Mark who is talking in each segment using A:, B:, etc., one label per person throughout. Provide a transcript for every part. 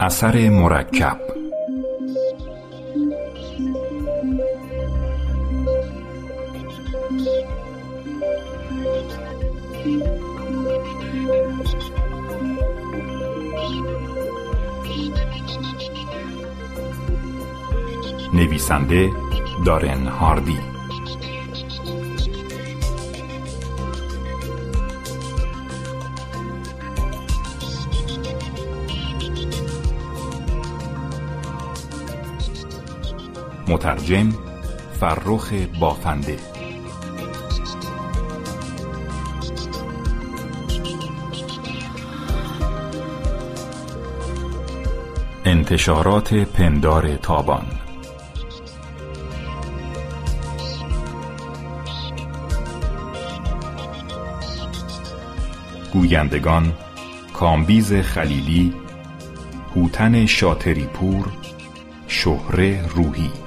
A: اثر مرکب. نویسنده دارن هاردی. مترجم فرخ بافنده. انتشارات پندار تابان. گویندگان کامبیز خلیلی هوتن شاتری پور شهره روحی.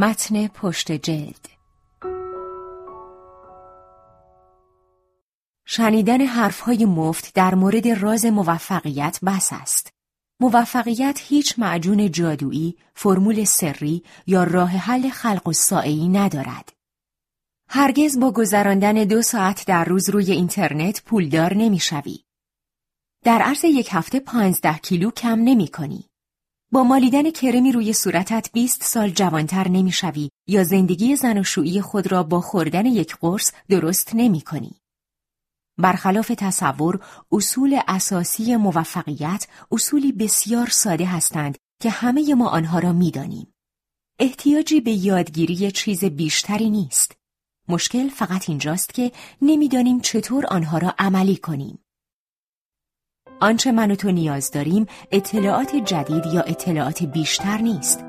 B: متن پشت جلد شنیدن حرفهای مفت در مورد راز موفقیت بس است. موفقیت هیچ معجون جادویی، فرمول سری یا راه حل خلق و سائعی ندارد. هرگز با گذراندن دو ساعت در روز روی اینترنت پولدار نمی‌شوی. در عرض یک هفته پانزده کیلو کم نمی کنی. با مالیدن کرمی روی صورتت 20 سال جوانتر نمی‌شوی یا زندگی زن و شویی خود را با خوردن یک قرص درست نمی کنی. برخلاف تصور اصول اساسی موفقیت اصولی بسیار ساده هستند که همه ما آنها را می‌دانیم. احتیاجی به یادگیری چیز بیشتری نیست. مشکل فقط اینجاست که نمی‌دانیم چطور آنها را عملی کنیم. آنچه من و تو نیاز داریم اطلاعات جدید یا اطلاعات بیشتر نیست.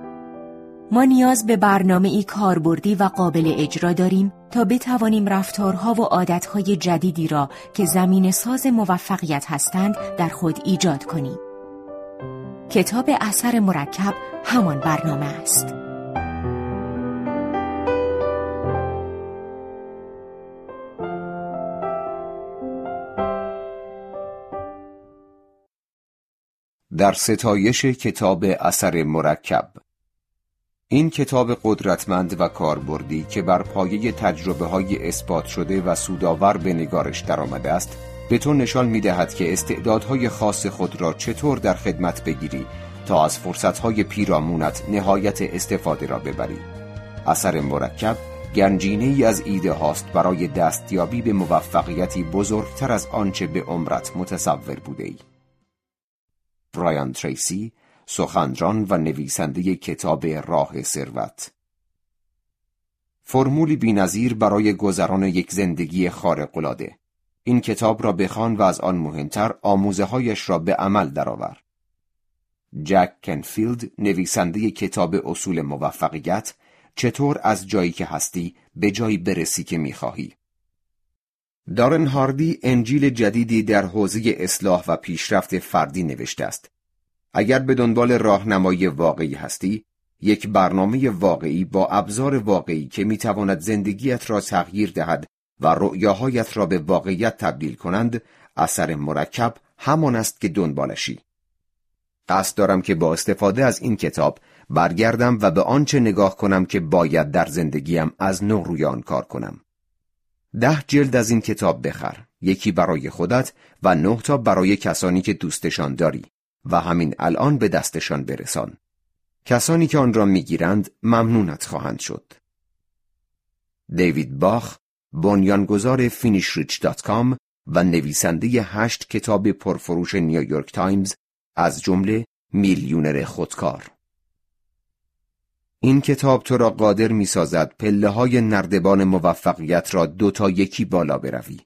B: ما نیاز به برنامه ای کاربردی و قابل اجرا داریم تا بتوانیم رفتارها و عادتهای جدیدی را که زمین ساز موفقیت هستند در خود ایجاد کنیم. کتاب اثر مرکب همان برنامه است.
C: در ستایش کتاب اثر مرکب این کتاب قدرتمند و کاربردی که بر پایه تجربه های اثبات شده و سودآور به نگارش درآمده است به تو نشان می دهد که استعدادهای خاص خود را چطور در خدمت بگیری تا از فرصتهای پیرامونت نهایت استفاده را ببری اثر مرکب گنجینه ای از ایده هاست برای دستیابی به موفقیتی بزرگتر از آنچه به عمرت متصور بوده ای. برایان تریسی سخنران و نویسنده کتاب راه ثروت. فرمولی بینظیر برای گذران یک زندگی خارق‌العاده. این کتاب را بخوان و از آن مهمتر آموزه هایش را به عمل درآور. جک کنفیلد نویسنده کتاب اصول موفقیت چطور از جایی که هستی به جایی برسی که می‌خواهی. دارن هاردی انجیل جدیدی در حوزه اصلاح و پیشرفت فردی نوشته است. اگر به دنبال راهنمایی واقعی هستی، یک برنامه واقعی با ابزار واقعی که می‌تواند زندگیت را تغییر دهد و رؤیاهایت را به واقعیت تبدیل کنند، اثر مرکب همان است که دنبالشی. قصد دارم که با استفاده از این کتاب برگردم و به آنچه نگاه کنم که باید در زندگیم از نو روی آن کار کنم. ده جلد از این کتاب بخر. یکی برای خودت و نه تا برای کسانی که دوستشان داری و همین الان به دستشان برسان. کسانی که آن را می‌گیرند ممنونت خواهند شد. دیوید باخ بنیانگذار finishRich.com و نویسنده هشت کتاب پرفروش نیویورک تایمز از جمله میلیونر خودکار. این کتاب تو را قادر می سازد پله های نردبان موفقیت را دو تا یکی بالا بروی.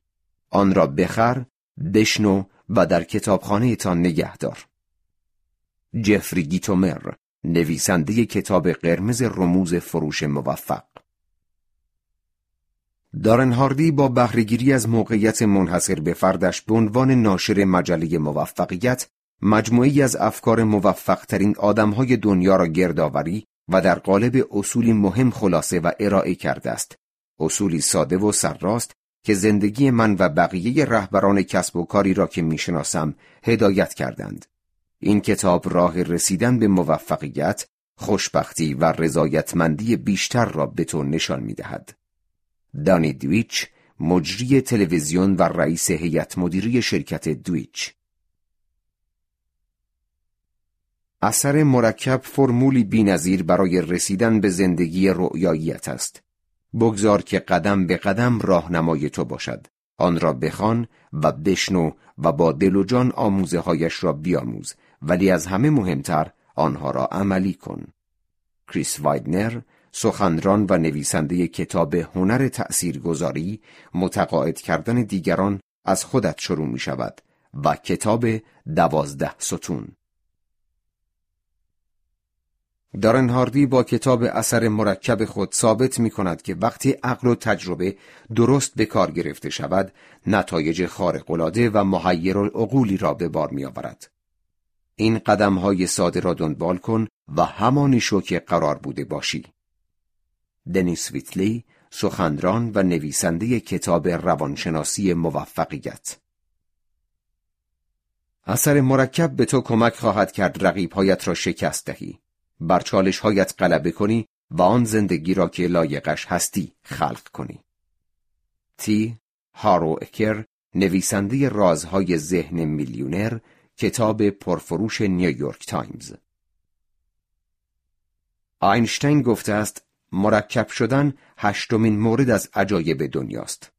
C: آن را بخر بشنو و در کتابخانه تان نگه دار جفری گیتومر نویسنده کتاب قرمز رموز فروش موفق. دارن هاردی با بهرهگیری از موقعیت منحصر به فردش به عنوان ناشر مجله موفقیت مجموعی از افکار موفقترین آدمهای دنیا را گردآوری و در قالب اصولی مهم خلاصه و ارائه کرده است. اصولی ساده و سرراست که زندگی من و بقیه رهبران کسب و کاری را که می‌شناسم هدایت کردند. این کتاب راه رسیدن به موفقیت، خوشبختی و رضایتمندی بیشتر را به تو نشان می‌دهد. دانی دویچ مجری تلویزیون و رئیس هیئت مدیری شرکت دویچ اثر مرکب فرمولی بینظیر برای رسیدن به زندگی رؤیاییت است. بگذار که قدم به قدم راهنمای تو باشد. آن را بخوان و بشنو و با دل و جان آموزه هایش را بیاموز ولی از همه مهمتر آنها را عملی کن. کریس وایدنر سخنران و نویسنده کتاب هنر تأثیرگذاری متقاعد کردن دیگران از خودت شروع می شود و کتاب دوازده ستون. دارن هاردی با کتاب اثر مرکب خود ثابت می کند که وقتی عقل و تجربه درست به کار گرفته شود نتایج خارق‌العاده و محیر العقولی را به بار می آورد. این قدم های ساده را دنبال کن و همانی شو که قرار بوده باشی. دنیس ویتلی سخنران و نویسنده کتاب روانشناسی موفقیت اثر مرکب به تو کمک خواهد کرد رقیبهایت را شکست دهی بر چالش هایت غلبه کنی و آن زندگی را که لایقش هستی خلق کنی. تی هارو اکر نویسنده رازهای ذهن میلیونر کتاب پرفروش نیویورک تایمز. آینشتین گفته است مرکب شدن هشتمین مورد از عجایب دنیاست.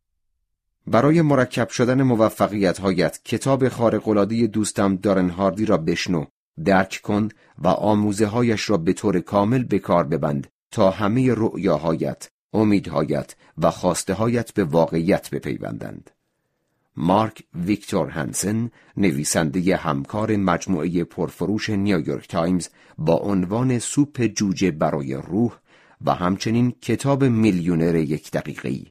C: برای مرکب شدن موفقیت هایت کتاب خارق‌العاده دوستم دارن هاردی را بشنو، درک کن و آموزه هایش را به طور کامل به کار ببند تا همه رؤیاهایت، امیدهایت و خواسته هایت به واقعیت بپیوندند. مارک ویکتور هنسن نویسنده همکار مجموعه پرفروش نیویورک تایمز با عنوان سوپ جوجه برای روح و همچنین کتاب میلیونر یک دقیقه‌ای.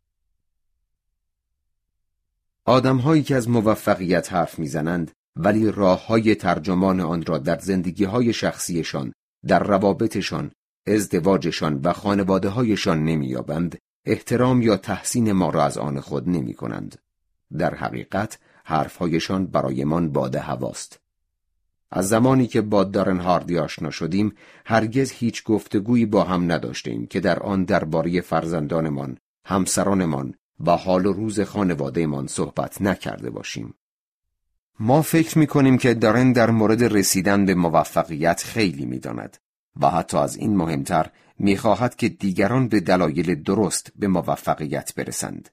C: آدمهایی که از موفقیت حرف می‌زنند ولی راه های ترجمان آن را در زندگی های شخصیشان، در روابطشان، ازدواجشان و خانواده هایشان نمییابند، احترام یا تحسین ما را از آن خود نمی کنند. در حقیقت حرفهایشان برایمان باده هواست. از زمانی که با دارن هاردی آشنا شدیم هرگز هیچ گفتگویی با هم نداشتیم که در آن درباره فرزندانمان، همسرانمان و حال و روز خانوادهمان صحبت نکرده باشیم. ما فکر می کنیم که دارن در مورد رسیدن به موفقیت خیلی می داند و حتی از این مهمتر می خواهد که دیگران به دلایل درست به موفقیت برسند.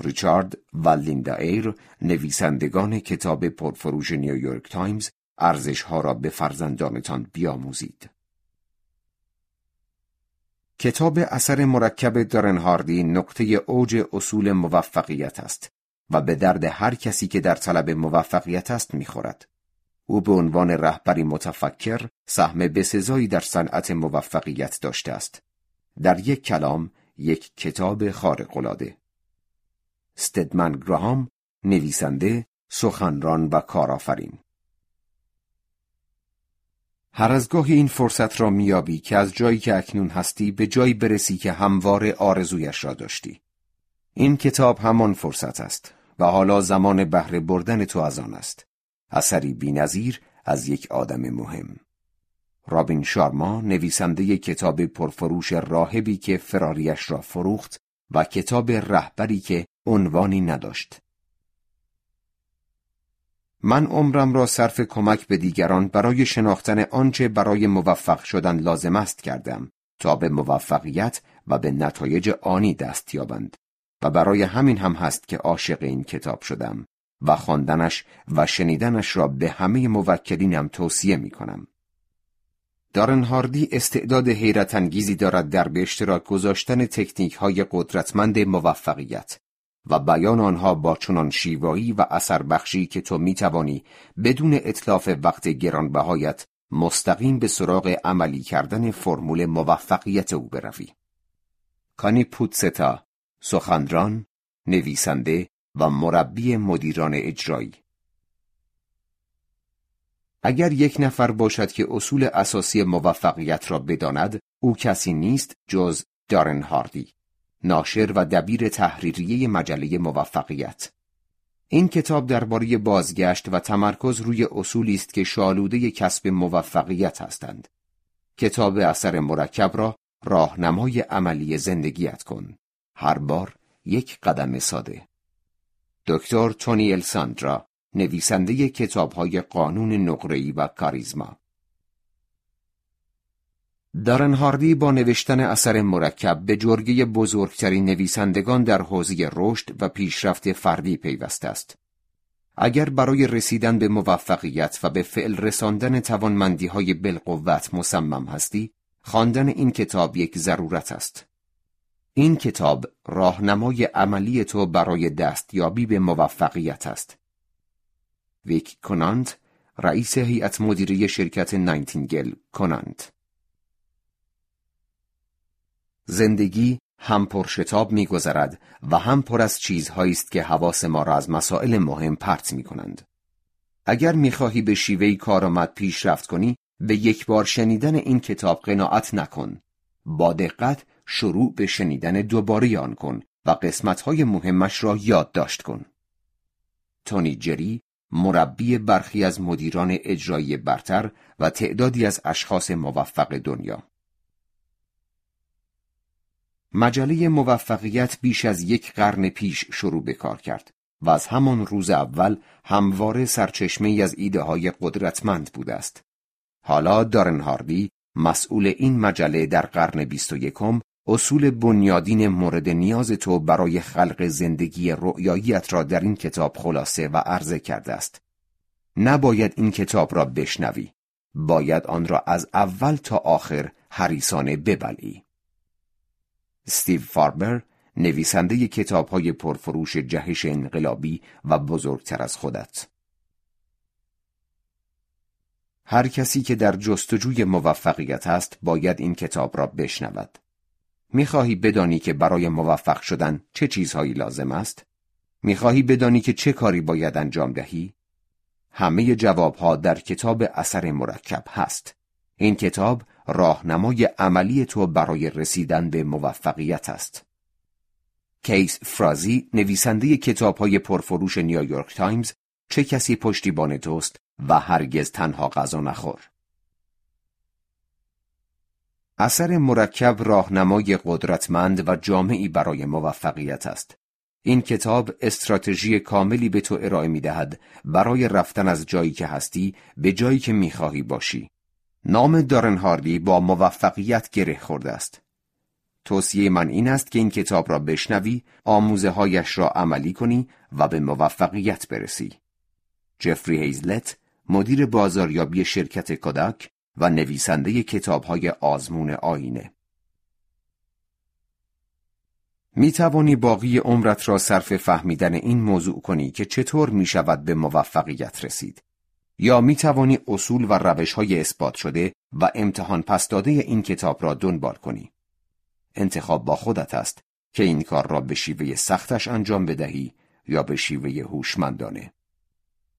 C: ریچارد و لیندا ایر نویسندگان کتاب پرفروش نیویورک تایمز ارزشها را به فرزندانتان بیاموزید. کتاب اثر مرکب دارن هاردی نقطه اوج اصول موفقیت است و به درد هر کسی که در طلب موفقیت است می‌خورد. او به عنوان رهبری متفکر سهم بسزایی در صنعت موفقیت داشته است. در یک کلام یک کتاب خارق‌العاده. استدمن گراهام نویسنده، سخنران و کارآفرین هر از گاهی این فرصت را میابی که از جایی که اکنون هستی به جایی برسی که هموار آرزویش را داشتی. این کتاب همان فرصت است و حالا زمان بهره بردن تو از آن است. اثری بینظیر از یک آدم مهم. رابین شارما نویسنده کتاب پرفروش راهبی که فراریش را فروخت و کتاب رهبری که عنوانی نداشت. من عمرم را صرف کمک به دیگران برای شناختن آنچه برای موفق شدن لازم است کردم تا به موفقیت و به نتایج آنی دست یابند و برای همین هم هست که عاشق این کتاب شدم و خواندنش و شنیدنش را به همه موکلینم توصیه می کنم. دارن هاردی استعداد حیرت انگیزی دارد در به اشتراک گذاشتن تکنیک های قدرتمند موفقیت و بیان آنها با چنان شیوایی و اثر بخشی که تو می توانی بدون اطلاف وقت گرانبهایت مستقیم به سراغ عملی کردن فرمول موفقیت او بروی. کانی پوتستا، سخندران، نویسنده و مربی مدیران اجرایی. اگر یک نفر باشد که اصول اساسی موفقیت را بداند او کسی نیست جز دارن هاردی ناشر و دبیر تحریریه مجله موفقیت. این کتاب درباره بازگشت و تمرکز روی اصولی است که شالوده کسب موفقیت هستند. کتاب اثر مرکب را راهنمای عملی زندگیت کن. هر بار یک قدم ساده دکتر تونی الساندرا نویسنده کتابهای قانون نقره‌ای و کاریزما دارن هاردی با نوشتن اثر مرکب به جرگه بزرگترین نویسندگان در حوزه رشد و پیشرفت فردی پیوسته است. اگر برای رسیدن به موفقیت و به فعل رساندن توانمندی های بالقوت مصمم هستی، خواندن این کتاب یک ضرورت است. این کتاب راهنمای عملی تو برای دستیابی به موفقیت است. ویک کناند رئیس هیئت مدیره شرکت Nightingale Conant زندگی هم پرشتاب میگذرد و هم پر از چیزهایی است که حواس ما را از مسائل مهم پرت می کنند. اگر می‌خواهی به شیوهی کارآمد پیشرفت کنی به یک بار شنیدن این کتاب قناعت نکن با دقت شروع به شنیدن دوباره آن کن و قسمتهای مهمش را یادداشت کن تونی جری مربی برخی از مدیران اجرایی برتر و تعدادی از اشخاص موفق دنیا مجله موفقیت بیش از یک قرن پیش شروع به کار کرد و از همان روز اول همواره سرچشمه از ایده های قدرتمند بوده است. حالا دارن هاردی مسئول این مجله در قرن بیست و یکم اصول بنیادین مورد نیاز تو برای خلق زندگی رؤیاییت را در این کتاب خلاصه و عرضه کرده است. نباید این کتاب را بشنوی. باید آن را از اول تا آخر حریسانه ببلی. استیو فاربر نویسنده کتاب های پرفروش جهش انقلابی و بزرگتر از خودت هر کسی که در جستجوی موفقیت است باید این کتاب را بشنود می‌خواهی بدانی که برای موفق شدن چه چیزهایی لازم است؟ می‌خواهی بدانی که چه کاری باید انجام دهی؟ همه جوابها در کتاب اثر مرکب هست. این کتاب راهنمای عملی تو برای رسیدن به موفقیت است. کیث فرازی نویسنده کتاب های پرفروش نیویورک تایمز چه کسی پشتیبان توست و هرگز تنها غذا نخور. اثر مرکب راهنمای قدرتمند و جامعی برای موفقیت است. این کتاب استراتژی کاملی به تو ارائه می دهد برای رفتن از جایی که هستی به جایی که می خواهی باشی. نام دارن هاردی با موفقیت گره خورده است. توصیه من این است که این کتاب را بشنوی، آموزه هایش را عملی کنی و به موفقیت برسی. جفری هیزلت، مدیر بازاریابی شرکت کوداک و نویسنده کتاب های آزمون آینه. می توانی باقی عمرت را صرف فهمیدن این موضوع کنی که چطور می شود به موفقیت رسید. یا می توانی اصول و روش های اثبات شده و امتحان پس داده این کتاب را دنبال کنی. انتخاب با خودت است که این کار را به شیوه سختش انجام بدهی یا به شیوه هوشمندانه.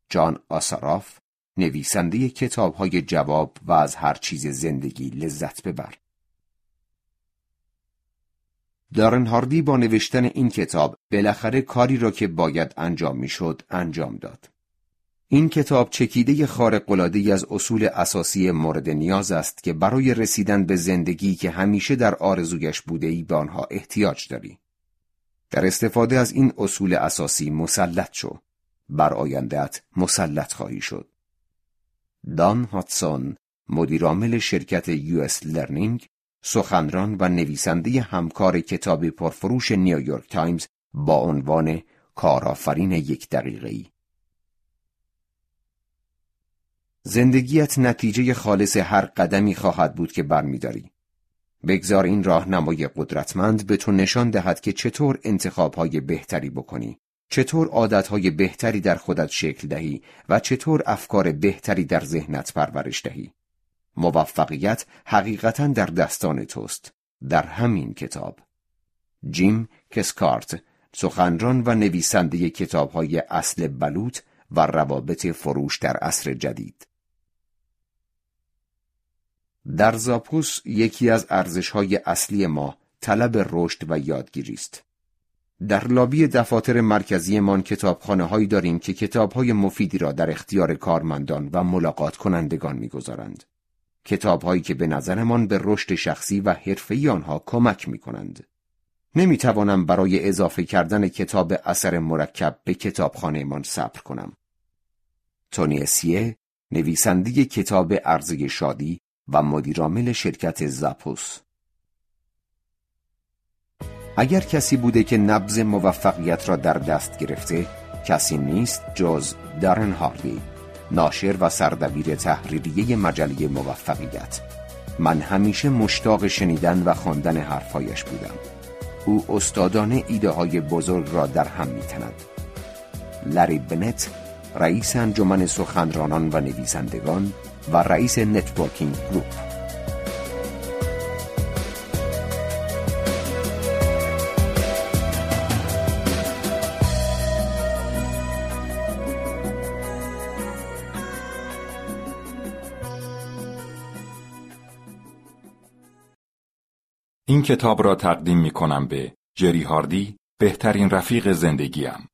C: جان آساراف نویسنده کتاب های جواب و از هر چیز زندگی لذت ببر. دارن هاردی با نوشتن این کتاب بالاخره کاری را که باید انجام می‌شد انجام داد. این کتاب چکیده خارق از اصول اساسی مورد نیاز است که برای رسیدن به زندگی که همیشه در آرزویش بوده ای به آنها احتیاج داری. در استفاده از این اصول اساسی مسلط شو. بر آیندهت مسلط خواهی شد. دان هاتسون مدیرعامل شرکت US Learning سخنران و نویسنده همکار کتاب پرفروش نیویورک تایمز با عنوان کارآفرین یک دقیقه‌ای زندگیت نتیجه خالص هر قدمی خواهد بود که برمیداری. بگذار این راهنمای قدرتمند به تو نشان دهد که چطور انتخابهای بهتری بکنی چطور عادتهای بهتری در خودت شکل دهی و چطور افکار بهتری در ذهنت پرورش دهی؟ موفقیت حقیقتا در دستان توست در همین کتاب. جیم کسکارت سخنران و نویسنده کتابهای اصل بلوط و روابط فروش در عصر جدید. در زاپوس یکی از ارزشهای اصلی ما طلب رشد و یادگیری است. در لابی دفاتر مرکزیمان کتابخانه هایی داریم که کتاب های مفیدی را در اختیار کارمندان و ملاقات کنندگان می‌گذارند. کتاب هایی که به نظرمان به رشد شخصی و حرفی آنها کمک می کنند. نمی توانم برای اضافه کردن کتاب اثر مرکب به کتابخانهمان صبر کنم. تونی اسیه نویسنده کتاب ارزی شادی و مدیرعامل شرکت زاپوس اگر کسی بوده که نبز موفقیت را در دست گرفته کسی نیست جز دارن هاردی ناشر و سردبیر تحریریه مجله موفقیت. من همیشه مشتاق شنیدن و خواندن حرفهایش بودم. او استادانه ایده های بزرگ را در هم میتند. لری بنت رئیس انجمن سخنرانان و نویسندگان و رئیس Networking Group.
A: این کتاب را تقدیم می کنم به جری هاردی بهترین رفیق زندگیم.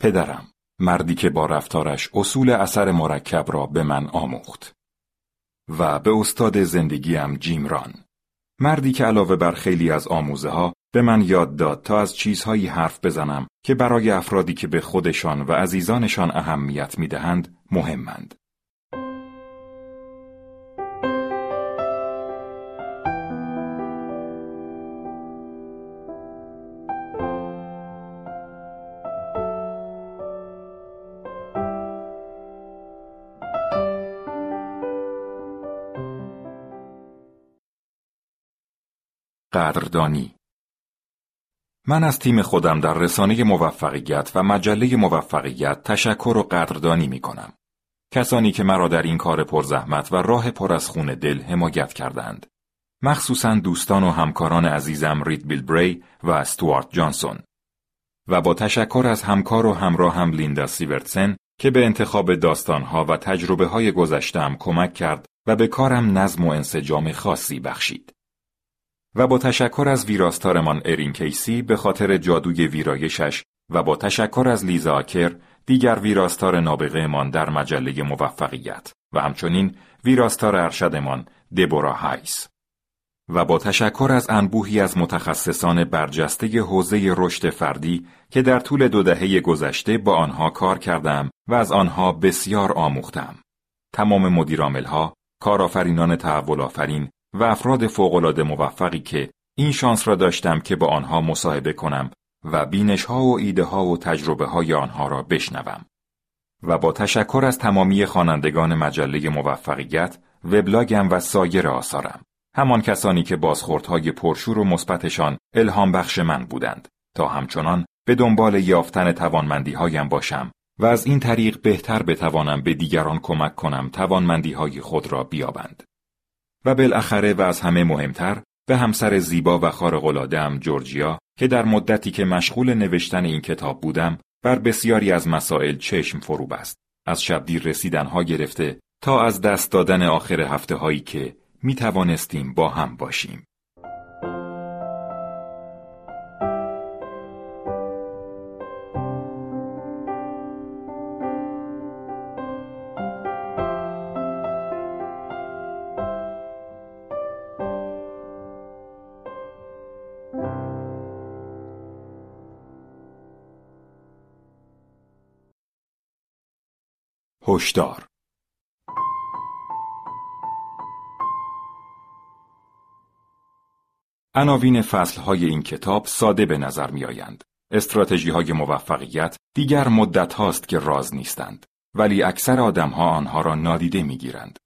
A: پدرم مردی که با رفتارش اصول اثر مرکب را به من آموخت. و به استاد زندگیم جیمران. مردی که علاوه بر خیلی از آموزه ها به من یاد داد تا از چیزهایی حرف بزنم که برای افرادی که به خودشان و عزیزانشان اهمیت می‌دهند مهمند. قدردانی من از تیم خودم در رسانه موفقیت و مجله موفقیت تشکر و قدردانی می کنم. کسانی که مرا در این کار پرزحمت و راه پر از خون دل حمایت کردند. مخصوصا دوستان و همکاران عزیزم رید بیل بری و استوارت جانسون. و با تشکر از همکار و همراه هم لیندا سیورتسن که به انتخاب داستانها و تجربه های گذشتم کمک کرد و به کارم نظم و انسجام خاصی بخشید. و با تشکر از ویراستارمان ارین کیسی به خاطر جادوی ویرایشش و با تشکر از لیزا آکر دیگر ویراستار نابغهمان در مجله موفقیت و همچنین ویراستار ارشدمان دبورا هایس و با تشکر از انبوهی از متخصصان برجسته حوزه رشد فردی که در طول دو دهه گذشته با آنها کار کردم و از آنها بسیار آموختم. تمام مدیراملها، کارآفرینان تحول آفرین و افراد فوقالعاده موفقی که این شانس را داشتم که با آنها مصاحبه کنم و بینش ها و ایده ها و تجربه های آنها را بشنوم. و با تشکر از تمامی خوانندگان مجله موفقیت، وبلاگم و سایر آثارم. همان کسانی که بازخوردهای پرشور و مثبتشان الهام بخش من بودند تا همچنان به دنبال یافتن توانمندی هایم باشم و از این طریق بهتر بتوانم به دیگران کمک کنم توانمندی های خود را بیابند. و بالاخره و از همه مهمتر به همسر زیبا و خارق‌العاده‌ام جورجیا که در مدتی که مشغول نوشتن این کتاب بودم بر بسیاری از مسائل چشم فرو بست از شبدیر رسیدنها گرفته تا از دست دادن آخر هفته هایی که می توانستیم با هم باشیم. هشدار عناوین فصلهای این کتاب ساده به نظر می آیند. استراتژی های موفقیت دیگر مدت هاست که راز نیستند ولی اکثر آدمها آنها را نادیده می گیرند.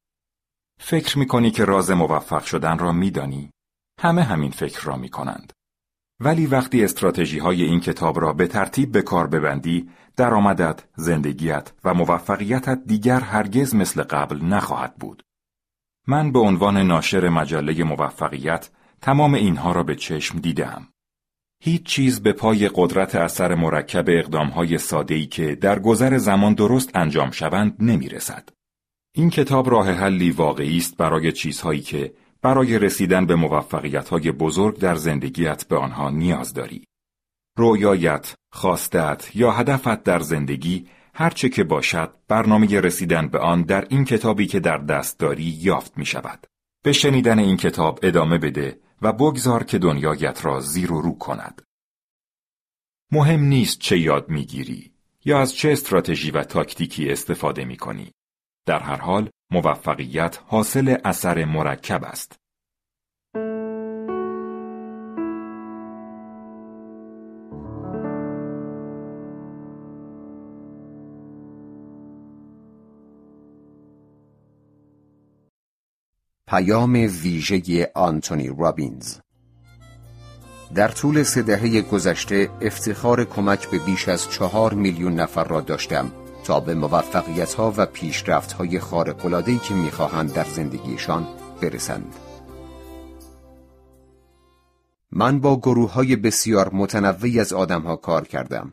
A: فکر می کنی که راز موفق شدن را می دانی؟ همه همین فکر را می کنند. ولی وقتی استراتژی های این کتاب را به ترتیب به کار ببندی، درآمدت، زندگیت و موفقیتت دیگر هرگز مثل قبل نخواهد بود. من به عنوان ناشر مجله موفقیت تمام اینها را به چشم دیدم. هیچ چیز به پای قدرت اثر مرکب اقدامهای ساده‌ای که در گذر زمان درست انجام شوند نمی رسد. این کتاب راه حلی واقعی است برای چیزهایی که برای رسیدن به موفقیت‌های بزرگ در زندگیت به آنها نیاز داری. رویایت، خواستت یا هدفت در زندگی هرچه که باشد برنامه رسیدن به آن در این کتابی که در دست داری یافت می شود. به شنیدن این کتاب ادامه بده و بگذار که دنیایت را زیر و رو کند. مهم نیست چه یاد می‌گیری یا از چه استراتژی و تاکتیکی استفاده می کنی. در هر حال موفقیت حاصل اثر مرکب است.
C: پیام ویژه آنتونی رابینز در طول سه دهه گذشته افتخار کمک به بیش از چهار میلیون نفر را داشتم تا به موفقیت ها و پیشرفت های خارق که می‌خواهند در زندگیشان برسند. من با گروه های بسیار متنوعی از آدم ها کار کردم.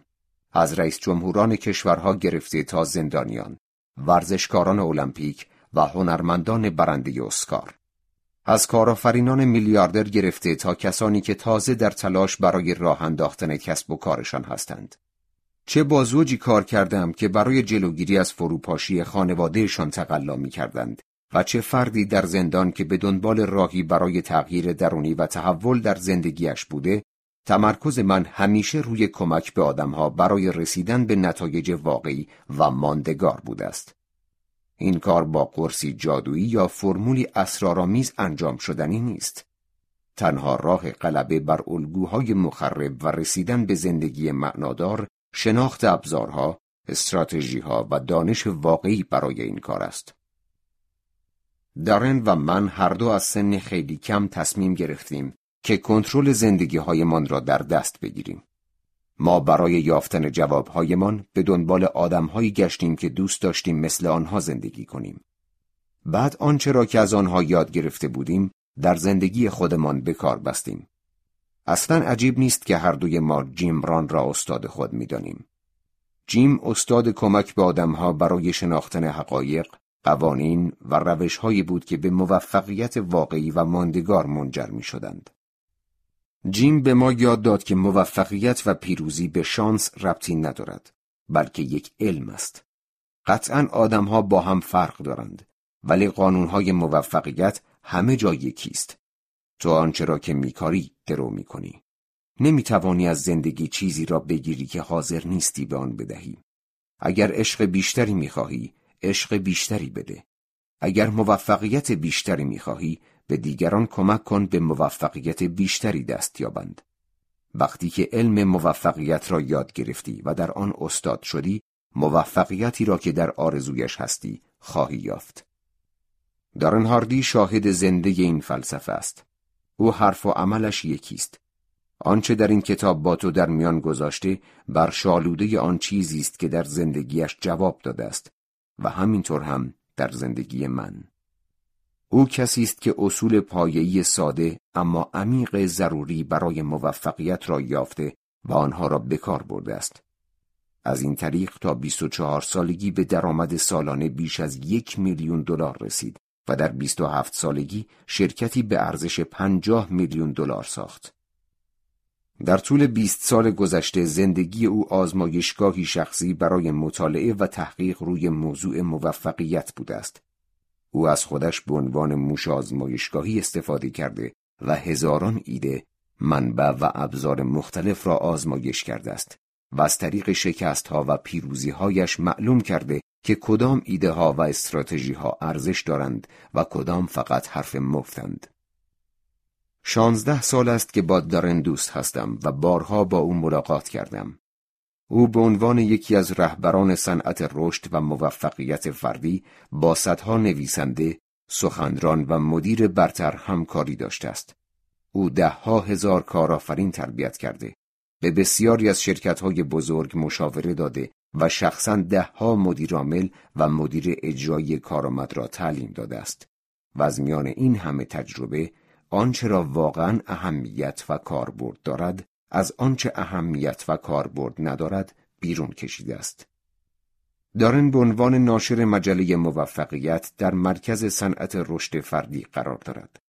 C: از رئیس جمهوران کشورها گرفته تا زندانیان، ورزشکاران المپیک و هنرمندان برنده اسکار. از کارآفرینان میلیاردر گرفته تا کسانی که تازه در تلاش برای راه انداختن کسب و کارشان هستند. چه با زوجی کار کردم که برای جلوگیری از فروپاشی خانوادهشان تقلا می کردند و چه فردی در زندان که به دنبال راهی برای تغییر درونی و تحول در زندگیش بوده تمرکز من همیشه روی کمک به آدمها برای رسیدن به نتایج واقعی و ماندگار بوده است. این کار با قرصی جادویی یا فرمولی اسرارآمیز انجام شدنی نیست. تنها راه غلبه بر الگوهای مخرب و رسیدن به زندگی معنادار شناخت ابزارها، استراتژیها و دانش واقعی برای این کار است. دارن و من هر دو از سن خیلی کم تصمیم گرفتیم که کنترل زندگی هایمان را در دست بگیریم. ما برای یافتن جوابهایمان به دنبال آدمهایی گشتیم که دوست داشتیم مثل آنها زندگی کنیم. بعد آنچه را که از آنها یاد گرفته بودیم در زندگی خودمان به کار بستیم. اصلا عجیب نیست که هر دوی ما جیم ران را استاد خود می‌دانیم. جیم استاد کمک به آدمها برای شناختن حقایق، قوانین و روشهایی بود که به موفقیت واقعی و ماندگار منجر می شدند. جیم به ما یاد داد که موفقیت و پیروزی به شانس ربطی ندارد بلکه یک علم است قطعا آدمها با هم فرق دارند ولی قانونهای موفقیت همه جا یکیست تو آنچه را که میکاری درو می‌کنی نمی‌توانی از زندگی چیزی را بگیری که حاضر نیستی به آن بدهی اگر عشق بیشتری می‌خواهی عشق بیشتری بده اگر موفقیت بیشتری می‌خواهی به دیگران کمک کن به موفقیت بیشتری دست یابند. وقتی که علم موفقیت را یاد گرفتی و در آن استاد شدی، موفقیتی را که در آرزویش هستی خواهی یافت. دارن هاردی شاهد زنده این فلسفه است. او حرف و عملش یکیست. آنچه در این کتاب با تو در میان گذاشته بر شالوده آن چیزی است که در زندگیش جواب داده است و همینطور هم در زندگی من. او کسی است که اصول پایه‌ای ساده اما عمیق ضروری برای موفقیت را یافته و آنها را بکار برده است. از این طریق تا 24 سالگی به درآمد سالانه بیش از یک میلیون دلار رسید و در 27 سالگی شرکتی به ارزش 50 میلیون دلار ساخت. در طول 20 سال گذشته زندگی او آزمایشگاهی شخصی برای مطالعه و تحقیق روی موضوع موفقیت بوده است او از خودش به عنوان موش آزمایشگاهی استفاده کرده و هزاران ایده، منبع و ابزار مختلف را آزمایش کرده است و از طریق شکست ها و پیروزی هایش معلوم کرده که کدام ایده ها و استراتژی ها ارزش دارند و کدام فقط حرف مفتند. شانزده سال است که با دارن دوست هستم و بارها با او ملاقات کردم. او به عنوان یکی از رهبران صنعت رشد و موفقیت فردی با صدها نویسنده، سخنران و مدیر برتر همکاری داشته است. او ده ها هزار کارآفرین تربیت کرده به بسیاری از شرکت های بزرگ مشاوره داده و شخصا ده ها مدیرعامل و مدیر اجرایی کارآمد را تعلیم داده است و از میان این همه تجربه آنچه را واقعا اهمیت و کاربرد دارد از آنچه اهمیت و کاربرد ندارد بیرون کشیده است. دارن به عنوان ناشر مجله موفقیت در مرکز صنعت رشد فردی قرار دارد.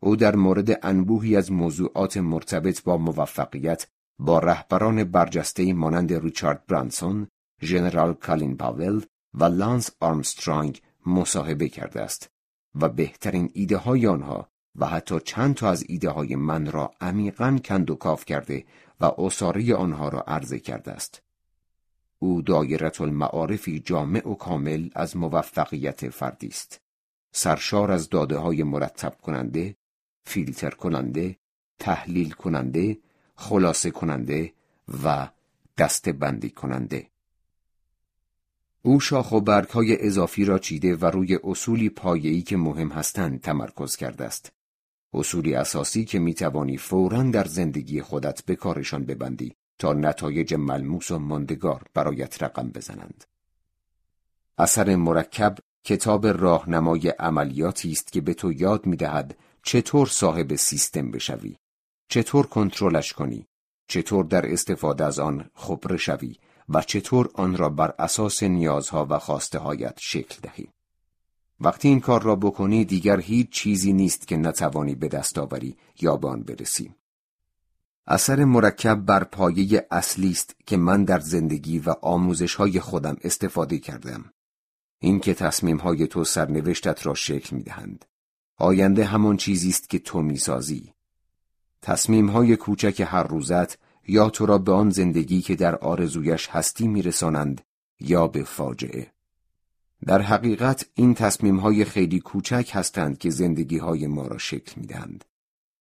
C: او در مورد انبوهی از موضوعات مرتبط با موفقیت با رهبران برجسته مانند ریچارد برانسون، ژنرال کالین پاول و لانس آرمسترانگ مصاحبه کرده است و بهترین ایده های آنها و حتی چند تا از ایده های من را عمیقا کند و کاف کرده و اصاره آنها را عرضه کرده است. او دایرت المعارفی جامع و کامل از موفقیت فردی است. سرشار از داده های مرتب کننده، فیلتر کننده، تحلیل کننده، خلاصه کننده و دسته بندی کننده. او شاخ و برگ های اضافی را چیده و روی اصولی پایه‌ای که مهم هستند تمرکز کرده است. اصولی اساسی که می توانی فوراً در زندگی خودت به کارشان ببندی تا نتایج ملموس و ماندگار برایت رقم بزنند. اثر مرکب کتاب راهنمای عملیاتی است که به تو یاد می دهد چطور صاحب سیستم بشوی، چطور کنترلش کنی، چطور در استفاده از آن خبره شوی و چطور آن را بر اساس نیازها و خواسته هایت شکل دهی. وقتی این کار را بکنی دیگر هیچ چیزی نیست که نتوانی به دست آوری یا به آن برسی. اثر مرکب بر پایه اصلی است که من در زندگی و آموزش های خودم استفاده کردم. این که تصمیم های تو سرنوشتت را شکل می دهند. آینده همان چیزی است که تو می سازی. تصمیم های کوچک هر روزت یا تو را به آن زندگی که در آرزویش هستی میرسانند یا به فاجعه. در حقیقت این تصمیم های خیلی کوچک هستند که زندگی های ما را شکل می دهند.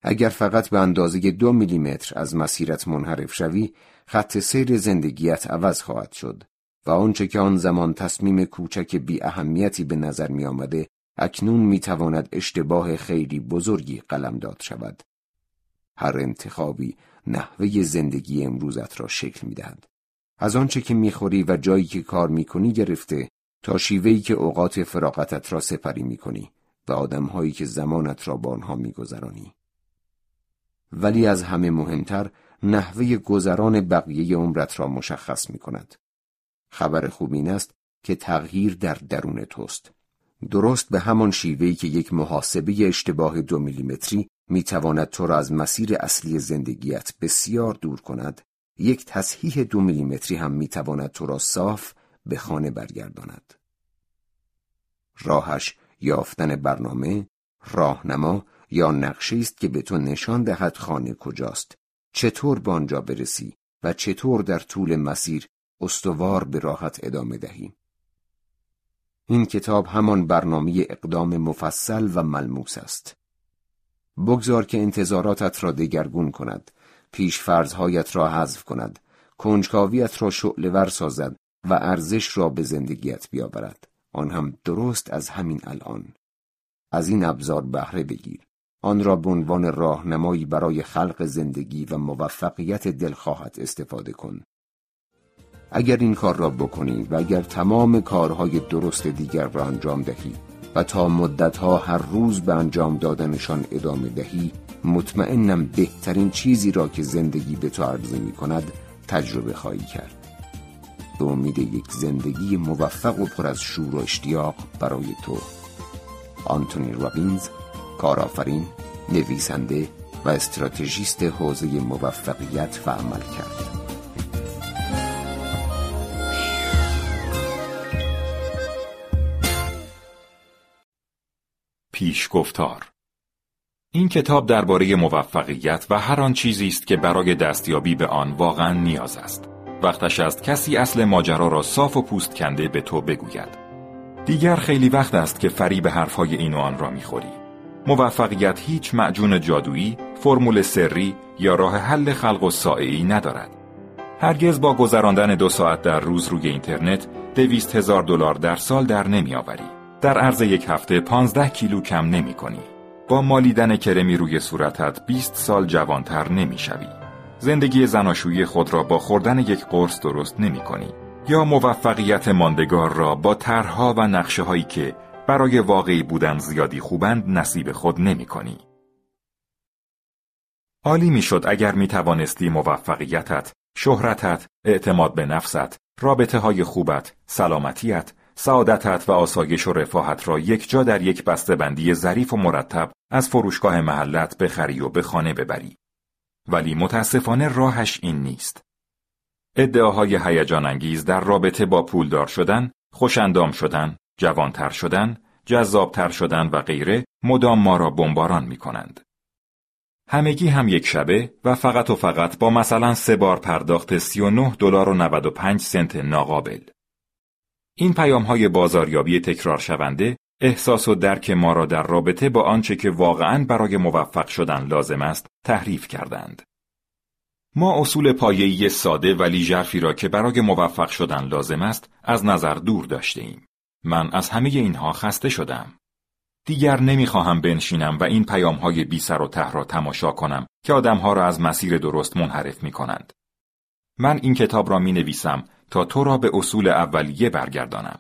C: اگر فقط به اندازه دو میلیمتر از مسیرت منحرف شوی، خط سیر زندگیت عوض خواهد شد و آنچه که آن زمان تصمیم کوچک بی اهمیتی به نظر می آمده، اکنون می تواند اشتباه خیلی بزرگی قلمداد شود. هر انتخابی نحوه زندگی امروزت را شکل می دهد. از آنچه که می‌خوری و جایی که کار می‌کنی گرفته تا شیوهی که اوقات فراغتت را سپری می‌کنی و آدمهایی که زمانت را با آنها میگذرانی. ولی از همه مهمتر نحوه گذران بقیه عمرت را مشخص می کند. خبر خوب این است که تغییر در درون توست. درست به همان شیوهی که یک محاسبه اشتباه دو میلیمتری می تواند تو را از مسیر اصلی زندگیت بسیار دور کند، یک تصحیح دو میلیمتری هم می تواند تو را صاف به خانه برگرداند. راهش یافتن برنامه، راهنما یا نقشه است که به تو نشان دهد خانه کجاست، چطور به آنجا برسی و چطور در طول مسیر استوار به راحت ادامه دهی. این کتاب همان برنامه اقدام مفصل و ملموس است. بگذار که انتظاراتت را دگرگون کند، پیش فرضهایت را حذف کند، کنجکاویت را شعلور سازد و ارزش را به زندگیت بیاورد. آن هم درست از همین الان. از این ابزار بهره بگیر. آن را به عنوان راهنمایی برای خلق زندگی و موفقیت دلخواهت استفاده کن. اگر این کار را بکنی و اگر تمام کارهای درست دیگر را انجام دهی و تا مدتها هر روز به انجام دادنشان ادامه دهی مطمئنم بهترین چیزی را که زندگی به تو عرضه می کند تجربه خواهی کرد. به امید یک زندگی موفق و پر از شور و اشتیاق برای تو آنتونی رابینز کارآفرین نویسنده و استراتژیست حوزه موفقیت و عمل کرد
A: پیشگفتار این کتاب درباره موفقیت و هر آن چیزی است که برای دستیابی به آن واقعا نیاز است. وقتش است کسی اصل ماجرا را صاف و پوست کنده به تو بگوید. دیگر خیلی وقت است که فریب حرفهای این و آن را می‌خوری. موفقیت هیچ معجون جادویی، فرمول سری یا راه حل خلق و سائعی ندارد. هرگز با گذراندن دو ساعت در روز روی اینترنت دویست هزار دلار در سال در نمیآوری. در عرض یک هفته پانزده کیلو کم نمی کنی. با مالیدن کرمی روی صورتت 20 سال جوانتر نمی‌شوی. زندگی زناشویی خود را با خوردن یک قرص درست نمی کنی. یا موفقیت ماندگار را با طرحها و نقشه هایی که برای واقعی بودن زیادی خوبند نصیب خود نمی کنی. عالی می‌شد اگر می توانستی موفقیتت، شهرتت، اعتماد به نفست، رابطه های خوبت، سلامتیت، سعادتت و آسایش و رفاهت را یک جا در یک بسته بندی ظریف و مرتب از فروشگاه محلت بخری و به خانه ببری. ولی متاسفانه راهش این نیست. ادعاهای هیجان انگیز در رابطه با پولدار شدن، خوشندام شدن، جوانتر شدن، جذابتر شدن و غیره مدام ما را بمباران می کنند. همگی هم یک شبه و فقط و فقط با مثلا سه بار پرداخت 39 دلار و 95 سنت ناقابل. این پیام های بازاریابی تکرار شونده احساس و درک ما را در رابطه با آنچه که واقعا برای موفق شدن لازم است تحریف کردند. ما اصول پایه‌ای ساده ولی ژرفی را که برای موفق شدن لازم است از نظر دور داشته ایم. من از همه اینها خسته شدم. دیگر نمی‌خواهم بنشینم و این پیام های بی سر و ته را تماشا کنم که آدمها را از مسیر درست منحرف می کنند. من این کتاب را می نویسم تا تو را به اصول اولیه برگردانم.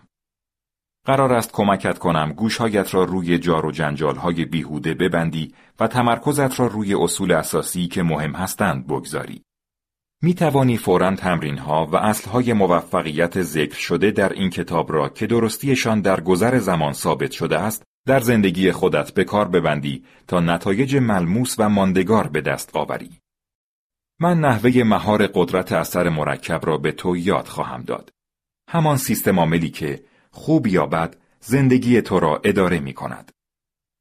A: قرار است کمکت کنم گوشهایت را روی جار و جنجال های بیهوده ببندی و تمرکزت را روی اصول اساسی که مهم هستند بگذاری. می توانی فوراً تمرین ها و اصل های موفقیت ذکر شده در این کتاب را که درستیشان در گذر زمان ثابت شده است در زندگی خودت به کار ببندی تا نتایج ملموس و ماندگار به دست آوری. من نحوه مهار قدرت اثر مرکب را به تو یاد خواهم داد. همان سیستم عاملی که خوب یا بد زندگی تو را اداره می کند.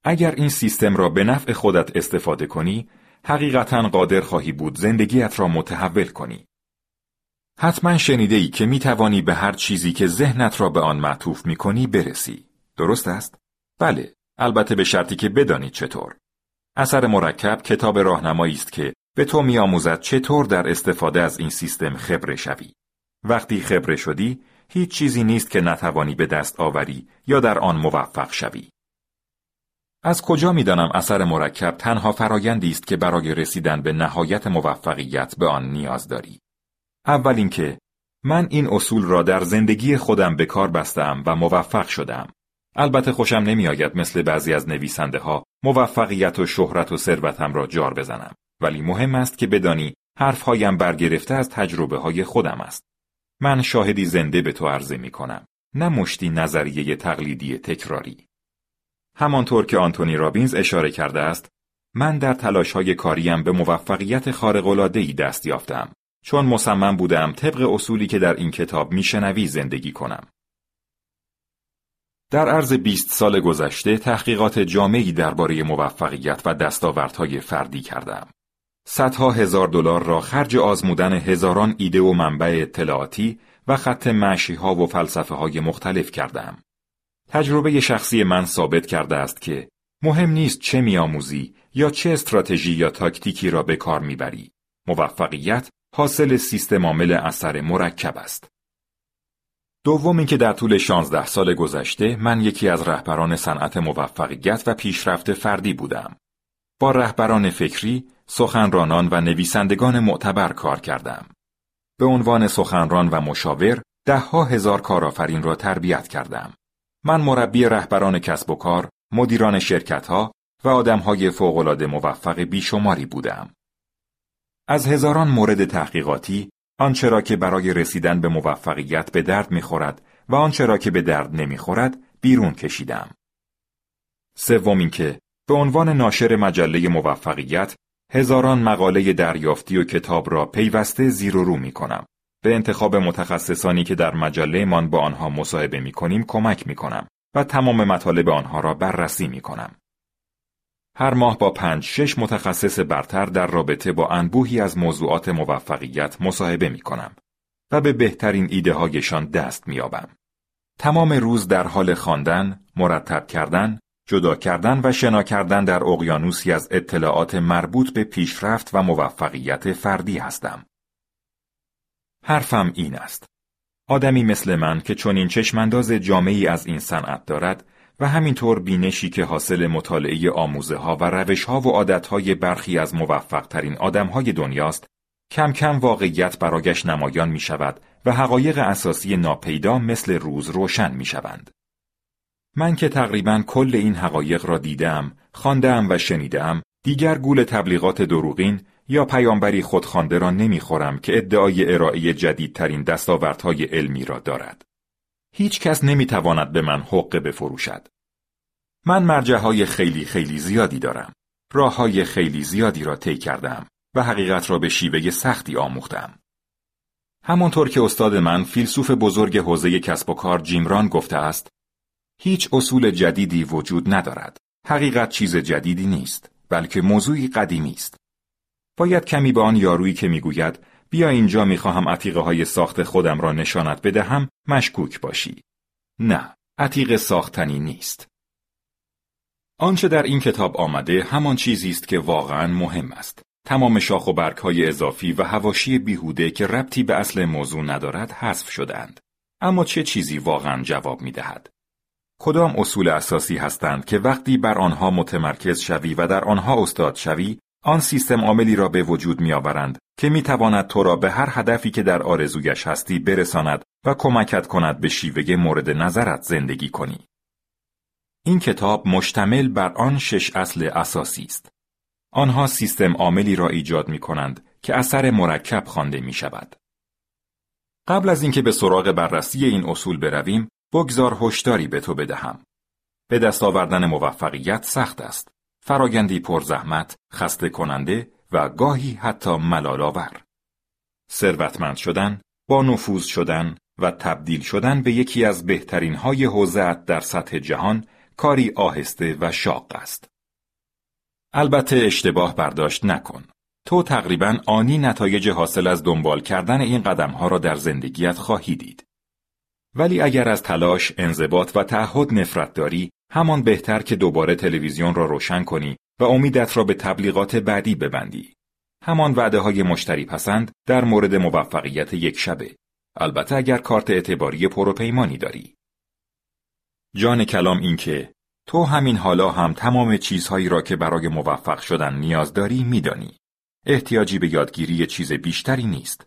A: اگر این سیستم را به نفع خودت استفاده کنی، حقیقتا قادر خواهی بود زندگیت را متحول کنی. حتما شنیده ای که می توانی به هر چیزی که ذهنت را به آن معطوف می کنی برسی. درست است؟ بله، البته به شرطی که بدانی چطور. اثر مرکب کتاب راهنمایی است که به تو میآموزد چطور در استفاده از این سیستم خبره شوی. وقتی خبره شدی، هیچ چیزی نیست که نتوانی به دست آوری یا در آن موفق شوی. از کجا می‌دانم اثر مرکب تنها فرایندی است که برای رسیدن به نهایت موفقیت به آن نیاز داری؟ اول اینکه من این اصول را در زندگی خودم به کار بستم و موفق شدم. البته خوشم نمیآید مثل بعضی از نویسنده ها موفقیت و شهرت و ثروتم را جار بزنم. ولی مهم است که بدانی حرفهایم برگرفته از تجربه های خودم است. من شاهدی زنده به تو عرضه می کنم. نه مشتی نظریه تقلیدی تکراری. همانطور که آنتونی رابینز اشاره کرده است، من در تلاش های کاریم به موفقیت خارق‌العاده‌ای دست یافتم چون مصمم بودم طبق اصولی که در این کتاب میشنوی زندگی کنم. در عرض 20 سال گذشته تحقیقات جامعی درباره موفقیت و دستاوردهای فردی کردم. صدها هزار دلار را خرج آزمودن هزاران ایده و منبع اطلاعاتی و خط معشی ها و فلسفه های مختلف کردم. تجربه شخصی من ثابت کرده است که مهم نیست چه میآموزی یا چه استراتژی یا تاکتیکی را به کار می‌بری. موفقیت حاصل سیستم عامل اثر مرکب است. دوم اینکه در طول 16 سال گذشته من یکی از رهبران صنعت موفقیت و پیشرفت فردی بودم. با رهبران فکری، سخنرانان و نویسندگان معتبر کار کردم. به عنوان سخنران و مشاور دهها هزار کارآفرین را تربیت کردم. من مربی رهبران کسب و کار، مدیران شرکتها و آدمهای فوقالعاده موفق بیشماری بودم. از هزاران مورد تحقیقاتی، آنچه را که برای رسیدن به موفقیت به درد می‌خورد و آنچه را که به درد نمی‌خورد بیرون کشیدم. سوم اینکه به عنوان ناشر مجله موفقیت هزاران مقاله دریافتی و کتاب را پیوسته زیر و رو می کنم. به انتخاب متخصصانی که در مجله من با آنها مصاحبه می کنیم کمک می کنم و تمام مطالب آنها را بررسی می کنم. هر ماه با پنج شش متخصص برتر در رابطه با انبوهی از موضوعات موفقیت مصاحبه می کنم و به بهترین ایده هایشان دست می آبم. تمام روز در حال خواندن، مرتب کردن، جدا کردن و شنا کردن در اقیانوسی از اطلاعات مربوط به پیشرفت و موفقیت فردی هستم. حرفم این است. آدمی مثل من که چون این چشمانداز جامعی از این صنعت دارد و همینطور بینشی که حاصل مطالعه آموزه ها و روش ها و عادت های برخی از موفق ترین آدم های دنیاست کم کم واقعیت برایش نمایان می شود و حقایق اساسی ناپیدا مثل روز روشن می شوند. من که تقریبا کل این حقایق را دیدم، خواندم و شنیدم، دیگر گول تبلیغات دروغین یا پیامبری خودخوانده را نمی‌خورم که ادعای ارائه جدیدترین دستاوردهای علمی را دارد. هیچ کس نمی‌تواند به من حقه بفروشد. من مرجع های خیلی خیلی زیادی دارم. راه های خیلی زیادی را طی کردم و حقیقت را به شیوه سختی آموختم. همانطور که استاد من فیلسوف بزرگ حوزه کسب و کار جیمران گفته است هیچ اصول جدیدی وجود ندارد. حقیقت چیز جدیدی نیست بلکه موضوعی قدیمی است. باید کمی به آن یارویی که می‌گوید بیا اینجا می‌خواهم عتیقه های ساخت خودم را نشانت بدهم مشکوک باشی. نه، عتیقه ساختنی نیست. آنچه در این کتاب آمده همان چیزی است که واقعا مهم است. تمام شاخ و برگ های اضافی و هواشی بیهوده که ربطی به اصل موضوع ندارد حذف شدند. اما چه چیزی واقعا جواب می دهد؟ کدام اصول اساسی هستند که وقتی بر آنها متمرکز شوی و در آنها استاد شوی آن سیستم عاملی را به وجود می آورند که می تواند تو را به هر هدفی که در آرزویش هستی برساند و کمکت کند به شیوه مورد نظرت زندگی کنی. این کتاب مشتمل بر آن شش اصل اساسی است. آنها سیستم عاملی را ایجاد می کنند که اثر مرکب خوانده می شود. قبل از اینکه به سراغ بررسی این اصول برویم، بگذار هشداری به تو بدهم. به دست آوردن موفقیت سخت است. فرایندی پرزحمت، خسته کننده و گاهی حتی ملالآور. ثروتمند شدن، با نفوذ شدن و تبدیل شدن به یکی از بهترین های حوزه‌ات در سطح جهان کاری آهسته و شاق است. البته اشتباه برداشت نکن. تو تقریبا آنی نتایج حاصل از دنبال کردن این قدمها را در زندگیت خواهی دید. ولی اگر از تلاش، انضباط و تعهد نفرت داری، همان بهتر که دوباره تلویزیون را روشن کنی و امیدت را به تبلیغات بعدی ببندی. همان وعده های مشتری پسند در مورد موفقیت یک شبه. البته اگر کارت اعتباری پروپیمانی داری. جان کلام این که تو همین حالا هم تمام چیزهایی را که برای موفق شدن نیاز داری میدانی. احتیاجی به یادگیری چیز بیشتری نیست.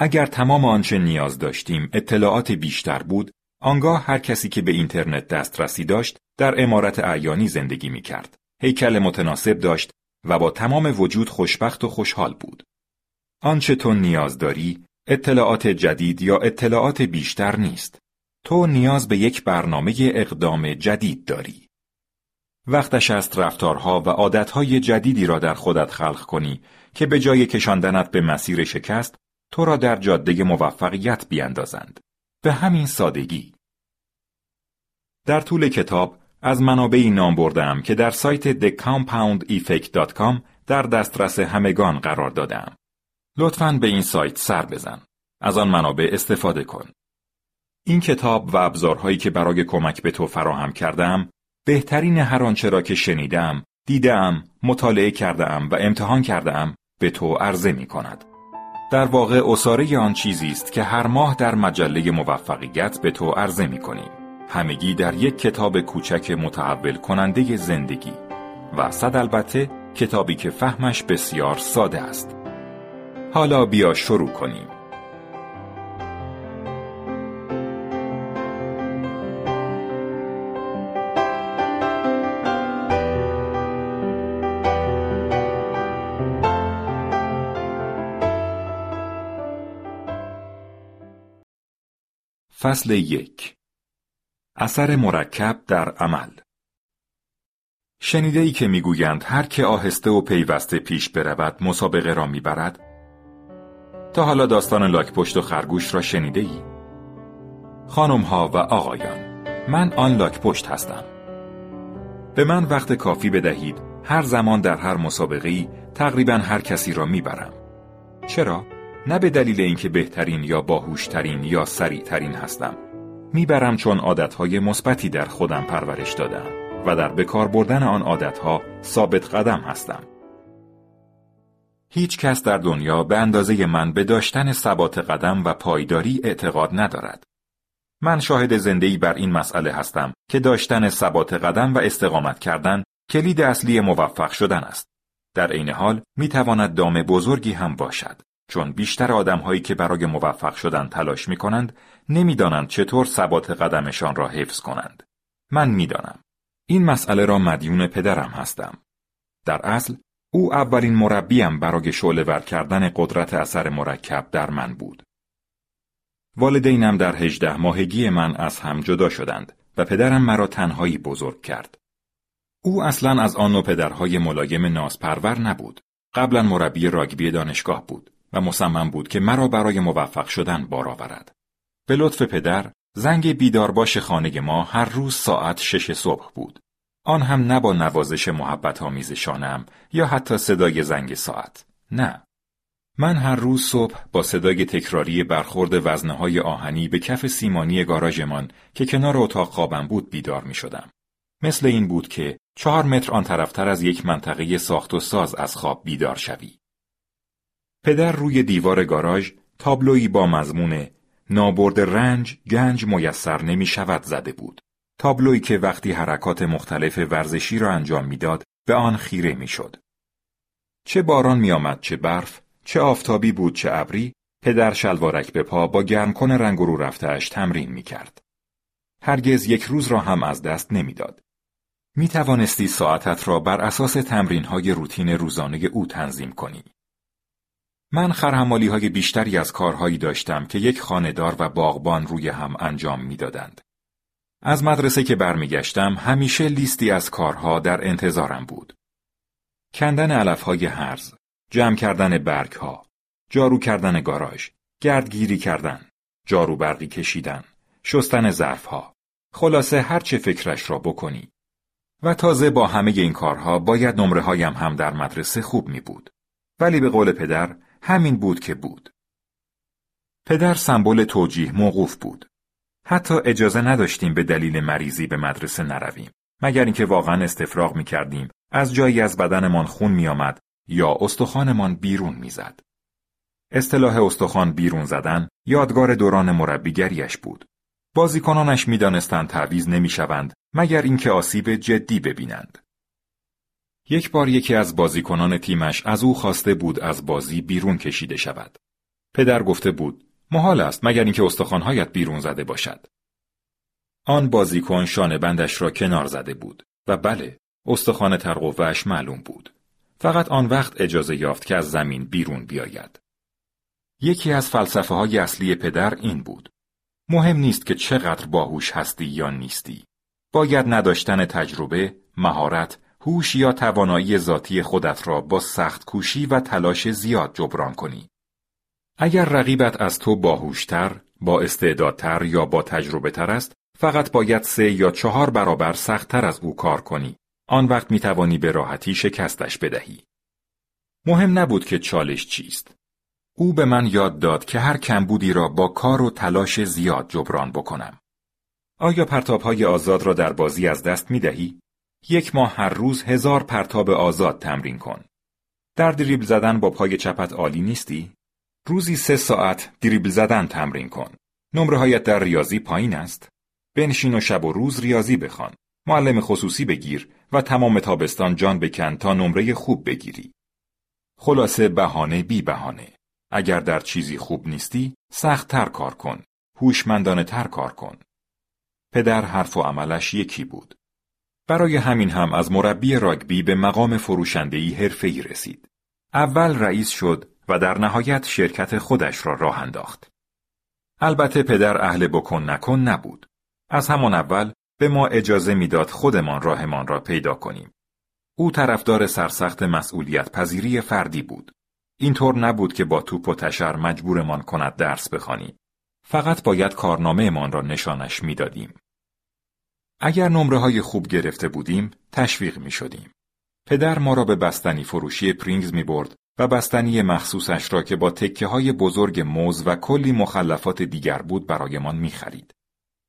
A: اگر تمام آنچه نیاز داشتیم اطلاعات بیشتر بود، آنگاه هر کسی که به اینترنت دسترسی داشت در امارت اعیانی زندگی می کرد. هیکل متناسب داشت و با تمام وجود خوشبخت و خوشحال بود. آنچه تو نیاز داری اطلاعات جدید یا اطلاعات بیشتر نیست. تو نیاز به یک برنامه اقدام جدید داری. وقتش است رفتارها و عادتهای جدیدی را در خودت خلق کنی که به جای کشاندنت به مسیر شکست تو را در جاده موفقیت بیاندازند. به همین سادگی. در طول کتاب از منابعی نام بردم که در سایت thecompoundeffect.com در دسترس همگان قرار دادم. لطفاً به این سایت سر بزن. از آن منابع استفاده کن. این کتاب و ابزارهایی که برای کمک به تو فراهم کردم بهترین هر آنچه را که شنیدم، دیدم، مطالعه کردم و امتحان کردم به تو عرضه می کند. در واقع اصاره آن چیزی است که هر ماه در مجله موفقیت به تو عرضه می کنیم. همگی در یک کتاب کوچک متحول کننده زندگی و صد البته کتابی که فهمش بسیار ساده است. حالا بیا شروع کنیم. فصل یک. اثر مرکب در عمل. شنیده ای که می‌گویند هر که آهسته و پیوسته پیش برود مسابقه را می‌برد. تا حالا داستان لاک پشت و خرگوش را شنیده ای؟ خانم ها و آقایان من آن لاک پشت هستم. به من وقت کافی بدهید هر زمان در هر مسابقه ای تقریبا هر کسی را می‌برم. چرا؟ نه به دلیل اینکه بهترین یا باهوشترین یا سریعترین هستم. می‌برم چون عادتهای مثبتی در خودم پرورش دادم و در بکار بردن آن عادتها ثابت قدم هستم. هیچ کس در دنیا به اندازه من به داشتن ثبات قدم و پایداری اعتقاد ندارد. من شاهد زندهی بر این مسئله هستم که داشتن ثبات قدم و استقامت کردن کلید اصلی موفق شدن است. در عین حال می تواند دام بزرگی هم باشد. چون بیشتر آدمهایی که برای موفق شدن تلاش می کنند نمی‌دانند چطور ثبات قدمشان را حفظ کنند. من می‌دانم. این مسئله را مدیون پدرم هستم. در اصل او اولین مربیم برای شعله ور کردن قدرت اثر مرکب در من بود. والدینم در هجده ماهگی من از هم جدا شدند و پدرم مرا تنهایی بزرگ کرد. او اصلا از آن نوع پدرهای ملایم نازپرور نبود. قبلا مربی راگبی دانشگاه بود و مصمم بود که مرا برای موفق شدن بار آورد. به لطف پدر، زنگ بیدارباش خانه ما هر روز ساعت شش صبح بود. آن هم نه با نوازش محبت آمیز شانم یا حتی صدای زنگ ساعت. نه. من هر روز صبح با صدای تکراری برخورد وزنه های آهنی به کف سیمانی گاراژمان که کنار اتاق خوابم بود بیدار می شدم. مثل این بود که چهار متر آن طرفتر از یک منطقه ساخت و ساز از خواب بیدار شوی. پدر روی دیوار گاراژ تابلویی با مضمون نابرد رنج گنج میسر نمی شود زده بود. تابلویی که وقتی حرکات مختلف ورزشی را انجام می‌داد به آن خیره می‌شد. چه باران میآمد چه برف چه آفتابی بود چه ابری پدر شلوارک به پا با گرمکن رنگ رو رفتهاش تمرین می کرد. هرگز یک روز را هم از دست نمی‌داد. می توانستی ساعتت را بر اساس تمرین های روتین روزانه او تنظیم کنی. من خرحمالی های بیشتری از کارهایی داشتم که یک خاندار و باغبان روی هم انجام می‌دادند. از مدرسه که برمیگشتم همیشه لیستی از کارها در انتظارم بود. کندن علفهای هرز، جمع کردن برگها، جارو کردن گاراژ، گردگیری کردن، جارو برقی کشیدن، شستن ظرفها. خلاصه هر چه فکرش را بکنی. و تازه با همه این کارها باید نمره هایم هم در مدرسه خوب می بود. ولی به قول پدر همین بود که بود. پدر سمبل توجیه موقوف بود. حتی اجازه نداشتیم به دلیل مریضی به مدرسه نرویم. مگر اینکه واقعا استفراغ می کردیم، از جایی از بدنمان خون می آمد یا استخوانمان بیرون می‌زد. اصطلاح استخوان بیرون زدن یادگار دوران مربیگریش بود. بازیکنانش می‌دانستند تعویز نمی‌شوند مگر اینکه آسیب جدی ببینند. یک بار یکی از بازیکنان تیمش از او خواسته بود از بازی بیرون کشیده شود. پدر گفته بود محال است مگر اینکه استخوانهایت بیرون زده باشد. آن بازیکن شانه بندش را کنار زده بود و بله استخوان ترقوهش معلوم بود. فقط آن وقت اجازه یافت که از زمین بیرون بیاید. یکی از فلسفه های اصلی پدر این بود. مهم نیست که چقدر باهوش هستی یا نیستی. باید نداشتن تجربه، مهارت، هوش یا توانایی ذاتی خودت را با سخت کوشی و تلاش زیاد جبران کنی. اگر رقیبت از تو باهوشتر، با استعدادتر یا با تجربه تر است، فقط باید سه یا چهار برابر سختتر از او کار کنی. آن وقت می توانی به راحتی شکستش بدهی. مهم نبود که چالش چیست. او به من یاد داد که هر کمبودی را با کار و تلاش زیاد جبران بکنم. آیا پرتابهای آزاد را در بازی از دست می دهی؟ یک ماه هر روز هزار پرتاب آزاد تمرین کن. در دریبل زدن با پای چپت عالی نیستی؟ روزی سه ساعت دریبل زدن تمرین کن. نمره در ریاضی پایین است. بنشین و شب و روز ریاضی بخوان. معلم خصوصی بگیر و تمام تابستان جان بکن تا نمره خوب بگیری. خلاصه بهانه بی بهانه. اگر در چیزی خوب نیستی، سخت تر کار کن. هوشمندانه تر کار کن. پدر حرف و عملش یکی بود. برای همین هم از مربی راگبی به مقام فروشندهی حرفه‌ای رسید. اول رئیس شد و در نهایت شرکت خودش را راه انداخت. البته پدر اهل بکن نکن نبود. از همان اول به ما اجازه می‌داد خودمان راهمان را پیدا کنیم. او طرفدار سرسخت مسئولیت پذیری فردی بود. اینطور نبود که با توپ و تشر مجبورمان کند درس بخوانیم. فقط باید کارنامه را نشانش می‌دادیم. اگر نمره های خوب گرفته بودیم، تشویق می شدیم. پدر ما را به بستنی فروشی پرینگز می برد و بستنی مخصوصش را که با تکه های بزرگ موز و کلی مخلفات دیگر بود برایمان می خرید.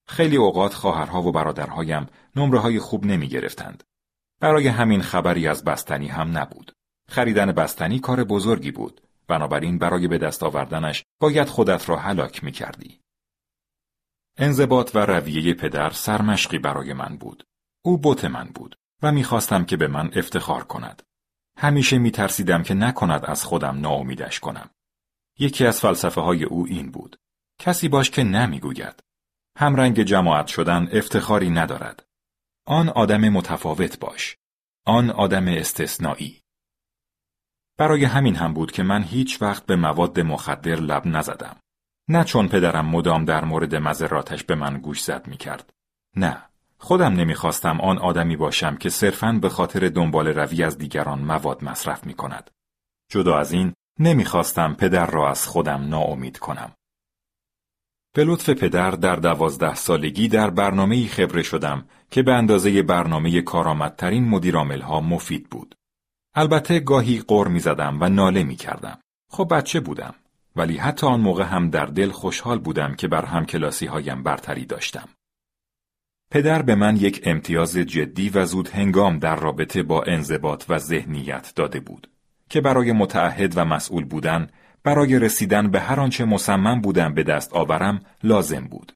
A: خیلی اوقات خواهرها و برادرهایم نمره های خوب نمی گرفتند. برای همین خبری از بستنی هم نبود. خریدن بستنی کار بزرگی بود. بنابراین برای به دست آوردنش باید خودت را هلاک می کردی. انضباط و رویه پدر سرمشقی برای من بود. او بوت من بود و می‌خواستم که به من افتخار کند. همیشه میترسیدم که نکند از خودم ناامیدش کنم. یکی از فلسفه های او این بود. کسی باش که نمی‌گوید. همرنگ جماعت شدن افتخاری ندارد. آن آدم متفاوت باش. آن آدم استثنایی. برای همین هم بود که من هیچ وقت به مواد مخدر لب نزدم. نه چون پدرم مدام در مورد مذراتش به من گوش زد می کرد. نه. خودم نمی‌خواستم آن آدمی باشم که صرفاً به خاطر دنبال روی از دیگران مواد مصرف می کند. جدا از این نمی‌خواستم پدر را از خودم ناامید کنم. به لطف پدر در دوازده سالگی در برنامه خبره شدم که به اندازه برنامه کارآمدترین مدیراملها مفید بود. البته گاهی قر می زدم و ناله می کردم. خب بچه بودم. ولی حتی آن موقع هم در دل خوشحال بودم که بر هم کلاسی هایم برتری داشتم. پدر به من یک امتیاز جدی و زود هنگام در رابطه با انضباط و ذهنیت داده بود که برای متعهد و مسئول بودن برای رسیدن به هر آنچه مصمم بودم به دست آورم لازم بود.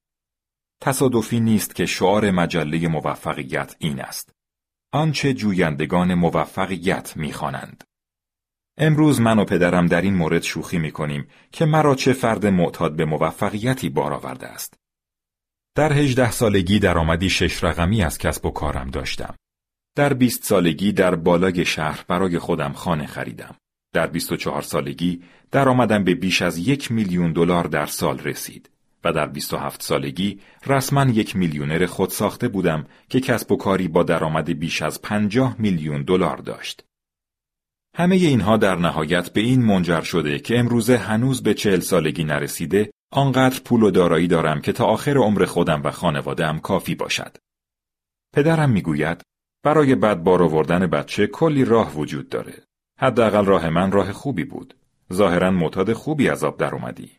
A: تصادفی نیست که شعار مجله موفقیت این است. آنچه جویندگان موفقیت می‌خوانند. امروز من و پدرم در این مورد شوخی می‌کنیم که مرا چه فرد معتاد به موفقیتی بار آورده است. در هجده سالگی درآمدی شش رقمی از کسب و کارم داشتم. در بیست سالگی در بالای شهر برای خودم خانه خریدم. در بیست و چهار سالگی درآمدم به بیش از یک میلیون دلار در سال رسید و در بیست و هفت سالگی رسما یک میلیونر خود ساخته بودم که کسب و کاری با درآمد بیش از پنجاه میلیون دلار داشت. همه اینها در نهایت به این منجر شده که امروزه هنوز به چهل سالگی نرسیده آنقدر پول و دارایی دارم که تا آخر عمر خودم و خانوادهام کافی باشد. پدرم می‌گوید برای بد بار آوردن بچه کلی راه وجود داره. حداقل راه من راه خوبی بود. ظاهرا معتاد خوبی از آب در اومدی.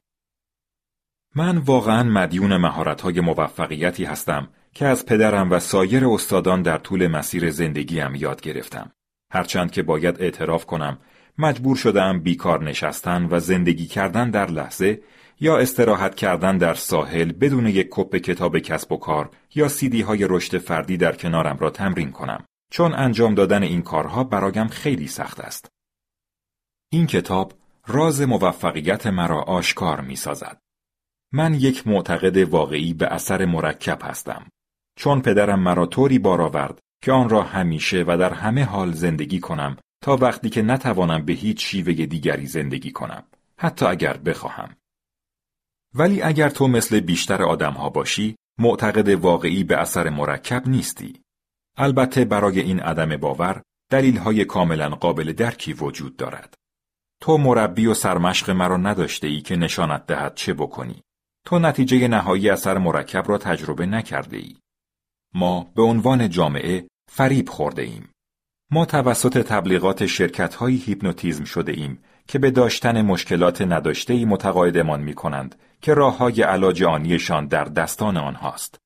A: من واقعا مدیون مهارت‌های موفقیتی هستم که از پدرم و سایر استادان در طول مسیر زندگیم یاد گرفتم. هرچند که باید اعتراف کنم مجبور شدم بیکار نشستن و زندگی کردن در لحظه یا استراحت کردن در ساحل بدون یک کپ کتاب کسب و کار یا سیدی های رشد فردی در کنارم را تمرین کنم چون انجام دادن این کارها برایم خیلی سخت است. این کتاب راز موفقیت مرا آشکار می سازد. من یک معتقد واقعی به اثر مرکب هستم. چون پدرم مرا طوری بار آورد که آن را همیشه و در همه حال زندگی کنم تا وقتی که نتوانم به هیچ شیوه دیگری زندگی کنم. حتی اگر بخواهم. ولی اگر تو مثل بیشتر آدمها باشی معتقد واقعی به اثر مرکب نیستی. البته برای این عدم باور های کاملا قابل درکی وجود دارد. تو مربی و سرمشق مرا نداشته ای که نشانت دهد چه بکنی. تو نتیجه نهایی اثر مرکب را تجربه نکرده ای ما به عنوان جامعه فریب خورده ایم. ما توسط تبلیغات شرکت های هیپنوتیزم شده ایم که به داشتن مشکلات نداشته ای متقاعدمان می کنند که راه های علاج آنیشان در دستان آنهاست.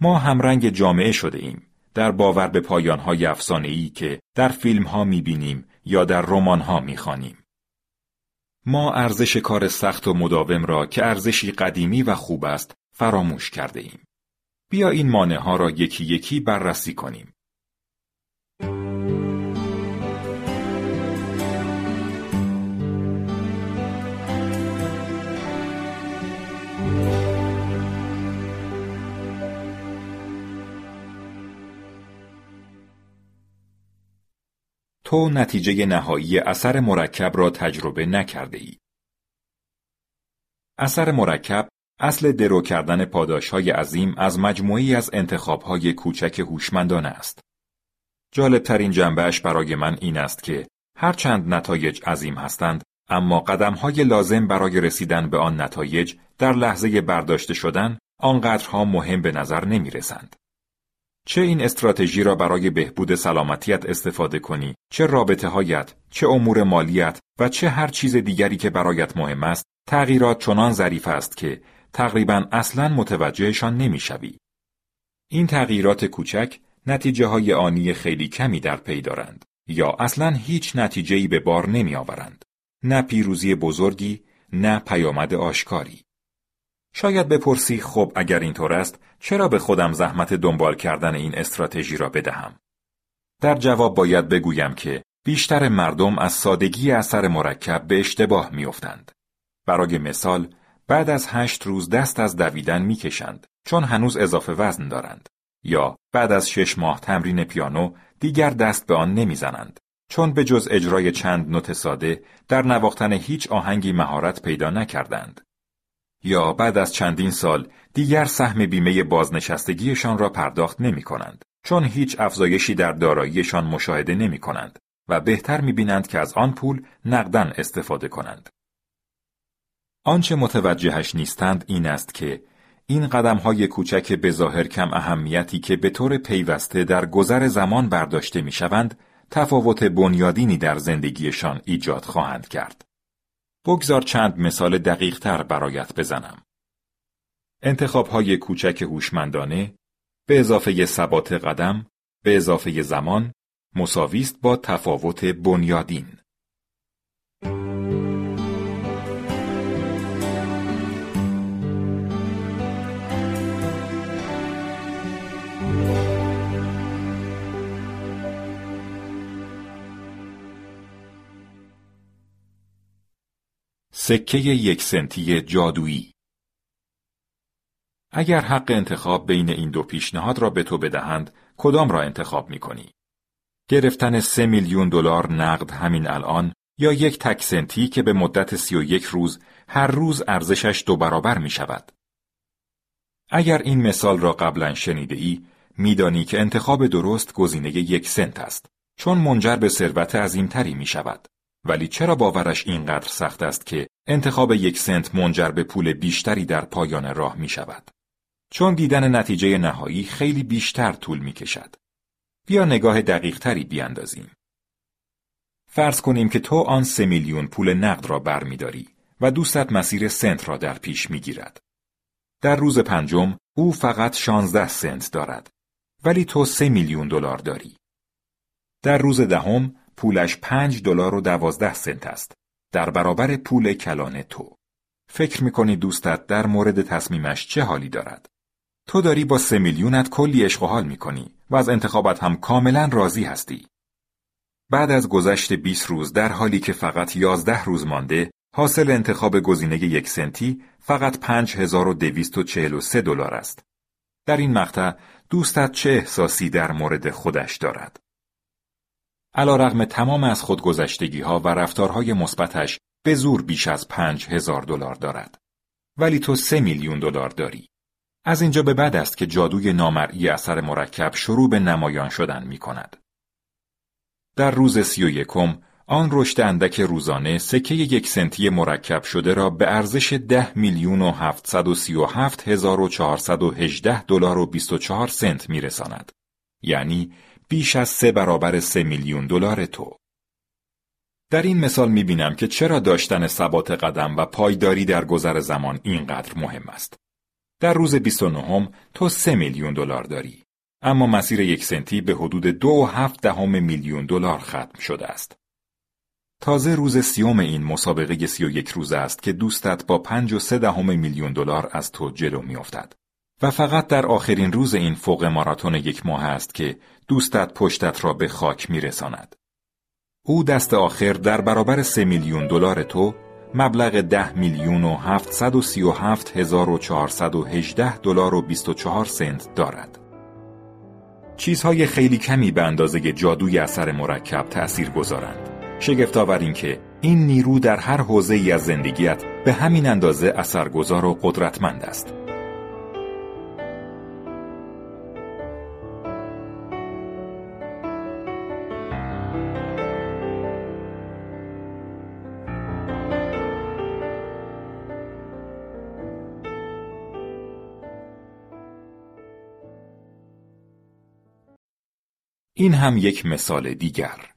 A: ما همرنگ جامعه شده ایم در باور به پایان های افسانه ای که در فیلم ها می بینیم یا در رمان ها می خانیم. ما ارزش کار سخت و مداوم را که ارزشی قدیمی و خوب است فراموش کرده ایم. بیا این مانع ها را یکی یکی بررسی کنیم. تو نتیجه نهایی اثر مرکب را تجربه نکرده ای. اثر مرکب اصل درو کردن پاداش های عظیم از مجموعی از انتخاب های کوچک هوشمندانه است. جالبترین جنبهش برای من این است که هرچند نتایج عظیم هستند اما قدم های لازم برای رسیدن به آن نتایج در لحظه برداشته شدن آنقدرها مهم به نظر نمی رسند. چه این استراتژی را برای بهبود سلامتیت استفاده کنی، چه رابطه هایت، چه امور مالیت و چه هر چیز دیگری که برایت مهم است، تغییرات چنان ظریف است که تقریبا اصلا متوجهشان نمی‌شوی. این تغییرات کوچک نتیجه های آنی خیلی کمی در پی دارند یا اصلا هیچ نتیجهی به بار نمی آورند. نه پیروزی بزرگی، نه پیامد آشکاری. شاید بپرسی خب اگر اینطور است چرا به خودم زحمت دنبال کردن این استراتژی را بدهم؟ در جواب باید بگویم که بیشتر مردم از سادگی اثر مرکب به اشتباه میافتند. برای مثال بعد از هشت روز دست از دویدن می‌کشند چون هنوز اضافه وزن دارند یا بعد از شش ماه تمرین پیانو دیگر دست به آن نمی‌زنند. چون به جز اجرای چند نوت ساده در نواختن هیچ آهنگی مهارت پیدا نکردند. یا بعد از چندین سال دیگر سهم بیمه بازنشستگیشان را پرداخت نمی کنند چون هیچ افزایشی در داراییشان مشاهده نمی کنند و بهتر می بینند که از آن پول نقدن استفاده کنند. آنچه متوجهش نیستند این است که این قدم های کوچک به ظاهر کم اهمیتی که به طور پیوسته در گذر زمان برداشته می شوند تفاوت بنیادینی در زندگیشان ایجاد خواهند کرد. بگذار چند مثال دقیق تر برایت بزنم. انتخاب های کوچک هوشمندانه به اضافه ثبات قدم به اضافه زمان مساویست با تفاوت بنیادین. سکه یک سنتی جادویی اگر حق انتخاب بین این دو پیشنهاد را به تو بدهند کدام را انتخاب می کنی؟ گرفتن سه میلیون دلار نقد همین الان یا یک تک سنتی که به مدت سی و یک روز هر روز ارزشش دو برابر می شود. اگر این مثال را قبلا شنیده ای میدانی که انتخاب درست گزینه یک سنت است چون منجر به ثروت عظیمتری می شود. ولی چرا باورش اینقدر سخت است که انتخاب یک سنت منجر به پول بیشتری در پایان راه می شود؟ چون دیدن نتیجه نهایی خیلی بیشتر طول می کشد. بیا نگاه دقیق تری بیاندازیم. فرض کنیم که تو آن سه میلیون پول نقد را برمیداری و دوستت مسیر سنت را در پیش می‌گیرد. در روز پنجم او فقط 16 سنت دارد ولی تو سه میلیون دلار داری. در روز دهم پولش پنج دلار و دوازده سنت است. در برابر پول کلان تو. فکر می‌کنی دوستت در مورد تصمیمش چه حالی دارد؟ تو داری با سه میلیونت کلی عشق و حال می‌کنی و از انتخابت هم کاملا راضی هستی. بعد از گذشت 20 روز در حالی که فقط 11 روز مانده، حاصل انتخاب گزینه یک سنتی فقط 5243 دلار است. در این مقطع دوستت چه احساسی در مورد خودش دارد؟ علا رغم تمام از خودگذشتگی ها و رفتارهای مثبتش به زور بیش از پنج هزار دلار دارد. ولی تو سه میلیون دلار داری. از اینجا به بعد است که جادوی نامرئی اثر مرکب شروع به نمایان شدن می کند. در روز سی و یکم آن رشد اندک روزانه سکه یک سنتی مرکب شده را به ارزش ده میلیون و هفتصد و سی و هفت هزار و چهارصد و هجده دلار و بیست و چهار سنت می رساند. یعنی بیش از سه برابر سه میلیون دلار تو. در این مثال می بینم که چرا داشتن ثبات قدم و پایداری در گذر زمان اینقدر مهم است. در روز 29 تو سه میلیون دلار داری. اما مسیر یک سنتی به حدود دو و هفت دهم میلیون دلار ختم شده است. تازه روز سیوم این مسابقه سی و یک روزه است که دوستت با پنج و سه دهم میلیون دلار از تو جلو میافتد. و فقط در آخرین روز این فوق ماراتون یک ماه است که دوستت پشتت را به خاک میرساند. او دست آخر در برابر سه میلیون دلار تو مبلغ ده میلیون و هفتصد و سی و هفت هزار و چهارصد و هجده دلار و بیست و چهار سنت دارد. چیزهای خیلی کمی به اندازه جادوی اثر مرکب تأثیر گذارند. شگفتآور این که این نیرو در هر حوزه ای از زندگیت به همین اندازه اثرگذار و قدرتمند است. این هم یک مثال دیگر.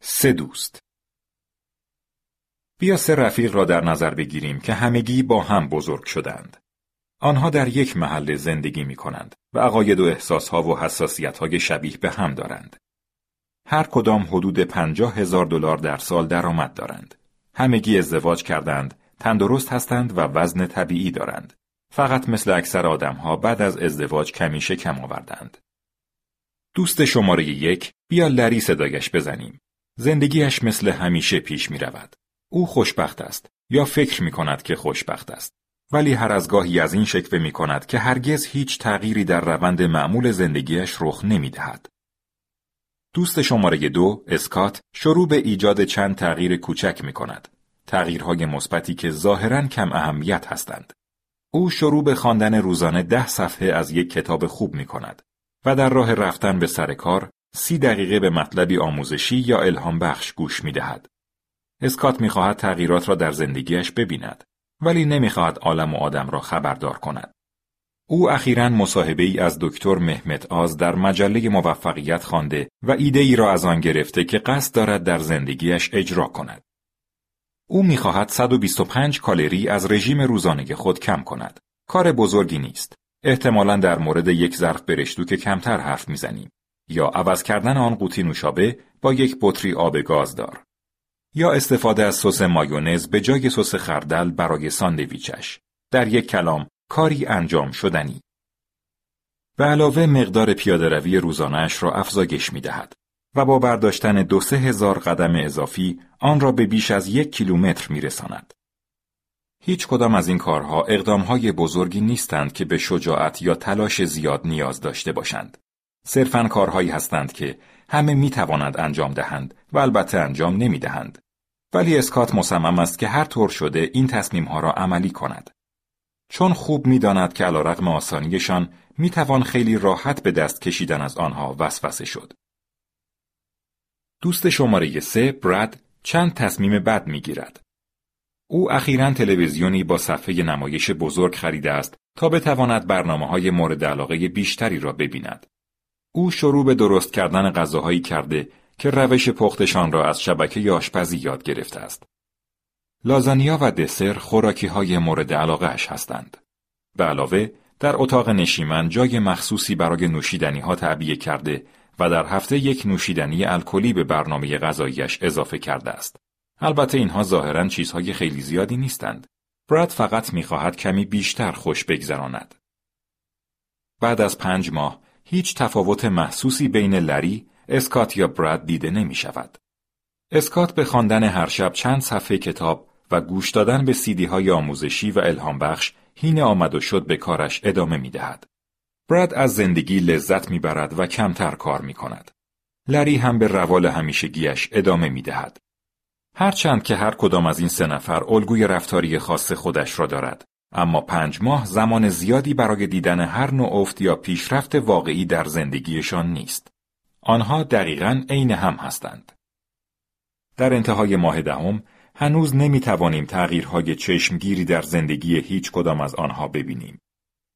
A: سه دوست بیا سه رفیق را در نظر بگیریم که همگی با هم بزرگ شدند. آنها در یک محل زندگی می کنند و عقاید و احساسها و حساسیتهای شبیه به هم دارند. هر کدام حدود پنجاه هزار دلار در سال درآمد دارند. همگی ازدواج کردند، تندرست هستند و وزن طبیعی دارند. فقط مثل اکثر آدمها بعد از ازدواج کمی شکم آوردند. دوست شماره یک بیا لری صدایش بزنیم. زندگیش مثل همیشه پیش می رود. او خوشبخت است یا فکر می کند که خوشبخت است. ولی هر از گاهی از این شکوه می کند که هرگز هیچ تغییری در روند معمول زندگیش رخ نمی دهد. دوست شماره دو، اسکات، شروع به ایجاد چند تغییر کوچک می کند. تغییرهای مثبتی که ظاهرا کم اهمیت هستند. او شروع به خواندن روزانه ده صفحه از یک کتاب خوب می کند و در راه رفتن به سر کار سی دقیقه به مطلبی آموزشی یا الهام بخش گوش می دهد. اسکات می خواهد تغییرات را در زندگیش ببیند ولی نمی خواهد عالم و آدم را خبردار کند. او اخیرا مصاحبه ای از دکتر مهمت آز در مجله موفقیت خوانده و ایده ای را از آن گرفته که قصد دارد در زندگیش اجرا کند. او می‌خواهد 125 کالری از رژیم روزانه خود کم کند. کار بزرگی نیست. احتمالا در مورد یک ظرف برشتو که کمتر حرف می‌زنیم یا عوض کردن آن قوطی نوشابه با یک بطری آب گازدار یا استفاده از سس مایونز به جای سس خردل برای ساندویچش در یک کلام کاری انجام شدنی به علاوه مقدار پیاده روی روزانهاش را افزایش می دهد و با برداشتن دو سه هزار قدم اضافی آن را به بیش از یک کیلومتر می رساند. هیچ کدام از این کارها اقدامهای بزرگی نیستند که به شجاعت یا تلاش زیاد نیاز داشته باشند. صرفاً کارهایی هستند که همه می توانند انجام دهند و البته انجام نمی دهند. ولی اسکات مصمم است که هر طور شده این تصمیمها را عملی کند. چون خوب می‌داند که علیرغم آسانیشان می‌توان خیلی راحت به دست کشیدن از آنها وسوسه شد. دوست شماره سه براد چند تصمیم بد می‌گیرد. او اخیرا تلویزیونی با صفحه نمایش بزرگ خریده است تا بتواند برنامه های مورد علاقه بیشتری را ببیند. او شروع به درست کردن غذاهایی کرده که روش پختشان را از شبکه آشپزی یاد گرفته است. لازانیا و دسر خوراکی های مورد علاقه اش هستند. به علاوه در اتاق نشیمن جای مخصوصی برای نوشیدنی ها تعبیه کرده و در هفته یک نوشیدنی الکلی به برنامه غذاییش اضافه کرده است. البته اینها ظاهرا چیزهای خیلی زیادی نیستند. براد فقط می‌خواهد کمی بیشتر خوش بگذراند. بعد از پنج ماه هیچ تفاوت محسوسی بین لری، اسکات یا براد دیده نمی شود. اسکات به خواندن هر شب چند صفحه کتاب و گوش دادن به سیدی های آموزشی و الهام بخش هین آمد و شد به کارش ادامه می دهد. براد از زندگی لذت می برد و کمتر کار می کند. لری هم به روال همیشگیش ادامه می دهد. هرچند که هر کدام از این سه نفر الگوی رفتاری خاص خودش را دارد اما پنج ماه زمان زیادی برای دیدن هر نوع افت یا پیشرفت واقعی در زندگیشان نیست. آنها دقیقا عین هم هستند. در انتهای ماه دهم هنوز نمی توانیم تغییرهای چشمگیری در زندگی هیچ کدام از آنها ببینیم.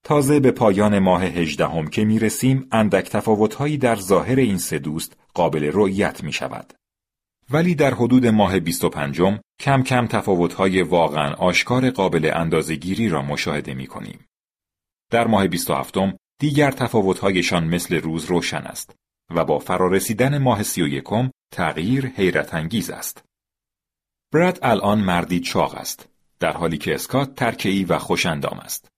A: تازه به پایان ماه هجدهم که می رسیم اندک تفاوتهایی در ظاهر این سه دوست قابل رؤیت می شود. ولی در حدود ماه 25 کم کم تفاوتهای واقعا آشکار قابل اندازهگیری را مشاهده می کنیم. در ماه 27 دیگر تفاوتهایشان مثل روز روشن است و با فرارسیدن ماه 31 تغییر حیرت انگیز است. براد الان مردی چاق است در حالی که اسکات ترکئی و خوشندام است.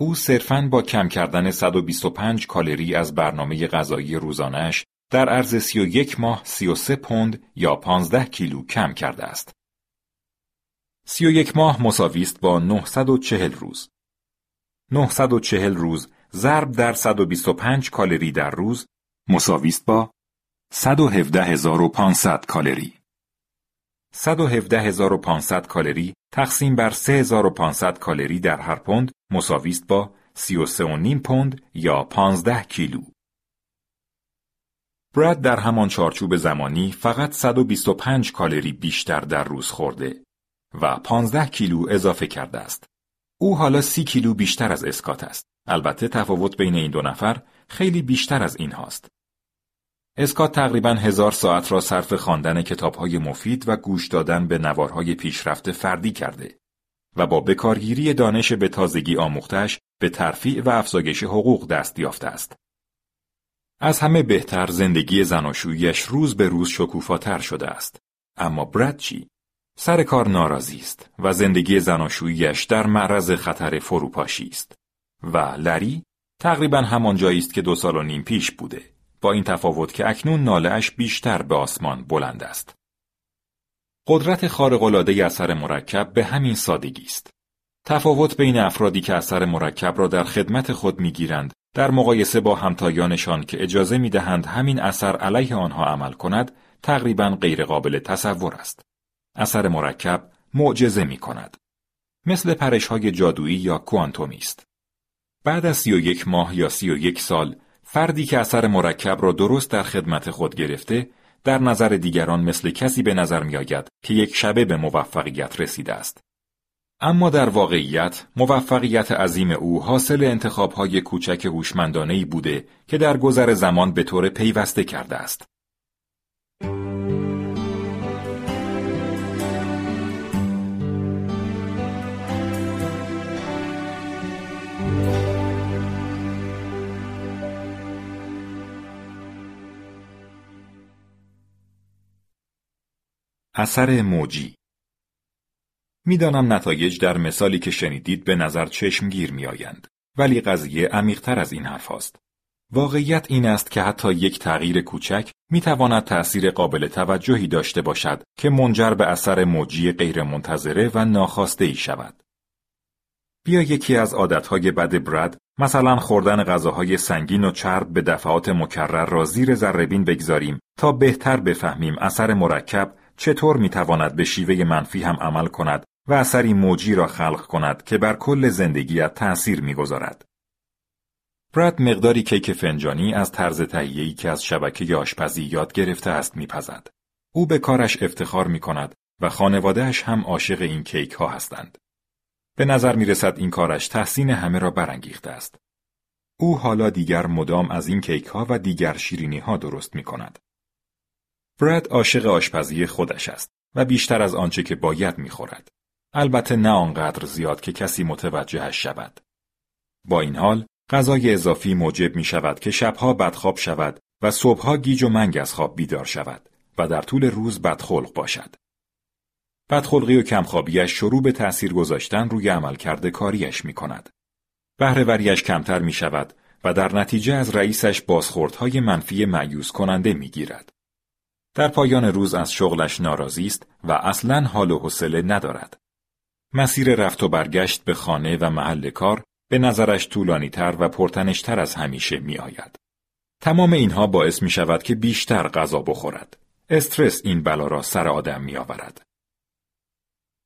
A: او صرفاً با کم کردن 125 کالری از برنامه غذایی روزانش در عرض 31 ماه 33 پوند یا 15 کیلو کم کرده است. 31 ماه مساوی است با 940 روز. 940 روز ضرب در 125 کالری در روز مساوی است با 117500 کالری. 117500 کالری تقسیم بر 3500 کالری در هر پوند مساوی است با 33.5 پوند یا 15 کیلو. براد در همان چارچوب زمانی فقط 125 کالری بیشتر در روز خورده و 15 کیلو اضافه کرده است. او حالا 30 کیلو بیشتر از اسکات است. البته تفاوت بین این دو نفر خیلی بیشتر از این هاست. اسکات تقریبا هزار ساعت را صرف خواندن کتابهای مفید و گوش دادن به نوارهای پیشرفت فردی کرده و با بکارگیری دانش به تازگی آموختش به ترفیع و افزایش حقوق دست یافته است. از همه بهتر زندگی زناشویش روز به روز شکوفاتر شده است. اما برد چی؟ سر کار ناراضی است و زندگی زناشوییش در معرض خطر فروپاشی است. و لری تقریبا همان جایی است که دو سال و نیم پیش بوده. این تفاوت که اکنون نالهش بیشتر به آسمان بلند است. قدرت خارق‌العاده اثر مرکب به همین سادگی است. تفاوت بین افرادی که اثر مرکب را در خدمت خود می‌گیرند در مقایسه با همتایانشان که اجازه می‌دهند همین اثر علیه آنها عمل کند تقریبا غیرقابل تصور است. اثر مرکب معجزه می کند. مثل پرش های جادویی یا کوانتومی است. بعد از سی و یک ماه یا سی و یک سال فردی که اثر مرکب را درست در خدمت خود گرفته در نظر دیگران مثل کسی به نظر می آید که یک شبه به موفقیت رسیده است. اما در واقعیت موفقیت عظیم او حاصل انتخابهای کوچک هوشمندانه بوده که در گذر زمان به طور پیوسته کرده است. اثر موجی می‌دانم نتایج در مثالی که شنیدید به نظر چشمگیر میآیند ولی قضیه عمیقتر از این حرف است. واقعیت این است که حتی یک تغییر کوچک می تواند تأثیر قابل توجهی داشته باشد که منجر به اثر موجی غیرمنتظره و ناخواسته ای شود. بیا یکی از عادتهای بد برد مثلا خوردن غذاهای سنگین و چرب به دفعات مکرر را زیر ذربین بگذاریم تا بهتر بفهمیم اثر مرکب چطور می‌تواند به شیوه منفی هم عمل کند و اثری موجی را خلق کند که بر کل زندگیت تأثیر می‌گذارد. براد مقداری کیک فنجانی از طرز تهیه‌ای که از شبکه آشپزی یاد گرفته است میپزد. او به کارش افتخار می کند و خانوادهش هم عاشق این کیک ها هستند. به نظر می رسد این کارش تحسین همه را برانگیخته است. او حالا دیگر مدام از این کیک ها و دیگر شیرینی ها درست می کند. براد عاشق آشپزی خودش است و بیشتر از آنچه که باید می خورد. البته نه آنقدر زیاد که کسی متوجهش شود. با این حال غذای اضافی موجب می شود که شبها بدخواب شود و صبحها گیج و منگ از خواب بیدار شود و در طول روز بدخلق باشد. بدخلقی و کمخوابیش شروع به تأثیر گذاشتن روی عملکرد کاریش می کند. بهرهوریش کمتر می شود و در نتیجه از رئیسش بازخوردهای منفی معیوز کننده می گیرد. در پایان روز از شغلش ناراضی است و اصلا حال و حوصله ندارد. مسیر رفت و برگشت به خانه و محل کار به نظرش طولانی تر و پرتنشتر از همیشه می آید. تمام اینها باعث می شود که بیشتر غذا بخورد. استرس این بلا را سر آدم می آورد.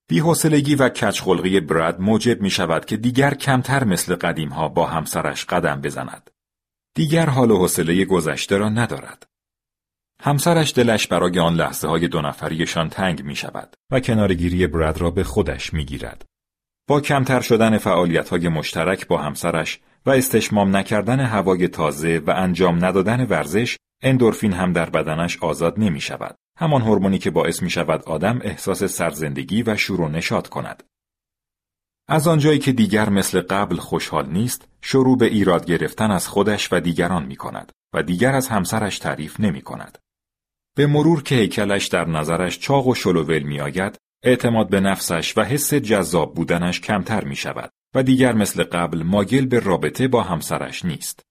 A: بیحسلگی و کچخلقی براد موجب می شود که دیگر کمتر مثل قدیم ها با همسرش قدم بزند. دیگر حال و حوصله گذشته را ندارد. همسرش دلش برای آن لحظه های دو نفریشان تنگ می شود و کنارگیری براد را به خودش می گیرد. با کمتر شدن فعالیت های مشترک با همسرش و استشمام نکردن هوای تازه و انجام ندادن ورزش اندورفین هم در بدنش آزاد نمی شود. همان هورمونی که باعث می شود آدم احساس سرزندگی و شور و نشاد کند. از آنجایی که دیگر مثل قبل خوشحال نیست، شروع به ایراد گرفتن از خودش و دیگران می کند و دیگر از همسرش تعریف نمی کند. به مرور که هیکلش در نظرش چاق و شلوول می آید، اعتماد به نفسش و حس جذاب بودنش کمتر می شود و دیگر مثل قبل ماگل به رابطه با همسرش نیست.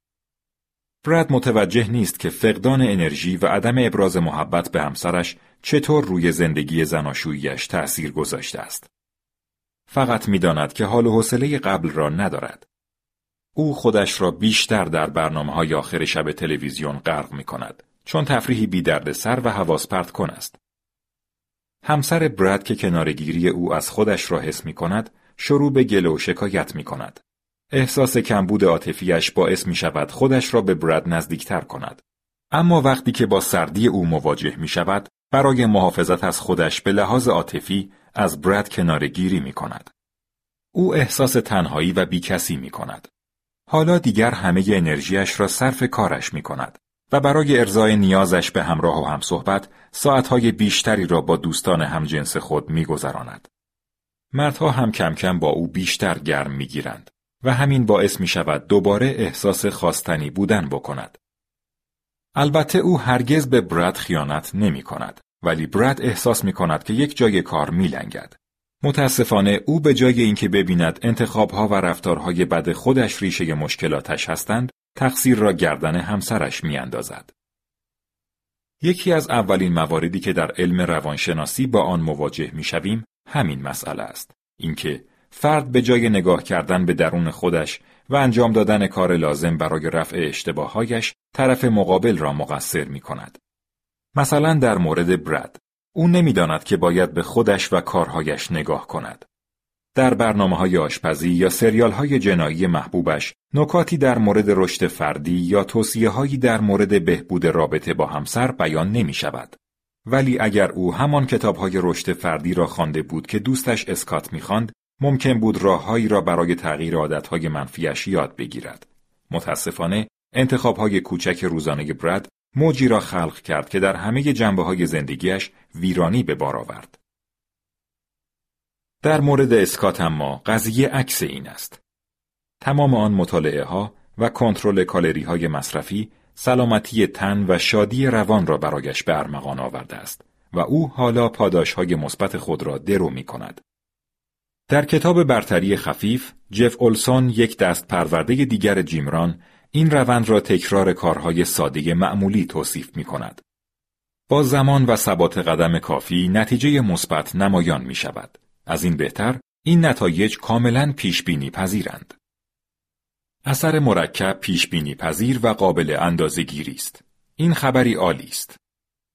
A: براد متوجه نیست که فقدان انرژی و عدم ابراز محبت به همسرش چطور روی زندگی زناشوییش تأثیر گذاشته است. فقط می‌داند که حال و حوصله قبل را ندارد. او خودش را بیشتر در برنامه های آخر شب تلویزیون غرق می کند چون تفریحی بی درد سر و حواس پرت کن است. همسر براد که کنارگیری او از خودش را حس می کند شروع به گله و شکایت می کند. احساس کمبود عاطفیش باعث می شود خودش را به براد نزدیکتر کند. اما وقتی که با سردی او مواجه می شود برای محافظت از خودش به لحاظ عاطفی از براد کنارگیری می کند. او احساس تنهایی و بیکسی می کند. حالا دیگر همه انرژیش را صرف کارش می کند و برای ارزای نیازش به همراه و همصحبت ساعتهای بیشتری را با دوستان همجنس خود میگذراند. مردها هم کم کم با او بیشتر گرم می‌گیرند و همین باعث می شود دوباره احساس خواستنی بودن بکند. البته او هرگز به برد خیانت نمی کند ولی برد احساس می کند که یک جای کار می لنگد. متاسفانه او به جای اینکه ببیند انتخابها و رفتارهای بد خودش ریشه مشکلاتش هستند تقصیر را گردن همسرش میاندازد. یکی از اولین مواردی که در علم روانشناسی با آن مواجه می‌شویم همین مسئله است اینکه فرد به جای نگاه کردن به درون خودش و انجام دادن کار لازم برای رفع اشتباههایش طرف مقابل را مقصر می کند. مثلا در مورد برد او نمی‌داند که باید به خودش و کارهایش نگاه کند. در برنامه های آشپزی یا سریال های جنایی محبوبش نکاتی در مورد رشد فردی یا توصیه هایی در مورد بهبود رابطه با همسر بیان نمی شود. ولی اگر او همان کتاب های رشد فردی را خوانده بود که دوستش اسکات می‌خواند ممکن بود راههایی را برای تغییر عادتهای منفیش یاد بگیرد. متاسفانه انتخاب های کوچک روزانه برد موجی را خلق کرد که در همه جنبه های زندگیش ویرانی به بار آورد. در مورد اسکات اما قضیه عکس این است. تمام آن مطالعه ها و کنترل کالری های مصرفی سلامتی تن و شادی روان را برایش به ارمغان آورده است و او حالا پاداش های مثبت خود را درو می کند. در کتاب برتری خفیف، جف اولسون یک دست پرورده دیگر جیمران این روند را تکرار کارهای ساده معمولی توصیف می کند. با زمان و ثبات قدم کافی نتیجه مثبت نمایان می شود. از این بهتر این نتایج کاملا پیش بینی پذیرند. اثر مرکب پیش بینی پذیر و قابل اندازه‌گیری است. این خبری عالی است.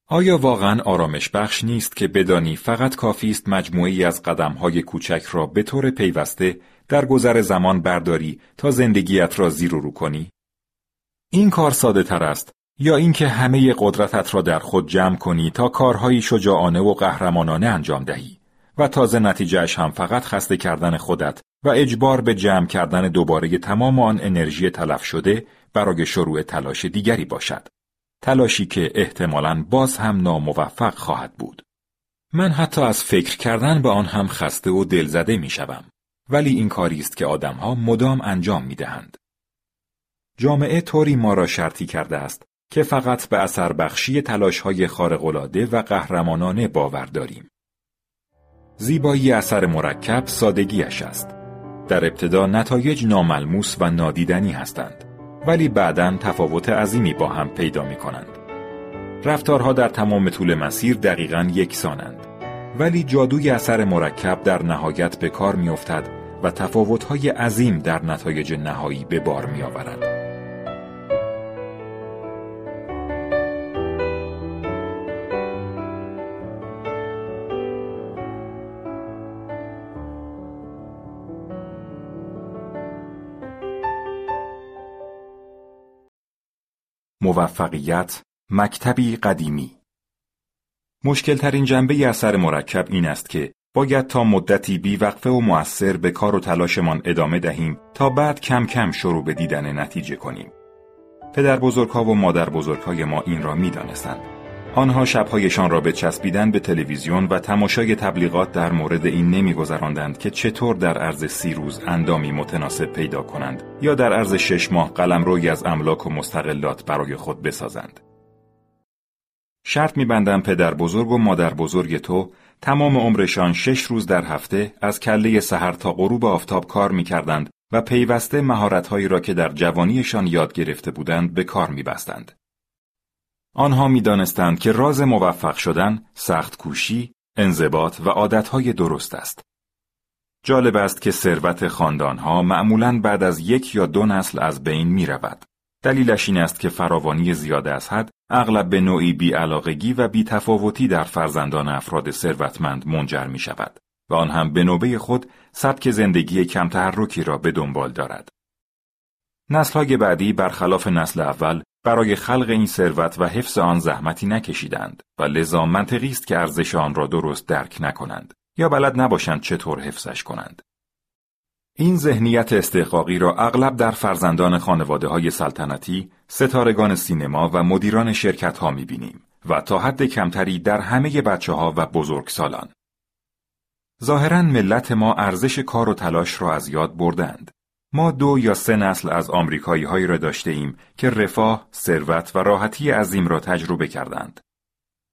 A: آیا واقعا آرامش بخش نیست که بدانی فقط کافی است مجموعی از قدمهای کوچک را به طور پیوسته در گذر زمان برداری تا زندگیت را زیر و رو کنی؟ این کار ساده تر است یا اینکه همه قدرتت را در خود جمع کنی تا کارهایی شجاعانه و قهرمانانه انجام دهی و تازه نتیجهش هم فقط خسته کردن خودت و اجبار به جمع کردن دوباره تمام آن انرژی تلف شده برای شروع تلاش دیگری باشد. تلاشی که احتمالاً باز هم ناموفق خواهد بود. من حتی از فکر کردن به آن هم خسته و دلزده می شوم. ولی این کاری است که آدمها مدام انجام می دهند. جامعه طوری ما را شرطی کرده است که فقط به اثر بخشی تلاش های خارقلاده و قهرمانانه باور داریم. زیبایی اثر مرکب سادگیش است. در ابتدا نتایج ناملموس و نادیدنی هستند. ولی بعدا تفاوت عظیمی با هم پیدا می کنند. رفتارها در تمام طول مسیر دقیقا یکسانند. ولی جادوی اثر مرکب در نهایت به کار می افتد و تفاوتهای عظیم در نتایج نهایی به بار می آورند. موفقیت مکتبی قدیمی مشکلترین جنبه اثر مرکب این است که باید تا مدتی بیوقفه و مؤثر به کار و تلاشمان ادامه دهیم تا بعد کم کم شروع به دیدن نتیجه کنیم. پدر بزرگها و مادر بزرگهای ما این را می دانستند. آنها شبهایشان را به چسبیدن به تلویزیون و تماشای تبلیغات در مورد این نمیگذراندند که چطور در عرض سی روز اندامی متناسب پیدا کنند یا در عرض شش ماه روی از املاک و مستقلات برای خود بسازند. شرط میبندم پدر بزرگ و مادر بزرگ تو تمام عمرشان شش روز در هفته از کله سحر تا غروب آفتاب کار می‌کردند و پیوسته مهارتهایی را که در جوانیشان یاد گرفته بودند به کار میبستند. آنها می‌دانستند که راز موفق شدن سخت کوشی، انضباط و عادتهای درست است. جالب است که ثروت خاندانها معمولا بعد از یک یا دو نسل از بین می رود. دلیلش این است که فراوانی زیاده از حد اغلب به نوعی بیعلاقگی و بیتفاوتی در فرزندان افراد ثروتمند منجر می شود و آن هم به نوبه خود سبک زندگی کم تحرکی را به دنبال دارد. نسلهای بعدی برخلاف نسل اول برای خلق این ثروت و حفظ آن زحمتی نکشیدند و لذا منطقی است که ارزش آن را درست درک نکنند یا بلد نباشند چطور حفظش کنند. این ذهنیت استحقاقی را اغلب در فرزندان خانواده های سلطنتی، ستارگان سینما و مدیران شرکت ها می بینیم و تا حد کمتری در همه بچه ها و بزرگسالان. ظاهرا ملت ما ارزش کار و تلاش را از یاد بردند. ما دو یا سه نسل از آمریکایی هایی را داشته ایم که رفاه، ثروت و راحتی عظیم را تجربه کردند.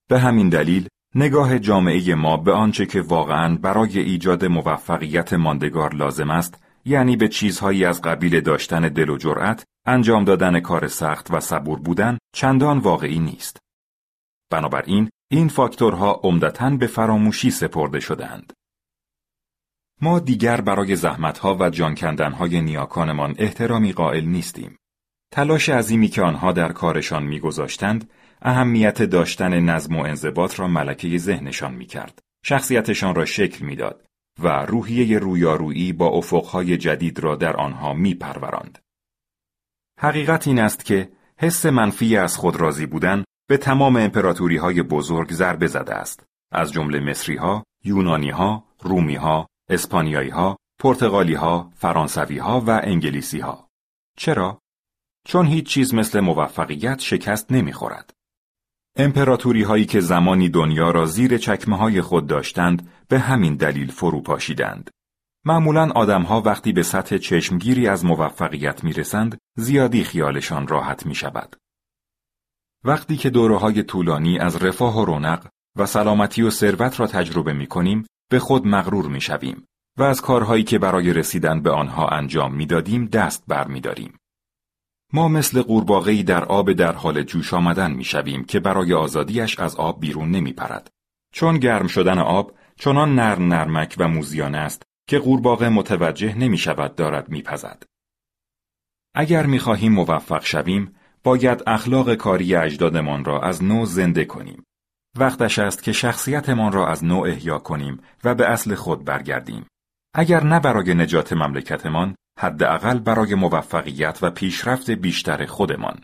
A: به همین دلیل نگاه جامعه ما به آنچه که واقعا برای ایجاد موفقیت ماندگار لازم است یعنی به چیزهایی از قبیل داشتن دل و جرأت، انجام دادن کار سخت و صبور بودن چندان واقعی نیست. بنابراین این فاکتورها عمدتا به فراموشی سپرده شدند. ما دیگر برای زحمتها و جانکندنهای نیاکانمان احترامی قائل نیستیم. تلاش عظیمی که آنها در کارشان میگذاشتند اهمیت داشتن نظم و انضباط را ملکه ذهنشان می‌کرد. شخصیتشان را شکل می‌داد و روحیه رویارویی با افقهای جدید را در آنها میپروراند. حقیقت این است که حس منفی از خود راضی بودن به تمام امپراتوری های بزرگ ضربه زده است. از جمله مصری ها، یونانی ها، رومی ها، اسپانیایی ها، پرتغالی ها، فرانسوی ها و انگلیسی ها. چرا؟ چون هیچ چیز مثل موفقیت شکست نمی‌خورد. امپراتوری هایی که زمانی دنیا را زیر چکمه های خود داشتند به همین دلیل فرو پاشیدند. معمولا آدمها وقتی به سطح چشمگیری از موفقیت می‌رسند زیادی خیالشان راحت می شود. وقتی که دوره های طولانی از رفاه و رونق و سلامتی و ثروت را تجربه می کنیم به خود مغرور می شویم و از کارهایی که برای رسیدن به آنها انجام می دادیم دست بر می داریم. ما مثل قورباغه‌ای در آب در حال جوش آمدن می شویم که برای آزادیش از آب بیرون نمی پرد. چون گرم شدن آب چنان نرم نرمک و موزیانه است که قورباغه متوجه نمی شود دارد می پزد. اگر می خواهیم موفق شویم باید اخلاق کاری اجدادمان را از نو زنده کنیم. وقتش است که شخصیتمان را از نو احیا کنیم و به اصل خود برگردیم. اگر نه برای نجات مملکتمان، حداقل برای موفقیت و پیشرفت بیشتر خودمان.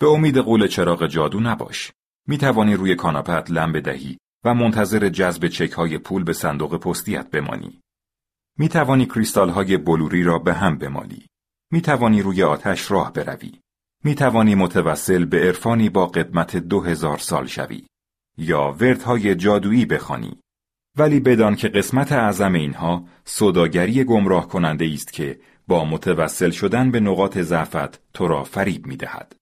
A: به امید قول چراغ جادو نباش. می توانی روی کاناپت لم بدهی و منتظر جذب چک های پول به صندوق پستیت بمانی. می توانی کریستال های بلوری را به هم بمالی. می توانی روی آتش راه بروی. می توانی متوسل به عرفانی با قدمت دو هزار سال شوی. یا وردهای جادویی بخوانی. ولی بدان که قسمت اعظم اینها صداگری گمراه کننده است که با متوسل شدن به نقاط ضعفت تو را فریب می دهد.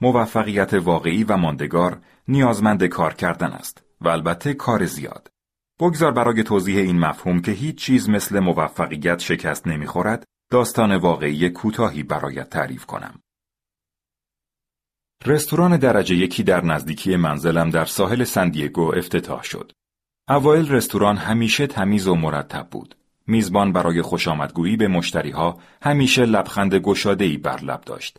A: موفقیت واقعی و ماندگار نیازمند کار کردن است و البته کار زیاد. بگذار برای توضیح این مفهوم که هیچ چیز مثل موفقیت شکست نمی‌خورد داستان واقعی کوتاهی برایت تعریف کنم. رستوران درجه یکی در نزدیکی منزلم در ساحل سندیگو افتتاح شد. اوایل رستوران همیشه تمیز و مرتب بود. میزبان برای خوشامدگویی به مشتریها همیشه لبخند گشاده‌ای بر لب داشت.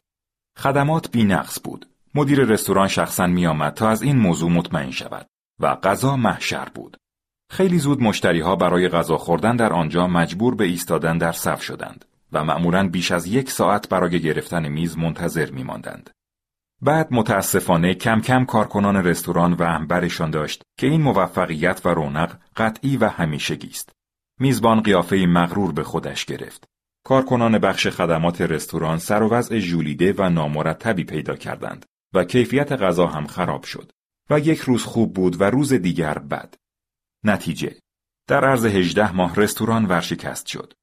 A: خدمات بینقص بود. مدیر رستوران شخصا میآمد تا از این موضوع مطمئن شود و غذا محشر بود. خیلی زود مشتریها برای غذا خوردن در آنجا مجبور به ایستادن در صف شدند و معمولا بیش از یک ساعت برای گرفتن میز منتظر میماندند. بعد متاسفانه کم کم کارکنان رستوران و انبرشان داشت که این موفقیت و رونق قطعی و همیشگی است. میزبان قیافه مغرور به خودش گرفت. کارکنان بخش خدمات رستوران سر و وضع ژولیده و نامرتبی پیدا کردند و کیفیت غذا هم خراب شد و یک روز خوب بود و روز دیگر بد. نتیجه در عرض هجده ماه رستوران ورشکست شد.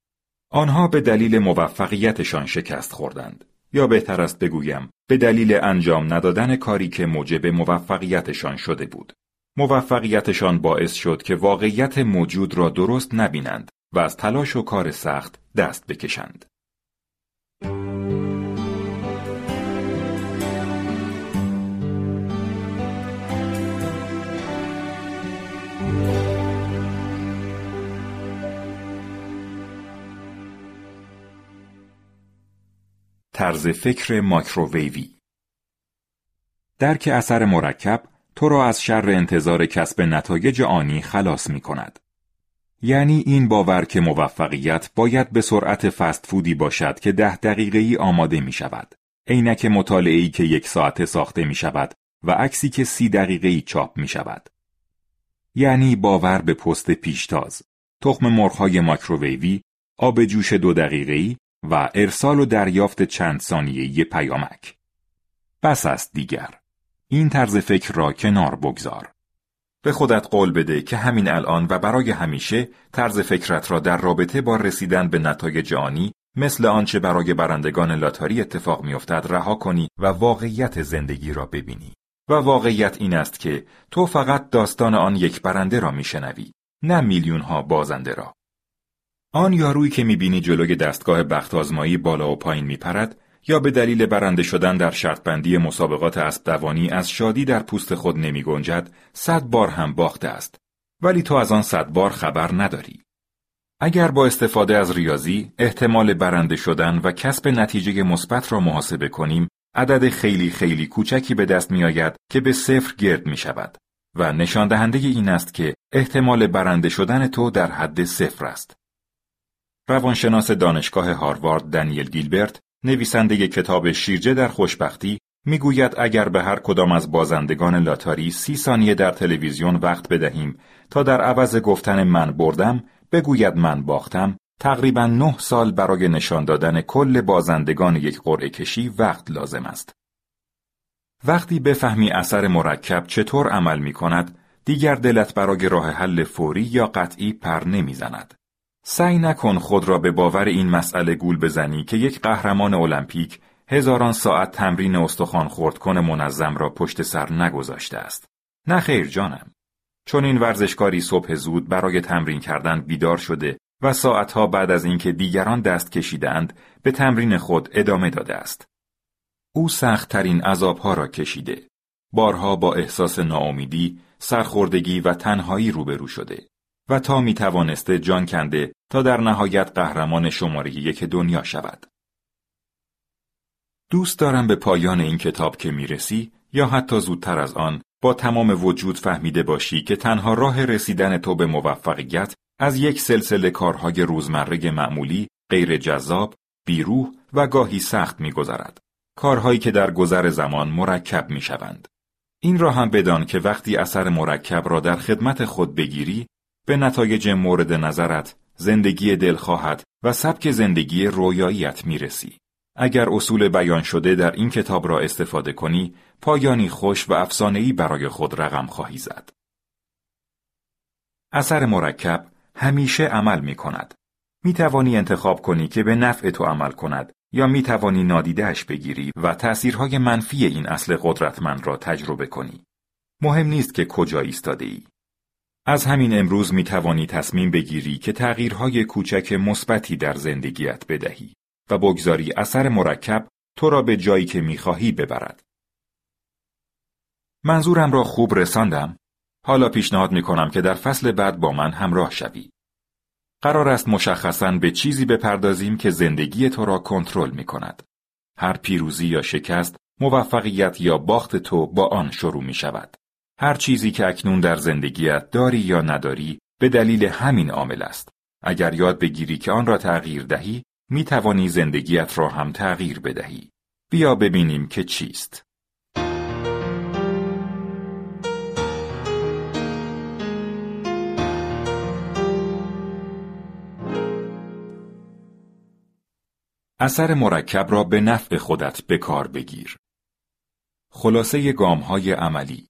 A: آنها به دلیل موفقیتشان شکست خوردند. یا بهتر است بگویم به دلیل انجام ندادن کاری که موجب موفقیتشان شده بود. موفقیتشان باعث شد که واقعیت موجود را درست نبینند و از تلاش و کار سخت دست بکشند. طرز فکر ماکروویوی درک اثر مرکب تو را از شر انتظار کسب نتایج آنی خلاص می کند. یعنی این باور که موفقیت باید به سرعت فست فودی باشد که ده دقیقه ای آماده می شود. عینک مطالعه که یک ساعت ساخته می شود و عکسی که سی دقیقه ای چاپ می شود. یعنی باور به پست پیشتاز. تخم مرغهای ماکروویوی آب جوش دو دقیقه‌ای و ارسال و دریافت چند ثانیه‌ای پیامک. بس است دیگر. این طرز فکر را کنار بگذار. به خودت قول بده که همین الان و برای همیشه طرز فکرت را در رابطه با رسیدن به نتایج آنی مثل آنچه برای برندگان لاتاری اتفاق میافتد رها کنی و واقعیت زندگی را ببینی. و واقعیت این است که تو فقط داستان آن یک برنده را میشنوی نه میلیون ها بازنده را. آن یارویی که می‌بینی جلوی دستگاه بخت آزمایی بالا و پایین میپرد یا به دلیل برنده شدن در شرط بندی مسابقات اسب دوانی از شادی در پوست خود نمی گنجد صد بار هم باخته است. ولی تو از آن صد بار خبر نداری. اگر با استفاده از ریاضی احتمال برنده شدن و کسب نتیجه مثبت را محاسبه کنیم عدد خیلی خیلی کوچکی به دست می آید که به صفر گرد می شود و نشان دهنده این است که احتمال برنده شدن تو در حد صفر است. روانشناس دانشگاه هاروارد دنیل گیلبرت نویسنده کتاب شیرجه در خوشبختی می‌گوید اگر به هر کدام از بازندگان لاتاری سی ثانیه در تلویزیون وقت بدهیم تا در عوض گفتن من بردم بگوید من باختم تقریبا نه سال برای نشان دادن کل بازندگان یک قرعه کشی وقت لازم است. وقتی بفهمی اثر مرکب چطور عمل می کند، دیگر دلت برای راه حل فوری یا قطعی پر نمی‌زند. سعی نکن خود را به باور این مسئله گول بزنی که یک قهرمان المپیک هزاران ساعت تمرین استخوان خورد کن منظم را پشت سر نگذاشته است. نه خیر جانم. چون این ورزشکاری صبح زود برای تمرین کردن بیدار شده و ساعتها بعد از اینکه دیگران دست کشیدند به تمرین خود ادامه داده است. او سختترین عذابها را کشیده. بارها با احساس ناامیدی، سرخوردگی و تنهایی روبرو شده و تا می توانسته جان کنده تا در نهایت قهرمان شماره یک دنیا شود. دوست دارم به پایان این کتاب که می‌رسی یا حتی زودتر از آن با تمام وجود فهمیده باشی که تنها راه رسیدن تو به موفقیت از یک سلسله کارهای روزمره معمولی، غیر جذاب، بیروح و گاهی سخت میگذرد. کارهایی که در گذر زمان مرکب می‌شوند. این را هم بدان که وقتی اثر مرکب را در خدمت خود بگیری، به نتایج مورد نظرت، زندگی دلخواهت و سبک زندگی رویاییت می‌رسی. اگر اصول بیان شده در این کتاب را استفاده کنی، پایانی خوش و افسانه‌ای برای خود رقم خواهی زد. اثر مرکب همیشه عمل می کند. می توانی انتخاب کنی که به نفع تو عمل کند یا می توانی نادیدهش بگیری و تأثیرهای منفی این اصل قدرتمند را تجربه کنی. مهم نیست که کجا ایستاده ای. از همین امروز می توانی تصمیم بگیری که تغییرهای کوچک مثبتی در زندگیت بدهی و بگذاری اثر مرکب تو را به جایی که می خواهی ببرد. منظورم را خوب رساندم حالا پیشنهاد می کنم که در فصل بعد با من همراه شوی. قرار است مشخصاً به چیزی بپردازیم که زندگی تو را کنترل می کند. هر پیروزی یا شکست، موفقیت یا باخت تو با آن شروع می شود. هر چیزی که اکنون در زندگیت داری یا نداری به دلیل همین عامل است. اگر یاد بگیری که آن را تغییر دهی، می توانی زندگیت را هم تغییر بدهی. بیا ببینیم که چیست. اثر مرکب را به نفع خودت به کار بگیر. خلاصه گام های عملی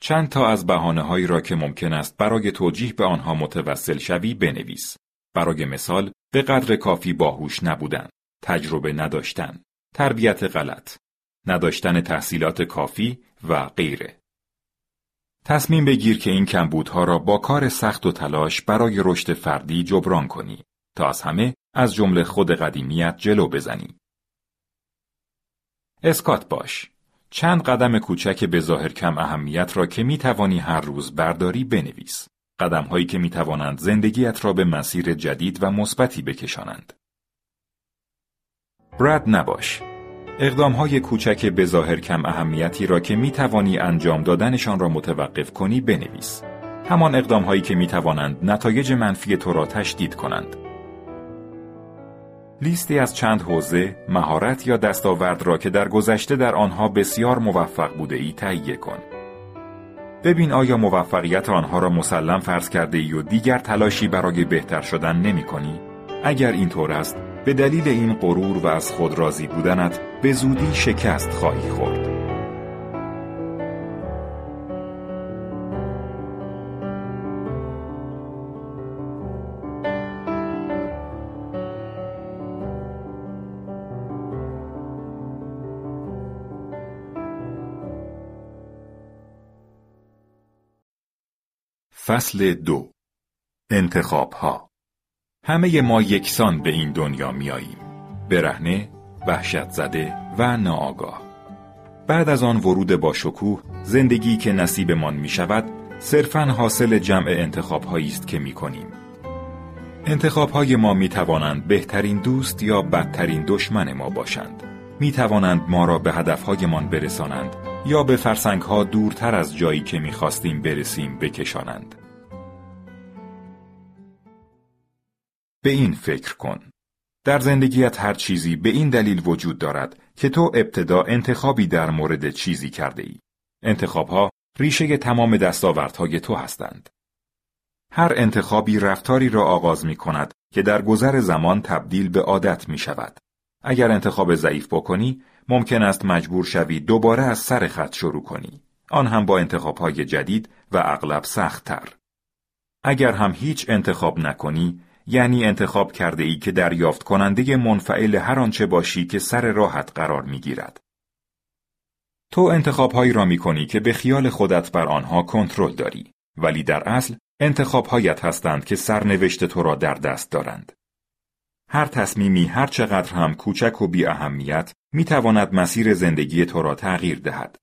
A: چند تا از بحانه هایی را که ممکن است برای توجیه به آنها متوسل شوی بنویس. برای مثال به قدر کافی باهوش نبودن، تجربه نداشتن، تربیت غلط، نداشتن تحصیلات کافی و غیره. تصمیم بگیر که این کمبودها را با کار سخت و تلاش برای رشد فردی جبران کنی تا از همه از جمله خود قدیمیت جلو بزنی. اسکات باش. چند قدم کوچک به ظاهر کم اهمیت را که می توانی هر روز برداری بنویس. قدم هایی که می توانند زندگیت را به مسیر جدید و مثبتی بکشانند. برد نباش. اقدام های کوچک به ظاهر کم اهمیتی را که می توانی انجام دادنشان را متوقف کنی بنویس. همان اقدام هایی که می توانند نتایج منفی تو را تشدید کنند. لیستی از چند حوزه، مهارت یا دستاورد را که در گذشته در آنها بسیار موفق بوده ای تهیه کن. ببین آیا موفقیت آنها را مسلم فرض کرده ای و دیگر تلاشی برای بهتر شدن نمی کنی؟ اگر اینطور است به دلیل این غرور و از خود راضی بودنت به زودی شکست خواهی خورد. فصل دو. انتخاب ها همه ما یکسان به این دنیا میاییم برهنه، وحشت زده و ناآگاه. بعد از آن ورود با شکوه زندگی که نصیبمان می شود صرفا حاصل جمع انتخاب است که می کنیم انتخاب های ما می توانند بهترین دوست یا بدترین دشمن ما باشند. می توانند ما را به هدفهایمان برسانند. یا به فرسنگ ها دورتر از جایی که می خواستیم برسیم بکشانند به این فکر کن. در زندگیت هر چیزی به این دلیل وجود دارد که تو ابتدا انتخابی در مورد چیزی کرده ای. انتخابها ریشه تمام دستاوردهای تو هستند. هر انتخابی رفتاری را آغاز می کند که در گذر زمان تبدیل به عادت می شود. اگر انتخاب ضعیف بکنی، ممکن است مجبور شوی دوباره از سر خط شروع کنی. آن هم با انتخابهای جدید و اغلب سختتر. اگر هم هیچ انتخاب نکنی، یعنی انتخاب کرده ای که دریافت کننده منفعل هر آنچه باشی که سر راحت قرار می گیرد. تو انتخاب هایی را می کنی که به خیال خودت بر آنها کنترل داری ولی در اصل انتخاب هایت هستند که سرنوشت تو را در دست دارند. هر تصمیمی هر چقدر هم کوچک و بی اهمیت می تواند مسیر زندگی تو را تغییر دهد.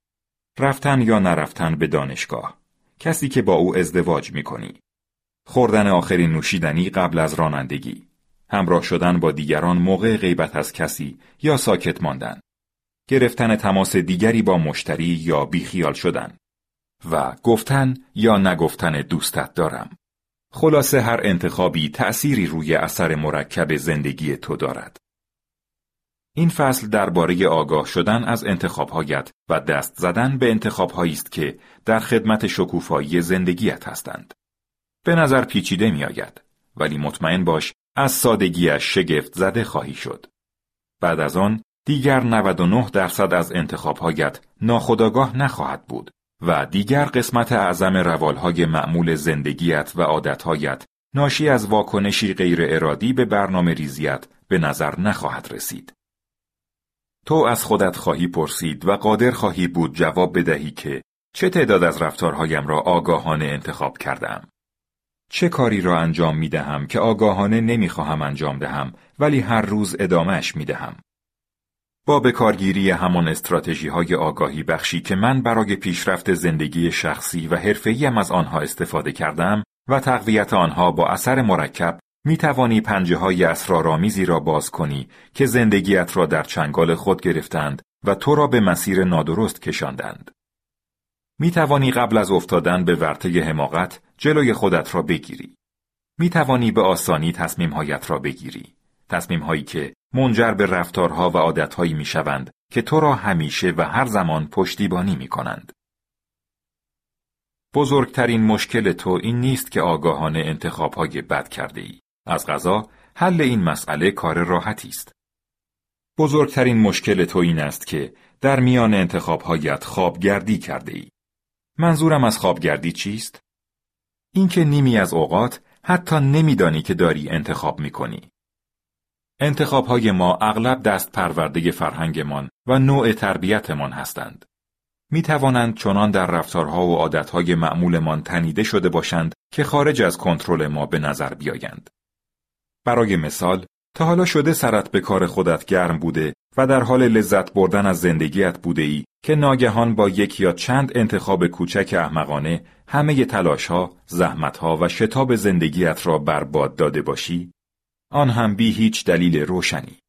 A: رفتن یا نرفتن به دانشگاه. کسی که با او ازدواج می کنی. خوردن آخرین نوشیدنی قبل از رانندگی همراه شدن با دیگران موقع غیبت از کسی یا ساکت ماندن گرفتن تماس دیگری با مشتری یا بیخیال شدن و گفتن یا نگفتن دوستت دارم خلاصه هر انتخابی تأثیری روی اثر مرکب زندگی تو دارد این فصل درباره آگاه شدن از انتخابهایت و دست زدن به انتخابهایی است که در خدمت شکوفایی زندگیت هستند به نظر پیچیده می آید. ولی مطمئن باش از سادگیش شگفت زده خواهی شد. بعد از آن دیگر 99 درصد از انتخابهایت ناخداگاه نخواهد بود و دیگر قسمت اعظم روالهای معمول زندگیت و عادتهایت ناشی از واکنشی غیر ارادی به برنامه ریزیت به نظر نخواهد رسید. تو از خودت خواهی پرسید و قادر خواهی بود جواب بدهی که چه تعداد از رفتارهایم را آگاهانه انتخاب کردم. چه کاری را انجام می دهم که آگاهانه نمی خواهم انجام دهم ولی هر روز ادامهش می دهم. با بکارگیری همان استراتژی های آگاهی بخشی که من برای پیشرفت زندگی شخصی و حرفه‌ایم از آنها استفاده کردم و تقویت آنها با اثر مرکب می توانی پنجه های اسرارآمیزی را باز کنی که زندگیت را در چنگال خود گرفتند و تو را به مسیر نادرست کشاندند. می توانی قبل از افتادن به ورطه حماقت جلوی خودت را بگیری. می توانی به آسانی تصمیمهایت را بگیری. تصمیمهایی که منجر به رفتارها و عادتهایی می شوند که تو را همیشه و هر زمان پشتیبانی می کنند. بزرگترین مشکل تو این نیست که آگاهانه انتخابهای بد کرده ای. از غذا حل این مسئله کار راحتی است. بزرگترین مشکل تو این است که در میان انتخابهایت خوابگردی کرده ای. منظورم از خوابگردی چیست؟ اینکه نیمی از اوقات حتی نمیدانی که داری انتخاب می‌کنی. انتخاب های ما اغلب دست پرورده فرهنگمان و نوع تربیتمان هستند. می توانند چنان در رفتارها و عادتهای معمولمان تنیده شده باشند که خارج از کنترل ما به نظر بیایند. برای مثال، تا حالا شده سرت به کار خودت گرم بوده و در حال لذت بردن از زندگیت بوده ای که ناگهان با یک یا چند انتخاب کوچک احمقانه همه تلاشها، زحمتها و شتاب زندگیت را برباد داده باشی؟ آن هم بی هیچ دلیل روشنی.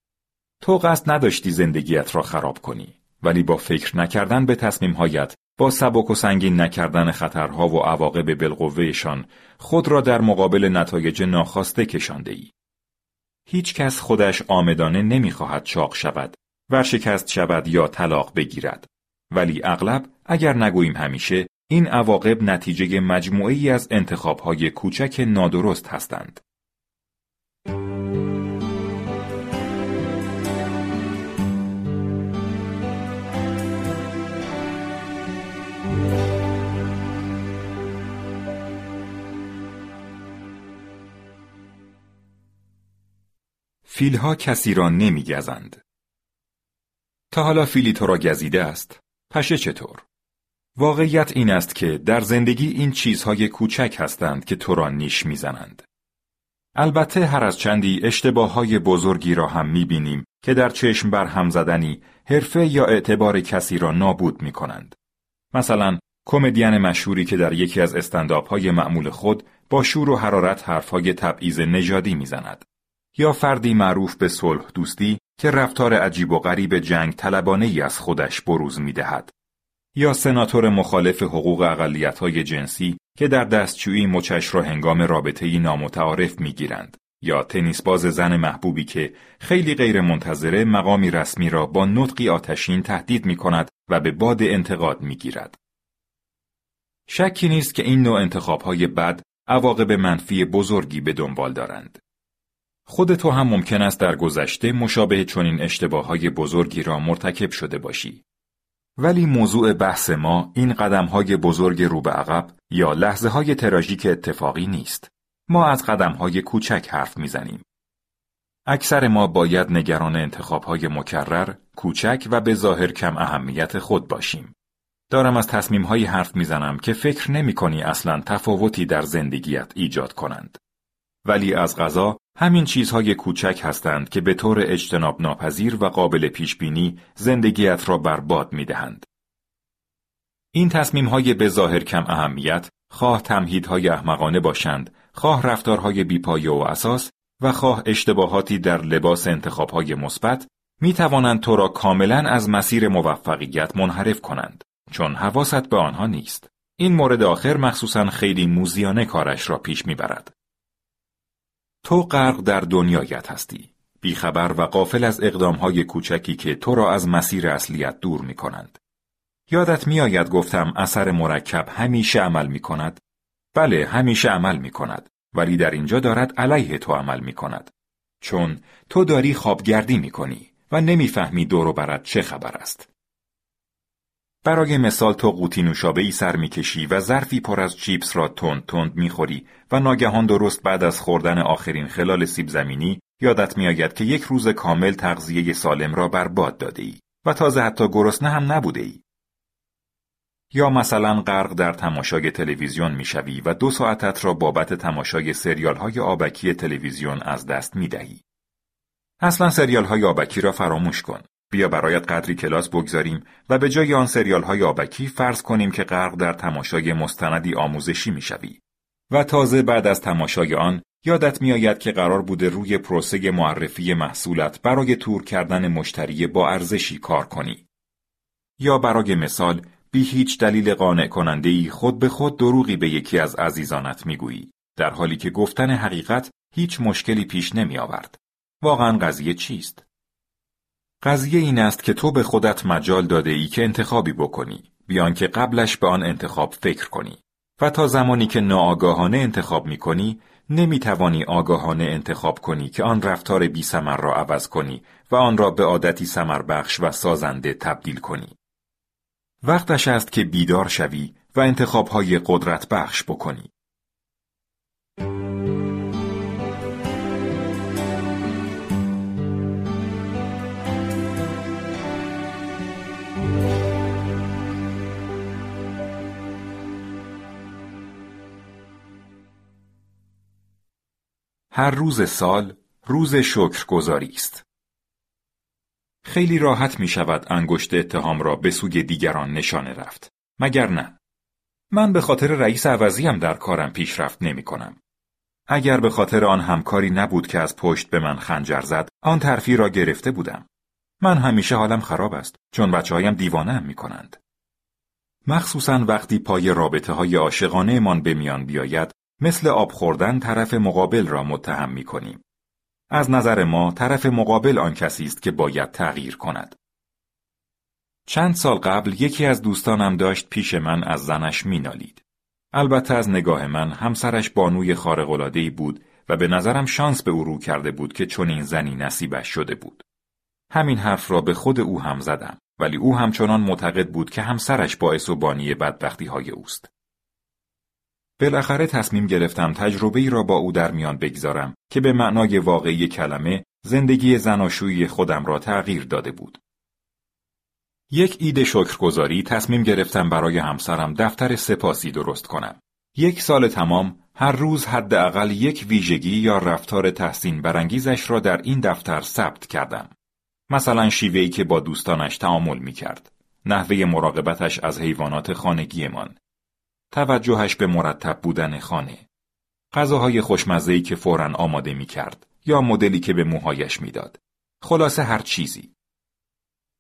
A: تو قصد نداشتی زندگیت را خراب کنی ولی با فکر نکردن به تصمیمهایت با سبک و سنگین نکردن خطرها و عواقب بالقوهشان خود را در مقابل نتایج ناخواسته کشانده ای. هیچ کس خودش آمدانه نمی‌خواهد چاق شود، ورشکست شود یا طلاق بگیرد. ولی اغلب اگر نگوییم همیشه این عواقب نتیجه مجموعی از انتخابهای کوچک نادرست هستند. فیلها کسی را نمیگزند. تا حالا فیلی تو را گزیده است؟ پشه چطور؟ واقعیت این است که در زندگی این چیزهای کوچک هستند که تو را نیش می‌زنند. البته هر از چندی اشتباه های بزرگی را هم می‌بینیم که در چشم بر هم زدنی حرفه یا اعتبار کسی را نابود می کنند. مثلا کمدین مشهوری که در یکی از استنداپ های معمول خود با شور و حرارت حرفهای تبعیض نژادی می‌زند. یا فردی معروف به صلح دوستی که رفتار عجیب و غریب جنگ طلبانه ای از خودش بروز می دهد. یا سناتور مخالف حقوق های جنسی که در دستشویی مچش را هنگام رابطه نامتعارف می گیرند. یا تنیس باز زن محبوبی که خیلی غیر منتظره مقامی رسمی را با نطقی آتشین تهدید می کند و به باد انتقاد می گیرد. شکی نیست که این نوع انتخابهای بد عواقب منفی بزرگی به دنبال دارند. خود تو هم ممکن است در گذشته مشابه چنین اشتباههای بزرگی را مرتکب شده باشی. ولی موضوع بحث ما این قدمهای بزرگ رو به عقب یا لحظه های تراژیک اتفاقی نیست. ما از قدمهای کوچک حرف می‌زنیم. اکثر ما باید نگران انتخابهای مکرر، کوچک و به ظاهر کم اهمیت خود باشیم. دارم از تصمیمهایی حرف می‌زنم که فکر نمی کنی اصلا تفاوتی در زندگیت ایجاد کنند. ولی از غذا همین چیزهای کوچک هستند که به طور اجتناب ناپذیر و قابل پیش بینی زندگیت را برباد می دهند. این تصمیم های به ظاهر کم اهمیت خواه تمهیدهای احمقانه باشند، خواه رفتارهای بیپایه و اساس و خواه اشتباهاتی در لباس انتخابهای مثبت می توانند تو را کاملا از مسیر موفقیت منحرف کنند چون حواست به آنها نیست. این مورد آخر مخصوصا خیلی موزیانه کارش را پیش می‌برد. تو غرق در دنیایت هستی. بیخبر و قافل از اقدامهای کوچکی که تو را از مسیر اصلیت دور می کنند. یادت میآید گفتم اثر مرکب همیشه عمل می کند؟ بله همیشه عمل می کند ولی در اینجا دارد علیه تو عمل می کند. چون تو داری خوابگردی می کنی و نمی‌فهمی دور و برد چه خبر است. برای مثال تو قوطی نوشابه ای سر می‌کشی و ظرفی پر از چیپس را تند تند می‌خوری و ناگهان درست بعد از خوردن آخرین خلال سیب زمینی یادت میآید که یک روز کامل تغذیه سالم را برباد داده ای و تازه حتی گرسنه هم نبوده ای. یا مثلا غرق در تماشای تلویزیون می‌شوی و دو ساعتت را بابت تماشای سریال های آبکی تلویزیون از دست می‌دهی. اصلا سریال های آبکی را فراموش کن. بیا برایت قدری کلاس بگذاریم و به جای آن سریال های آبکی فرض کنیم که غرق در تماشای مستندی آموزشی می‌شوی و تازه بعد از تماشای آن یادت میآید که قرار بوده روی پروسه معرفی محصولت برای تور کردن مشتری با ارزشی کار کنی. یا برای مثال بی هیچ دلیل قانع کننده ای خود به خود دروغی به یکی از عزیزانت می‌گویی در حالی که گفتن حقیقت هیچ مشکلی پیش نمی آورد. واقعا قضیه چیست؟ قضیه این است که تو به خودت مجال داده ای که انتخابی بکنی بیان که قبلش به آن انتخاب فکر کنی و تا زمانی که ناآگاهانه انتخاب می کنی نمی توانی آگاهانه انتخاب کنی که آن رفتار بی سمر را عوض کنی و آن را به عادتی سمر بخش و سازنده تبدیل کنی. وقتش است که بیدار شوی و انتخاب های قدرت بخش بکنی. هر روز سال روز شکرگزاری است. خیلی راحت می شود انگشت اتهام را به سوی دیگران نشانه رفت. مگر نه؟ من به خاطر رئیس عوضیم در کارم پیشرفت نمی کنم. اگر به خاطر آن همکاری نبود که از پشت به من خنجر زد، آن ترفی را گرفته بودم. من همیشه حالم خراب است چون بچه هایم دیوانه هم می کنند. مخصوصا وقتی پای رابطه های عاشقانه من به میان بیاید مثل آب خوردن طرف مقابل را متهم می کنیم. از نظر ما طرف مقابل آن کسی است که باید تغییر کند. چند سال قبل یکی از دوستانم داشت پیش من از زنش مینالید. البته از نگاه من همسرش بانوی خارق‌العاده‌ای بود و به نظرم شانس به او رو کرده بود که چون این زنی نصیبش شده بود. همین حرف را به خود او هم زدم ولی او همچنان معتقد بود که همسرش باعث و بانی بدبختی های اوست. بالاخره تصمیم گرفتم تجربه ای را با او در میان بگذارم که به معنای واقعی کلمه زندگی زناشویی خودم را تغییر داده بود. یک ایده شکرگزاری تصمیم گرفتم برای همسرم دفتر سپاسی درست کنم. یک سال تمام هر روز حداقل یک ویژگی یا رفتار تحسین برانگیزش را در این دفتر ثبت کردم. مثلا شیوهی که با دوستانش تعامل می کرد. نحوه مراقبتش از حیوانات خانگیمان. توجهش به مرتب بودن خانه. غذاهای خوشمزه‌ای که فورا آماده می کرد یا مدلی که به موهایش می‌داد. خلاصه هر چیزی.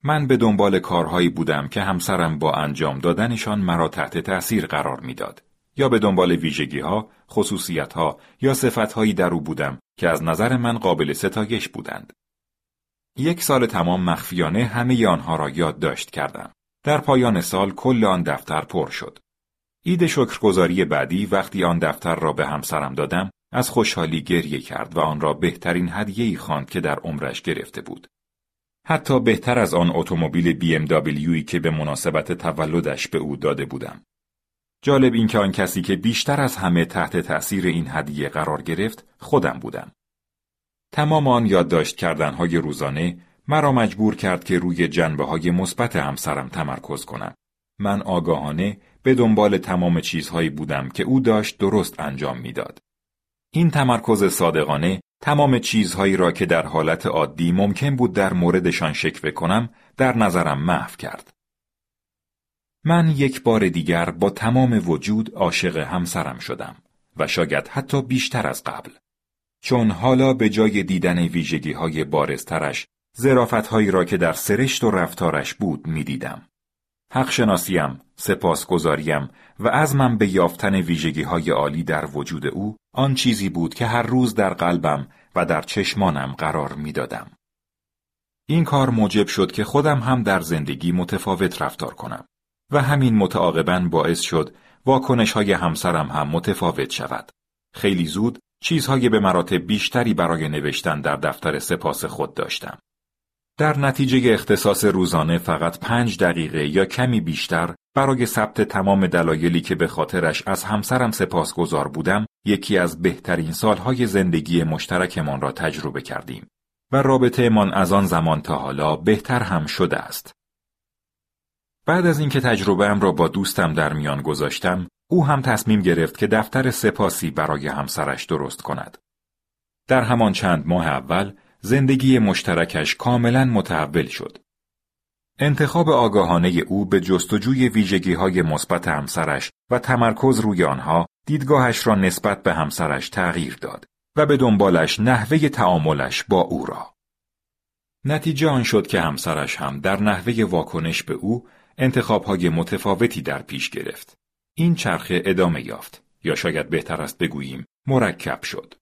A: من به دنبال کارهایی بودم که همسرم با انجام دادنشان مرا تحت تأثیر قرار می‌داد یا به دنبال ویژگی ها، خصوصیت ها یا صفت هایی در او بودم که از نظر من قابل ستایش بودند. یک سال تمام مخفیانه همه آنها را یادداشت کردم. در پایان سال کل آن دفتر پر شد. اید شکرگزاری بعدی وقتی آن دفتر را به همسرم دادم از خوشحالی گریه کرد و آن را بهترین هدیه‌ای خواند که در عمرش گرفته بود. حتی بهتر از آن اتومبیل BMW که به مناسبت تولدش به او داده بودم. جالب این که آن کسی که بیشتر از همه تحت تأثیر این هدیه قرار گرفت خودم بودم. تمام آن یادداشت کردنهای روزانه مرا مجبور کرد که روی جنبه های مثبت همسرم تمرکز کنم. من آگاهانه به دنبال تمام چیزهایی بودم که او داشت درست انجام می‌داد. این تمرکز صادقانه تمام چیزهایی را که در حالت عادی ممکن بود در موردشان شکوه کنم در نظرم محو کرد. من یک بار دیگر با تمام وجود عاشق همسرم شدم و شاید حتی بیشتر از قبل. چون حالا به جای دیدن ویژگی های بارزترش زرافت هایی را که در سرشت و رفتارش بود می دیدم. حق شناسیم، سپاسگزاریم و عزمم به یافتن ویژگی های عالی در وجود او آن چیزی بود که هر روز در قلبم و در چشمانم قرار می‌دادم. این کار موجب شد که خودم هم در زندگی متفاوت رفتار کنم و همین متعاقبا باعث شد واکنش های همسرم هم متفاوت شود. خیلی زود چیزهای به مراتب بیشتری برای نوشتن در دفتر سپاس خود داشتم. در نتیجه اختصاص روزانه فقط پنج دقیقه یا کمی بیشتر برای ثبت تمام دلایلی که به خاطرش از همسرم سپاسگزار بودم یکی از بهترین سالهای زندگی مشترکمان را تجربه کردیم و رابطه من از آن زمان تا حالا بهتر هم شده است. بعد از اینکه تجربه را با دوستم در میان گذاشتم، او هم تصمیم گرفت که دفتر سپاسی برای همسرش درست کند. در همان چند ماه اول زندگی مشترکش کاملا متحول شد. انتخاب آگاهانه او به جستجوی ویژگی های مثبت همسرش و تمرکز روی آنها دیدگاهش را نسبت به همسرش تغییر داد و به دنبالش نحوه تعاملش با او را. نتیجه آن شد که همسرش هم در نحوه واکنش به او انتخابهای متفاوتی در پیش گرفت. این چرخه ادامه یافت یا شاید بهتر است بگوییم مرکب شد.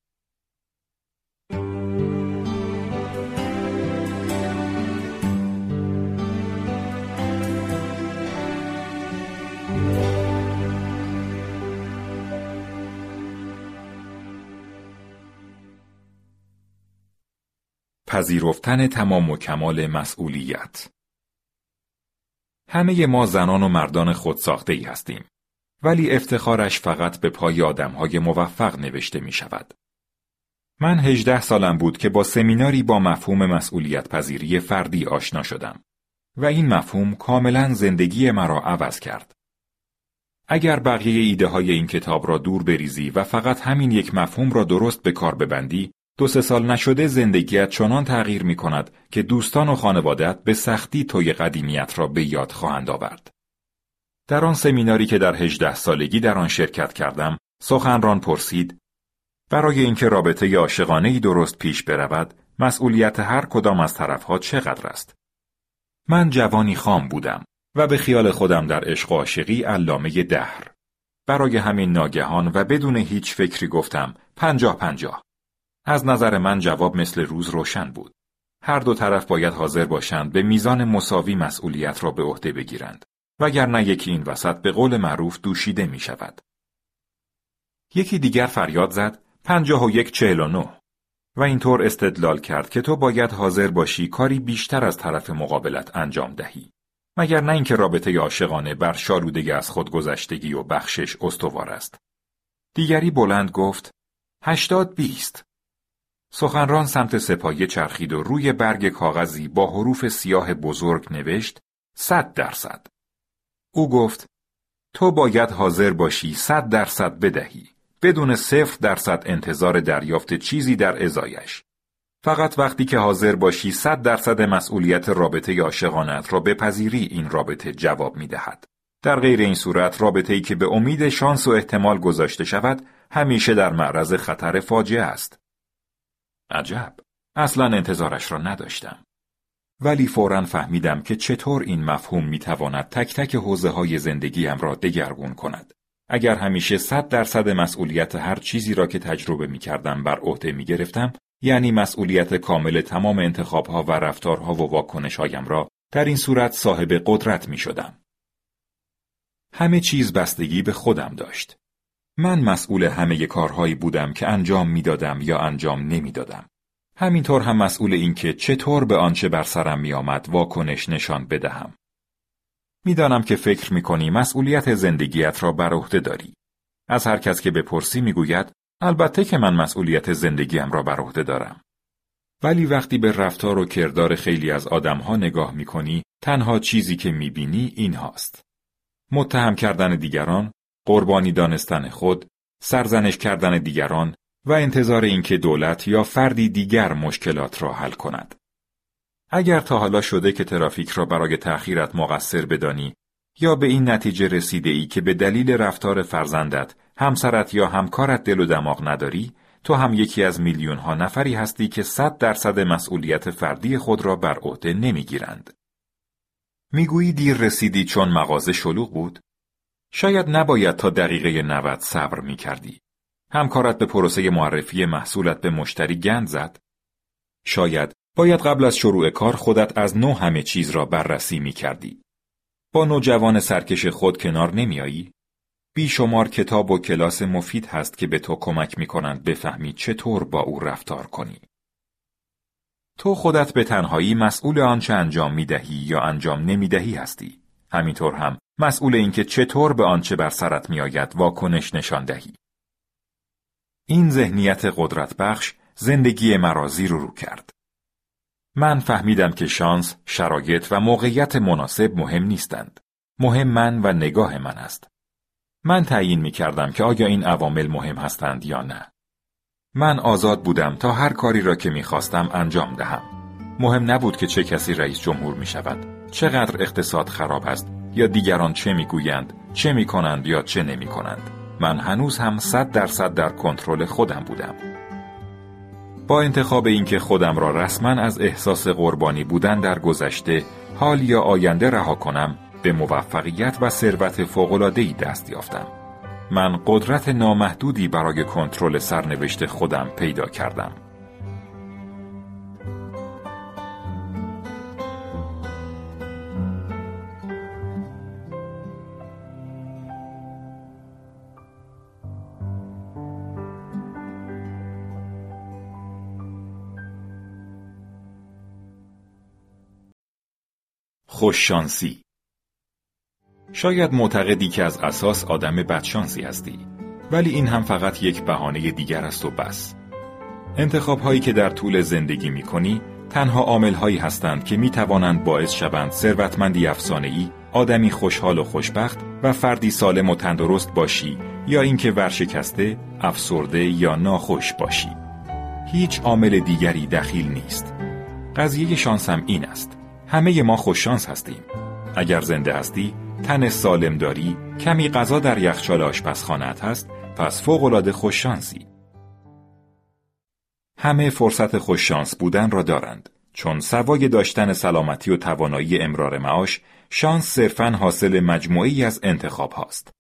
A: پذیرفتن تمام و کمال مسئولیت همه ما زنان و مردان خودساخته ای هستیم ولی افتخارش فقط به پای آدمهای موفق نوشته می شود. من هجده سالم بود که با سمیناری با مفهوم مسئولیت پذیری فردی آشنا شدم و این مفهوم کاملا زندگی مرا عوض کرد. اگر بقیه ایده های این کتاب را دور بریزی و فقط همین یک مفهوم را درست به کار ببندی دو سه سال نشده زندگیت چنان تغییر می کند که دوستان و خانوادت به سختی توی قدیمیت را به یاد خواهند آورد. در آن سمیناری که در هجده سالگی در آن شرکت کردم، سخنران پرسید برای اینکه رابطه عاشقانه درست پیش برود، مسئولیت هر کدام از طرفها چقدر است؟ من جوانی خام بودم و به خیال خودم در عشق و عاشقی علامه دهر. برای همین ناگهان و بدون هیچ فکری گفتم پنجاه پنجاه. از نظر من جواب مثل روز روشن بود. هر دو طرف باید حاضر باشند به میزان مساوی مسئولیت را به عهده بگیرند. وگرنه یکی این وسط به قول معروف دوشیده می شود. یکی دیگر فریاد زد پنجاه و یک چهل و نو و اینطور استدلال کرد که تو باید حاضر باشی کاری بیشتر از طرف مقابلت انجام دهی. مگر نه اینکه رابطه عاشقانه بر شالودگی از خودگذشتگی و بخشش استوار است. دیگری بلند گفت هشتاد بیست سخنران سمت سپایه چرخید و روی برگ کاغذی با حروف سیاه بزرگ نوشت صد درصد. او گفت تو باید حاضر باشی صد درصد بدهی بدون صفر درصد انتظار دریافت چیزی در ازایش. فقط وقتی که حاضر باشی صد درصد مسئولیت رابطه عاشقانت را بپذیری این رابطه جواب می دهد. در غیر این صورت رابطه ای که به امید شانس و احتمال گذاشته شود همیشه در معرض خطر فاجعه است. عجب، اصلا انتظارش را نداشتم. ولی فورا فهمیدم که چطور این مفهوم می‌تواند تک تک حوزه های زندگیم را دگرگون کند. اگر همیشه صد درصد مسئولیت هر چیزی را که تجربه می کردم بر عهده می گرفتم، یعنی مسئولیت کامل تمام انتخابها و رفتارها و واکنشهایم را در این صورت صاحب قدرت می شدم. همه چیز بستگی به خودم داشت. من مسئول همه کارهایی بودم که انجام می‌دادم یا انجام نمی‌دادم. همینطور هم مسئول این که چطور به آنچه بر سرم میآمد واکنش نشان بدهم. می‌دانم که فکر می‌کنی مسئولیت زندگیت را بر عهده داری. از هر کس که بپرسی می‌گوید البته که من مسئولیت زندگیم را بر عهده دارم. ولی وقتی به رفتار و کردار خیلی از آدمها نگاه می‌کنی تنها چیزی که می‌بینی این هاست. متهم کردن دیگران، قربانی دانستن خود، سرزنش کردن دیگران و انتظار اینکه دولت یا فردی دیگر مشکلات را حل کند. اگر تا حالا شده که ترافیک را برای تأخیرت مقصر بدانی یا به این نتیجه رسیده ای که به دلیل رفتار فرزندت، همسرت یا همکارت دل و دماغ نداری، تو هم یکی از میلیون ها نفری هستی که صد درصد مسئولیت فردی خود را بر عهده نمی‌گیرند. می‌گویی دیر رسیدی چون مغازه شلوغ بود؟ شاید نباید تا دقیقه 90 صبر می‌کردی. همکارت به پروسه معرفی محصولت به مشتری گند زد؟ شاید باید قبل از شروع کار خودت از نو همه چیز را بررسی می کردی. با نوجوان سرکش خود کنار نمیایی؟ بیشمار کتاب و کلاس مفید هست که به تو کمک می کنند بفهمی چطور با او رفتار کنی. تو خودت به تنهایی مسئول آنچه انجام می دهی یا انجام نمی دهی هستی. همینطور هم مسئول اینکه چطور به آنچه بر سرت می آید واکنش نشان دهی. این ذهنیت قدرت بخش زندگی مرا زیر رو کرد. من فهمیدم که شانس، شرایط و موقعیت مناسب مهم نیستند. مهم من و نگاه من است. من تعیین می کردم که آیا این عوامل مهم هستند یا نه. من آزاد بودم تا هر کاری را که می خواستم انجام دهم. مهم نبود که چه کسی رئیس جمهور می شود. چقدر اقتصاد خراب است یا دیگران چه می گویند، چه می کنند یا چه نمی کنند. من هنوز هم صد درصد در کنترل خودم بودم. با انتخاب اینکه خودم را رسما از احساس قربانی بودن در گذشته حال یا آینده رها کنم به موفقیت و ثروت فوق‌العاده‌ای دست یافتم. من قدرت نامحدودی برای کنترل سرنوشت خودم پیدا کردم. خوششانسی شاید معتقدی که از اساس آدم بدشانسی هستی ولی این هم فقط یک بهانه دیگر است و بس انتخاب هایی که در طول زندگی می کنی تنها عامل هایی هستند که می توانند باعث شوند ثروتمندی افسانه ای آدمی خوشحال و خوشبخت و فردی سالم و تندرست باشی یا اینکه ورشکسته، افسرده یا ناخوش باشی. هیچ عامل دیگری دخیل نیست. قضیه شانسم این است. همه ما خوششانس هستیم. اگر زنده هستی، تن سالم داری، کمی غذا در یخچال آشپزخانه‌ات هست، پس فوق‌العاده خوششانسی. همه فرصت خوششانس بودن را دارند، چون سوای داشتن سلامتی و توانایی امرار معاش، شانس صرفاً حاصل مجموعی از انتخاب هاست.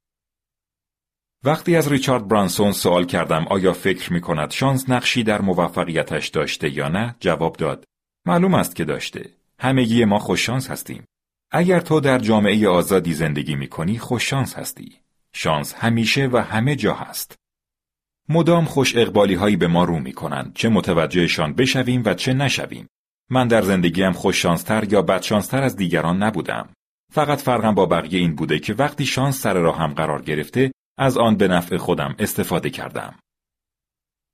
A: وقتی از ریچارد برانسون سوال کردم آیا فکر می کند شانس نقشی در موفقیتش داشته یا نه جواب داد معلوم است که داشته همگی ما خوششانس هستیم. اگر تو در جامعه آزادی زندگی می کنی خوششانس هستی. شانس همیشه و همه جا هست. مدام خوش اقبالی هایی به ما رو می کنند چه متوجهشان بشویم و چه نشویم. من در زندگیم خوششانستر یا بدشانستر از دیگران نبودم. فقط فرقم با بقیه این بوده که وقتی شانس سر راهم قرار گرفته از آن به نفع خودم استفاده کردم.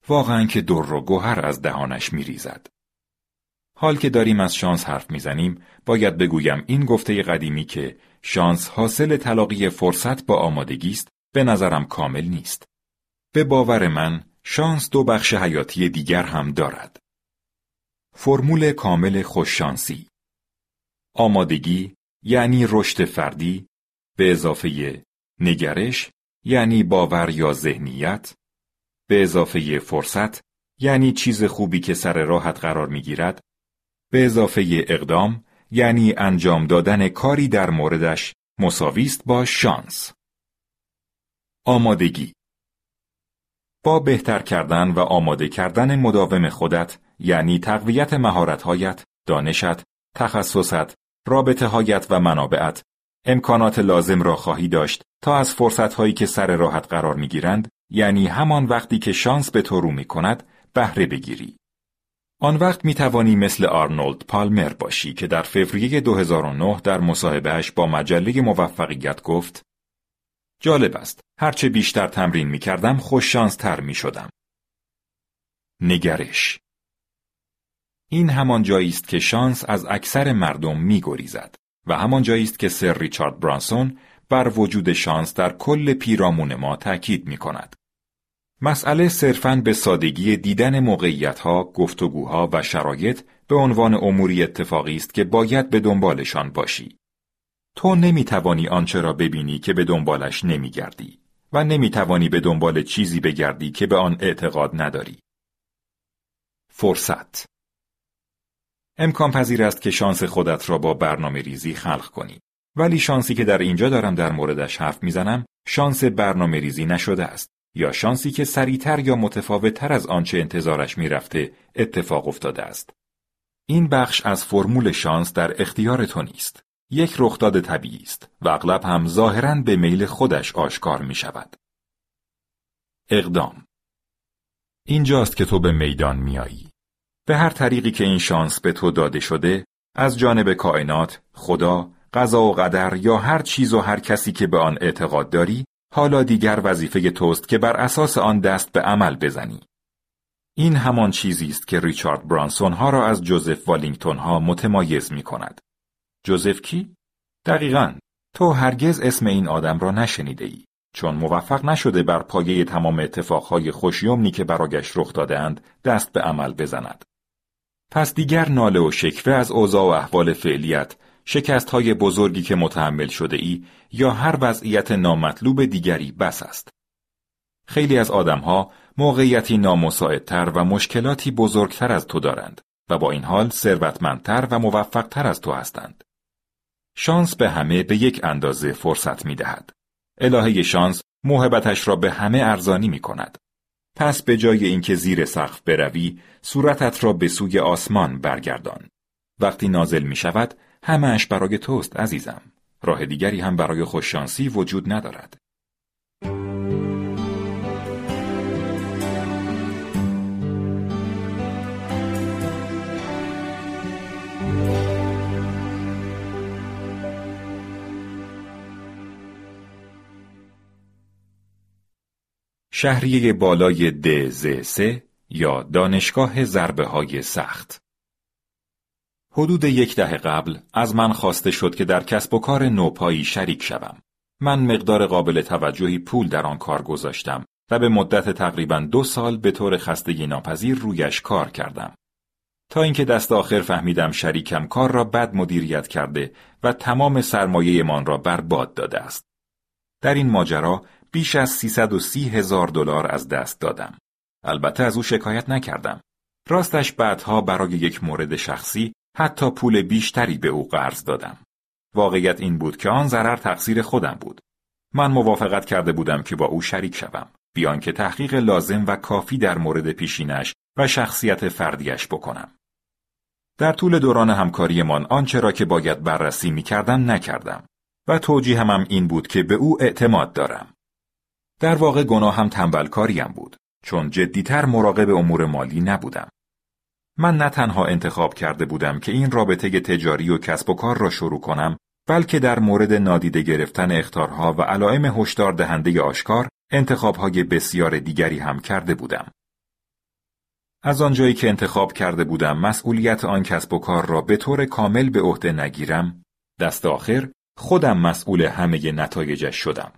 A: واقعا که در و گوهر از دهانش میریزد. حال که داریم از شانس حرف می‌زنیم باید بگویم این گفته قدیمی که شانس حاصل تلاقی فرصت با آمادگی است به نظرم کامل نیست. به باور من شانس دو بخش حیاتی دیگر هم دارد. فرمول کامل خوششانسی آمادگی یعنی رشد فردی به اضافه نگرش یعنی باور یا ذهنیت به اضافه فرصت یعنی چیز خوبی که سر راحت قرار می‌گیرد به اضافه اقدام یعنی انجام دادن کاری در موردش مساویست با شانس آمادگی با بهتر کردن و آماده کردن مداوم خودت یعنی تقویت مهارت‌هایت، دانشت، تخصصت، رابطه هایت و منابعت امکانات لازم را خواهی داشت تا از فرصتهایی که سر راحت قرار می‌گیرند یعنی همان وقتی که شانس به تو رو می کند بهره بگیری. آن وقت می توانی مثل آرنولد پالمر باشی که در فوریه 2009 در مصاحبهش با مجله موفقیت گفت جالب است هرچه بیشتر تمرین می کردم خوش شانس تر می شدم. نگرش این همان جایی است که شانس از اکثر مردم می گریزد و همان جایی است که سر ریچارد برانسون بر وجود شانس در کل پیرامون ما تاکید می کند. مسئله صرفاً به سادگی دیدن موقعیتها، گفتگوها و شرایط به عنوان اموری اتفاقی است که باید به دنبالشان باشی. تو نمی توانی آنچه را ببینی که به دنبالش نمی گردی و نمی توانی به دنبال چیزی بگردی که به آن اعتقاد نداری. فرصت امکان پذیر است که شانس خودت را با برنامه ریزی خلق کنی. ولی شانسی که در اینجا دارم در موردش حرف می‌زنم شانس برنامه ریزی نشده است یا شانسی که سریعتر یا متفاوتتر از آنچه انتظارش می‌رفته اتفاق افتاده است. این بخش از فرمول شانس در اختیار تو نیست. یک رخداد طبیعی است و اغلب هم ظاهرا به میل خودش آشکار می شود. اقدام اینجاست که تو به میدان میایی. به هر طریقی که این شانس به تو داده شده از جانب کائنات، خدا، قضا و قدر یا هر چیز و هر کسی که به آن اعتقاد داری حالا دیگر وظیفه توست که بر اساس آن دست به عمل بزنی. این همان چیزی است که ریچارد برانسون ها را از جوزف والینگتون ها متمایز می کند. جوزف کی؟ دقیقا تو هرگز اسم این آدم را نشنیده ای. چون موفق نشده بر پایه تمام اتفاقهای خوشیومنی که برایش رخ دادهاند دست به عمل بزند. پس دیگر ناله و شکوه از اوضاع و احوال فعلیت شکست های بزرگی که متحمل شده ای یا هر وضعیت نامطلوب دیگری بس است. خیلی از آدمها موقعیتی نامساعدتر و مشکلاتی بزرگتر از تو دارند و با این حال ثروتمندتر و موفقتر از تو هستند. شانس به همه به یک اندازه فرصت می دهد. الهه شانس موهبتش را به همه ارزانی می کند. پس به جای اینکه زیر سقف بروی، صورتت را به سوی آسمان برگردان. وقتی نازل می شود، همهش برای توست عزیزم. راه دیگری هم برای خوششانسی وجود ندارد. شهریه بالای دز یا دانشگاه ضربه های سخت حدود یک دهه قبل از من خواسته شد که در کسب و کار نوپایی شریک شوم. من مقدار قابل توجهی پول در آن کار گذاشتم و به مدت تقریبا دو سال به طور خستگی ناپذیر رویش کار کردم. تا اینکه دست آخر فهمیدم شریکم کار را بد مدیریت کرده و تمام سرمایه من را برباد داده است. در این ماجرا بیش از 330 هزار دلار از دست دادم. البته از او شکایت نکردم. راستش بعدها برای یک مورد شخصی حتی پول بیشتری به او قرض دادم. واقعیت این بود که آن ضرر تقصیر خودم بود. من موافقت کرده بودم که با او شریک شوم. بیان که تحقیق لازم و کافی در مورد پیشینش و شخصیت فردیش بکنم. در طول دوران همکاریمان آنچه را که باید بررسی می کردم نکردم و توجیه هم این بود که به او اعتماد دارم. در واقع گناهم تنبلکاریم بود چون جدیتر مراقب امور مالی نبودم. من نه تنها انتخاب کرده بودم که این رابطه تجاری و کسب و کار را شروع کنم بلکه در مورد نادیده گرفتن اختارها و علائم هشدار دهنده آشکار انتخابهای بسیار دیگری هم کرده بودم. از آنجایی که انتخاب کرده بودم مسئولیت آن کسب و کار را به طور کامل به عهده نگیرم، دست آخر خودم مسئول همه نتایجش شدم.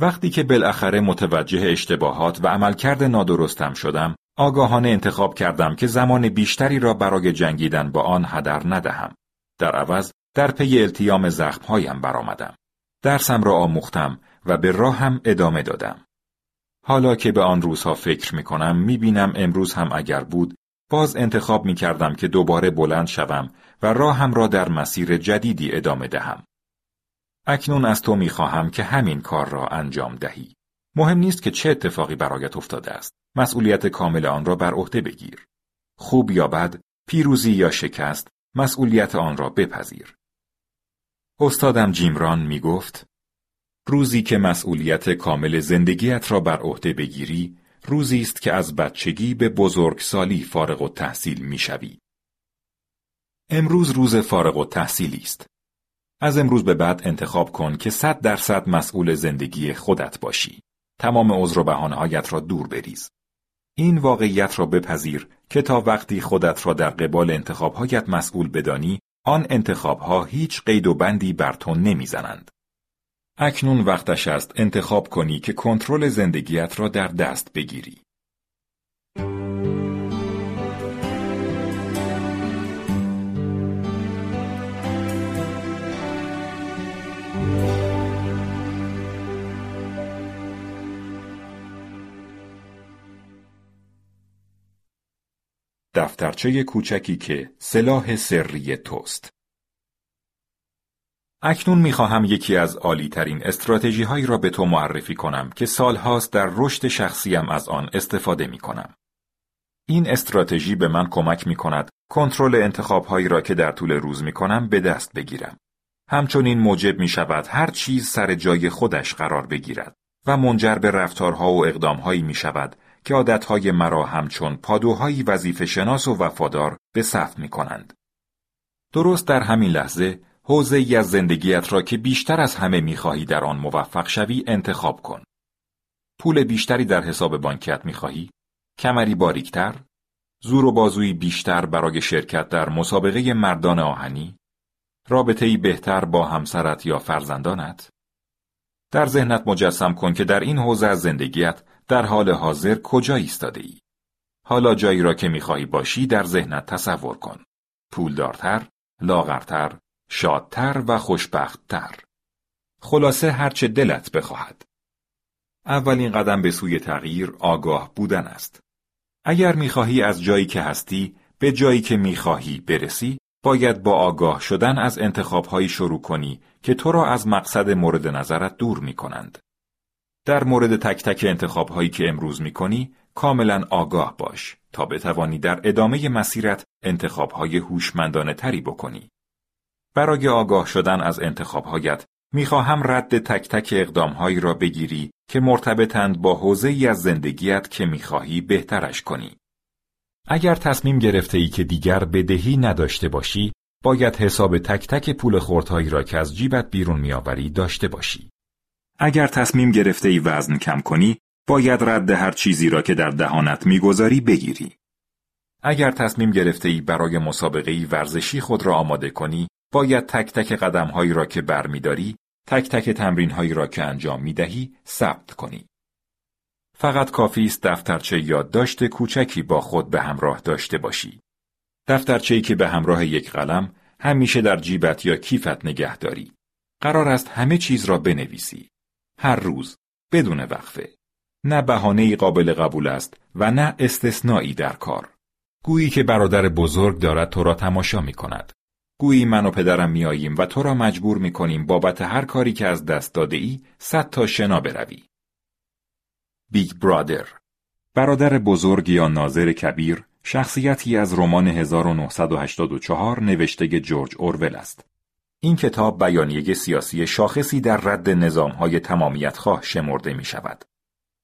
A: وقتی که بالاخره متوجه اشتباهات و عملکرد نادرستم شدم، آگاهانه انتخاب کردم که زمان بیشتری را برای جنگیدن با آن هدر ندهم. در عوض در پی التیام زخمهایم برآمدم. درسم را آموختم و به راهم ادامه دادم. حالا که به آن روزها فکر می کنم می بینم امروز هم اگر بود باز انتخاب می کردم که دوباره بلند شوم و راهم را در مسیر جدیدی ادامه دهم. اکنون از تو می خواهم که همین کار را انجام دهی. مهم نیست که چه اتفاقی برایت افتاده است. مسئولیت کامل آن را بر عهده بگیر. خوب یا بد، پیروزی یا شکست، مسئولیت آن را بپذیر. استادم جیمران می گفت روزی که مسئولیت کامل زندگیت را بر عهده بگیری، روزی است که از بچگی به بزرگسالی فارغ و تحصیل می شوی. امروز روز فارغ و تحصیلی است. از امروز به بعد انتخاب کن که صد درصد مسئول زندگی خودت باشی. تمام عذر و بهانه‌هایت را دور بریز. این واقعیت را بپذیر که تا وقتی خودت را در قبال انتخابهایت مسئول بدانی، آن انتخابها هیچ قید و بندی بر تو نمی‌زنند. اکنون وقتش است انتخاب کنی که کنترل زندگیت را در دست بگیری. دفترچه کوچکی که سلاح سری توست اکنون می‌خواهم یکی از عالی ترین استراتژی هایی را به تو معرفی کنم که سالهاست در رشد شخصیم از آن استفاده می کنم. این استراتژی به من کمک می کند کنترل انتخاب هایی را که در طول روز می کنم به دست بگیرم. همچنین موجب می شود هر چیز سر جای خودش قرار بگیرد و منجر به رفتارها و اقدامهایی می شود که عادتهای مرا همچون پادوهایی وظیفه شناس و وفادار به صف می کنند. درست در همین لحظه حوزه ای از زندگیت را که بیشتر از همه می‌خواهی در آن موفق شوی انتخاب کن. پول بیشتری در حساب بانکیت می‌خواهی؟ کمری باریکتر؟ زور و بازوی بیشتر برای شرکت در مسابقه مردان آهنی؟ رابطه ای بهتر با همسرت یا فرزندانت؟ در ذهنت مجسم کن که در این حوزه از زندگیت در حال حاضر کجا ایستاده ای؟ حالا جایی را که می‌خواهی باشی در ذهنت تصور کن. پولدارتر، لاغرتر، شادتر و خوشبختتر. خلاصه هرچه دلت بخواهد. اولین قدم به سوی تغییر آگاه بودن است. اگر می‌خواهی از جایی که هستی به جایی که می‌خواهی برسی، باید با آگاه شدن از انتخابهایی شروع کنی که تو را از مقصد مورد نظرت دور می کنند. در مورد تک تک انتخابهایی که امروز می کنی، کاملا آگاه باش تا بتوانی در ادامه مسیرت انتخابهای هوشمندانه تری بکنی. برای آگاه شدن از انتخابهایت می‌خواهم رد تک تک اقدامهایی را بگیری که مرتبطند با حوزه ای از زندگیت که می‌خواهی بهترش کنی. اگر تصمیم گرفته ای که دیگر بدهی نداشته باشی، باید حساب تک تک پول خورتهایی را که از جیبت بیرون میآوری داشته باشی. اگر تصمیم گرفته ای وزن کم کنی، باید رد هر چیزی را که در دهانت می‌گذاری بگیری. اگر تصمیم گرفته ای برای مسابقه ورزشی خود را آماده کنی، باید تک تک قدم هایی را که برمیداری، تک تک تمرین هایی را که انجام می دهی ثبت کنی. فقط کافی است دفترچه یادداشت کوچکی با خود به همراه داشته باشی. دفترچه‌ای که به همراه یک قلم همیشه در جیبت یا کیفت نگه داری. قرار است همه چیز را بنویسی. هر روز بدون وقفه. نه بهانه قابل قبول است و نه استثنایی در کار. گویی که برادر بزرگ دارد تو را تماشا می کند. گویی من و پدرم میاییم و تو را مجبور می‌کنیم بابت هر کاری که از دست داده ای صد تا شنا بروی. Big Brother برادر بزرگ یا ناظر کبیر شخصیتی از رمان 1984 نوشته جورج اورول است. این کتاب بیانیه سیاسی شاخصی در رد نظامهای تمامیت خواه شمرده می شود.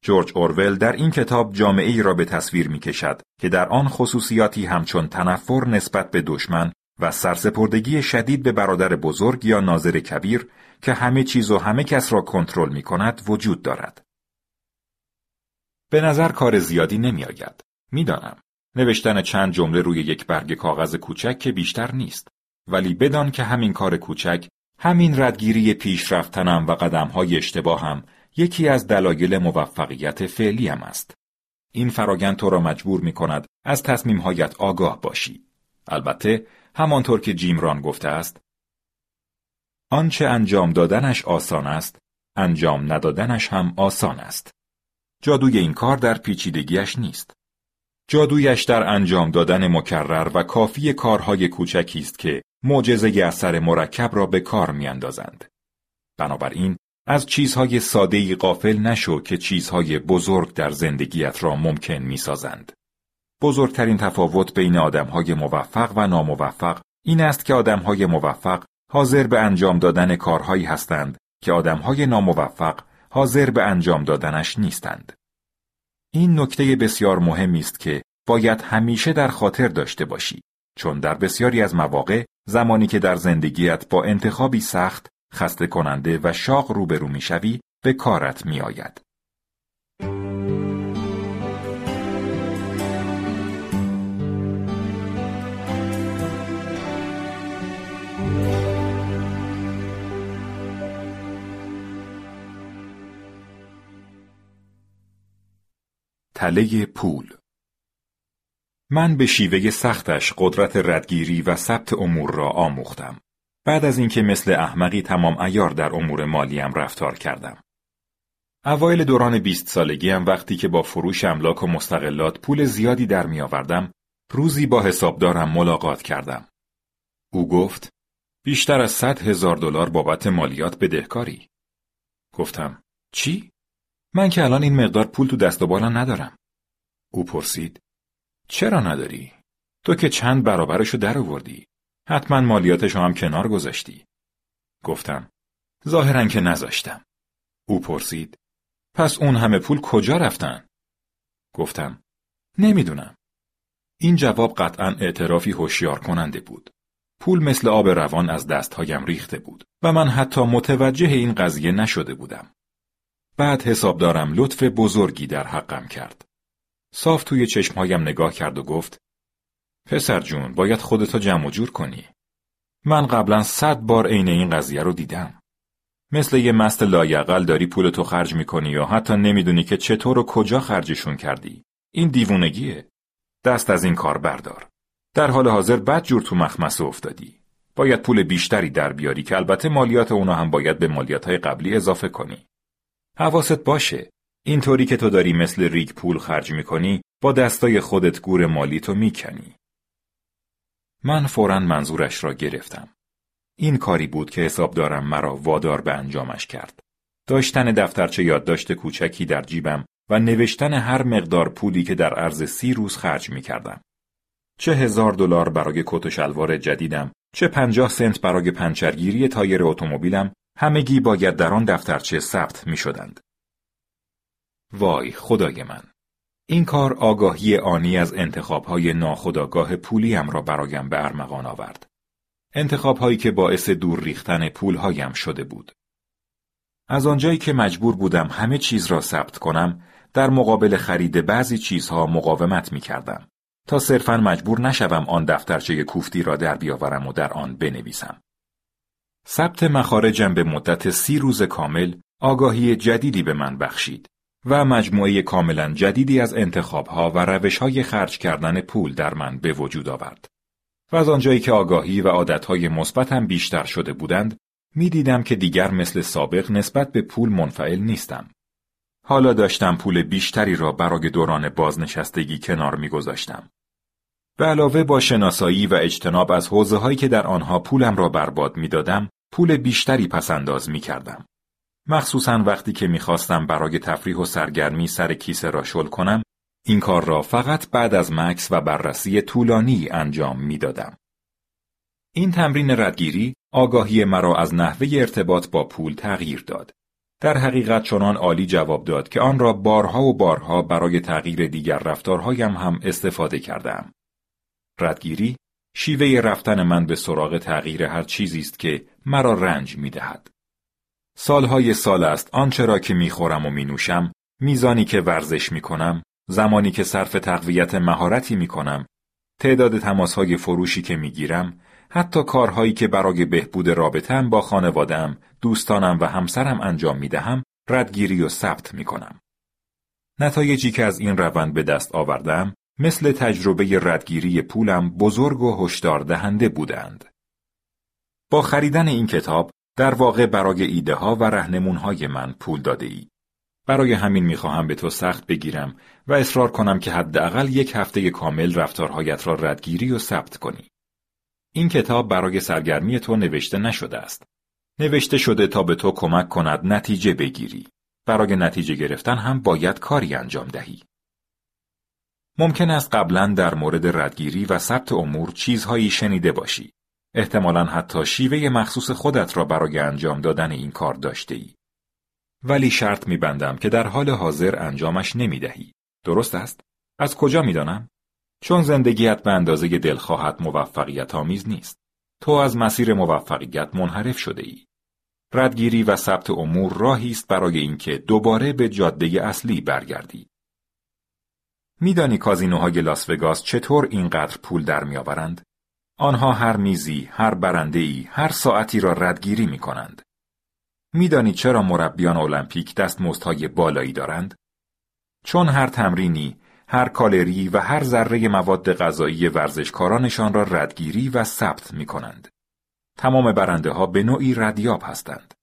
A: جورج اورول در این کتاب جامعه ای را به تصویر می کشد که در آن خصوصیاتی همچون تنفر نسبت به دشمن و سرسپردگی شدید به برادر بزرگ یا ناظر کبیر که همه چیز و همه کس را کنترل می کند وجود دارد. به نظر کار زیادی نمی آید. می‌دانم. نوشتن چند جمله روی یک برگ کاغذ کوچک که بیشتر نیست. ولی بدان که همین کار کوچک، همین ردگیری پیش رفتنم و قدمهای اشتباهم یکی از دلایل موفقیت فعلیم است. این فراگند تو را مجبور می کند از تصمیمهایت آگاه باشی. البته همانطور که جیم ران گفته است آنچه انجام دادنش آسان است انجام ندادنش هم آسان است. جادوی این کار در پیچیدگیش نیست. جادویش در انجام دادن مکرر و کافی کارهای کوچکی است که معجزه اثر مرکب را به کار میاندازند. بنابراین از چیزهای سادهی قافل نشو که چیزهای بزرگ در زندگیت را ممکن می‌سازند. بزرگترین تفاوت بین آدمهای موفق و ناموفق این است که آدمهای موفق حاضر به انجام دادن کارهایی هستند که آدمهای ناموفق حاضر به انجام دادنش نیستند. این نکته بسیار مهمی است که باید همیشه در خاطر داشته باشی چون در بسیاری از مواقع زمانی که در زندگیت با انتخابی سخت خسته کننده و شاق روبرو می‌شوی به کارت میآید. تله پول من به شیوه سختش قدرت ردگیری و ثبت امور را آموختم. بعد از اینکه مثل احمقی تمام ایار در امور مالیم رفتار کردم. اوایل دوران بیست سالگیم وقتی که با فروش املاک و مستقلات پول زیادی در می آوردم، روزی با حسابدارم ملاقات کردم. او گفت: بیشتر از صد هزار دلار بابت مالیات بدهکاری. گفتم: چی؟ من که الان این مقدار پول تو دست و بالا ندارم. او پرسید چرا نداری؟ تو که چند برابرشو در آوردی. حتما مالیاتشو هم کنار گذاشتی. گفتم ظاهرا که نذاشتم. او پرسید پس اون همه پول کجا رفتن؟ گفتم نمی‌دونم. این جواب قطعا اعترافی هوشیار کننده بود. پول مثل آب روان از دستهایم ریخته بود و من حتی متوجه این قضیه نشده بودم. بعد حسابدارم لطف بزرگی در حقم کرد. صاف توی چشمهایم نگاه کرد و گفت پسر جون باید خودتو جمع و جور کنی. من قبلا صد بار عین این قضیه رو دیدم. مثل یه مست لایقل داری پولتو خرج می‌کنی و حتی نمی‌دونی که چطور و کجا خرجشون کردی. این دیوونگیه. دست از این کار بردار. در حال حاضر بد جور تو مخمسه افتادی. باید پول بیشتری در بیاری که البته مالیات اونا هم باید به مالیات های قبلی اضافه کنی. حواست باشه. اینطوری که تو داری مثل ریگ پول خرج می‌کنی با دستای خودت گور مالی تو می‌کنی. من فورا منظورش را گرفتم. این کاری بود که حساب دارم مرا وادار به انجامش کرد. داشتن دفترچه یادداشت کوچکی در جیبم و نوشتن هر مقدار پولی که در عرض سی روز خرج می کردم. چه هزار دلار برای کت و شلوار جدیدم، چه پنجاه سنت برای پنچرگیری تایر اتومبیلم، همگی باید در آن دفترچه ثبت می شدند. وای خدای من این کار آگاهی آنی از انتخابهای ناخداگاه پولیم را برایم به ارمغان آورد. انتخابهایی که باعث دور ریختن پولهایم شده بود. از آنجایی که مجبور بودم همه چیز را ثبت کنم، در مقابل خرید بعضی چیزها مقاومت می کردم. تا صرفا مجبور نشوم آن دفترچه کوفتی را در بیاورم و در آن بنویسم. ثبت مخارجم به مدت سی روز کامل آگاهی جدیدی به من بخشید و مجموعه کاملا جدیدی از انتخابها و روشهای خرج کردن پول در من به وجود آورد. و از آنجایی که آگاهی و عادتهای مثبتم بیشتر شده بودند، می‌دیدم که دیگر مثل سابق نسبت به پول منفعل نیستم. حالا داشتم پول بیشتری را برای دوران بازنشستگی کنار میگذاشتم. به علاوه با شناسایی و اجتناب از حوزه هایی که در آنها پولم را برباد می‌دادم، پول بیشتری پسنداز می کردم. مخصوصا وقتی که می‌خواستم برای تفریح و سرگرمی سر کیسه را شل کنم این کار را فقط بعد از مکس و بررسی طولانی انجام می‌دادم. این تمرین ردگیری آگاهی مرا از نحوه ارتباط با پول تغییر داد. در حقیقت چنان عالی جواب داد که آن را بارها و بارها برای تغییر دیگر رفتارهایم هم استفاده کردم. ردگیری شیوه رفتن من به سراغ تغییر هر چیزی است که مرا رنج می دهد. سالهای سال است آنچه را که می‌خورم و مینوشم، میزانی که ورزش می‌کنم، زمانی که صرف تقویت مهارتی می کنم، تعداد تماسهای فروشی که می گیرم، حتی کارهایی که برای بهبود رابطم با خانوادم، دوستانم و همسرم انجام می دهم، ردگیری و ثبت می کنم. نتایجی که از این روند به دست آوردم، مثل تجربه ردگیری پولم بزرگ و هشدار دهنده بودند. با خریدن این کتاب در واقع برای ایده ها و رهنمون های من پول داده ای. برای همین می‌خواهم به تو سخت بگیرم و اصرار کنم که حداقل یک هفته کامل رفتارهایت را ردگیری و ثبت کنی. این کتاب برای سرگرمی تو نوشته نشده است. نوشته شده تا به تو کمک کند نتیجه بگیری. برای نتیجه گرفتن هم باید کاری انجام دهی. ممکن است قبلا در مورد ردگیری و ثبت امور چیزهایی شنیده باشی. احتمالا حتی شیوه مخصوص خودت را برای انجام دادن این کار داشته ای. ولی شرط میبندم که در حال حاضر انجامش نمی‌دهی. درست است؟ از کجا می‌دانم؟ چون زندگیت به اندازه دلخواهت موفقیت آمیز نیست. تو از مسیر موفقیت منحرف شده ای. ردگیری و ثبت امور راهی است برای اینکه دوباره به جاده اصلی برگردی. میدانی کازینوهای لاس وگاس چطور اینقدر پول در میآورند؟ آنها هر میزی، هر برنده‌ای، هر ساعتی را ردگیری می کنند. میدانی چرا مربیان المپیک دستمزدهای بالایی دارند؟ چون هر تمرینی، هر کالری و هر ذره مواد غذایی ورزشکارانشان را ردگیری و ثبت می کنند. تمام برنده ها به نوعی ردیاب هستند.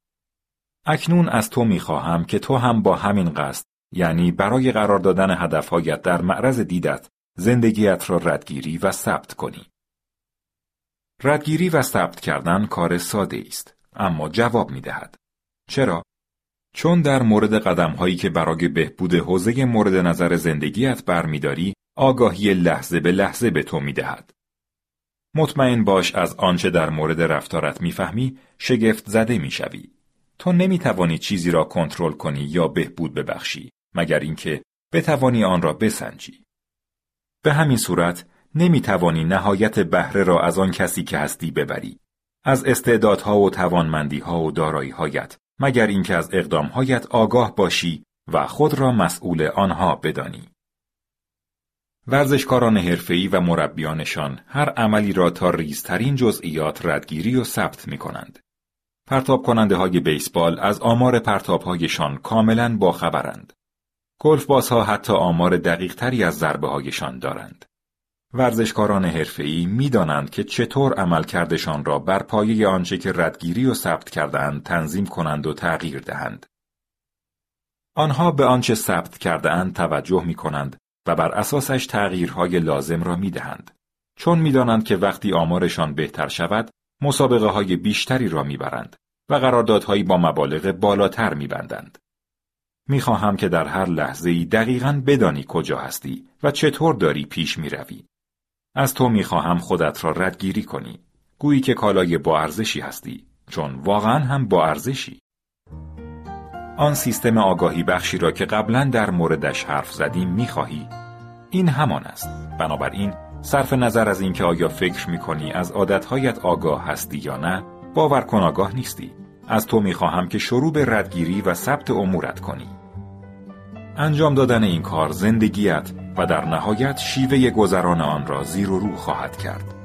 A: اکنون از تو می خواهم که تو هم با همین قصد یعنی برای قرار دادن هدفهایت در معرض دیدت زندگیت را ردگیری و ثبت کنی. ردگیری و ثبت کردن کار ساده است اما جواب می دهد. چرا؟ چون در مورد قدم هایی که برای بهبود حوزه مورد نظر زندگیت برمیداری آگاهی لحظه به لحظه به تو می دهد. مطمئن باش از آنچه در مورد رفتارت می‌فهمی شگفت زده می‌شوی. تو نمی‌توانی چیزی را کنترل کنی یا بهبود ببخشی مگر اینکه بتوانی آن را بسنجی. به همین صورت نمی‌توانی نهایت بهره را از آن کسی که هستی ببری. از استعدادها و توانمندیها و داراییهایت مگر اینکه از اقدامهایت آگاه باشی و خود را مسئول آنها بدانی. ورزشکاران حرفه‌ای و مربیانشان هر عملی را تا ریزترین جزئیات ردگیری و ثبت می کنند. پرتاب کننده های بیسبال از آمار پرتاب هایشان کاملا باخبرند. گلف بازها حتی آمار دقیق تری از ضربه هایشان دارند. ورزشکاران حرفه‌ای می‌دانند که چطور عملکردشان را بر پایه آنچه که ردگیری و ثبت کردهاند تنظیم کنند و تغییر دهند. آنها به آنچه ثبت کرده توجه می کنند و بر اساسش تغییرهای لازم را می دهند. چون می دانند که وقتی آمارشان بهتر شود، مسابقه های بیشتری را می برند و قراردادهایی با مبالغ بالاتر می بندند. می خواهم که در هر لحظه ای دقیقا بدانی کجا هستی و چطور داری پیش می روی. از تو می خواهم خودت را ردگیری کنی. گویی که کالای با ارزشی هستی چون واقعا هم با ارزشی. آن سیستم آگاهی بخشی را که قبلا در موردش حرف زدیم می‌خواهی این همان است بنابراین صرف نظر از اینکه آیا فکر می‌کنی از عادتهایت آگاه هستی یا نه باور کن آگاه نیستی از تو می‌خواهم که شروع به ردگیری و ثبت امورت کنی انجام دادن این کار زندگیت و در نهایت شیوه گذران آن را زیر و رو خواهد کرد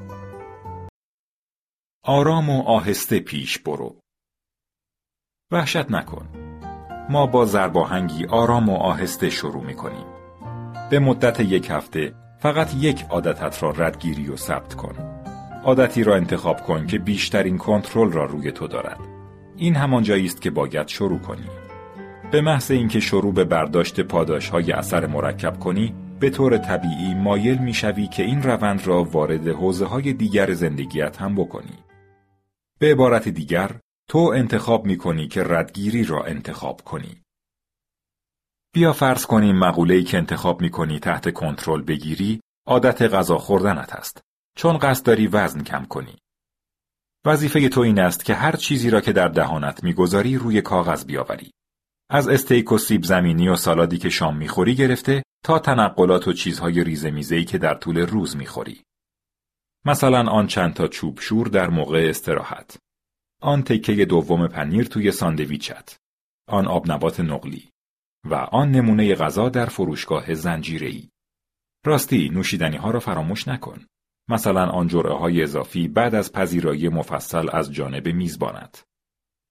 A: آرام و آهسته پیش برو وحشت نکن ما با زرباهنگی آرام و آهسته شروع می کنیم. به مدت یک هفته فقط یک عادتت را ردگیری و ثبت کن. عادتی را انتخاب کن که بیشترین کنترل را روی تو دارد. این همان جایی است که باید شروع کنی. به محض اینکه شروع به برداشت پاداش های اثر مرکب کنی، به طور طبیعی مایل می‌شوی که این روند را وارد حوزه های دیگر زندگیت هم بکنی. به عبارت دیگر، تو انتخاب می کنی که ردگیری را انتخاب کنی. بیا فرض کنیم مقوله‌ای که انتخاب می کنی تحت کنترل بگیری عادت غذا خوردنت است چون قصد داری وزن کم کنی. وظیفه تو این است که هر چیزی را که در دهانت می‌گذاری روی کاغذ بیاوری. از استیک و سیب زمینی و سالادی که شام می‌خوری گرفته تا تنقلات و چیزهای ریزه میزهی که در طول روز می‌خوری. مثلا آن چند تا چوب شور در موقع استراحت. آن تکه دوم پنیر توی ساندویچت. آن آب نبات نقلی. و آن نمونه غذا در فروشگاه زنجیره‌ای. راستی نوشیدنی ها را فراموش نکن. مثلا آن جرعه های اضافی بعد از پذیرایی مفصل از جانب میزبانت.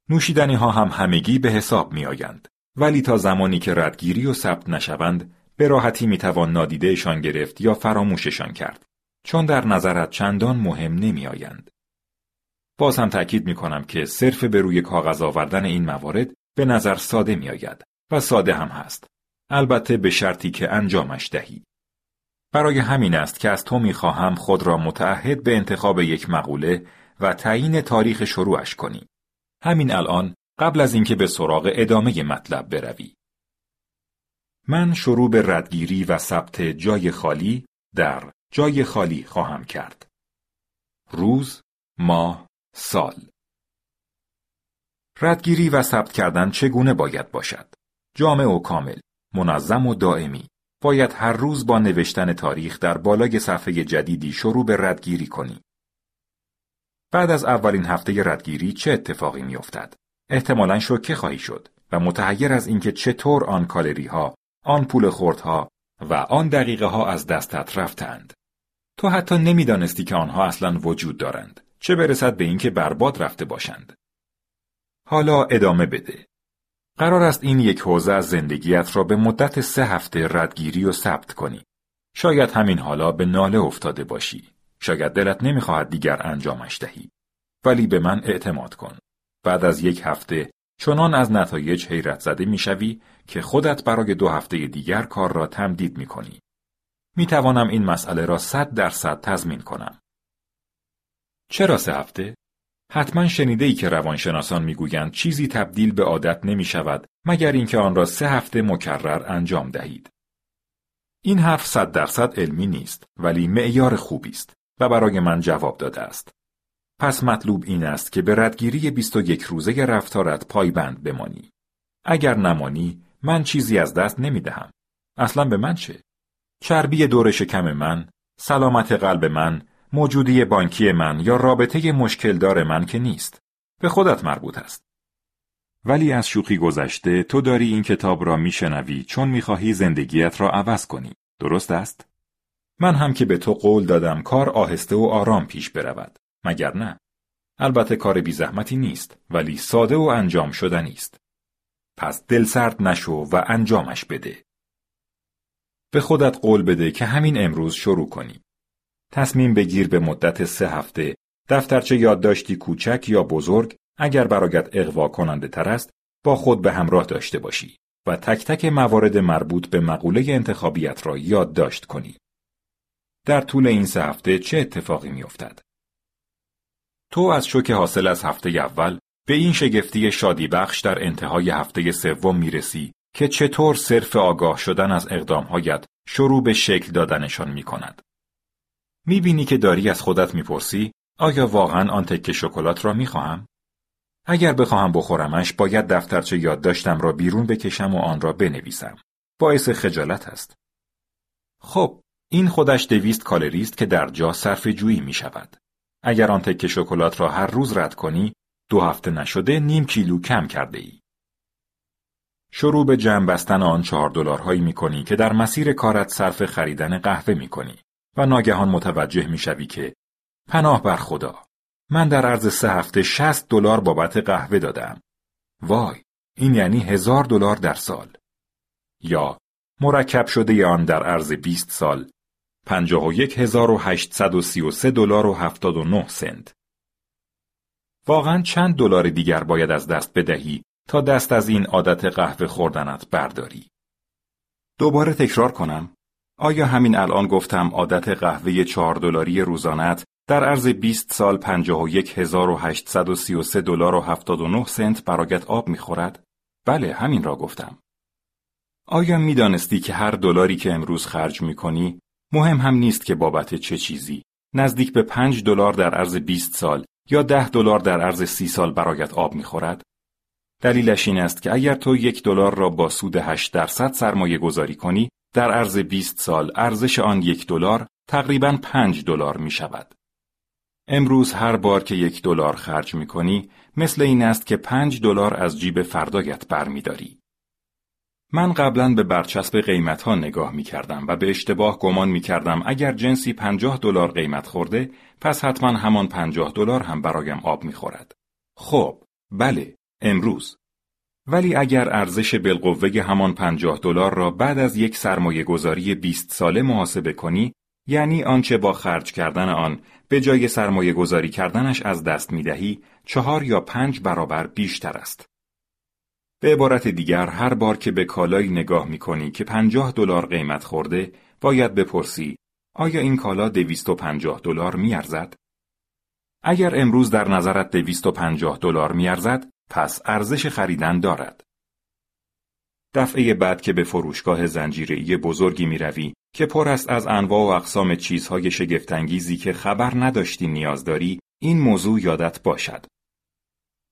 A: نوشیدنی ها هم همگی به حساب می آیند. ولی تا زمانی که ردگیری و ثبت نشوند به راحتی می توان نادیدهشان گرفت یا فراموششان کرد چون در نظرت چندان مهم نمی آیند. باز هم تأکید می کنم که صرف به روی کاغذ آوردن این موارد به نظر ساده می آید و ساده هم هست. البته به شرطی که انجامش دهی. برای همین است که از تو می خواهم خود را متعهد به انتخاب یک مقوله و تعیین تاریخ شروعش کنی. همین الان قبل از اینکه به سراغ ادامه مطلب بروی. من شروع به ردگیری و ثبت جای خالی در جای خالی خواهم کرد. روز، ماه، سال ردگیری و ثبت کردن چگونه باید باشد؟ جامع و کامل، منظم و دائمی. باید هر روز با نوشتن تاریخ در بالای صفحه جدیدی شروع به ردگیری کنی. بعد از اولین هفته ردگیری چه اتفاقی میافتد؟ احتمالا شوکه خواهی شد و متحیر از اینکه چطور آن کالری ها، آن پول خوردها و آن دقیقه ها از دستت رفتند. تو حتی نمی‌دانستی که آنها اصلا وجود دارند. چه برسد به اینکه برباد رفته باشند. حالا ادامه بده. قرار است این یک حوزه از زندگیت را به مدت سه هفته ردگیری و ثبت کنی. شاید همین حالا به ناله افتاده باشی. شاید دلت نمی‌خواهد دیگر انجامش دهی. ولی به من اعتماد کن. بعد از یک هفته چنان از نتایج حیرت زده می‌شوی که خودت برای دو هفته دیگر کار را تمدید می کنی. می توانم این مسئله را صد درصد تضمین کنم. چرا سه هفته؟ حتما شنیده ای که روانشناسان می‌گویند چیزی تبدیل به عادت نمی شود مگر اینکه آن را سه هفته مکرر انجام دهید. این حرف صد درصد علمی نیست ولی معیار خوبی است و برای من جواب داده است. پس مطلوب این است که به ردگیری 21 روزه رفتارت پایبند بمانی. اگر نمانی من چیزی از دست نمی دهم. اصلا به من چه؟ چربی دور شکم من، سلامت قلب من، موجودی بانکی من یا رابطه مشکلدار من که نیست. به خودت مربوط است. ولی از شوخی گذشته تو داری این کتاب را میشنوی چون می‌خواهی زندگیت را عوض کنی. درست است؟ من هم که به تو قول دادم کار آهسته و آرام پیش برود. مگر نه؟ البته کار بی زحمتی نیست ولی ساده و انجام شدنی است. پس دل سرد نشو و انجامش بده. به خودت قول بده که همین امروز شروع کنی. تصمیم بگیر به مدت سه هفته دفترچه یادداشتی کوچک یا بزرگ اگر برایت اقوا کننده تر است با خود به همراه داشته باشی و تک تک موارد مربوط به مقوله انتخابیت را یادداشت کنی. در طول این سه هفته چه اتفاقی میافتد؟ تو از شوک حاصل از هفته اول به این شگفتی شادی بخش در انتهای هفته سوم می‌رسی که چطور صرف آگاه شدن از اقدامهایت شروع به شکل دادنشان می کند. می بینی که داری از خودت می‌پرسی آیا واقعا آن تکه شکلات را می خواهم؟ اگر بخواهم بخورمش باید دفترچه یادداشتم را بیرون بکشم و آن را بنویسم. باعث خجالت است. خب، این خودش دویست کالری است که در جا صرف جویی می شود. اگر آن تکه شکلات را هر روز رد کنی، دو هفته نشده نیم کیلو کم کرده ای. شروع به جمع بستن آن چهار دلارهایی می کنی که در مسیر کارت صرف خریدن قهوه می کنی و ناگهان متوجه می شوی که پناه بر خدا من در عرض سه هفته شست دلار بابت قهوه دادم. وای این یعنی هزار دلار در سال. یا مرکب شده آن در عرض 20 سال پنجاه و یک هزار و هشتصد و سی و سه دلار و هفتاد و نه سنت. واقعا چند دلار دیگر باید از دست بدهی تا دست از این عادت قهوه خوردنت برداری. دوباره تکرار کنم. آیا همین الان گفتم عادت قهوه چهار دلاری روزانت در عرض 20 سال 51833 دلار و 79 سنت برایت آب می‌خورد؟ بله همین را گفتم. آیا می‌دانستی که هر دلاری که امروز خرج می‌کنی مهم هم نیست که بابت چه چیزی نزدیک به 5 دلار در عرض 20 سال یا 10 دلار در عرض 30 سال برایت آب می‌خورد؟ دلیلش این است که اگر تو یک دلار را با سود 8 درصد سرمایه گذاری کنی در عرض 20 سال ارزش آن یک دلار تقریبا 5 دلار می شود. امروز هر بار که یک دلار خرج می کنی مثل این است که 5 دلار از جیب فردایت برمیداری. من قبلا به برچسب قیمت ها نگاه می کردم و به اشتباه گمان می کردم اگر جنسی پنجاه دلار قیمت خورده پس حتما همان پنجاه دلار هم برایم آب می خورد. خب، بله، امروز. ولی اگر ارزش بالقوه همان پنجاه دلار را بعد از یک سرمایه گذاری 20 ساله محاسبه کنی یعنی آنچه با خرج کردن آن به جای سرمایه گذاری کردنش از دست می دهی چهار یا پنج برابر بیشتر است. به عبارت دیگر هر بار که به کالایی نگاه می کنی که پنجاه دلار قیمت خورده باید بپرسی آیا این کالا دویست و پنجاه دلار می ارزد؟ اگر امروز در نظرت دویست و پنجاه دلار می ارزد پس ارزش خریدن دارد. دفعه بعد که به فروشگاه زنجیره‌ای بزرگی می روی که پر است از انواع و اقسام چیزهای شگفتانگیزی که خبر نداشتی نیاز داری این موضوع یادت باشد.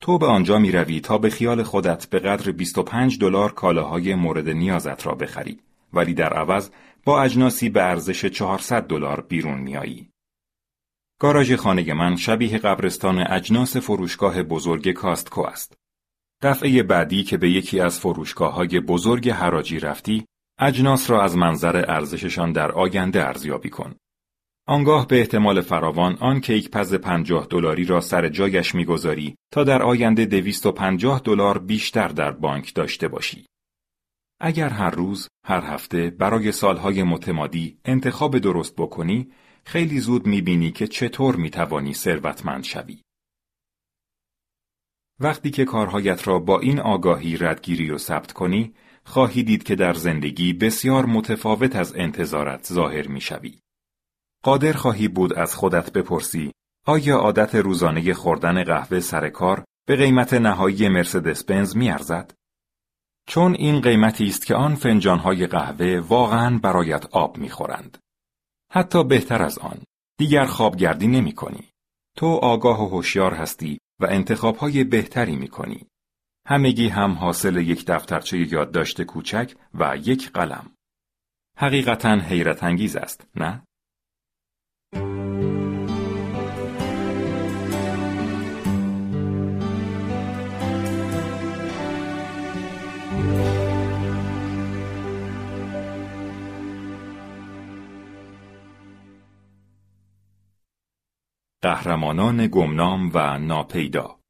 A: تو به آنجا می روی تا به خیال خودت به قدر 25 دلار کالاهای مورد نیازت را بخری ولی در عوض با اجناسی به ارزش 400 دلار بیرون میایی. گاراژ خانه من شبیه قبرستان اجناس فروشگاه بزرگ کاستکو است. دفعه بعدی که به یکی از فروشگاه های بزرگ حراجی رفتی، اجناس را از منظر ارزششان در آینده ارزیابی کن. آنگاه به احتمال فراوان آن کیک پز پنجاه دلاری را سر جایش می‌گذاری تا در آینده دویست و پنجاه دلار بیشتر در بانک داشته باشی. اگر هر روز، هر هفته برای سالهای متمادی انتخاب درست بکنی، خیلی زود می‌بینی که چطور می‌توانی ثروتمند شوی. وقتی که کارهایت را با این آگاهی ردگیری و ثبت کنی، خواهی دید که در زندگی بسیار متفاوت از انتظارت ظاهر می‌شوی. قادر خواهی بود از خودت بپرسی آیا عادت روزانه خوردن قهوه سر کار به قیمت نهایی مرسدس بنز میارزد؟ چون این قیمتی است که آن فنجانهای قهوه واقعا برایت آب می‌خورند. حتی بهتر از آن، دیگر خوابگردی نمی کنی. تو آگاه و هوشیار هستی و انتخابهای بهتری می کنی. همگی هم حاصل یک دفترچه یادداشت کوچک و یک قلم. حقیقتا حیرت انگیز است، نه؟ قهرمانان گمنام و ناپیدا.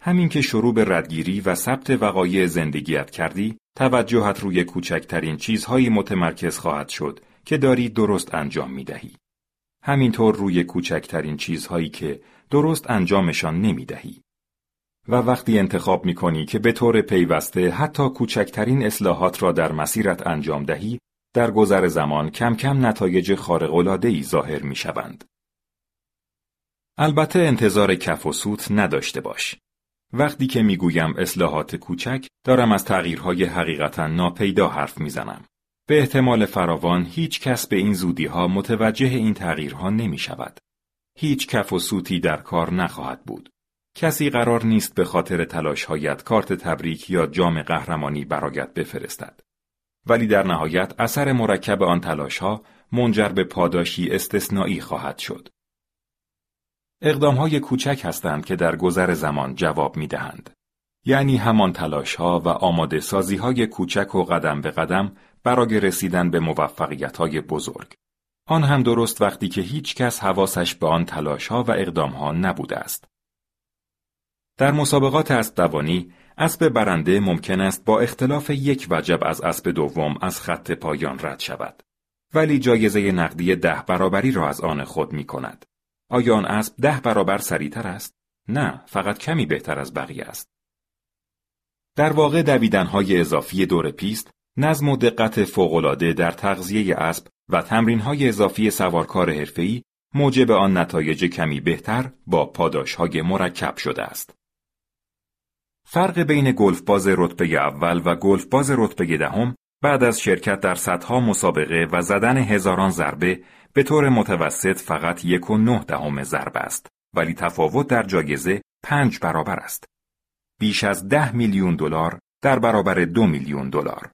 A: همین که شروع به ردگیری و ثبت وقایع زندگیت کردی، توجهت روی کوچکترین چیزهایی متمرکز خواهد شد. که داری درست انجام می دهی. همینطور روی کوچکترین چیزهایی که درست انجامشان نمی دهی. و وقتی انتخاب می کنی که به طور پیوسته حتی کوچکترین اصلاحات را در مسیرت انجام دهی، در گذر زمان کم کم نتایج ای ظاهر می شوند. البته انتظار کف و سوت نداشته باش. وقتی که می‌گویم اصلاحات کوچک دارم از تغییرهای حقیقتا ناپیدا حرف می‌زنم. به احتمال فراوان هیچ کس به این زودی ها متوجه این تغییرها نمی شود. هیچ کف و سوتی در کار نخواهد بود. کسی قرار نیست به خاطر تلاشهایت کارت تبریک یا جام قهرمانی برایت بفرستد. ولی در نهایت اثر مرکب آن تلاشها منجر به پاداشی استثنایی خواهد شد. اقدام های کوچک هستند که در گذر زمان جواب می دهند. یعنی همان تلاش ها و آماده سازی های کوچک و قدم به قدم برای رسیدن به موفقیت های بزرگ. آن هم درست وقتی که هیچ کس حواسش به آن تلاش ها و اقدام ها نبوده است. در مسابقات اسب دوانی اسب برنده ممکن است با اختلاف یک وجب از اسب دوم از خط پایان رد شود. ولی جایزه نقدی ده برابری را از آن خود می کند. آیا آن اسب ده برابر سریعتر است؟ نه، فقط کمی بهتر از بقیه است. در واقع دویدنهای اضافی دور پیست، نظم و دقت فوقالعاده در تغذیه اسب و تمرینهای اضافی سوارکار حرفه‌ای موجب آن نتایج کمی بهتر با پاداشهای مرکب شده است. فرق بین گلف باز رتبه اول و گلف باز رتبه دهم بعد از شرکت در صدها مسابقه و زدن هزاران ضربه به طور متوسط فقط یک و نه دهم ضربه است ولی تفاوت در جایزه پنج برابر است. بیش از ده میلیون دلار در برابر دو میلیون دلار.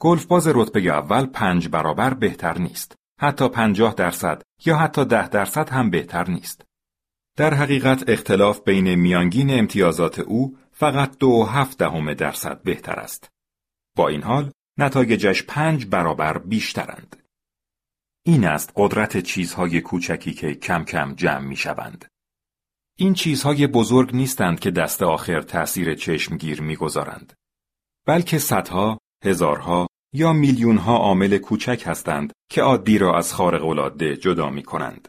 A: گلف باز رتبه اول پنج برابر بهتر نیست. حتی پنجاه درصد یا حتی ده درصد هم بهتر نیست. در حقیقت اختلاف بین میانگین امتیازات او فقط دو هفت دهم درصد بهتر است. با این حال نتایجش پنج برابر بیشترند. این است قدرت چیزهای کوچکی که کم کم جمع می شوند. این چیزهای بزرگ نیستند که دست آخر تأثیر چشمگیر می‌گذارند. بلکه صدها، هزارها یا میلیونها عامل کوچک هستند که عادی را از خارق العاده جدا می کنند.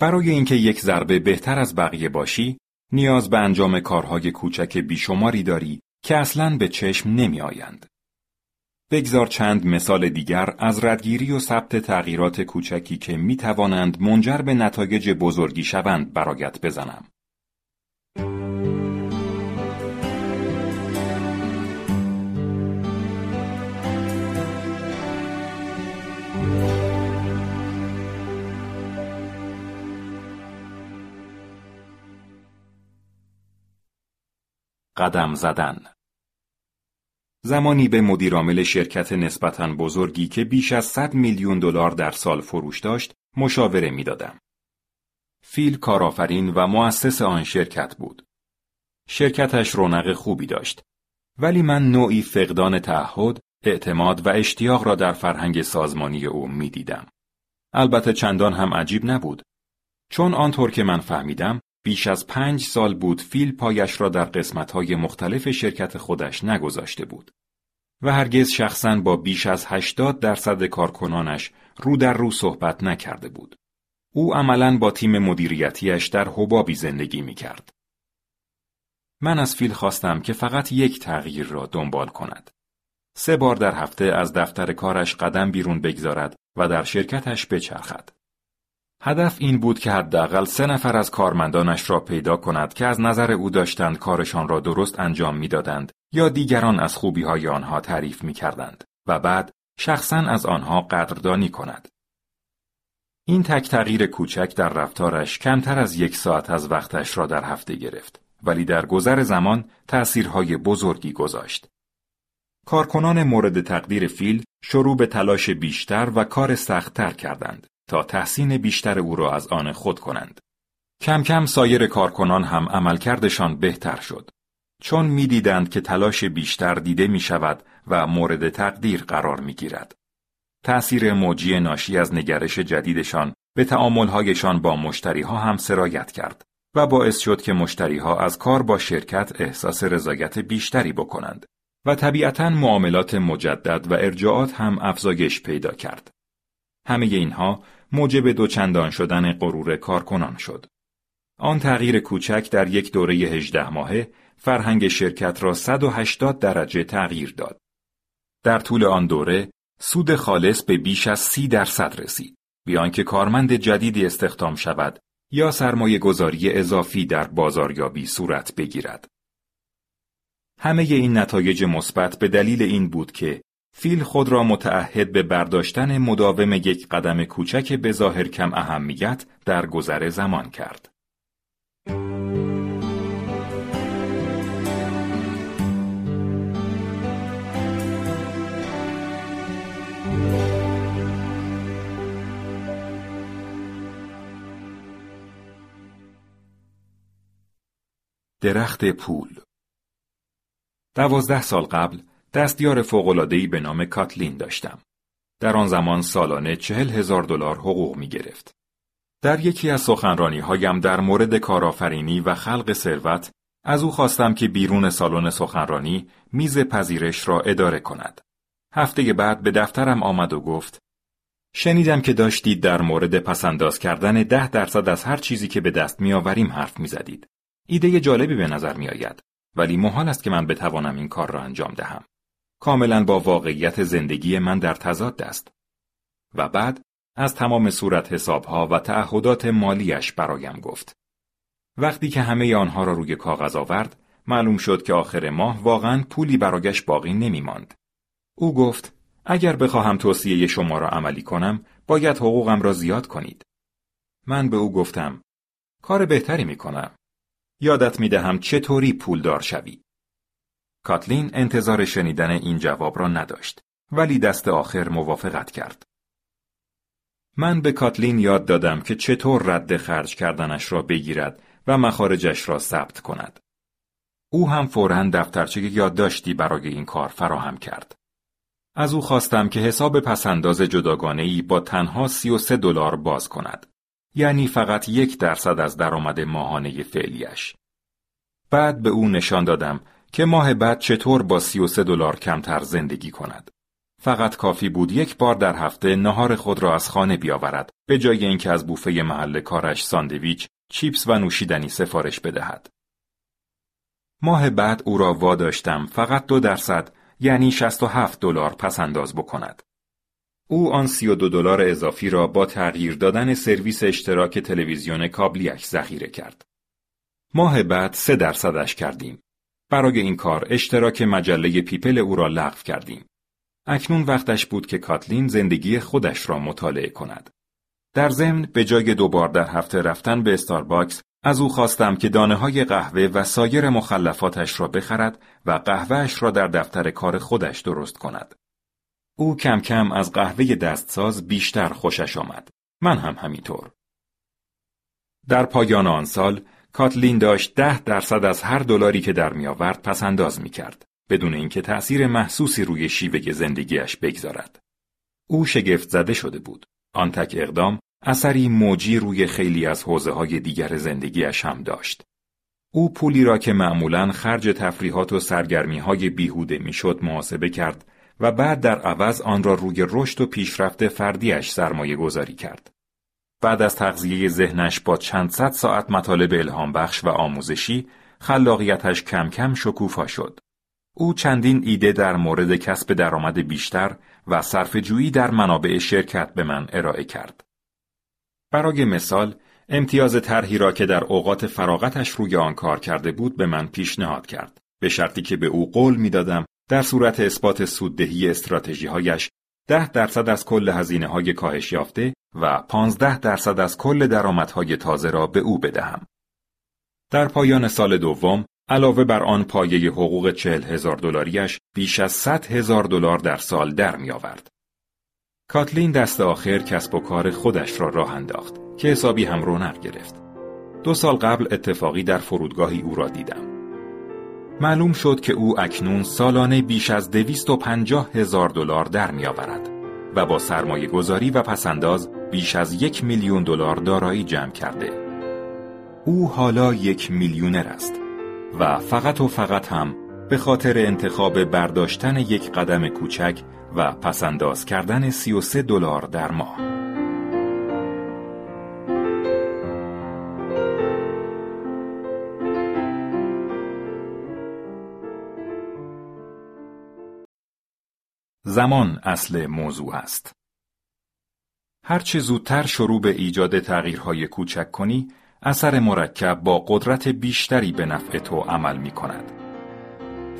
A: برای اینکه یک ضربه بهتر از بقیه باشی، نیاز به انجام کارهای کوچک بیشماری داری که اصلاً به چشم نمی آیند. بگذار چند مثال دیگر از ردگیری و ثبت تغییرات کوچکی که می توانند منجر به نتایج بزرگی شوند برایت بزنم. قدم زدن زمانی به مدیرعامل شرکت نسبتاً بزرگی که بیش از 100 میلیون دلار در سال فروش داشت مشاوره می‌دادم. فیل کارآفرین و مؤسس آن شرکت بود. شرکتش رونق خوبی داشت. ولی من نوعی فقدان تعهد، اعتماد و اشتیاق را در فرهنگ سازمانی او می‌دیدم. البته چندان هم عجیب نبود. چون آنطور که من فهمیدم بیش از پنج سال بود فیل پایش را در قسمتهای مختلف شرکت خودش نگذاشته بود. و هرگز شخصا با بیش از 80 درصد کارکنانش رو در رو صحبت نکرده بود. او عملا با تیم مدیریتیش در حبابی زندگی می کرد. من از فیل خواستم که فقط یک تغییر را دنبال کند. سه بار در هفته از دفتر کارش قدم بیرون بگذارد و در شرکتش بچرخد. هدف این بود که حداقل سه نفر از کارمندانش را پیدا کند که از نظر او داشتند کارشان را درست انجام می‌دادند یا دیگران از خوبی های آنها تعریف می کردند و بعد شخصا از آنها قدردانی کند. این تک تغییر کوچک در رفتارش کمتر از یک ساعت از وقتش را در هفته گرفت ولی در گذر زمان تأثیرهای بزرگی گذاشت. کارکنان مورد تقدیر فیل شروع به تلاش بیشتر و کار سختتر کردند. تا تحسین بیشتر او را از آن خود کنند. کم کم سایر کارکنان هم عملکردشان بهتر شد. چون می‌دیدند که تلاش بیشتر دیده می شود و مورد تقدیر قرار می گیرد. تأثیر موجی ناشی از نگرش جدیدشان به تعاملهایشان با مشتریها هم سرایت کرد و باعث شد که مشتریها از کار با شرکت احساس رضایت بیشتری بکنند و طبیعتا معاملات مجدد و ارجاعات هم افزایش پیدا کرد. همه اینها موجب دوچندان شدن غرور کارکنان شد. آن تغییر کوچک در یک دوره 18 ماهه فرهنگ شرکت را 180 درجه تغییر داد. در طول آن دوره سود خالص به بیش از 30 درصد رسید. بیان که کارمند جدیدی استخدام شود یا سرمایه گذاری اضافی در بازاریابی صورت بگیرد. همه این نتایج مثبت به دلیل این بود که فیل خود را متعهد به برداشتن مداوم یک قدم کوچک به ظاهر کم اهمیت در گذر زمان کرد. درخت پول دوازده سال قبل دستیار فوق‌العاده‌ای به نام کاتلین داشتم. در آن زمان سالانه چهل هزار دلار حقوق می گرفت. در یکی از سخنرانی هایم در مورد کارآفرینی و خلق ثروت از او خواستم که بیرون سالن سخنرانی میز پذیرش را اداره کند. هفته بعد به دفترم آمد و گفت شنیدم که داشتید در مورد پسنداز کردن ده درصد از هر چیزی که به دست میآوریم حرف می‌زدید. ایده جالبی به نظر می آید. ولی محال است که من بتوانم این کار را انجام دهم. کاملا با واقعیت زندگی من در تضاد است. و بعد از تمام صورت حسابها و تعهدات مالیش برایم گفت. وقتی که همه آنها را روی کاغذ آورد، معلوم شد که آخر ماه واقعا پولی برایش باقی نمی ماند. او گفت اگر بخواهم توصیه شما را عملی کنم، باید حقوقم را زیاد کنید. من به او گفتم کار بهتری می کنم. یادت می دهم چطوری پولدار شوی. کاتلین انتظار شنیدن این جواب را نداشت ولی دست آخر موافقت کرد. من به کاتلین یاد دادم که چطور رد خرج کردنش را بگیرد و مخارجش را ثبت کند. او هم فوراً دفترچه یادداشتی برای این کار فراهم کرد. از او خواستم که حساب پسنداز جداگانه با تنها 33 دلار باز کند. یعنی فقط یک درصد از درآمد ماهانه فعلیش. بعد به او نشان دادم که ماه بعد چطور با 33 دلار کمتر زندگی کند. فقط کافی بود یک بار در هفته نهار خود را از خانه بیاورد به جای اینکه از بوفه محل کارش ساندویچ، چیپس و نوشیدنی سفارش بدهد. ماه بعد او را واداشتم فقط دو درصد یعنی 67 دلار پس انداز بکند. او آن 32 دلار اضافی را با تغییر دادن سرویس اشتراک تلویزیون کابلیش ذخیره کرد. ماه بعد سه درصدش کردیم. برای این کار اشتراک مجله پیپل او را لغو کردیم. اکنون وقتش بود که کاتلین زندگی خودش را مطالعه کند. در ضمن به جای دو بار در هفته رفتن به استارباکس از او خواستم که دانه های قهوه و سایر مخلفاتش را بخرد و قهوهش را در دفتر کار خودش درست کند. او کم کم از قهوه دستساز بیشتر خوشش آمد. من هم همینطور. در پایان آن سال کاتلین داشت ده درصد از هر دلاری که در می آورد پس انداز می کرد بدون اینکه تأثیر محسوسی روی شیوه زندگیش بگذارد. او شگفت زده شده بود. آن تک اقدام اثری موجی روی خیلی از حوزه های دیگر زندگیش هم داشت. او پولی را که معمولا خرج تفریحات و سرگرمی های بیهوده می‌شد محاسبه کرد و بعد در عوض آن را روی رشد و پیشرفت فردیش سرمایه گذاری کرد. بعد از تغذیه ذهنش با چند صد ساعت مطالب الهام بخش و آموزشی، خلاقیتش کم کم شکوفا شد. او چندین ایده در مورد کسب درآمد بیشتر و صرفه‌جویی در منابع شرکت به من ارائه کرد. برای مثال، امتیاز طرحی را که در اوقات فراغتش روی آن کار کرده بود به من پیشنهاد کرد. به شرطی که به او قول می‌دادم در صورت اثبات سوددهی استراتژی هایش ده درصد از کل هزینه های کاهش یافته و 15 درصد از کل درآمدهای تازه را به او بدهم. در پایان سال دوم علاوه بر آن پایه حقوق چهل هزار دلاریش بیش از 100 هزار دلار در سال در می آورد. کاتلین دست آخر کسب و کار خودش را راه انداخت که حسابی هم رونق گرفت. دو سال قبل اتفاقی در فرودگاهی او را دیدم. معلوم شد که او اکنون سالانه بیش از دویست و پنجاه هزار دلار در و با سرمایه گذاری و پسنداز بیش از یک میلیون دلار دارایی جمع کرده. او حالا یک میلیونر است و فقط و فقط هم به خاطر انتخاب برداشتن یک قدم کوچک و پسنداز کردن 33 دلار در ماه. زمان اصل موضوع است. هرچه زودتر شروع به ایجاد تغییرهای کوچک کنی، اثر مرکب با قدرت بیشتری به نفع تو عمل می کند.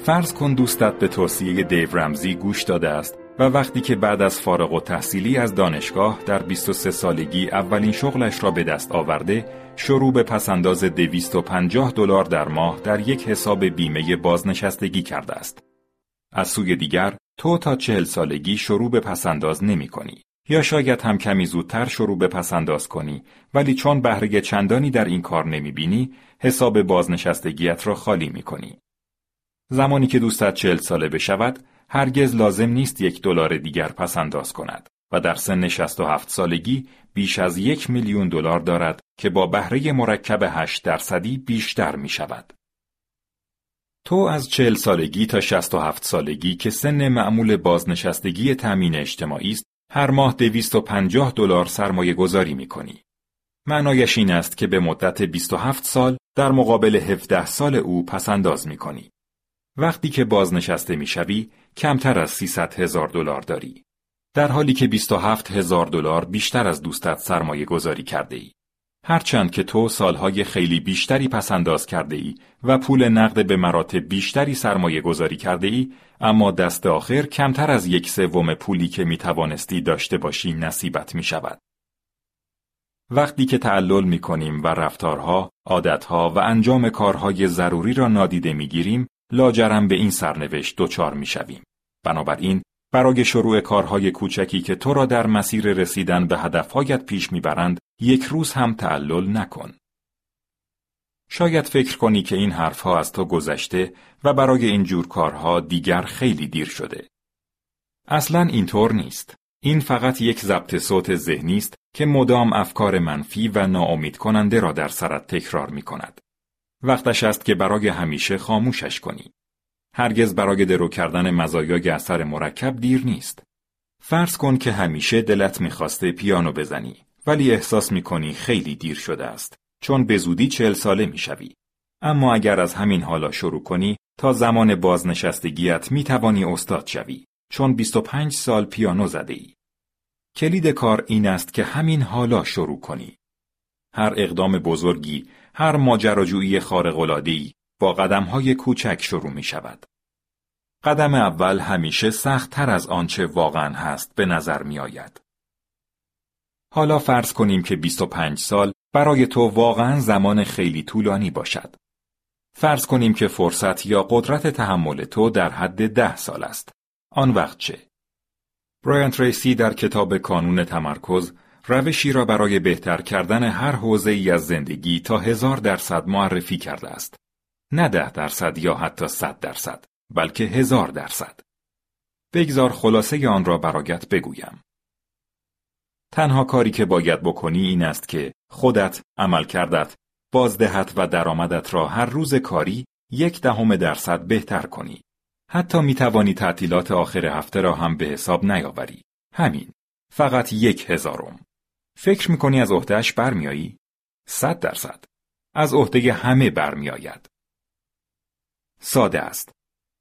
A: فرض کن دوستت به توصیه دیو رمزی گوش داده است و وقتی که بعد از فارغ و تحصیلی از دانشگاه در 23 سالگی اولین شغلش را به دست آورده شروع به پسنداز 250 دلار در ماه در یک حساب بیمه بازنشستگی کرده است. از سوی دیگر تو تا چهل سالگی شروع به پسنداز نمی کنی. یا شاید هم کمی زودتر شروع به پسنداز کنی ولی چون بهره چندانی در این کار نمی بینی حساب بازنشستگیت را خالی می کنی. زمانی که دوستت چهل ساله بشود هرگز لازم نیست یک دلار دیگر پس انداز کند و در سن 67 سالگی بیش از یک میلیون دلار دارد که با بهره مرکب 8 درصدی بیشتر می شود. تو از 40 سالگی تا 67 سالگی که سن معمول بازنشستگی تأمین اجتماعی است هر ماه 250 دلار سرمایه گذاری می کنی. معنایش این است که به مدت 27 سال در مقابل 17 سال او پسنداز می کنی. وقتی که بازنشسته می شوی کمتر از 300 هزار دلار داری. در حالی که 27 هزار دلار بیشتر از دوستت سرمایه گذاری کرده ای. هرچند که تو سالهای خیلی بیشتری پسنداز کرده ای و پول نقد به مراتب بیشتری سرمایه گذاری کرده ای اما دست آخر کمتر از یک سوم پولی که می توانستی داشته باشی نصیبت می شود. وقتی که تعلل می کنیم و رفتارها، عادتها و انجام کارهای ضروری را نادیده می گیریم لاجرم به این سرنوشت دچار می شویم. بنابراین برای شروع کارهای کوچکی که تو را در مسیر رسیدن به هدفهایت پیش می‌برند یک روز هم تعلل نکن. شاید فکر کنی که این حرفها از تو گذشته و برای این جور کارها دیگر خیلی دیر شده. اصلا اینطور نیست. این فقط یک ضبط صوت ذهنی است که مدام افکار منفی و ناامید کننده را در سرت تکرار می کند. وقتش است که برای همیشه خاموشش کنی. هرگز برای درو کردن مزایای اثر مرکب دیر نیست. فرض کن که همیشه دلت می‌خواسته پیانو بزنی ولی احساس می‌کنی خیلی دیر شده است چون به زودی چهل ساله می‌شوی. اما اگر از همین حالا شروع کنی تا زمان بازنشستگیت می‌توانی استاد شوی چون 25 سال پیانو زده ای. کلید کار این است که همین حالا شروع کنی. هر اقدام بزرگی، هر ماجراجویی خارق‌العاده‌ای با قدمهای کوچک شروع می شود. قدم اول همیشه سخت تر از آنچه واقعا هست به نظر می آید. حالا فرض کنیم که 25 سال برای تو واقعا زمان خیلی طولانی باشد. فرض کنیم که فرصت یا قدرت تحمل تو در حد ده سال است. آن وقت چه؟ برایان تریسی در کتاب کانون تمرکز روشی را برای بهتر کردن هر حوزه ای از زندگی تا هزار درصد معرفی کرده است. نه ده درصد یا حتی صد درصد بلکه هزار درصد. بگذار خلاصه آن را برایت بگویم. تنها کاری که باید بکنی این است که خودت، عمل کردت، بازدهت و درآمدت را هر روز کاری یک دهم درصد بهتر کنی. حتی می توانی تعطیلات آخر هفته را هم به حساب نیاوری. همین. فقط یک هزارم. فکر می کنی از عهدهش برمیایی؟ صد درصد. از عهده همه برمیآید. ساده است.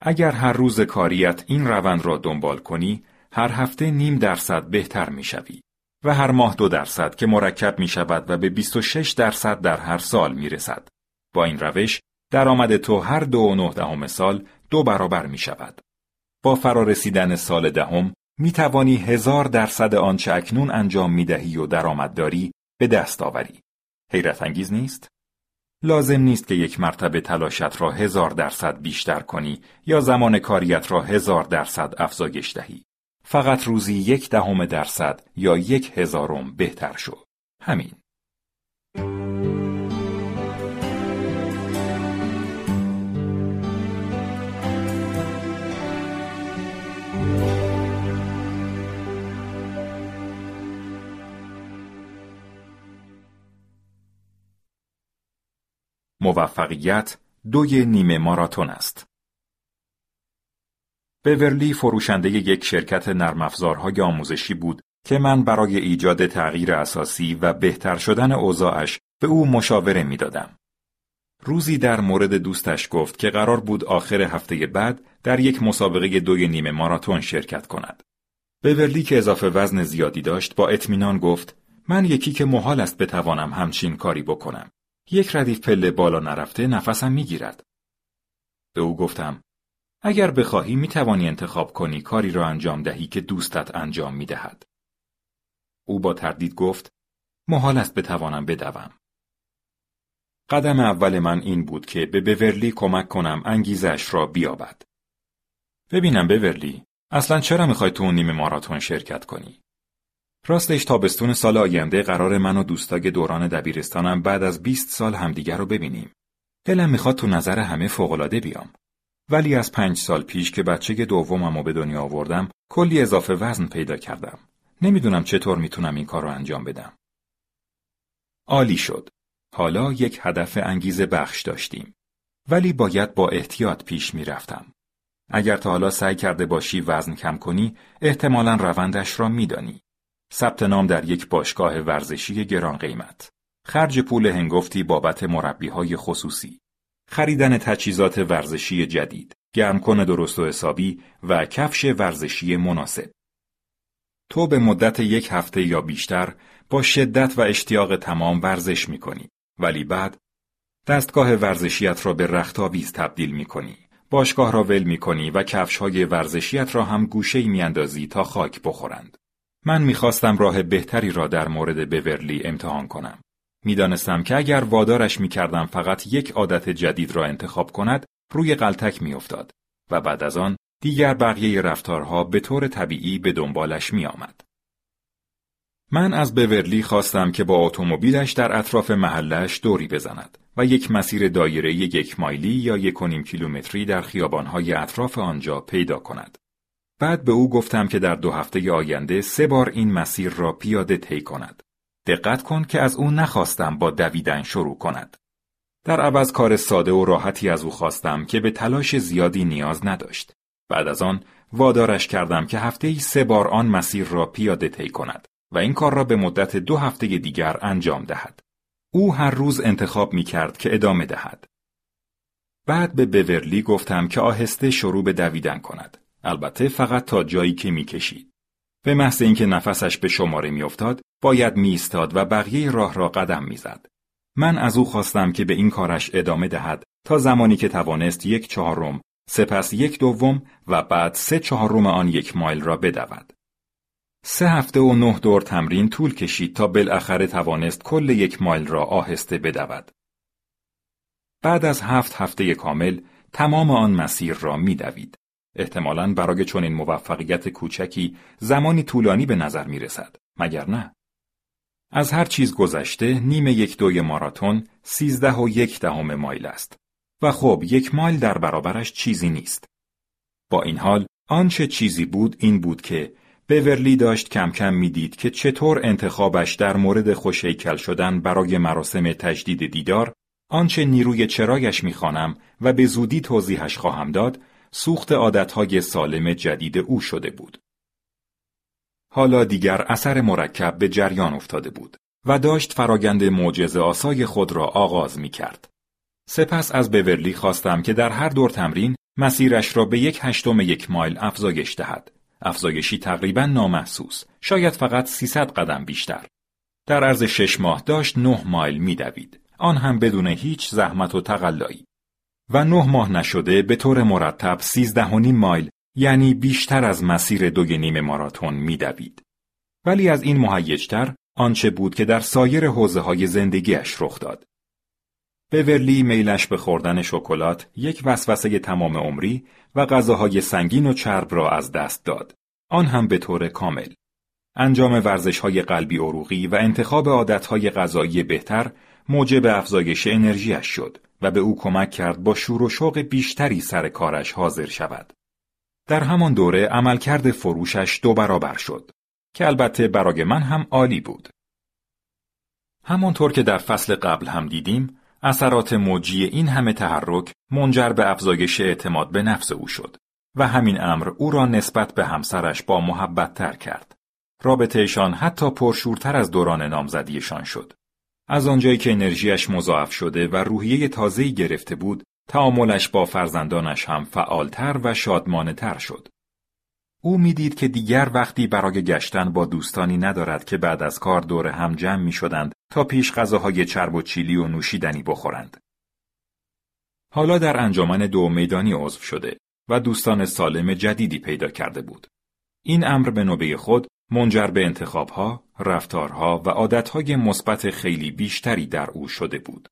A: اگر هر روز کاریت این روند را دنبال کنی، هر هفته نیم درصد بهتر می شوی و هر ماه دو درصد که مرکب می شود و به 26 درصد در هر سال می رسد. با این روش درآمد تو هر دو و نه دهم سال دو برابر می شود. با فرارسیدن سال دهم می توانی هزار درصد آنچه اکنون انجام می دهی و درآمد داری به دست آوری. حیرت انگیز نیست؟ لازم نیست که یک مرتبه تلاشت را هزار درصد بیشتر کنی یا زمان کاریت را هزار درصد افزایش دهی. فقط روزی یک دهم درصد یا یک هزارم بهتر شو. همین. موفقیت دوی نیمه ماراتون است. بورلی فروشنده یک شرکت نرم افزارهای آموزشی بود که من برای ایجاد تغییر اساسی و بهتر شدن اوضاعش به او مشاوره می‌دادم. روزی در مورد دوستش گفت که قرار بود آخر هفته بعد در یک مسابقه دوی نیمه ماراتون شرکت کند. بورلی که اضافه وزن زیادی داشت با اطمینان گفت من یکی که محال است بتوانم همچین کاری بکنم. یک ردیف پله بالا نرفته نفسم می‌گیرد. به او گفتم اگر بخواهی می توانی انتخاب کنی کاری را انجام دهی که دوستت انجام می دهد. او با تردید گفت محال است بتوانم بدوم. قدم اول من این بود که به بورلی کمک کنم انگیزش را بیابد. ببینم بورلی اصلا چرا می‌خوای تو اون نیمه ماراتون شرکت کنی؟ راستش تابستون سال آینده قرار من و دوستاگ دوران دبیرستانم بعد از 20 سال همدیگر رو ببینیم. دلم می‌خواد تو نظر همه فوقالعاده بیام. ولی از پنج سال پیش که بچه دومم به دنیا آوردم کلی اضافه وزن پیدا کردم. نمی‌دونم چطور می‌تونم این کار رو انجام بدم. عالی شد. حالا یک هدف انگیزه بخش داشتیم. ولی باید با احتیاط پیش می‌رفتم. اگر تا حالا سعی کرده باشی وزن کم کنی، احتمالا روندش را میدانی. ثبت نام در یک باشگاه ورزشی گران قیمت. خرج پول هنگفتی بابت مربی های خصوصی. خریدن تجهیزات ورزشی جدید، گرمکن درست و حسابی و کفش ورزشی مناسب. تو به مدت یک هفته یا بیشتر با شدت و اشتیاق تمام ورزش می کنی. ولی بعد دستگاه ورزشیت را به رختاویز تبدیل می کنی. باشگاه را ول می کنی و کفش های ورزشیت را هم گوشه می اندازی تا خاک بخورند. من می‌خواستم راه بهتری را در مورد بورلی امتحان کنم. می‌دانستم که اگر وادارش می‌کردم فقط یک عادت جدید را انتخاب کند روی قلتک میافتاد و بعد از آن دیگر بقیه رفتارها به طور طبیعی به دنبالش می آمد. من از بورلی خواستم که با اتومبیلش در اطراف محلش دوری بزند و یک مسیر دایره یک مایلی یا یک و نیم کیلومتری در خیابانهای اطراف آنجا پیدا کند. بعد به او گفتم که در دو هفته آینده سه بار این مسیر را پیاده طی کند. دقت کن که از او نخواستم با دویدن شروع کند. در عوض کار ساده و راحتی از او خواستم که به تلاش زیادی نیاز نداشت. بعد از آن وادارش کردم که هفته ای سه بار آن مسیر را پیاده طی کند و این کار را به مدت دو هفته دیگر انجام دهد. او هر روز انتخاب می کرد که ادامه دهد. بعد به بورلی گفتم که آهسته شروع به دویدن کند. البته فقط تا جایی که می کشید. به محض اینکه نفسش به شماره میافتاد باید میایستاد و بقیه راه را قدم می‌زد. من از او خواستم که به این کارش ادامه دهد تا زمانی که توانست یک چهارم سپس یک دوم و بعد سه چهارم آن یک مایل را بدود. سه هفته و نه دور تمرین طول کشید تا بالاخره توانست کل یک مایل را آهسته بدود. بعد از هفت هفته کامل تمام آن مسیر را میدوید. احتمالاً برای چنین موفقیت کوچکی زمانی طولانی به نظر می رسد. مگر نه؟ از هر چیز گذشته نیم یک دوی ماراتون سیزده و یک دهم مایل است. و خب یک مایل در برابرش چیزی نیست. با این حال آنچه چیزی بود این بود که بورلی داشت کم کم می‌دید که چطور انتخابش در مورد خوشیکل شدن برای مراسم تجدید دیدار آنچه نیروی چرایش می‌خوانم و به زودی توضیحش خواهم داد سوخت عادتهای سالم جدید او شده بود. حالا دیگر اثر مرکب به جریان افتاده بود و داشت فراگند معجزه آسای خود را آغاز می کرد. سپس از بورلی خواستم که در هر دور تمرین مسیرش را به یک هشتم یک مایل افزایش دهد. افزایشی تقریبا نامحسوس، شاید فقط 300 قدم بیشتر. در عرض شش ماه داشت نه مایل میدوید. آن هم بدون هیچ زحمت و تقلایی. و نه ماه نشده به طور مرتب سیزده و نیم مایل یعنی بیشتر از مسیر دوی نیم ماراتون میدوید. ولی از این مهیجتر آنچه بود که در سایر حوزه های زندگیش رخ داد. ورلی میلش به خوردن شکلات یک وسوسه تمام عمری و غذاهای سنگین و چرب را از دست داد. آن هم به طور کامل. انجام ورزش های قلبی عروقی و انتخاب عادت های غذایی بهتر موجب افزایش انرژیش شد و به او کمک کرد با شور و شوق بیشتری سر کارش حاضر شود. در همان دوره عملکرد فروشش دو برابر شد که البته برای من هم عالی بود. همانطور که در فصل قبل هم دیدیم، اثرات موجی این همه تحرک منجر به افزایش اعتماد به نفس او شد و همین امر او را نسبت به همسرش با محبت تر کرد. رابطهشان حتی پرشورتر از دوران نامزدیشان شد. از آنجایی که انرژیش مضاعف شده و روحیه تازه‌ای گرفته بود، تعاملش با فرزندانش هم فعالتر و شادمانه شد. او می‌دید که دیگر وقتی برای گشتن با دوستانی ندارد که بعد از کار دور هم جمع می شدند تا پیش غذاهای چرب و چیلی و نوشیدنی بخورند. حالا در انجمن دو میدانی عضو شده و دوستان سالم جدیدی پیدا کرده بود. این امر به نوبه خود منجر به انتخابها، رفتارها و عادتهای مثبت خیلی بیشتری در او شده بود.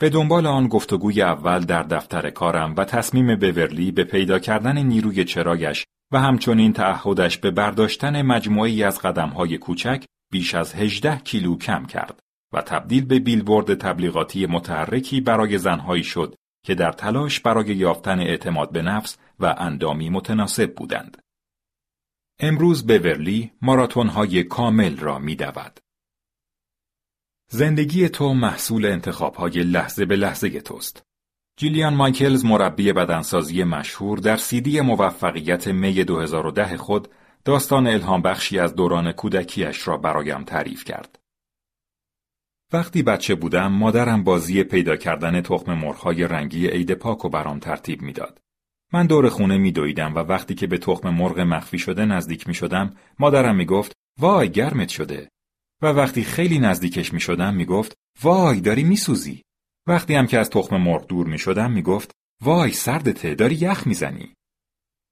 A: به دنبال آن گفتگوی اول در دفتر کارم و تصمیم بورلی به پیدا کردن نیروی چرایش و همچنین تعهدش به برداشتن مجموعی از قدمهای کوچک بیش از 18 کیلو کم کرد و تبدیل به بیلبورد تبلیغاتی متحرکی برای زنهایی شد که در تلاش برای یافتن اعتماد به نفس و اندامی متناسب بودند. امروز بورلی ماراتون های کامل را می دود. زندگی تو محصول انتخاب های لحظه به لحظه توست. جیلیان مایکلز مربی بدنسازی مشهور در سیدی موفقیت می 2010 خود داستان الهام بخشی از دوران کودکیش را برایم تعریف کرد. وقتی بچه بودم مادرم بازی پیدا کردن تخم مرغ‌های رنگی عید پاک و برام ترتیب می‌داد. من دور خونه میدویدم و وقتی که به تخم مرغ مخفی شده نزدیک می شدم مادرم می گفت وای گرمت شده و وقتی خیلی نزدیکش می شدم می گفت وای داری می سوزی. وقتی هم که از تخم مرغ دور می شدم می گفت وای سردته داری یخ می‌زنی.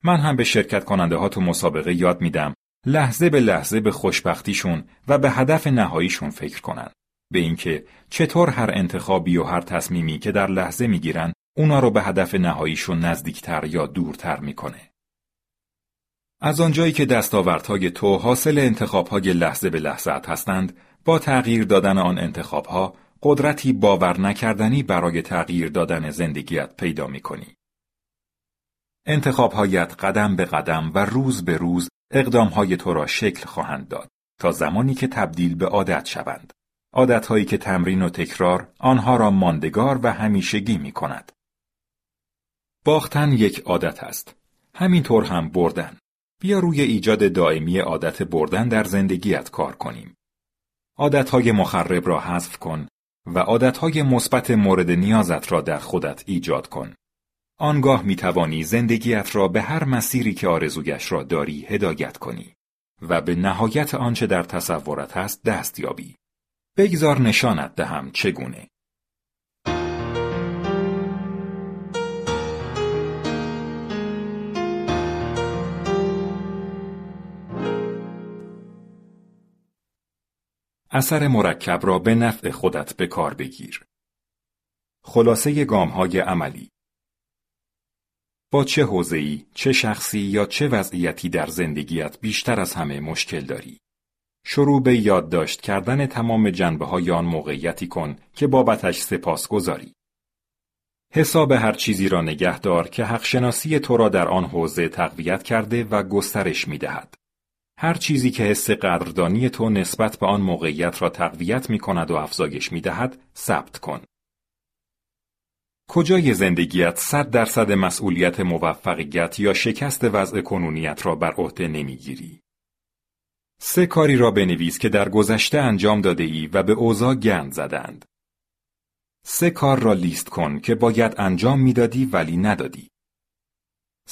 A: من هم به شرکت کننده ها تو مسابقه یاد میدم لحظه به لحظه به خوشبختیشون و به هدف نهاییشون فکر کنن. به اینکه چطور هر انتخابی و هر تصمیمی که در لحظه می‌گیرن اونا رو به هدف نهاییشون نزدیکتر یا دورتر می‌کنه. از آنجایی که دستاوردهای تو حاصل انتخابهای لحظه به لحظه هستند، با تغییر دادن آن انتخابها قدرتی باور نکردنی برای تغییر دادن زندگیت پیدا می کنی. انتخابهایت قدم به قدم و روز به روز اقدامهای تو را شکل خواهند داد تا زمانی که تبدیل به عادت شوند. عادتهایی که تمرین و تکرار آنها را ماندگار و همیشگی می کند. باختن یک عادت است. همینطور هم بردن. بیا روی ایجاد دائمی عادت بردن در زندگیت کار کنیم. عادتهای مخرب را حذف کن و عادتهای مثبت مورد نیازت را در خودت ایجاد کن. آنگاه می توانی زندگیت را به هر مسیری که آرزویش را داری هدایت کنی و به نهایت آنچه در تصورت هست دست یابی. بگذار نشانت دهم چگونه. اثر مرکب را به نفع خودت به کار بگیر. خلاصه گام های عملی با چه حوزه‌ای، چه شخصی یا چه وضعیتی در زندگیت بیشتر از همه مشکل داری؟ شروع به یادداشت کردن تمام جنبه های آن موقعیتی کن که بابتش سپاس گذاری. حساب هر چیزی را نگه دار که حقشناسی تو را در آن حوزه تقویت کرده و گسترش می دهد. هر چیزی که حس قدردانی تو نسبت به آن موقعیت را تقویت می کند و افزایش می دهد، ثبت کن. کجای زندگیت صد درصد مسئولیت موفقیت یا شکست وضع کنونیت را بر عهده نمی‌گیری؟ سه کاری را بنویس که در گذشته انجام داده ای و به اوضاع گند زدند. سه کار را لیست کن که باید انجام می‌دادی ولی ندادی.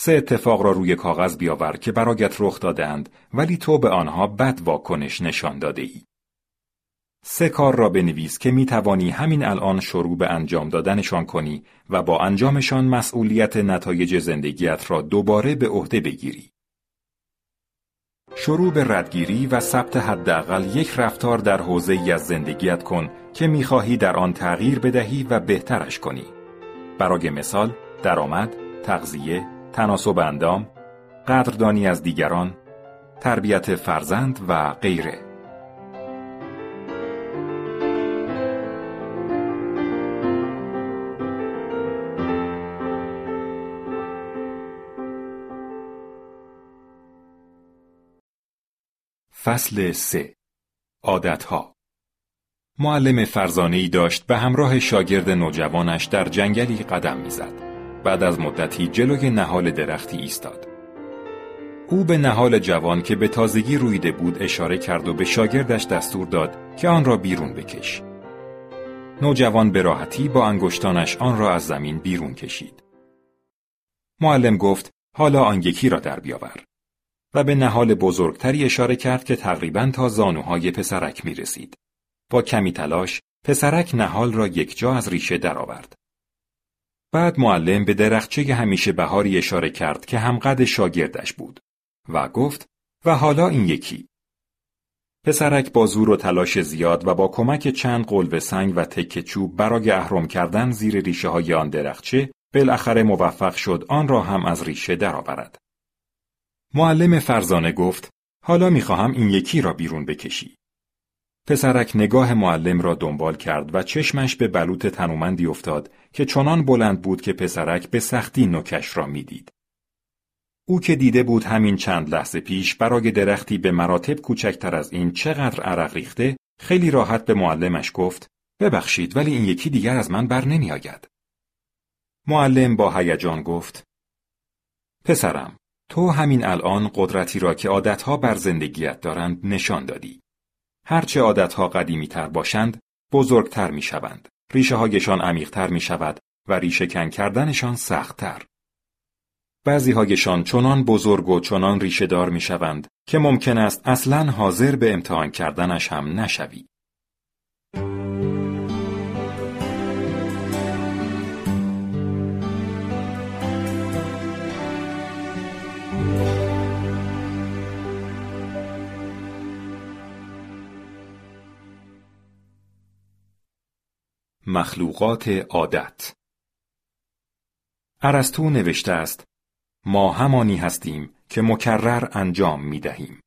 A: سه اتفاق را روی کاغذ بیاور که برایت رخ دادند ولی تو به آنها بد واکنش نشان داده ای. سه کار را بنویس که می توانی همین الان شروع به انجام دادنشان کنی و با انجامشان مسئولیت نتایج زندگیت را دوباره به عهده بگیری. شروع به ردگیری و ثبت حداقل یک رفتار در حوزه ای از زندگیت کن که می‌خواهی در آن تغییر بدهی و بهترش کنی. برای مثال، درآمد، تغذیه، تناسب اندام، قدردانی از دیگران، تربیت فرزند و غیره. فصل سه عادتها معلم فرزانه داشت به همراه شاگرد نوجوانش در جنگلی قدم می‌زد. بعد از مدتی جلوی نهال درختی ایستاد. او به نهال جوان که به تازگی رویده بود اشاره کرد و به شاگردش دستور داد که آن را بیرون بکش. نوجوان به راحتی با انگشتانش آن را از زمین بیرون کشید. معلم گفت حالا آن یکی را در بیاور. و به نهال بزرگتری اشاره کرد که تقریبا تا زانوهای پسرک می رسید. با کمی تلاش پسرک نهال را یک جا از ریشه درآورد. بعد معلم به درخچه همیشه بهاری اشاره کرد که همقد شاگردش بود و گفت و حالا این یکی. پسرک با زور و تلاش زیاد و با کمک چند قلب سنگ و تکه چوب برای اهرم کردن زیر ریشه های آن درخچه بالاخره موفق شد آن را هم از ریشه درآورد. معلم فرزانه گفت حالا می‌خواهم این یکی را بیرون بکشی. پسرک نگاه معلم را دنبال کرد و چشمش به بلوط تنومندی افتاد که چنان بلند بود که پسرک به سختی نوکش را می‌دید. او که دیده بود همین چند لحظه پیش برای درختی به مراتب کوچکتر از این چقدر عرق ریخته خیلی راحت به معلمش گفت ببخشید ولی این یکی دیگر از من بر نمی آید. معلم با هیجان گفت پسرم تو همین الان قدرتی را که عادتها بر زندگیت دارند نشان دادی. هرچه عادتها قدیمی تر باشند، بزرگتر می شوند. ریشه هایشان عمیقتر می شود و ریشه کن کردنشان سختتر. بعضی هایشان چنان بزرگ و چنان ریشه دار می شوند که ممکن است اصلا حاضر به امتحان کردنش هم نشوی. مخلوقات عادت ارسطو نوشته است ما همانی هستیم که مکرر انجام می دهیم.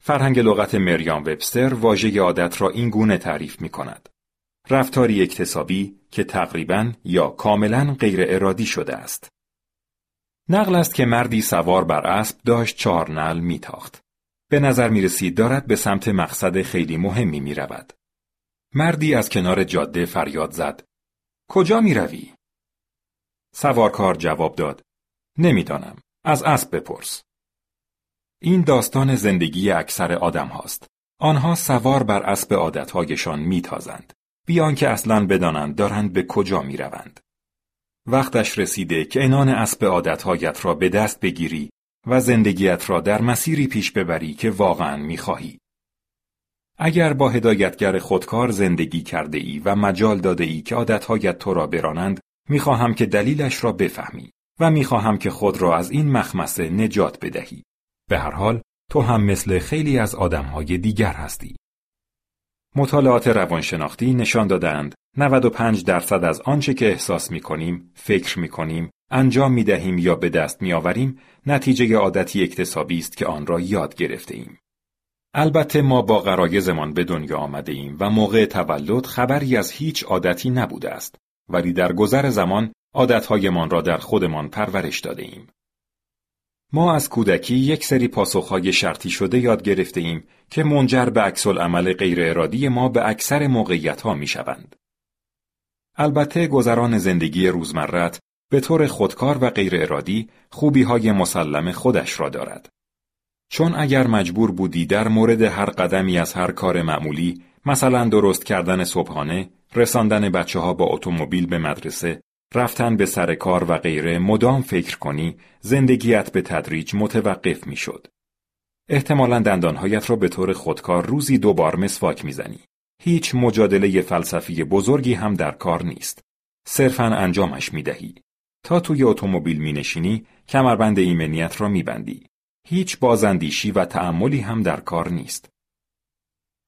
A: فرهنگ لغت مریان وبستر واژه عادت را این گونه تعریف می کند. رفتاری اکتسابی که تقریبا یا کاملا غیر ارادی شده است. نقل است که مردی سوار بر اسب داشت چهار نل میتاخت. به نظر می رسید دارد به سمت مقصد خیلی مهمی می رود. مردی از کنار جاده فریاد زد. کجا می روی؟ سوارکار جواب داد. نمی‌دانم. از اسب بپرس. این داستان زندگی اکثر آدم هاست. آنها سوار بر اسب عادتهایشان میتازند. بیان که اصلا بدانند دارند به کجا می روند. وقتش رسیده که انان اسب عادتهایت را به دست بگیری و زندگیت را در مسیری پیش ببری که واقعا می خواهی. اگر با هدایتگر خودکار زندگی کرده ای و مجال داده ای که عادتهایت تو را برانند، خواهم که دلیلش را بفهمی و خواهم که خود را از این مخمسه نجات بدهی. به هر حال تو هم مثل خیلی از آدمهای دیگر هستی. مطالعات روانشناختی نشان دادند 95 درصد از آنچه که احساس می کنیم، فکر می کنیم، انجام می دهیم یا به دست می آوریم، نتیجه عادتی اکتسابی است که آن را یاد گرفته ایم. البته ما با غرایزمان به دنیا آمده ایم و موقع تولد خبری از هیچ عادتی نبوده است ولی در گذر زمان عادتهایمان را در خودمان پرورش داده ایم. ما از کودکی یک سری پاسخهای شرطی شده یاد گرفته ایم که منجر به عکس عمل غیر ارادی ما به اکثر موقعیت ها می شوند. البته گذران زندگی روزمرت به طور خودکار و غیر ارادی خوبی های مسلم خودش را دارد. چون اگر مجبور بودی در مورد هر قدمی از هر کار معمولی مثلا درست کردن صبحانه، رساندن بچه ها با اتومبیل به مدرسه، رفتن به سر کار و غیره مدام فکر کنی زندگیت به تدریج متوقف می شد. احتمالا دندانهایت را به طور خودکار روزی دوبار مسواک می‌زنی. هیچ مجادله فلسفی بزرگی هم در کار نیست. صرفا انجامش می دهی. تا توی اتومبیل می نشینی کمربند ایمنیت را می بندی. هیچ بازندیشی و تعملی هم در کار نیست.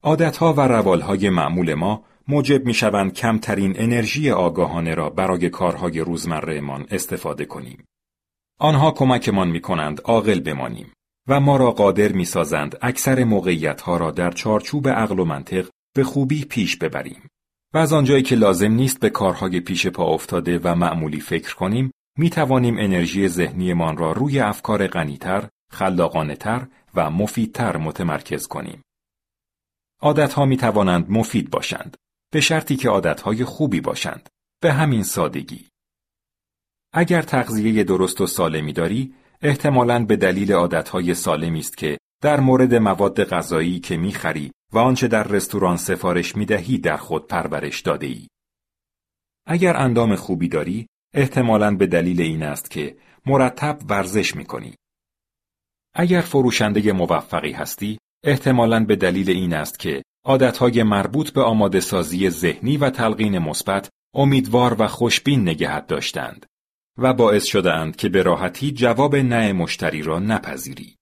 A: عادتها و روالهای معمول ما موجب می شوند کمترین انرژی آگاهانه را برای کارهای روزمرهمان استفاده کنیم. آنها کمکمان می کنند عاقل بمانیم و ما را قادر می سازند اکثر موقعیت ها را در چارچوب عقل و منطق به خوبی پیش ببریم. و از آنجایی که لازم نیست به کارهای پیش پا افتاده و معمولی فکر کنیم، می توانیم انرژی ذهنیمان را روی افکار غنیتر، خلاقانه و مفیدتر متمرکز کنیم. عادتها می توانند مفید باشند به شرطی که عادتهای خوبی باشند به همین سادگی اگر تغذیه درست و سالمی داری احتمالاً به دلیل عادتهای سالمی است که در مورد مواد غذایی که می‌خری و آنچه در رستوران سفارش می‌دهی در خود پرورش داده ای. اگر اندام خوبی داری احتمالاً به دلیل این است که مرتب ورزش می‌کنی. اگر فروشنده موفقی هستی احتمالاً به دلیل این است که عادتهای مربوط به آماده سازی ذهنی و تلقین مثبت امیدوار و خوشبین نگهت داشتند و باعث شده اند که به راحتی جواب نه مشتری را نپذیری.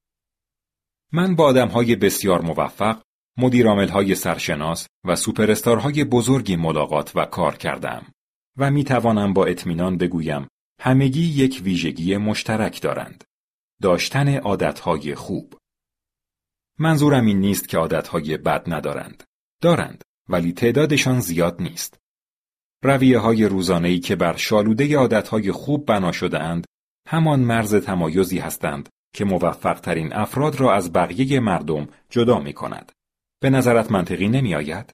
A: من با آدمهای بسیار موفق، مدیرعاملهای سرشناس و سوپرستارهای بزرگی ملاقات و کار کردم و می توانم با اطمینان بگویم همگی یک ویژگی مشترک دارند. داشتن عادتهای خوب. منظورم این نیست که عادتهای بد ندارند. دارند ولی تعدادشان زیاد نیست. رویه های روزانه‌ای که بر شالوده عادتهای خوب بنا شده اند همان مرز تمایزی هستند که موفق ترین افراد را از بقیه مردم جدا می کند. به نظرت منطقی نمی آید؟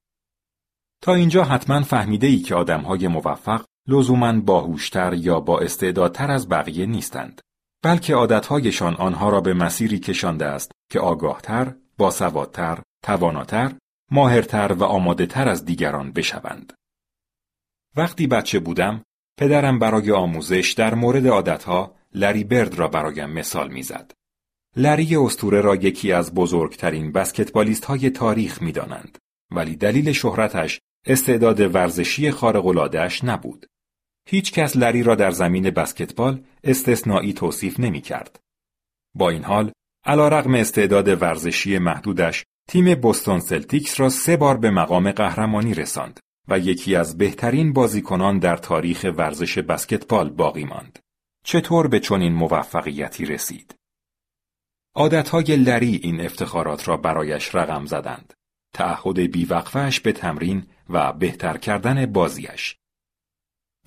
A: تا اینجا حتما فهمیده ای که آدمهای موفق لزوما باهوشتر یا با استعدادتر از بقیه نیستند. بلکه عادتهایشان آنها را به مسیری کشانده است که آگاهتر، باسوادتر، تواناتر، ماهرتر و آماده تر از دیگران بشوند. وقتی بچه بودم، پدرم برای آموزش در مورد عادتها لری برد را برایم مثال می‌زد. لری استوره را یکی از بزرگترین بسکتبالیست های تاریخ می دانند. ولی دلیل شهرتش استعداد ورزشی خارق‌العاده‌اش نبود. هیچ کس لری را در زمین بسکتبال استثنایی توصیف نمی کرد. با این حال، علی رغم استعداد ورزشی محدودش، تیم بوستون سلتیکس را سه بار به مقام قهرمانی رساند و یکی از بهترین بازیکنان در تاریخ ورزش بسکتبال باقی ماند. چطور به چنین موفقیتی رسید؟ عادتهای لری این افتخارات را برایش رقم زدند. تعهد بیوقفش به تمرین و بهتر کردن بازیش.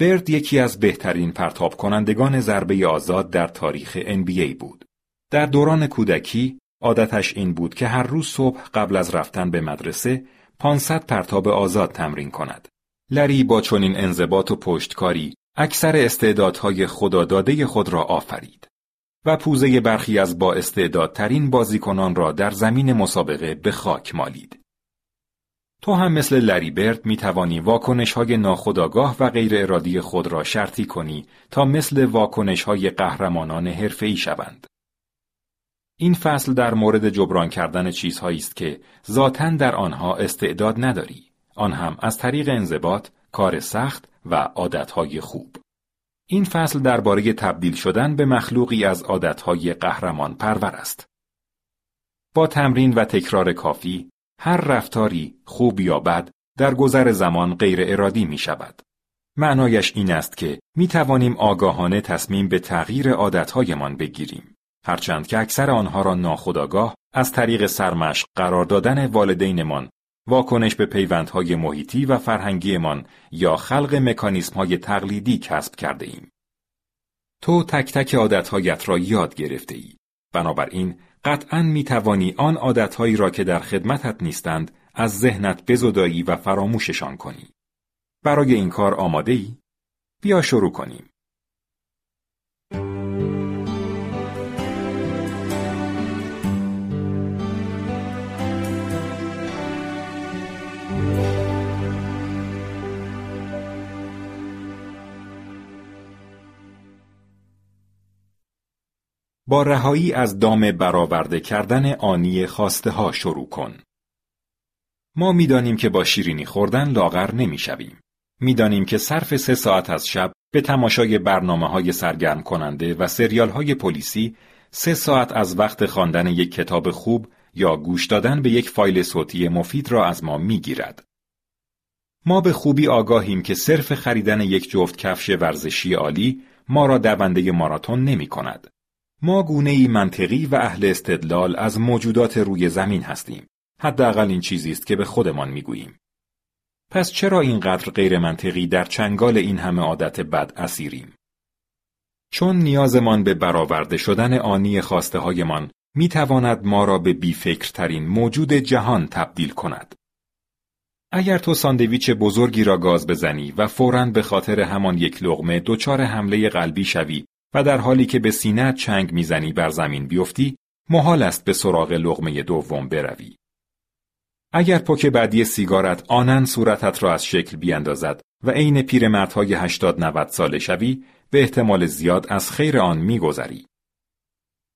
A: برد یکی از بهترین پرتاب کنندگان ضربه آزاد در تاریخ NBA بود. در دوران کودکی عادتش این بود که هر روز صبح قبل از رفتن به مدرسه 500 پرتاب آزاد تمرین کند. لری با چنین انضباط و پشتکاری اکثر استعدادهای خداداده خود را آفرید و پوزه برخی از با استعدادترین بازیکنان را در زمین مسابقه به خاک مالید. تو هم مثل لری برد می توانی واکنش های ناخداگاه و غیر ارادی خود را شرطی کنی تا مثل واکنش های قهرمانان حرفه‌ای شوند. این فصل در مورد جبران کردن چیزهایی است که ذاتا در آنها استعداد نداری. آن هم از طریق انضباط، کار سخت و عادتهای خوب. این فصل درباره تبدیل شدن به مخلوقی از عادتهای قهرمان پرور است. با تمرین و تکرار کافی، هر رفتاری خوب یا بد در گذر زمان غیر ارادی می شود. معنایش این است که می توانیم آگاهانه تصمیم به تغییر عادتهایمان بگیریم. هرچند که اکثر آنها را ناخودآگاه از طریق سرمشق قرار دادن والدینمان واکنش به پیوندهای محیطی و فرهنگیمان یا خلق مکانیسمهای تقلیدی کسب کرده ایم. تو تک تک عادتهایت را یاد گرفته ای. بنابراین قطعا می توانی آن عادتهایی را که در خدمتت نیستند از ذهنت بزدایی و فراموششان کنی. برای این کار آماده ای؟ بیا شروع کنیم. با رهایی از دام برآورده کردن آنی خواسته ها شروع کن. ما می‌دانیم که با شیرینی خوردن لاغر نمی‌شویم. می‌دانیم که صرف سه ساعت از شب به تماشای برنامه های سرگرم کننده و سریال های پلیسی سه ساعت از وقت خواندن یک کتاب خوب یا گوش دادن به یک فایل صوتی مفید را از ما می‌گیرد. ما به خوبی آگاهیم که صرف خریدن یک جفت کفش ورزشی عالی ما را دونده ماراتون نمی کند. ما گونه ای منطقی و اهل استدلال از موجودات روی زمین هستیم. حداقل این چیزی است که به خودمان می‌گوییم. پس چرا اینقدر غیر منطقی در چنگال این همه عادت بد اسیریم؟ چون نیازمان به برآورده شدن آنی خواسته هایمان می تواند ما را به بیفکرترین موجود جهان تبدیل کند. اگر تو ساندویچ بزرگی را گاز بزنی و فوراً به خاطر همان یک لغمه دچار حمله قلبی شوی و در حالی که به سینه چنگ می‌زنی بر زمین بیفتی محال است به سراغ لغمه دوم بروی. اگر پک بعدی سیگارت آنن صورتت را از شکل بیاندازد و عین پیرمردهای هشتاد 90 ساله شوی به احتمال زیاد از خیر آن میگذری.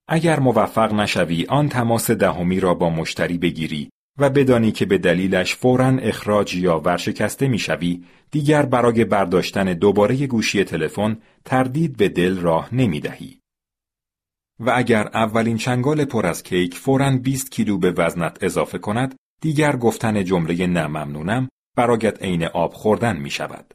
A: اگر موفق نشوی آن تماس دهمی را با مشتری بگیری و بدانی که به دلیلش فورا اخراج یا ورشکسته می‌شوی دیگر برای برداشتن دوباره گوشی تلفن تردید به دل راه نمی‌دهی. و اگر اولین چنگال پر از کیک فورا 20 کیلو به وزنت اضافه کند دیگر گفتن جمله نممنونم برایت عین آب خوردن می شود.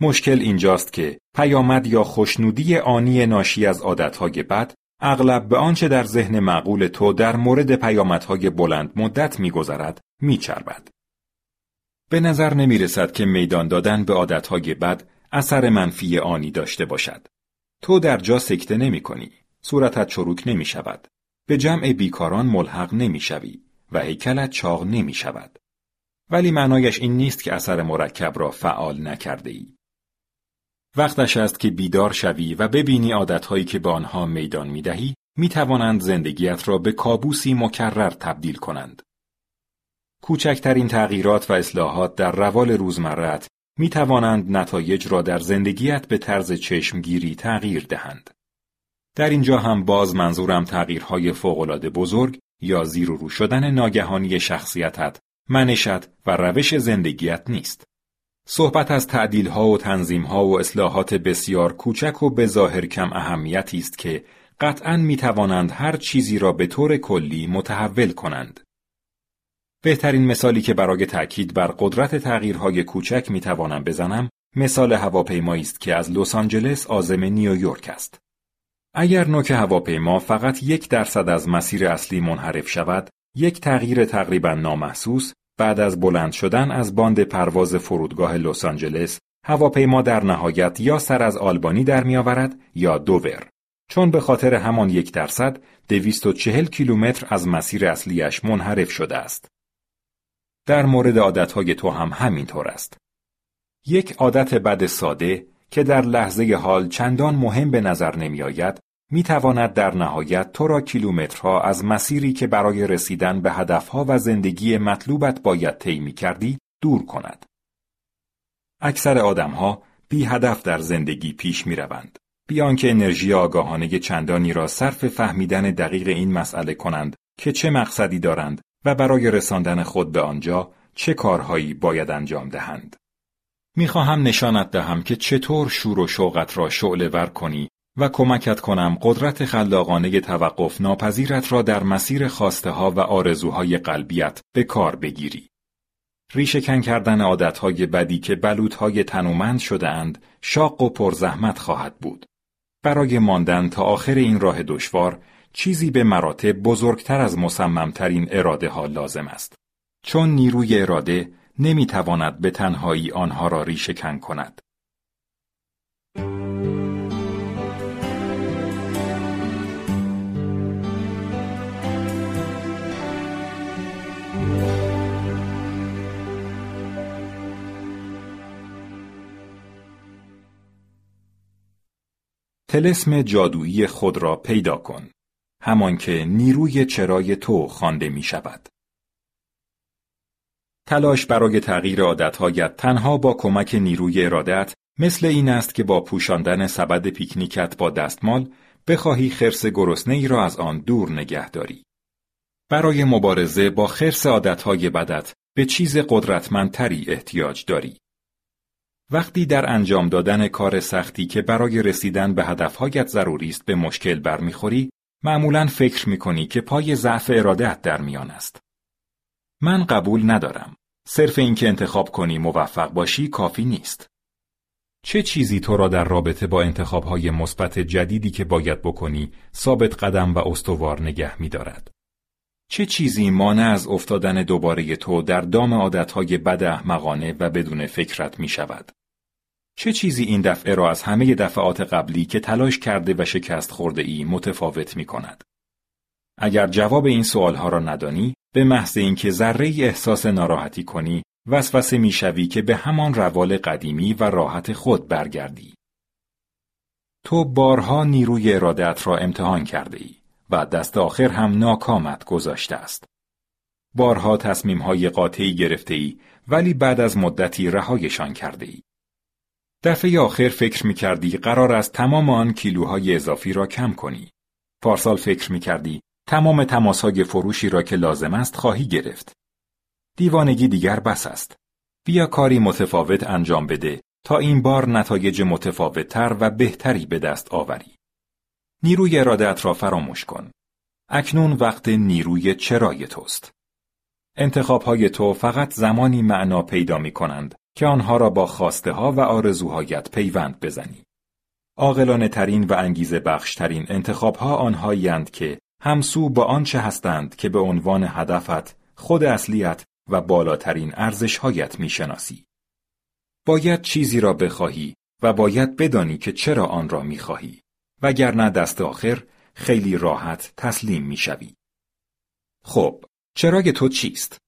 A: مشکل اینجاست که پیامد یا خوشنودی آنی ناشی از عادتهای بد اغلب به آنچه در ذهن معقول تو در مورد پیامدهای بلند مدت میگذرد میچربد. به نظر نمی رسد که میدان دادن به عادتهای بد اثر منفی آنی داشته باشد. تو در جا سکته نمی کنی. صورتت چروک نمی شود. به جمع بیکاران ملحق نمی شوی و هیکلت چاق نمی شود. ولی معنایش این نیست که اثر مرکب را فعال نکرده ای. وقتش است که بیدار شوی و ببینی عادتهایی که به آنها میدان می‌دهی می توانند زندگیت را به کابوسی مکرر تبدیل کنند. کوچکترین تغییرات و اصلاحات در روال روزمرت می توانند نتایج را در زندگیت به طرز چشمگیری تغییر دهند. در اینجا هم باز منظورم تغییرهای فوقالعاده بزرگ یا زیر و رو شدن ناگهانی شخصیتت، منشت و روش زندگیت نیست. صحبت از ها و ها و اصلاحات بسیار کوچک و به ظاهر کم اهمیتی است که قطعا می توانند هر چیزی را به طور کلی متحول کنند. بهترین مثالی که برای تأکید بر قدرت تغییرهای کوچک می‌توانم بزنم مثال هواپیمایی است که از لس آنجلس عازم نیویورک است. اگر نوک هواپیما فقط یک درصد از مسیر اصلی منحرف شود، یک تغییر تقریبا نامحسوس بعد از بلند شدن از باند پرواز فرودگاه لس آنجلس، هواپیما در نهایت یا سر از آلبانی در میآورد یا دوور. چون به خاطر همان یک درصد چهل کیلومتر از مسیر اصلیش منحرف شده است. در مورد عادتهای تو هم همینطور است. یک عادت بد ساده که در لحظه حال چندان مهم به نظر نمی آید می تواند در نهایت تو را کیلومترها از مسیری که برای رسیدن به هدفها و زندگی مطلوبت باید طی می کردی دور کند. اکثر آدمها بی هدف در زندگی پیش می روند. بیان که انرژی آگاهانه چندانی را صرف فهمیدن دقیق این مسئله کنند که چه مقصدی دارند و برای رساندن خود به آنجا چه کارهایی باید انجام دهند. می‌خواهم نشانت دهم که چطور شور و شوقت را شعله ور کنی و کمکت کنم قدرت خلاقانه توقف ناپذیرت را در مسیر خواسته ها و آرزوهای قلبیت به کار بگیری. ریشهکن کردن عادتهای بدی که بلوطهای تنومند شده اند شاق و پرزحمت خواهد بود. برای ماندن تا آخر این راه دشوار چیزی به مراتب بزرگتر از مصممترین اراده ها لازم است. چون نیروی اراده نمی‌تواند به تنهایی آنها را ریشهکن کند. تلسم جادویی خود را پیدا کن. همان که نیروی چرای تو خوانده می شود. تلاش برای تغییر عادتهایت تنها با کمک نیروی ارادت مثل این است که با پوشاندن سبد پیکنیکت با دستمال بخواهی خرس گرسنه ای را از آن دور نگه داری. برای مبارزه با خرس عادتهای بدت به چیز قدرتمندتری احتیاج داری. وقتی در انجام دادن کار سختی که برای رسیدن به هدفهایت ضروری است به مشکل برمیخوری، معمولا فکر می‌کنی که پای ضعف ارادت در میان است. من قبول ندارم. صرف اینکه انتخاب کنی موفق باشی کافی نیست. چه چیزی تو را در رابطه با انتخابهای مثبت جدیدی که باید بکنی ثابت قدم و استوار نگه می‌دارد؟ چه چیزی مانع از افتادن دوباره تو در دام عادتهای بد احمقانه و بدون فکرت می شود؟ چه چیزی این دفعه را از همه دفعات قبلی که تلاش کرده و شکست خورده ای متفاوت می کند؟ اگر جواب این سوالها را ندانی، به محض اینکه ذره احساس ناراحتی کنی، وسوسه می‌شوی که به همان روال قدیمی و راحت خود برگردی. تو بارها نیروی ارادت را امتحان کرده ای و دست آخر هم ناکامت گذاشته است. بارها تصمیمهای قاطعی گرفته ای ولی بعد از مدتی رهایشان کرده ای. دفعه آخر فکر می کردی قرار است تمام آن کیلوهای اضافی را کم کنی. پارسال فکر می کردی تمام تماسهای فروشی را که لازم است خواهی گرفت. دیوانگی دیگر بس است. بیا کاری متفاوت انجام بده تا این بار نتایج متفاوتتر و بهتری به دست آوری. نیروی ارادت را فراموش کن. اکنون وقت نیروی چرای توست. انتخابهای تو فقط زمانی معنا پیدا می کنند که آنها را با خواسته ها و آرزوهایت پیوند بزنی. عاقلانه ترین و انگیزه بخش ترین انتخاب ها آنهایی که همسو با آنچه هستند که به عنوان هدفت، خود اصلیت و بالاترین ارزشهایت می‌شناسی. باید چیزی را بخواهی و باید بدانی که چرا آن را می‌خواهی وگرنه دست آخر خیلی راحت تسلیم می‌شوی. خب، چرای تو چیست؟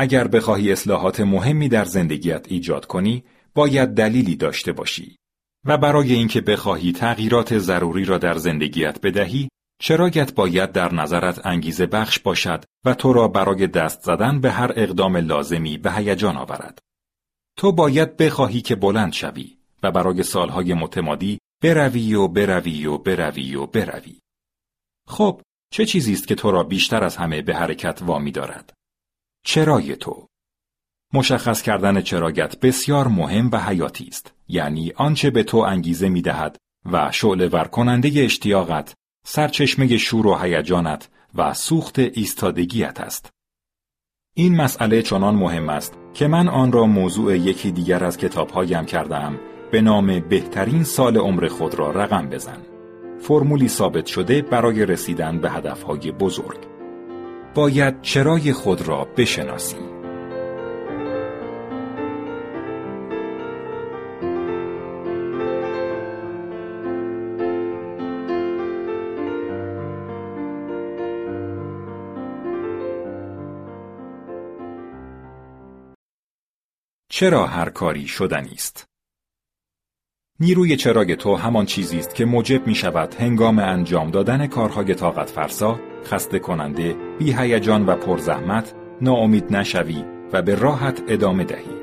A: اگر بخواهی اصلاحات مهمی در زندگیت ایجاد کنی، باید دلیلی داشته باشی. و برای اینکه بخواهی تغییرات ضروری را در زندگیت بدهی، چراگت باید در نظرت انگیزه بخش باشد و تو را برای دست زدن به هر اقدام لازمی به هیجان آورد. تو باید بخواهی که بلند شوی و برای سالهای متمادی بروی و بروی و بروی و بروی. خب، چه چیزی است که تو را بیشتر از همه به حرکت وامی دارد؟ چرای تو مشخص کردن چراگت بسیار مهم و حیاتی است یعنی آنچه به تو انگیزه می دهد و شعله ور کننده این مسئله چنان مهم است که من آن را موضوع یکی دیگر از کتابهایم کردم به نام بهترین سال عمر خود را رقم بزن. فرمولی ثابت شده برای رسیدن به هدفهای بزرگ. باید چرای خود را بشناسیم. چرا هر کاری شدنی است؟ نیروی چراگ تو همان چیزی است که موجب می شود هنگام انجام دادن کارهای طاقت فرسا، خسته کننده، بی هیجان و پرزحمت ناامید نشوی و به راحت ادامه دهی.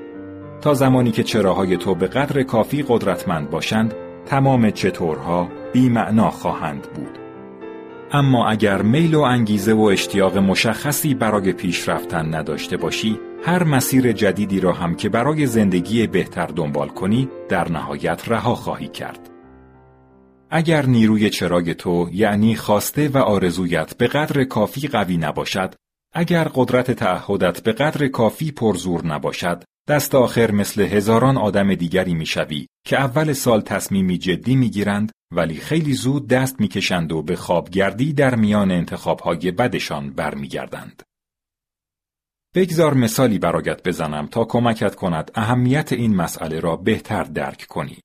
A: تا زمانی که چراهای تو به قدر کافی قدرتمند باشند، تمام چطورها بی معنا خواهند بود. اما اگر میل و انگیزه و اشتیاق مشخصی برای پیشرفتن نداشته باشی هر مسیر جدیدی را هم که برای زندگی بهتر دنبال کنی در نهایت رها خواهی کرد. اگر نیروی چراگ تو یعنی خواسته و آرزویت به قدر کافی قوی نباشد، اگر قدرت تعهدت به قدر کافی پرزور نباشد، دست آخر مثل هزاران آدم دیگری می‌شوی که اول سال تصمیمی جدی می‌گیرند ولی خیلی زود دست می‌کشند و به خوابگردی در میان انتخابهای بدشان برمیگردند. بگذار مثالی برایت بزنم تا کمکت کند اهمیت این مسئله را بهتر درک کنی.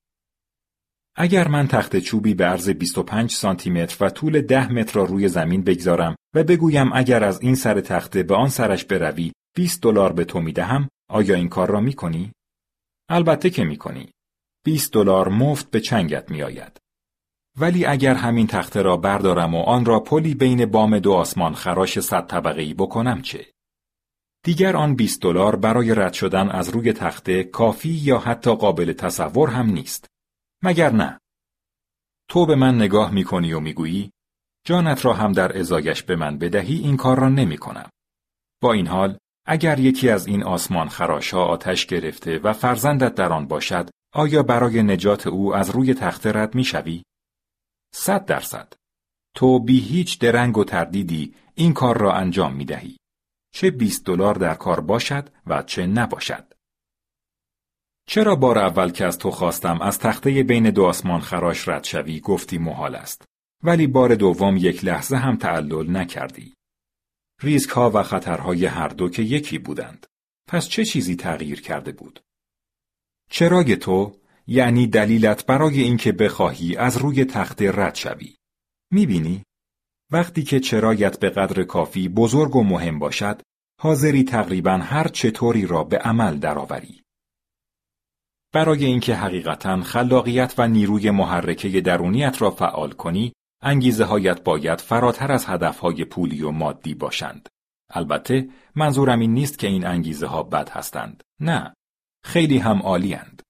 A: اگر من تخت چوبی به عرض 25 سانتی متر و طول 10 متر را روی زمین بگذارم و بگویم اگر از این سر تخته به آن سرش بروی 20 دلار به تو می‌دهم آیا این کار را می‌کنی؟ البته که می‌کنی. 20 دلار مفت به چنگت میآید. ولی اگر همین تخته را بردارم و آن را پلی بین بام دو آسمان خراش صد طبقه ای بکنم چه؟ دیگر آن 20 دلار برای رد شدن از روی تخته کافی یا حتی قابل تصور هم نیست. مگر نه؟ تو به من نگاه می‌کنی و می‌گویی جانت را هم در ازایش به من بدهی این کار را نمی کنم. با این حال اگر یکی از این آسمان خراشها آتش گرفته و فرزندت در آن باشد آیا برای نجات او از روی تخته رد می‌شوی؟ صد درصد. تو بی هیچ درنگ و تردیدی این کار را انجام می دهی. چه 20 دلار در کار باشد و چه نباشد. چرا بار اول که از تو خواستم از تخته بین دو آسمان خراش رد شوی گفتی محال است ولی بار دوم یک لحظه هم تعلل نکردی. ریسک ها و خطرهای هر دو که یکی بودند. پس چه چیزی تغییر کرده بود؟ چرای تو یعنی دلیلت برای اینکه بخواهی از روی تخته رد شوی. می‌بینی؟ وقتی که چرایت به قدر کافی بزرگ و مهم باشد، حاضری تقریبا هر چطوری را به عمل درآوری. برای اینکه حقیقتا خلاقیت و نیروی محرکه درونیت را فعال کنی، انگیزه هایت باید فراتر از هدفهای پولی و مادی باشند. البته منظورم این نیست که این انگیزه ها بد هستند. نه. خیلی هم عالیند.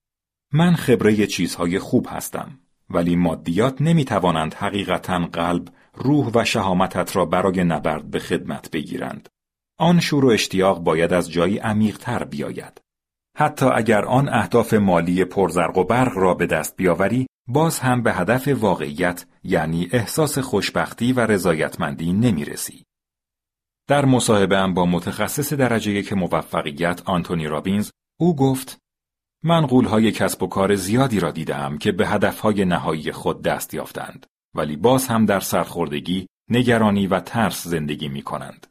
A: من خبره چیزهای خوب هستم. ولی مادیات نمی توانند حقیقتا قلب، روح و شهامتت را برای نبرد به خدمت بگیرند. آن شور و اشتیاق باید از جایی عمیقتر بیاید. حتی اگر آن اهداف مالی پرزرق و برق را به دست بیاوری، باز هم به هدف واقعیت یعنی احساس خوشبختی و رضایتمندی نمی‌رسی. در مصاحبه با متخصص درجه یک موفقیت آنتونی رابینز او گفت من قولهای کسب و کار زیادی را دیدم که به هدفهای نهایی خود دست یافتند ولی باز هم در سرخوردگی، نگرانی و ترس زندگی می کنند.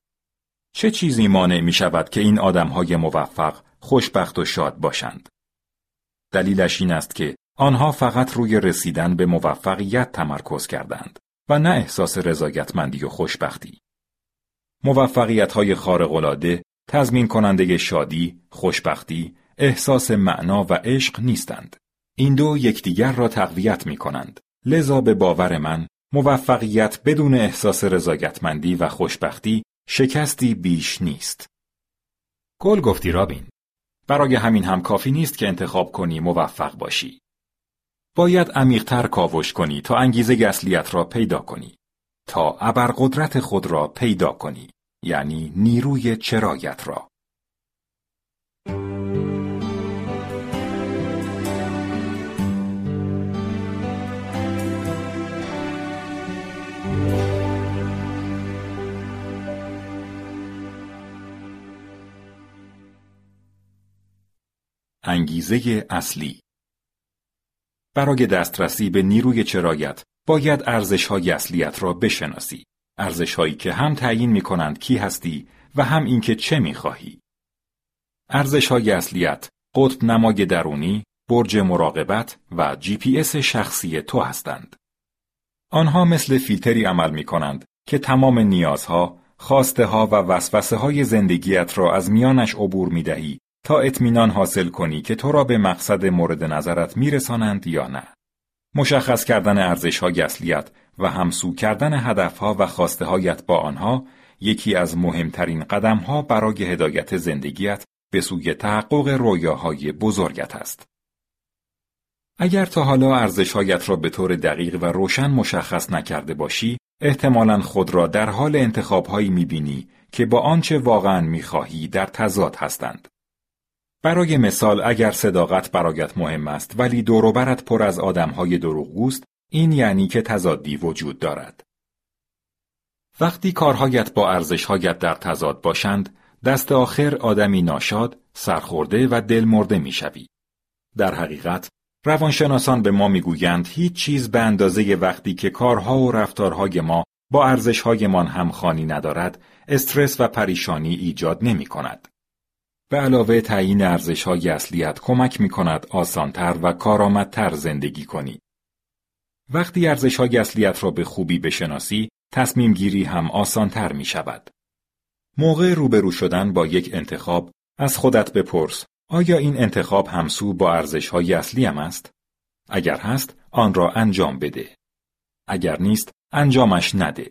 A: چه چیزی مانع می شود که این آدمهای موفق خوشبخت و شاد باشند؟ دلیلش این است که آنها فقط روی رسیدن به موفقیت تمرکز کردند و نه احساس رضایتمندی و خوشبختی. موفقیت های خارقلاده تضمین کننده شادی، خوشبختی، احساس معنا و عشق نیستند. این دو یکدیگر را تقویت می کنند. لذا به باور من موفقیت بدون احساس رضایتمندی و خوشبختی شکستی بیش نیست. گل گفتی رابین. برای همین هم کافی نیست که انتخاب کنی موفق باشی. باید عمیقتر کاوش کنی تا انگیزه اصلیت را پیدا کنی. تا ابرقدرت خود را پیدا کنی یعنی نیروی چرایت را. انگیزه اصلی برای دسترسی به نیروی چرایت باید ارزش‌های اصلیت را بشناسی. ارزش‌هایی که هم تعیین می‌کنند کی هستی و هم اینکه چه می‌خواهی. ارزش‌های اصلیت قطب نمای درونی، برج مراقبت و جی پی اس شخصی تو هستند. آنها مثل فیلتری عمل می کنند که تمام نیازها، خواسته ها و وسوسه های زندگیت را از میانش عبور می دهی تا اطمینان حاصل کنی که تو را به مقصد مورد نظرت می رسانند یا نه. مشخص کردن ارزش های اصلیت و همسو کردن هدفها و خواسته هایت با آنها یکی از مهمترین قدم ها برای هدایت زندگیت به سوی تحقق رویاهای بزرگت است. اگر تا حالا ارزشهایت را به طور دقیق و روشن مشخص نکرده باشی، احتمالا خود را در حال انتخابهایی می‌بینی که با آنچه واقعا می‌خواهی در تضاد هستند. برای مثال اگر صداقت برایت مهم است ولی دوروبرت پر از آدمهای دروغگوست، این یعنی که تضادی وجود دارد. وقتی کارهایت با ارزشهایت در تضاد باشند، دست آخر آدمی ناشاد، سرخورده و دلمرده می‌شوی. در حقیقت روانشناسان به ما می‌گویند هیچ چیز به اندازه وقتی که کارها و رفتارهای ما با ارزشهایمان همخوانی ندارد استرس و پریشانی ایجاد نمی کند. به علاوه تعیین ارزشهای اصلیت کمک می کند آسانتر و کارآمدتر زندگی کنی. وقتی ارزشهای اصلیت را به خوبی بشناسی، تصمیم گیری هم آسانتر می شود. موقع روبرو شدن با یک انتخاب از خودت بپرس آیا این انتخاب همسو با ارزش های اصلی هم است؟ اگر هست آن را انجام بده. اگر نیست انجامش نده.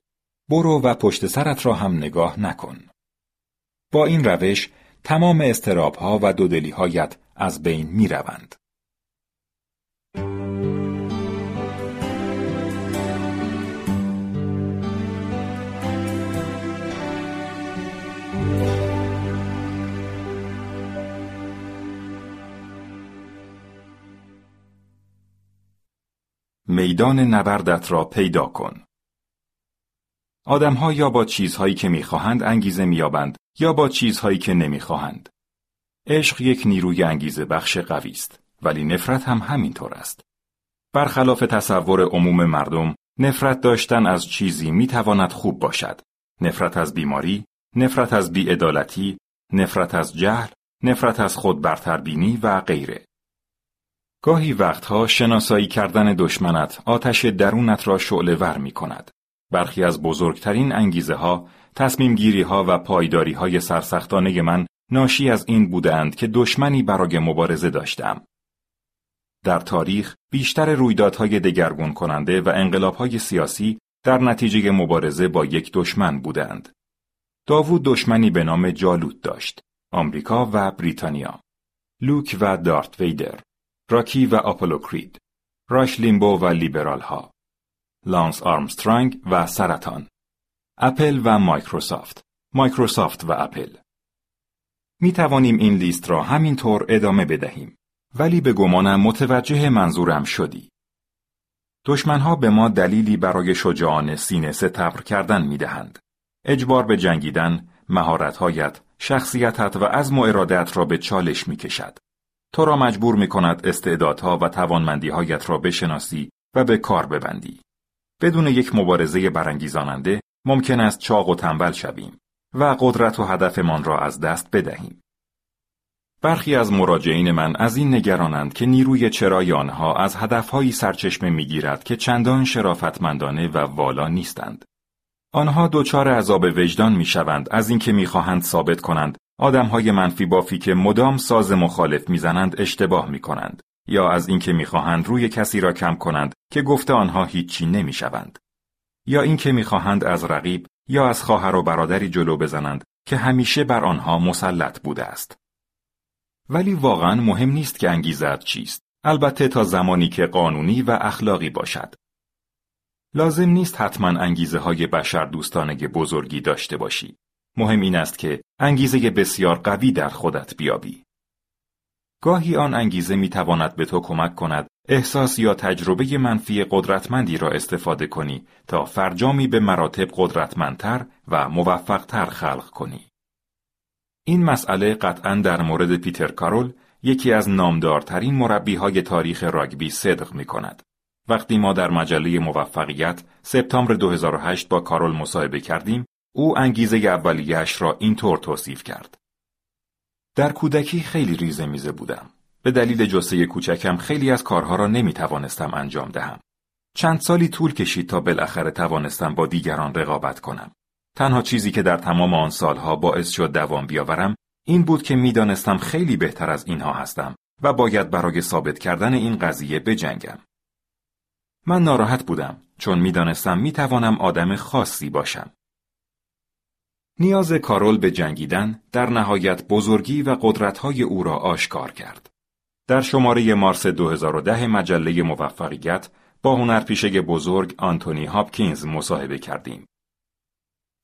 A: برو و پشت سرت را هم نگاه نکن. با این روش تمام استراب ها و دودلی هایت از بین می روند. میدان نبردت را پیدا کن. آدمها یا با چیزهایی که می‌خواهند انگیزه میابند یا با چیزهایی که نمی‌خواهند. عشق یک نیروی انگیزه بخش قوی است ولی نفرت هم همینطور است. برخلاف تصور عموم مردم نفرت داشتن از چیزی می‌تواند خوب باشد. نفرت از بیماری، نفرت از بیعدالتی، نفرت از جهل، نفرت از خود برتربینی و غیره. گاهی وقتها شناسایی کردن دشمنت آتش درونت را شعله ور می کند. برخی از بزرگترین انگیزه ها، تصمیم گیری ها و پایداری های سرسختانه من ناشی از این بودند که دشمنی برای مبارزه داشتم. در تاریخ بیشتر رویدادهای دگرگون کننده و انقلابهای سیاسی در نتیجه مبارزه با یک دشمن بودند. داوود دشمنی به نام جالوت داشت. آمریکا و بریتانیا. لوک و دارت ویدر. راکی و آپولو کرید، راش لیمبو و لیبرال ها، لانس آرمسترانگ و سرطان، اپل و مایکروسافت، مایکروسافت و اپل. می توانیم این لیست را همینطور ادامه بدهیم. ولی به گمانم متوجه منظورم شدی. دشمنها به ما دلیلی برای شجاعانه سینه ستبر کردن می دهند. اجبار به جنگیدن، مهارتهایت، شخصیتت و عزم و ارادت را به چالش می کشد. تو را مجبور می کند استعدادها و توانمندیهایت را بشناسی و به کار ببندی. بدون یک مبارزه برانگیزاننده ممکن است چاق و تنبل شویم و قدرت و هدفمان را از دست بدهیم. برخی از مراجعین من از این نگرانند که نیروی چرای آنها از هدفهایی سرچشمه می‌گیرد که چندان شرافتمندانه و والا نیستند. آنها دچار عذاب وجدان می‌شوند از اینکه می‌خواهند ثابت کنند آدمهای منفی بافی که مدام ساز مخالف می‌زنند اشتباه می‌کنند یا از اینکه می‌خواهند روی کسی را کم کنند که گفته آنها هیچی نمی‌شوند. یا اینکه می‌خواهند از رقیب یا از خواهر و برادری جلو بزنند که همیشه بر آنها مسلط بوده است. ولی واقعا مهم نیست که انگیزت چیست. البته تا زمانی که قانونی و اخلاقی باشد. لازم نیست حتما انگیزه های بشر دوستانه بزرگی داشته باشی. مهم این است که انگیزه بسیار قوی در خودت بیابی. گاهی آن انگیزه می تواند به تو کمک کند احساس یا تجربه منفی قدرتمندی را استفاده کنی تا فرجامی به مراتب قدرتمندتر و موفقتر خلق کنی. این مسئله قطعا در مورد پیتر کارول یکی از نامدارترین مربیهای تاریخ راگبی صدق می کند. وقتی ما در مجله موفقیت سپتامبر 2008 با کارول مصاحبه کردیم، او انگیزه اولیهش را اینطور توصیف کرد. در کودکی خیلی ریزه میزه بودم. به دلیل جسه کوچکم خیلی از کارها را نمی توانستم انجام دهم. چند سالی طول کشید تا بالاخره توانستم با دیگران رقابت کنم. تنها چیزی که در تمام آن سالها باعث شد دوام بیاورم این بود که می‌دانستم خیلی بهتر از اینها هستم و باید برای ثابت کردن این قضیه بجنگم. من ناراحت بودم چون می‌دانستم می‌توانم آدم خاصی باشم. نیاز کارول به جنگیدن در نهایت بزرگی و قدرتهای او را آشکار کرد. در شماره مارس 2010 مجله موفقیت با هنرپیشه بزرگ آنتونی هاپکینز مصاحبه کردیم.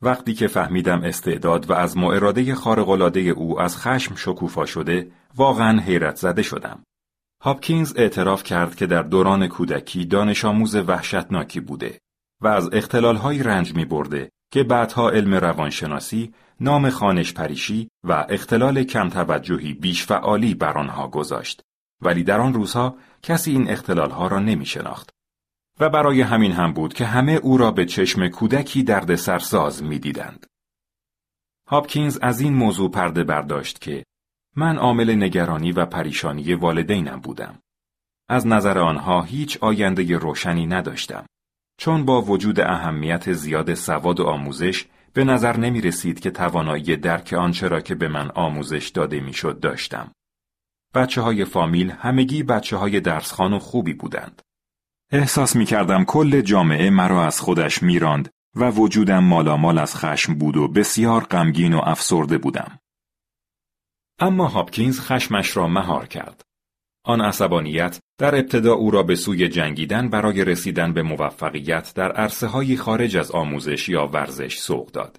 A: وقتی که فهمیدم استعداد و از اراده خارق‌العاده او از خشم شکوفا شده، واقعا حیرت زده شدم. هاپکینز اعتراف کرد که در دوران کودکی دانش آموز وحشتناکی بوده و از اختلالهایی رنج می برده که بعدها علم روانشناسی نام خانش پریشی و اختلال کم توجهی بیش فعالی بر آنها گذاشت ولی در آن روزها کسی این اختلالها را نمی شناخت و برای همین هم بود که همه او را به چشم کودکی درد سرساز می دیدند. هاپکینز از این موضوع پرده برداشت که من عامل نگرانی و پریشانی والدینم بودم. از نظر آنها هیچ آینده روشنی نداشتم. چون با وجود اهمیت زیاد سواد و آموزش به نظر نمی رسید که توانایی درک آنچه را که به من آموزش داده می‌شد داشتم. بچه های فامیل همگی بچه های درسخان و خوبی بودند. احساس می کردم کل جامعه مرا از خودش میراند و وجودم مالامال از خشم بود و بسیار غمگین و افسرده بودم. اما هاپکینز خشمش را مهار کرد. آن عصبانیت در ابتدا او را به سوی جنگیدن برای رسیدن به موفقیت در عرصه های خارج از آموزش یا ورزش سوق داد.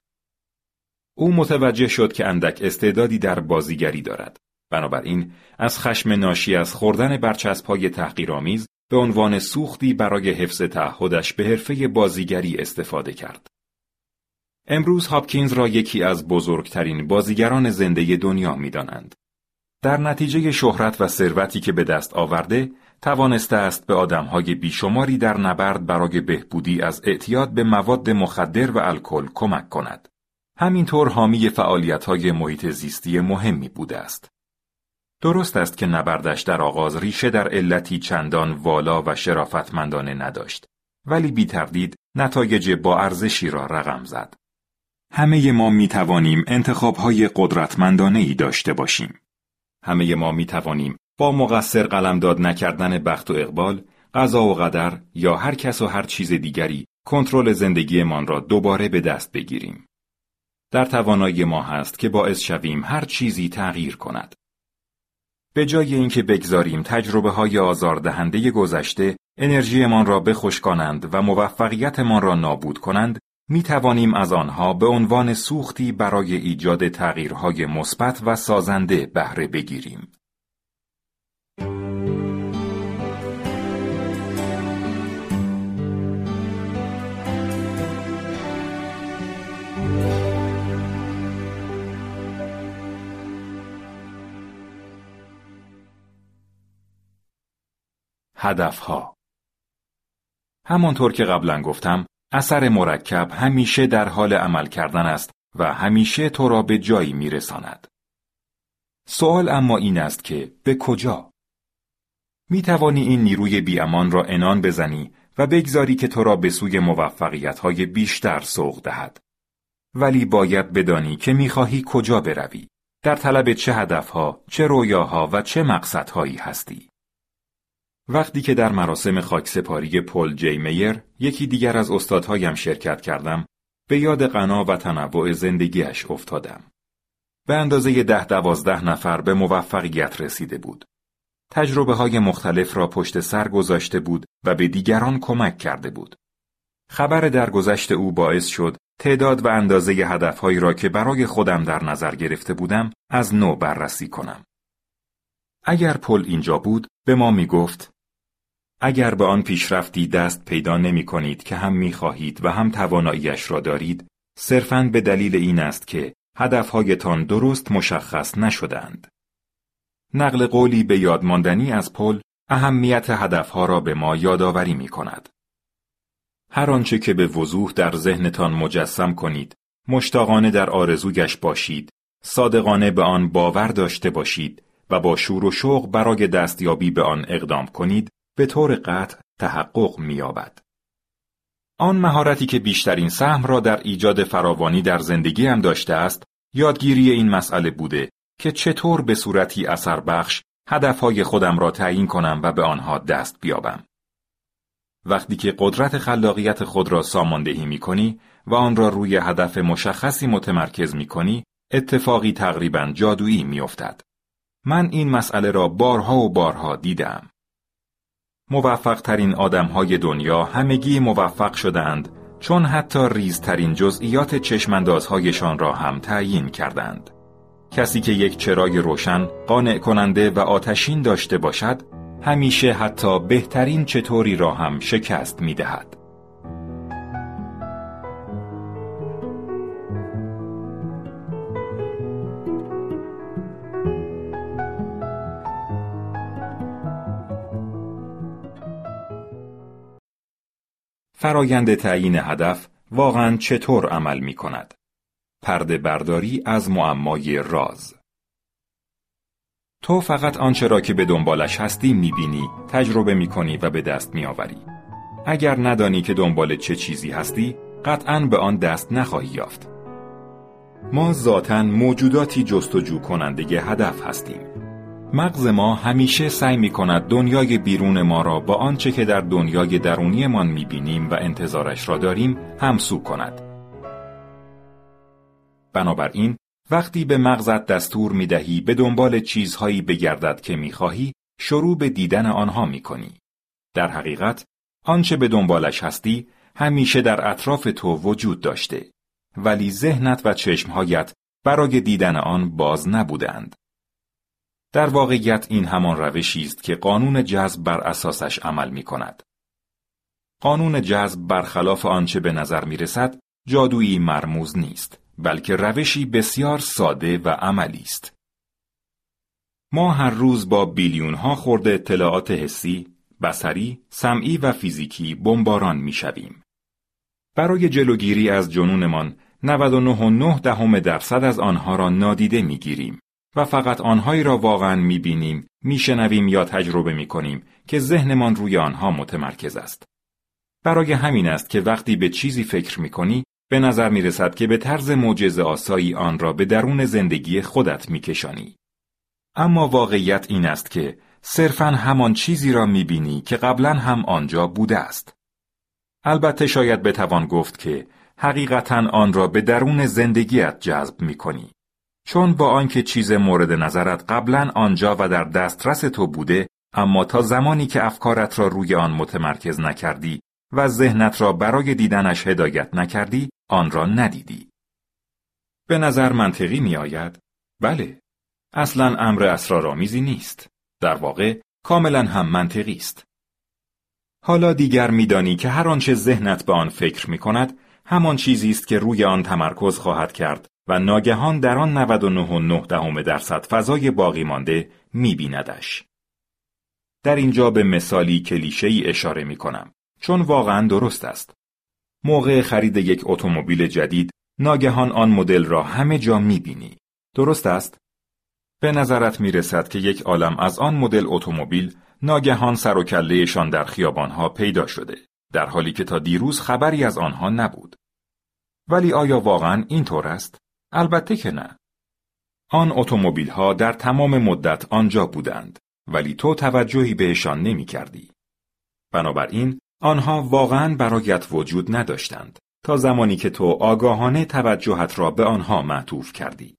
A: او متوجه شد که اندک استعدادی در بازیگری دارد. بنابراین از خشم ناشی از خوردن برچسبهای تحقیرآمیز به عنوان سوختی برای حفظ تعهدش به حرفه بازیگری استفاده کرد. امروز هاپکینز را یکی از بزرگترین بازیگران زنده دنیا می‌دانند. در نتیجه شهرت و ثروتی که به دست آورده، توانسته است به آدمهای بیشماری در نبرد برای بهبودی از اعتیاد به مواد مخدر و الکل کمک کند. همینطور حامی فعالیت‌های محیط زیستی مهمی بوده است. درست است که نبردش در آغاز ریشه در علتی چندان والا و شرافتمندانه نداشت ولی بی تردید نتایج با ارزشی را رقم زد. همه ما می توانیم انتخاب های قدرتمندانه ای داشته باشیم. همه ما می توانیم با مقصر قلمداد نکردن بخت و اقبال، قضا و قدر یا هر کس و هر چیز دیگری کنترل زندگیمان را دوباره به دست بگیریم. در توانایی ما هست که باعث شویم هر چیزی تغییر کند. به جای اینکه بگذاریم تجربه های آزاردهنده گذشته انرژیمان را بخشکانند و موفقیتمان را نابود کنند، می توانیم از آنها به عنوان سوختی برای ایجاد تغییرهای مثبت و سازنده بهره بگیریم. هدفها همانطور که قبلا گفتم اثر مرکب همیشه در حال عمل کردن است و همیشه تو را به جایی میرساند. سوال اما این است که به کجا؟ می توانی این نیروی بیامان را انان بزنی و بگذاری که تو را به سوی موفقیت های بیشتر سوق دهد. ولی باید بدانی که می‌خواهی کجا بروی. در طلب چه هدفها، چه رویاها و چه مقصدهایی هستی. وقتی که در مراسم خاکسپاری پل جی میر یکی دیگر از استادهایم شرکت کردم به یاد غنا و تنوع زندگیش افتادم. به اندازه ده دوازده نفر به موفقیت رسیده بود. تجربه های مختلف را پشت سر گذاشته بود و به دیگران کمک کرده بود. خبر درگذشت او باعث شد تعداد و اندازه هدفهایی را که برای خودم در نظر گرفته بودم از نو بررسی کنم. اگر پل اینجا بود به ما می گفت اگر به آن پیشرفتی دست پیدا نمی کنید که هم می خواهید و هم تواناییش را دارید، صرفاً به دلیل این است که هدفهایتان درست مشخص نشدند. نقل قولی به یادماندنی از پل اهمیت هدفها را به ما یادآوری می کند. هر آنچه که به وضوح در ذهنتان مجسم کنید، مشتاقانه در آرزویش باشید، صادقانه به آن باور داشته باشید و با شور و شوق برای دستیابی به آن اقدام کنید، به طور قطع تحقق می‌یابد. آن مهارتی که بیشترین سهم را در ایجاد فراوانی در زندگی هم داشته است، یادگیری این مسئله بوده که چطور به صورتی اثر بخش هدفهای خودم را تعیین کنم و به آنها دست بیابم. وقتی که قدرت خلاقیت خود را ساماندهی می کنی و آن را روی هدف مشخصی متمرکز می کنی، اتفاقی تقریبا جادویی می افتد. من این مسئله را بارها و بارها دیدم. موفق ترین آدم های دنیا همگی موفق شدند چون حتی ریزترین جزئیات چشمندازهایشان را هم تعیین کردند. کسی که یک چرای روشن، قانع کننده و آتشین داشته باشد، همیشه حتی بهترین چطوری را هم شکست می دهد. فرایند تعیین هدف واقعا چطور عمل می کند؟ پرده برداری از معمای راز تو فقط آنچه را که به دنبالش هستی می‌بینی، تجربه می‌کنی و به دست میآوری. اگر ندانی که دنبال چه چیزی هستی، قطعا به آن دست نخواهی یافت. ما ذاتا موجوداتی جستجو کننده هدف هستیم. مغز ما همیشه سعی می کند دنیای بیرون ما را با آنچه که در دنیای درونیمان می بینیم و انتظارش را داریم همسو کند. بنابراین وقتی به مغزت دستور می دهی به دنبال چیزهایی بگردد که می خواهی شروع به دیدن آنها می کنی. در حقیقت آنچه به دنبالش هستی همیشه در اطراف تو وجود داشته ولی ذهنت و چشمهایت برای دیدن آن باز نبودند. در واقعیت این همان روشی است که قانون جذب بر اساسش عمل می کند. قانون جذب برخلاف آنچه به نظر می رسد جادویی مرموز نیست بلکه روشی بسیار ساده و عملی است. ما هر روز با بیلیون ها خورده اطلاعات حسی، بسری، سمعی و فیزیکی بمباران می شویم. برای جلوگیری از جنونمان 99.9 دهم درصد از آنها را نادیده می گیریم و فقط آنهایی را واقعا می بینیم، می شنویم یا تجربه می کنیم که ذهنمان روی آنها متمرکز است. برای همین است که وقتی به چیزی فکر می کنی به نظر می رسد که به طرز معجزه آسایی آن را به درون زندگی خودت می کشانی. اما واقعیت این است که صرفا همان چیزی را می بینی که قبلا هم آنجا بوده است. البته شاید بتوان گفت که حقیقتا آن را به درون زندگیت جذب می کنی. چون با آنکه چیز مورد نظرت قبلا آنجا و در دسترس تو بوده اما تا زمانی که افکارت را روی آن متمرکز نکردی و ذهنت را برای دیدنش هدایت نکردی آن را ندیدی. به نظر منطقی می آید؟ بله. اصلا امر اسرارآمیزی نیست. در واقع کاملا هم منطقی است. حالا دیگر میدانی که هر آنچه ذهنت به آن فکر می کند همان چیزی است که روی آن تمرکز خواهد کرد و ناگهان در آن 99.9 دهم درصد فضای باقی مانده می بیندش. در اینجا به مثالی کلیشه ای اشاره می کنم چون واقعا درست است. موقع خرید یک اتومبیل جدید ناگهان آن مدل را همه جا می‌بینی. درست است؟ به نظرت می رسد که یک عالم از آن مدل اتومبیل ناگهان سر و کلهشان در خیابانها پیدا شده در حالی که تا دیروز خبری از آنها نبود. ولی آیا واقعا اینطور است؟ البته که نه. آن اتومبیل ها در تمام مدت آنجا بودند ولی تو توجهی بهشان نمی کردی. بنابراین آنها واقعا برایت وجود نداشتند تا زمانی که تو آگاهانه توجهت را به آنها معطوف کردی.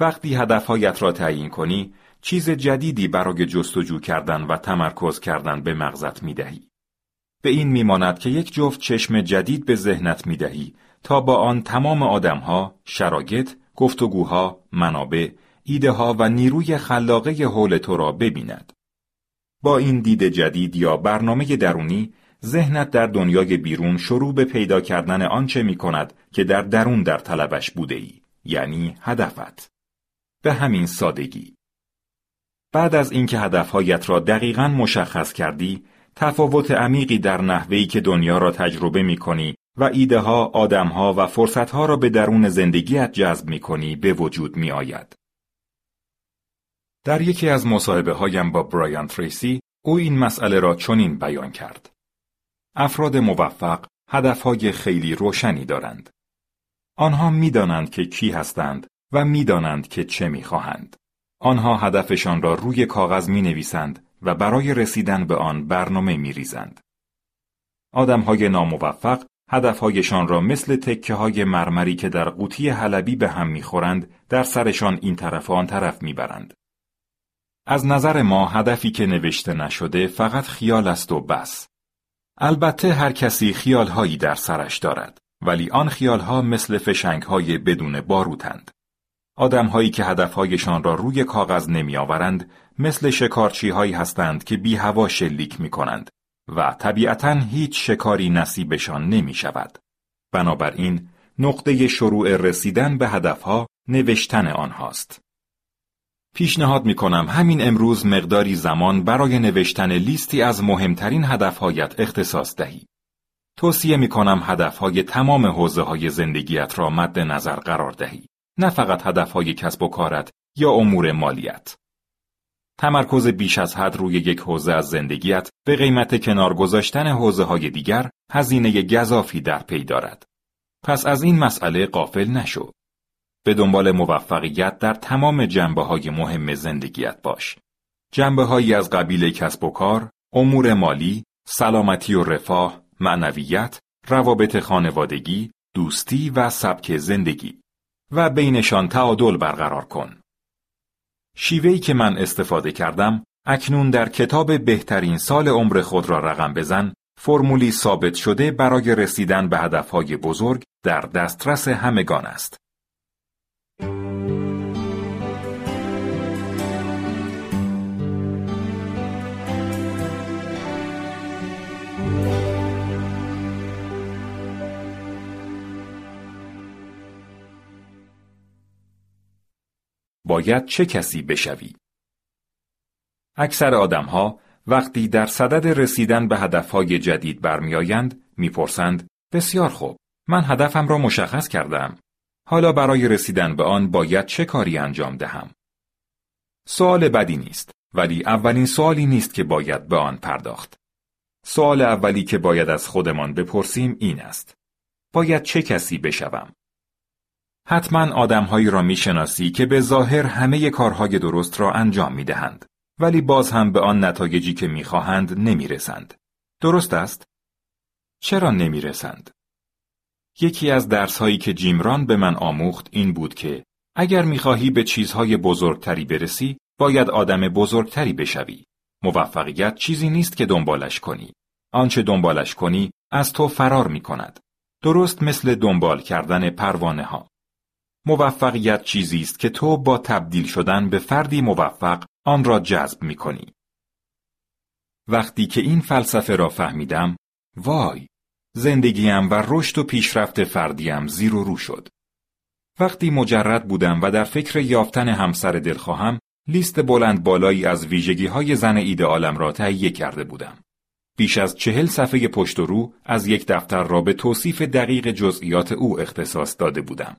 A: وقتی هدفهایت را تعیین کنی، چیز جدیدی برای جستجو کردن و تمرکز کردن به مغزت می دهی. به این میماند که یک جفت چشم جدید به ذهنت می دهی تا با آن تمام آدمها، شراگت، گفتگوها، منابع، ایده ها و نیروی خلاقه حول تو را ببیند. با این دید جدید یا برنامه درونی ذهنت در دنیای بیرون شروع به پیدا کردن آنچه می کند که در درون در طلبش بوده ای یعنی هدفت به همین سادگی بعد از اینکه هدفهایت را دقیقا مشخص کردی، تفاوت عمیقی در نحوهی که دنیا را تجربه می کنی و ایده ها، آدم ها و فرصت ها را به درون زندگیت جذب می کنی به وجود می آید. در یکی از مصاحبه هایم با برایان تریسی، او این مسئله را چنین بیان کرد. افراد موفق هدفهای خیلی روشنی دارند. آنها می‌دانند که کی هستند و می‌دانند که چه می‌خواهند. آنها هدفشان را روی کاغذ می نویسند و برای رسیدن به آن برنامه می ریزند. آدمهای ناموفق هدفهایشان را مثل تکه های مرمری که در قوطی حلبی به هم می‌خورند در سرشان این طرف و آن طرف می‌برند. از نظر ما هدفی که نوشته نشده فقط خیال است و بس. البته هر کسی خیالهایی در سرش دارد ولی آن خیالها مثل فشنگهای بدون باروتند. آدمهایی که هدفهایشان را روی کاغذ نمیآورند مثل شکارچی هایی هستند که بی هوا شلیک می کنند و طبیعتا هیچ شکاری نصیبشان نمی شود. بنابراین نقطه شروع رسیدن به هدفها نوشتن آنهاست. پیشنهاد می کنم همین امروز مقداری زمان برای نوشتن لیستی از مهمترین هدفهایت اختصاص دهی. توصیه می کنم هدفهای تمام حوزه های زندگیت را مد نظر قرار دهی. نه فقط هدفهای کسب و کارت یا امور مالیت. تمرکز بیش از حد روی یک حوزه از زندگیت به قیمت کنار گذاشتن حوزه های دیگر هزینه گذافی در پی دارد. پس از این مسئله قافل نشو. به دنبال موفقیت در تمام جنبه های مهم زندگیت باش. جنبه هایی از قبیل کسب و کار، امور مالی، سلامتی و رفاه، معنویت، روابط خانوادگی، دوستی و سبک زندگی و بینشان تعادل برقرار کن. شیوهی که من استفاده کردم اکنون در کتاب بهترین سال عمر خود را رقم بزن فرمولی ثابت شده برای رسیدن به هدفهای بزرگ در دسترس همگان است. باید چه کسی بشوی؟ اکثر آدمها وقتی در صدد رسیدن به هدفهای جدید برمیآیند می‌پرسند بسیار خوب من هدفم را مشخص کردم حالا برای رسیدن به آن باید چه کاری انجام دهم؟ سوال بدی نیست ولی اولین سوالی نیست که باید به آن پرداخت. سوال اولی که باید از خودمان بپرسیم این است. باید چه کسی بشوم؟ حتما آدمهایی را می‌شناسی که به ظاهر همه کارهای درست را انجام می‌دهند ولی باز هم به آن نتایجی که می‌خواهند نمی‌رسند. درست است؟ چرا نمی‌رسند؟ یکی از درسهایی که جیمران به من آموخت این بود که اگر می‌خواهی به چیزهای بزرگتری برسی باید آدم بزرگتری بشوی. موفقیت چیزی نیست که دنبالش کنی. آنچه دنبالش کنی از تو فرار می کند. درست مثل دنبال کردن پروانه ها. موفقیت چیزی است که تو با تبدیل شدن به فردی موفق آن را جذب می کنی. وقتی که این فلسفه را فهمیدم، وای، زندگیم و رشد و پیشرفت فردیم زیر و رو شد. وقتی مجرد بودم و در فکر یافتن همسر دلخواهم، لیست بلند بالایی از ویژگی های زن ایدئالم را تهیه کرده بودم. بیش از چهل صفحه پشت و رو از یک دفتر را به توصیف دقیق جزئیات او اختصاص داده بودم.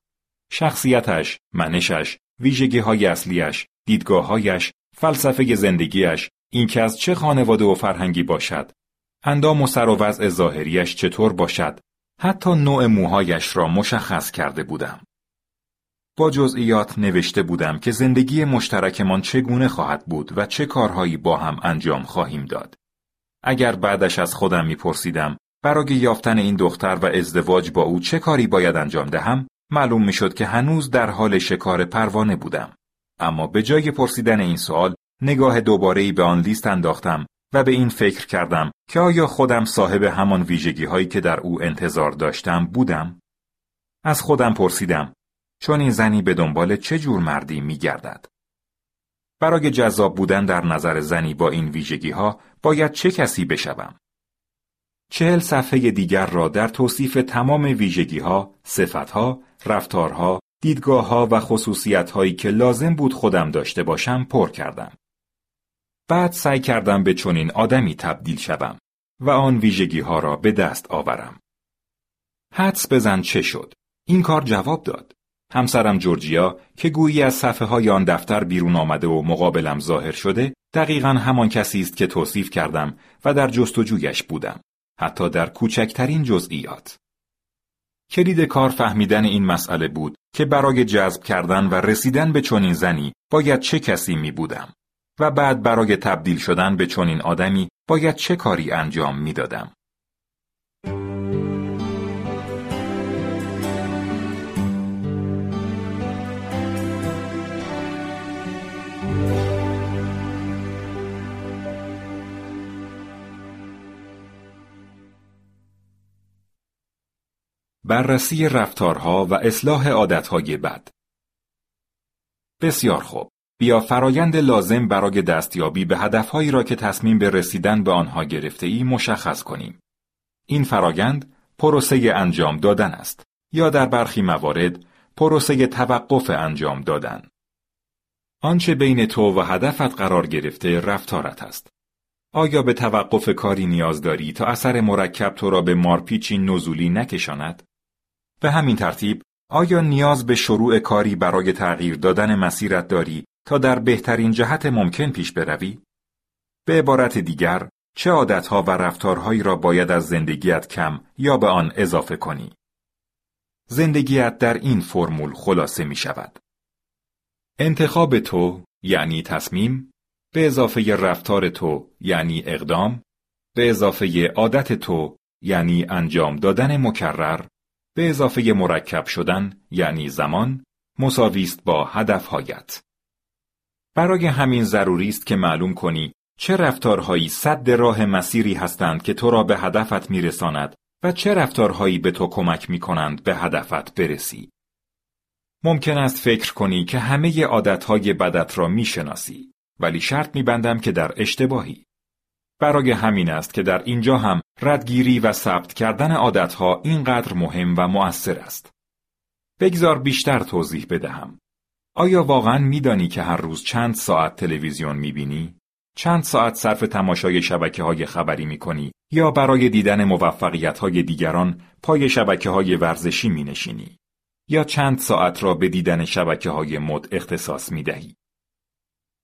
A: شخصیتش، منشش، ویژگی های اصلیش، دیدگاههایش، فلسفه زندگیش، اینکه از چه خانواده و فرهنگی باشد، اندام و سر و وضع ظاهریش چطور باشد، حتی نوع موهایش را مشخص کرده بودم. با جزئیات نوشته بودم که زندگی مشترکمان چگونه خواهد بود و چه کارهایی با هم انجام خواهیم داد. اگر بعدش از خودم میپرسیدم برای یافتن این دختر و ازدواج با او چه کاری باید انجام دهم معلوم می‌شد که هنوز در حال شکار پروانه بودم. اما به جای پرسیدن این سوال نگاه دوباره به آن لیست انداختم و به این فکر کردم که آیا خودم صاحب همان ویژگی هایی که در او انتظار داشتم بودم؟ از خودم پرسیدم چون این زنی به دنبال چه جور مردی می گردد؟ برای جذاب بودن در نظر زنی با این ویژگی ها باید چه کسی بشوم؟ چهل صفحه دیگر را در توصیف تمام ویژگی ها، صفت ها رفتارها، دیدگاهها و خصوصیتهایی که لازم بود خودم داشته باشم پر کردم. بعد سعی کردم به چنین آدمی تبدیل شوم و آن ویژگی ها را به دست آورم. حدس بزن چه شد؟ این کار جواب داد. همسرم جورجیا که گویی از صفحه های آن دفتر بیرون آمده و مقابلم ظاهر شده دقیقا همان کسی است که توصیف کردم و در جستجویش بودم حتی در کوچکترین جزئیات کلید کار فهمیدن این مسئله بود که برای جذب کردن و رسیدن به چنین زنی باید چه کسی می بودم و بعد برای تبدیل شدن به چنین آدمی باید چه کاری انجام می دادم. بررسی رفتارها و اصلاح عادتهای بد بسیار خوب. بیا فرایند لازم برای دستیابی به هدفهایی را که تصمیم به رسیدن به آنها گرفته ای مشخص کنیم. این فرایند پروسه انجام دادن است یا در برخی موارد پروسه توقف انجام دادن. آنچه بین تو و هدفت قرار گرفته رفتارت است. آیا به توقف کاری نیاز داری تا اثر مرکب تو را به مارپیچی نزولی نکشاند؟ به همین ترتیب آیا نیاز به شروع کاری برای تغییر دادن مسیرت داری تا در بهترین جهت ممکن پیش بروی؟ به عبارت دیگر، چه عادتها و رفتارهایی را باید از زندگیت کم یا به آن اضافه کنی؟ زندگیت در این فرمول خلاصه می شود. انتخاب تو یعنی تصمیم، به اضافه رفتار تو یعنی اقدام، به اضافه عادت تو یعنی انجام دادن مکرر به اضافه مرکب شدن یعنی زمان مساوی است با هدفهایت. برای همین ضروری است که معلوم کنی چه رفتارهایی صد راه مسیری هستند که تو را به هدفت میرساند و چه رفتارهایی به تو کمک می کنند به هدفت برسی. ممکن است فکر کنی که همه عادتهای بدت را می‌شناسی ولی شرط میبندم که در اشتباهی. برای همین است که در اینجا هم ردگیری و ثبت کردن عادتها اینقدر مهم و مؤثر است. بگذار بیشتر توضیح بدهم. آیا واقعا میدانی که هر روز چند ساعت تلویزیون می‌بینی؟ چند ساعت صرف تماشای شبکه های خبری می یا برای دیدن موفقیت های دیگران پای شبکه های ورزشی می نشینی؟ یا چند ساعت را به دیدن شبکه های مد اختصاص می دهی؟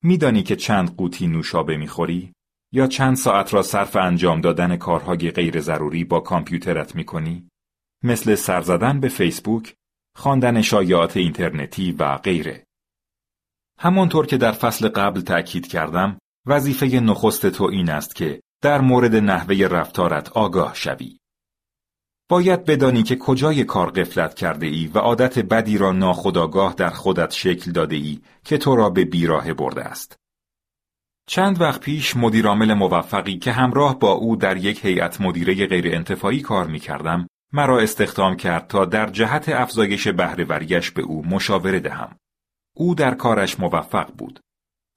A: میدانی که چند قوطی نوشابه می خوری؟ یا چند ساعت را صرف انجام دادن کارهای غیر ضروری با کامپیوترت می کنی؟ مثل سر زدن به فیسبوک، خواندن شایعات اینترنتی و غیره. همانطور که در فصل قبل تأکید کردم، وظیفه نخست تو این است که در مورد نحوه رفتارت آگاه شوی. باید بدانی که کجای کار قفلت کرده ای و عادت بدی را ناخداگاه در خودت شکل داده ای که تو را به بیراه برده است. چند وقت پیش مدیرعامل موفقی که همراه با او در یک هیئت مدیره غیر انتفاعی کار می کردم مرا استخدام کرد تا در جهت افزایش بهرهوریش به او مشاوره دهم. او در کارش موفق بود.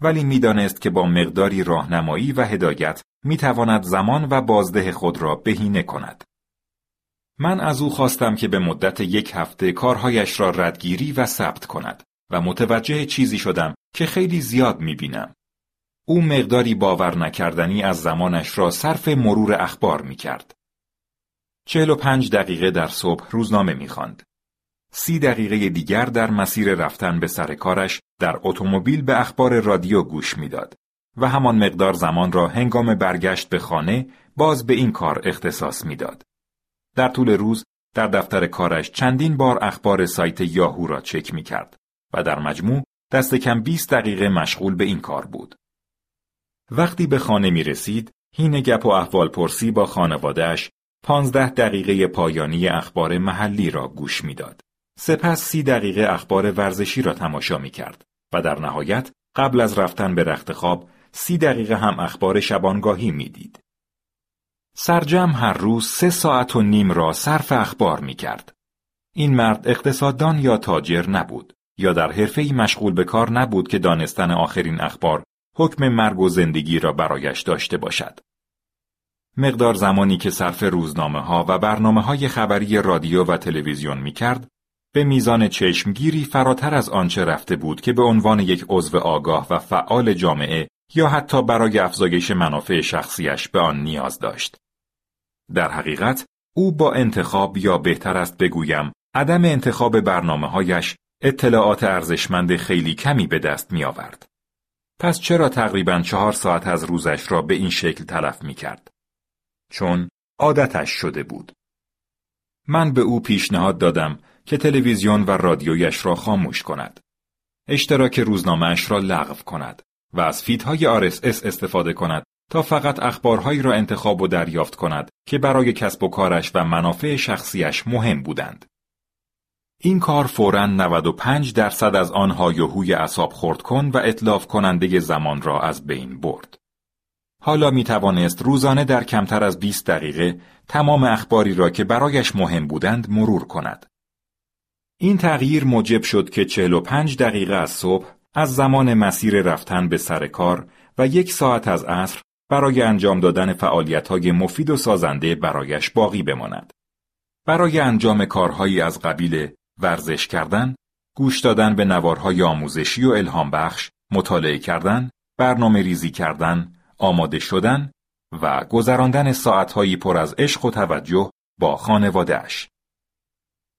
A: ولی می‌دانست که با مقداری راهنمایی و هدایت می‌تواند زمان و بازده خود را بهینه کند. من از او خواستم که به مدت یک هفته کارهایش را ردگیری و ثبت کند و متوجه چیزی شدم که خیلی زیاد می‌بینم. او مقداری باور نکردنی از زمانش را صرف مرور اخبار می کرد. چهل و پنج دقیقه در صبح روزنامه می خاند. سی دقیقه دیگر در مسیر رفتن به سر کارش در اتومبیل به اخبار رادیو گوش می‌داد و همان مقدار زمان را هنگام برگشت به خانه باز به این کار اختصاص می‌داد. در طول روز در دفتر کارش چندین بار اخبار سایت یاهو را چک می کرد و در مجموع دست کم 20 دقیقه مشغول به این کار بود. وقتی به خانه می رسید، هین گپ و احوال پرسی با خانوادهش پانزده دقیقه پایانی اخبار محلی را گوش می‌داد. سپس سی دقیقه اخبار ورزشی را تماشا می کرد و در نهایت قبل از رفتن به رخت خواب سی دقیقه هم اخبار شبانگاهی می‌دید. سرجم هر روز سه ساعت و نیم را صرف اخبار می کرد. این مرد اقتصاددان یا تاجر نبود یا در حرفه‌ای مشغول به کار نبود که دانستن آخرین اخبار حکم مرگ و زندگی را برایش داشته باشد. مقدار زمانی که صرف روزنامه ها و برنامه های خبری رادیو و تلویزیون می کرد، به میزان چشمگیری فراتر از آنچه رفته بود که به عنوان یک عضو آگاه و فعال جامعه یا حتی برای افزایش منافع شخصیش به آن نیاز داشت. در حقیقت او با انتخاب یا بهتر است بگویم عدم انتخاب برنامه هایش اطلاعات ارزشمند خیلی کمی به دست می آورد. پس چرا تقریبا چهار ساعت از روزش را به این شکل تلف می کرد؟ چون عادتش شده بود. من به او پیشنهاد دادم که تلویزیون و رادیویش را خاموش کند. اشتراک روزنامهش را لغو کند و از فیدهای RSS استفاده کند تا فقط اخبارهایی را انتخاب و دریافت کند که برای کسب و کارش و منافع شخصیش مهم بودند. این کار فوراً 95 درصد از آنها یهوی اصاب خورد کن و اطلاف کننده زمان را از بین برد. حالا می توانست روزانه در کمتر از 20 دقیقه تمام اخباری را که برایش مهم بودند مرور کند. این تغییر موجب شد که 45 دقیقه از صبح از زمان مسیر رفتن به سر کار و یک ساعت از عصر برای انجام دادن فعالیت‌های مفید و سازنده برایش باقی بماند. برای انجام کارهایی از قبیل ورزش کردن، گوش دادن به نوارهای آموزشی و الهام بخش، مطالعه کردن، برنامه ریزی کردن، آماده شدن و گذراندن ساعتهایی پر از عشق و توجه با خانوادهش.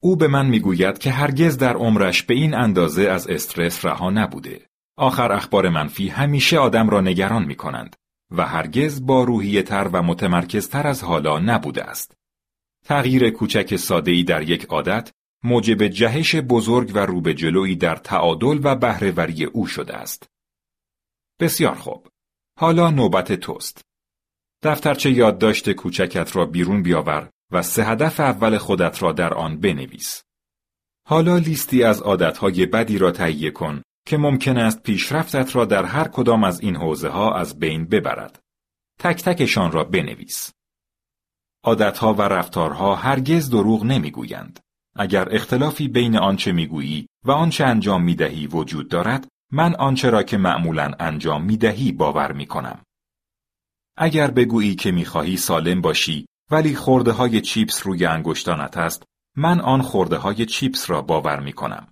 A: او به من می‌گوید که هرگز در عمرش به این اندازه از استرس رها نبوده. آخر اخبار منفی همیشه آدم را نگران می کنند و هرگز با روحیه تر و متمرکزتر از حالا نبوده است. تغییر کوچک ساده‌ای در یک عادت موجب جهش بزرگ و روبه جلویی در تعادل و بهرهوری او شده است. بسیار خوب. حالا نوبت توست. دفترچه یادداشت کوچکت را بیرون بیاور و سه هدف اول خودت را در آن بنویس. حالا لیستی از عادتهای بدی را تهیه کن که ممکن است پیشرفتت را در هر کدام از این حوزه ها از بین ببرد. تک تکشان را بنویس. عادتها و رفتارها هرگز دروغ نمی‌گویند. اگر اختلافی بین آنچه می‌گویی و آنچه انجام می‌دهی وجود دارد، من آنچه را که معمولا انجام می‌دهی باور می‌کنم. اگر بگویی که می‌خواهی سالم باشی ولی خورده های چیپس روی انگشتانت است، من آن خورده های چیپس را باور می‌کنم.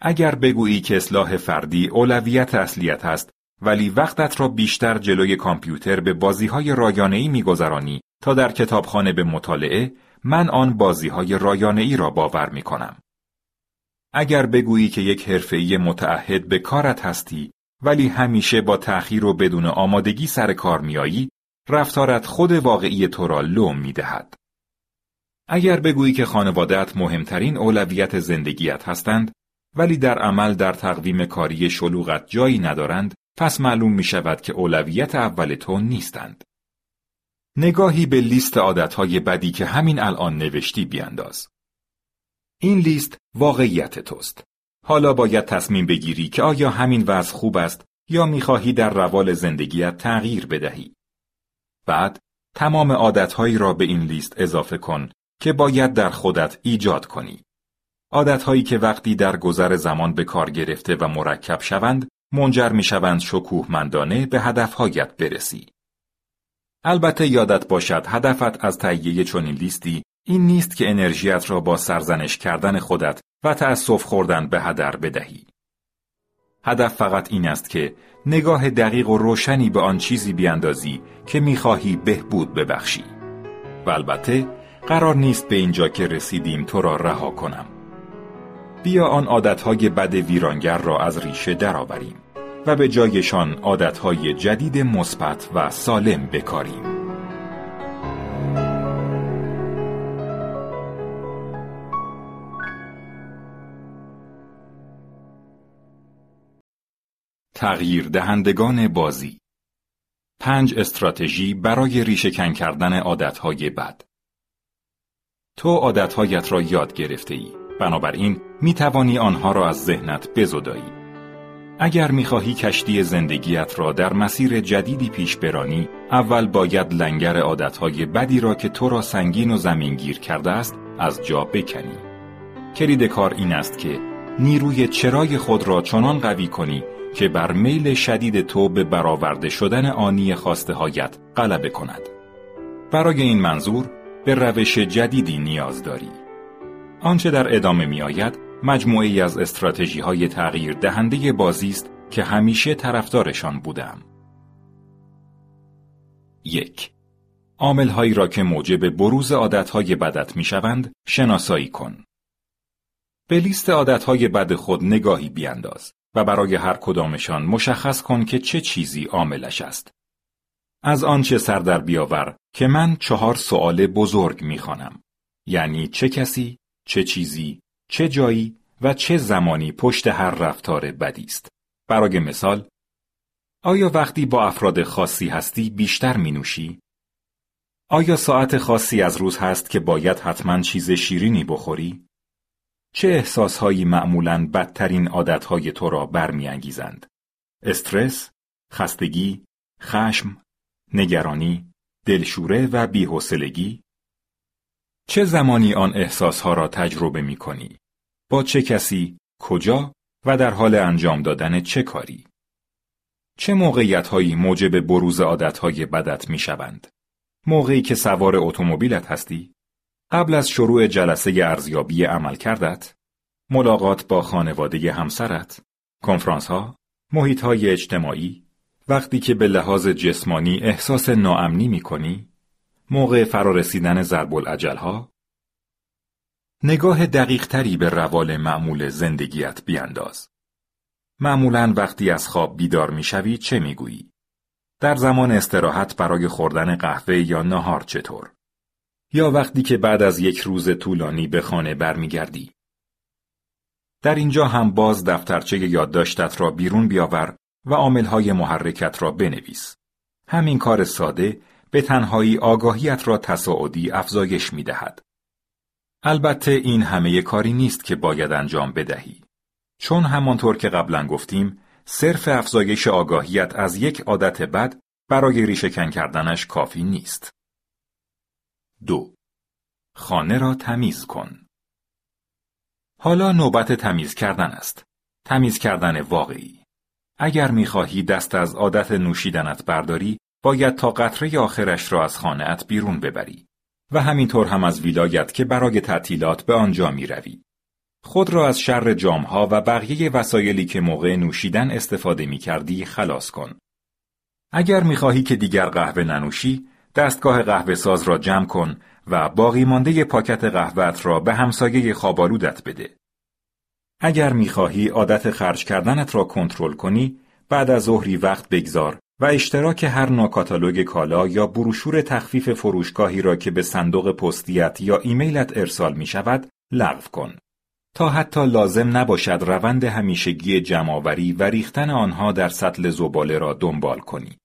A: اگر بگویی که اصلاح فردی اولویت اصلیت است ولی وقتت را بیشتر جلوی کامپیوتر به بازیهای رایانه‌ای میگذرانی تا در کتابخانه به مطالعه من آن بازیهای رایانه‌ای را باور می‌کنم. اگر بگویی که یک حرفه‌ای متعهد به کارت هستی ولی همیشه با تأخیر و بدون آمادگی سر کار میایی، رفتارت خود واقعی تو را لوم می‌دهد. اگر بگویی که خانوادت مهمترین اولویت زندگیت هستند، ولی در عمل در تقویم کاری شلوغت جایی ندارند، پس معلوم می شود که اولویت اول تو نیستند. نگاهی به لیست عادتهای بدی که همین الان نوشتی بیانداز. این لیست واقعیت توست. حالا باید تصمیم بگیری که آیا همین وضع خوب است یا می‌خواهی در روال زندگیت تغییر بدهی. بعد تمام عادتهایی را به این لیست اضافه کن که باید در خودت ایجاد کنی. عادتهایی که وقتی در گذر زمان به کار گرفته و مرکب شوند منجر می شوند شکوهمندانه به هدفهایت برسی. البته یادت باشد هدفت از تهیه چنین لیستی این نیست که انرژیت را با سرزنش کردن خودت و تأسف خوردن به هدر بدهی. هدف فقط این است که نگاه دقیق و روشنی به آن چیزی بیاندازی که می‌خواهی بهبود ببخشی. و البته قرار نیست به اینجا که رسیدیم تو را رها کنم. بیا آن عادتهای بد ویرانگر را از ریشه درآوریم و به جایشان عادتهای جدید مثبت و سالم بکاریم. تغییر دهندگان بازی پنج استراتژی برای ریشهکن کردن عادتهای بد تو عادتهایت را یاد گرفته ای بنابراین می توانی آنها را از ذهنت بزدایی. اگر می خواهی کشتی زندگیت را در مسیر جدیدی پیش برانی، اول باید لنگر عادتهای بدی را که تو را سنگین و زمینگیر کرده است از جا بکنی. کلید کار این است که نیروی چرای خود را چنان قوی کنی که بر میل شدید تو به برآورده شدن آنی خواسته هایت غلبه کند. برای این منظور به روش جدیدی نیاز داری. آنچه در ادامه می آید مجموعی از استراتژی های تغییر دهنده بازی است که همیشه طرفدارشان بودم. یک عاملهایی را که موجب بروز عادتهای بدت می‌شوند شناسایی کن. به لیست عادتهای بد خود نگاهی بیانداز و برای هر کدامشان مشخص کن که چه چیزی عاملش است. از آنچه سر در بیاور که من چهار سوال بزرگ می‌خوانم. یعنی چه کسی، چه چیزی، چه جایی و چه زمانی پشت هر رفتار بدی است. برای مثال، آیا وقتی با افراد خاصی هستی بیشتر می نوشی؟ آیا ساعت خاصی از روز هست که باید حتما چیز شیرینی بخوری؟ چه احساسهایی معمولاً بدترین عادتهای تو را برمیانگیزند؟ استرس، خستگی، خشم، نگرانی، دلشوره و بیحوصلگی؟ چه زمانی آن احساسها را تجربه می کنی؟ با چه کسی، کجا و در حال انجام دادن چه کاری؟ چه موقعیت هایی موجب بروز عادت های بدت می شوند؟ موقعی که سوار اتومبیلت هستی؟ قبل از شروع جلسه ارزیابی عمل کردت؟ ملاقات با خانواده همسرت؟ کنفرانس ها؟ محیط های اجتماعی؟ وقتی که به لحاظ جسمانی احساس ناامنی می کنی؟ موقع فرارسیدن ضرب ها؟ نگاه دقیقتری به روال معمول زندگیت بیانداز. معمولا وقتی از خواب بیدار می‌شوی چه می‌گویی؟ در زمان استراحت برای خوردن قهوه یا نهار چطور؟ یا وقتی که بعد از یک روز طولانی به خانه برمیگردی؟ در اینجا هم باز دفترچه یادداشتت را بیرون بیاور و عاملهای محرکت را بنویس. همین کار ساده به تنهایی آگاهیت را تصاعدی افزایش می دهد. البته این همه کاری نیست که باید انجام بدهی. چون همانطور که قبلا گفتیم صرف افزایش آگاهیت از یک عادت بد برای ریشهکن کردنش کافی نیست. دو خانه را تمیز کن. حالا نوبت تمیز کردن است. تمیز کردن واقعی. اگر می‌خواهی دست از عادت نوشیدنت برداری، باید تا قطره آخرش را از خانهات بیرون ببری. و همینطور هم از ویلایت که برای تعطیلات به آنجا می روی. خود را از شر جامها و بقیه وسایلی که موقع نوشیدن استفاده می کردی خلاص کن. اگر می خواهی که دیگر قهوه ننوشی، دستگاه قهوه ساز را جمع کن و باقی مانده پاکت قهوهت را به همسایه خوابالودت بده. اگر می خواهی عادت خرج کردنت را کنترل کنی، بعد از ظهری وقت بگذار و اشتراک هر ناکاتالوگ کالا یا بروشور تخفیف فروشگاهی را که به صندوق پستیت یا ایمیلت ارسال می شود لغو کن. تا حتی لازم نباشد روند همیشگی جمعآوری و ریختن آنها در سطل زباله را دنبال کنی.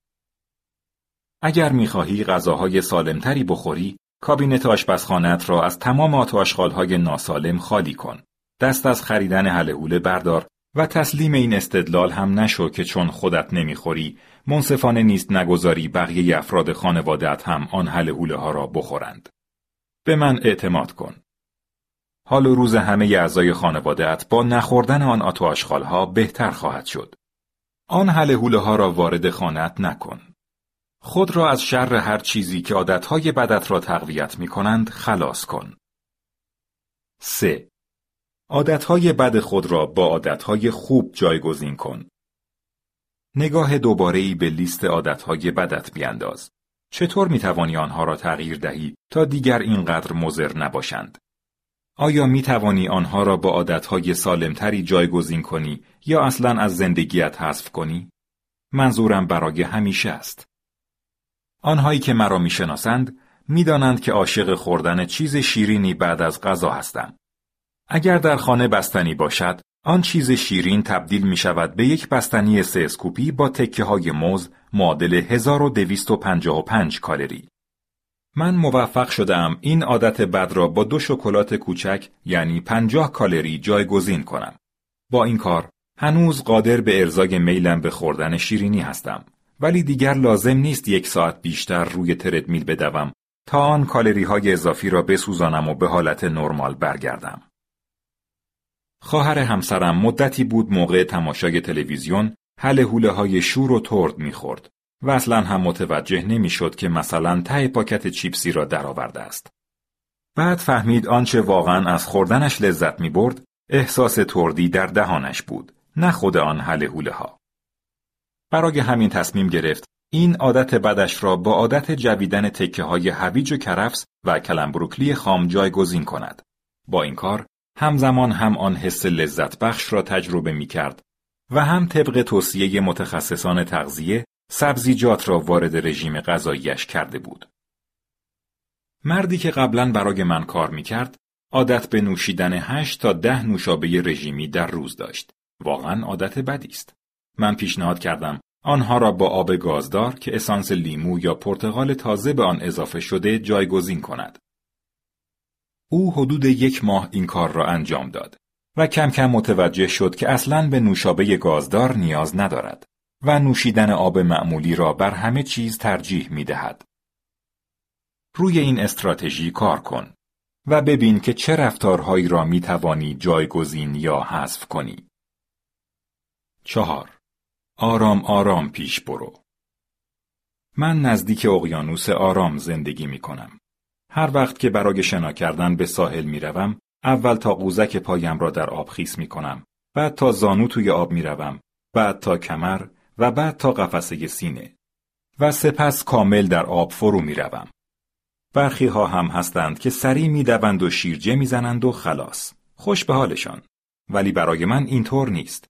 A: اگر می‌خواهی غذاهای سالمتری بخوری، کابینت آشپزخانت را از تمام آتواشخالهای ناسالم خالی کن. دست از خریدن حلهوله بردار و تسلیم این استدلال هم نشو که چون خودت نمی‌خوری منصفانه نیست نگذاری بقیه افراد خانوادت هم آن حلهوله ها را بخورند. به من اعتماد کن. حال و روز همه اعضای خانوادهت با نخوردن آن آتو ها بهتر خواهد شد. آن حلهوله ها را وارد خانت نکن. خود را از شر هر چیزی که عادتهای بدت را تقویت می کنند خلاص کن. 3. عادتهای بد خود را با عادتهای خوب جایگزین کن. نگاه دوباره به لیست عادتهای بدت بیانداز. چطور می توانی آنها را تغییر دهی تا دیگر اینقدر مضر نباشند؟ آیا می توانی آنها را با عادتهای سالمتری جایگزین کنی یا اصلا از زندگیت حذف کنی؟ منظورم برای همیشه است. آنهایی که مرا می‌شناسند می‌دانند که عاشق خوردن چیز شیرینی بعد از غذا هستم. اگر در خانه بستنی باشد، آن چیز شیرین تبدیل می شود به یک بستنی سه اسکوپی با تکه های موز معادل 1255 کالری. من موفق شدم این عادت بد را با دو شکلات کوچک یعنی 50 کالری جایگزین کنم. با این کار هنوز قادر به ارزای میلم به خوردن شیرینی هستم ولی دیگر لازم نیست یک ساعت بیشتر روی تردمیل بدوم تا آن کالری های اضافی را بسوزانم و به حالت نرمال برگردم. خواهر همسرم مدتی بود موقع تماشای تلویزیون حل حوله های شور و ترد می‌خورد و اصلا هم متوجه نمی‌شد که مثلا ته پاکت چیپسی را درآورده است. بعد فهمید آنچه واقعا از خوردنش لذت می برد احساس تردی در دهانش بود نه خود آن حل حوله ها. برای همین تصمیم گرفت این عادت بدش را با عادت جویدن تکه های هویج و کرفس و کلمبروکلی خام جایگزین کند. با این کار همزمان هم آن حس لذت بخش را تجربه می کرد و هم طبق توصیه متخصصان تغذیه سبزیجات را وارد رژیم غذاییش کرده بود. مردی که قبلا برای من کار می کرد عادت به نوشیدن 8 تا ده نوشابه رژیمی در روز داشت. واقعا عادت بدی است. من پیشنهاد کردم آنها را با آب گازدار که اسانس لیمو یا پرتغال تازه به آن اضافه شده جایگزین کند. او حدود یک ماه این کار را انجام داد و کم کم متوجه شد که اصلا به نوشابه گازدار نیاز ندارد و نوشیدن آب معمولی را بر همه چیز ترجیح می دهد. روی این استراتژی کار کن و ببین که چه رفتارهایی را می توانی جایگزین یا حذف کنی. چهار آرام آرام پیش برو. من نزدیک اقیانوس آرام زندگی می کنم. هر وقت که برای شنا کردن به ساحل می روم، اول تا قوزک پایم را در آب خیس می کنم. بعد تا زانو توی آب می روم. بعد تا کمر و بعد تا قفسه سینه. و سپس کامل در آب فرو می روم. برخی ها هم هستند که سری می دوند و شیرجه می زنند و خلاص. خوش به حالشان. ولی برای من اینطور نیست.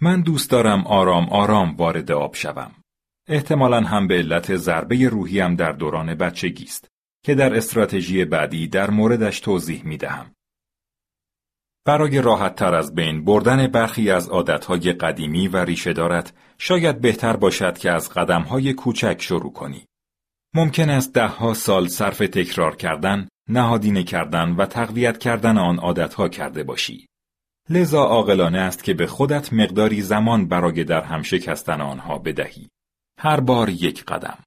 A: من دوست دارم آرام آرام وارد آب شوم. احتمالا هم به علت ضربه روحیم در دوران بچگی است که در استراتژی بعدی در موردش توضیح می دهم. برای راحت تر از بین بردن برخی از عادتهای قدیمی و ریشه دارد شاید بهتر باشد که از قدمهای کوچک شروع کنی. ممکن است دهها سال صرف تکرار کردن، نهادینه کردن و تقویت کردن آن عادتها کرده باشی. لذا عاقلانه است که به خودت مقداری زمان برای در هم شکستن آنها بدهی. هر بار یک قدم.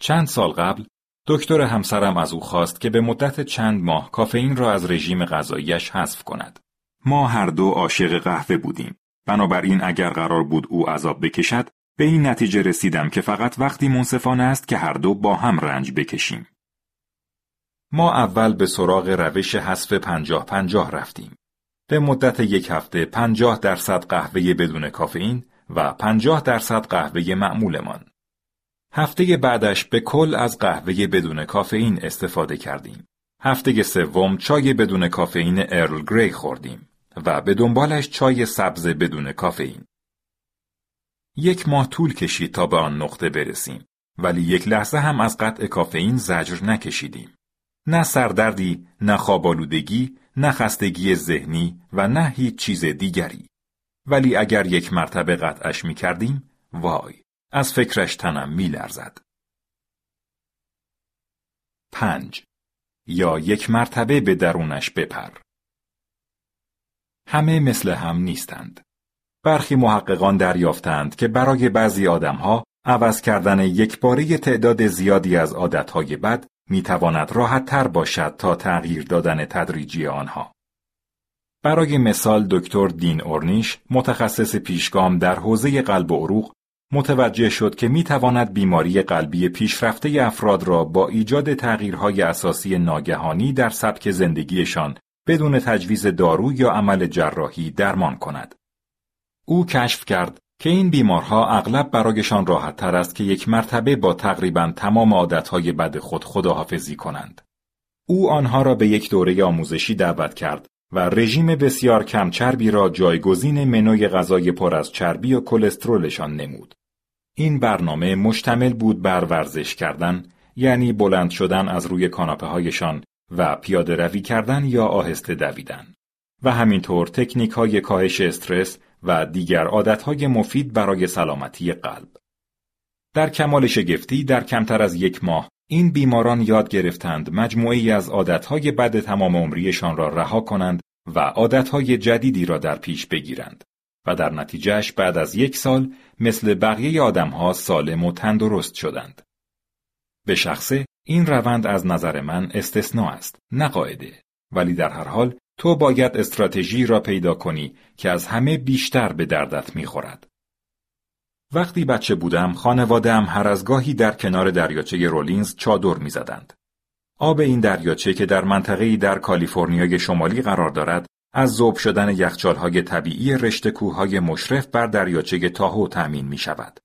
A: چند سال قبل دکتر همسرم از او خواست که به مدت چند ماه کافئین را از رژیم غذاییش حذف کند. ما هر دو عاشق قهوه بودیم. بنابراین اگر قرار بود او عذاب بکشد، به این نتیجه رسیدم که فقط وقتی منصفانه است که هر دو با هم رنج بکشیم. ما اول به سراغ روش حذف پنجاه پنجاه رفتیم. به مدت یک هفته پنجاه درصد قهوه بدون کافئین و پنجاه درصد قهوه معمولمان. هفته بعدش به کل از قهوه بدون کافئین استفاده کردیم. هفته سوم چای بدون کافئین ارل گری خوردیم و به دنبالش چای سبز بدون کافئین. یک ماه طول کشید تا به آن نقطه برسیم ولی یک لحظه هم از قطع کافئین زجر نکشیدیم. نه سردردی، نه خوابالودگی، نه خستگی ذهنی و نه هیچ چیز دیگری. ولی اگر یک مرتبه قطعش می کردیم، وای، از فکرش تنم می لرزد. پنج یا یک مرتبه به درونش بپر. همه مثل هم نیستند. برخی محققان دریافتند که برای بعضی آدمها عوض کردن یک باری تعداد زیادی از عادتهای بد می تواند راحت تر باشد تا تغییر دادن تدریجی آنها. برای مثال دکتر دین اورنیش متخصص پیشگام در حوزه قلب و عروق متوجه شد که می تواند بیماری قلبی پیشرفته افراد را با ایجاد تغییرهای اساسی ناگهانی در سبک زندگیشان بدون تجویز دارو یا عمل جراحی درمان کند. او کشف کرد که این بیمارها اغلب برایشان راحت تر است که یک مرتبه با تقریبا تمام عادتهای بد خود خداحافظی کنند. او آنها را به یک دوره آموزشی دعوت کرد و رژیم بسیار کم چربی را جایگزین منوی غذای پر از چربی و کلسترولشان نمود. این برنامه مشتمل بود بر ورزش کردن، یعنی بلند شدن از روی کاناپه هایشان و پیاده روی کردن یا آهسته دویدن. و همینطور تکنیک های کاهش استرس و دیگر عادتهای مفید برای سلامتی قلب. در کمال شگفتی در کمتر از یک ماه این بیماران یاد گرفتند مجموعی از عادتهای بد تمام عمریشان را رها کنند و عادتهای جدیدی را در پیش بگیرند و در نتیجهش بعد از یک سال مثل بقیه آدمها سالم و تندرست شدند. به شخصه این روند از نظر من استثناء است نه قاعده ولی در هر حال تو باید استراتژی را پیدا کنی که از همه بیشتر به دردت می‌خورد. وقتی بچه بودم خانوادم هر از گاهی در کنار دریاچه رولینز چادر می‌زدند. آب این دریاچه که در منطقه‌ای در کالیفرنیای شمالی قرار دارد از ذوب شدن یخچالهای طبیعی رشته کوههای مشرف بر دریاچه تاهو تأمین می شود.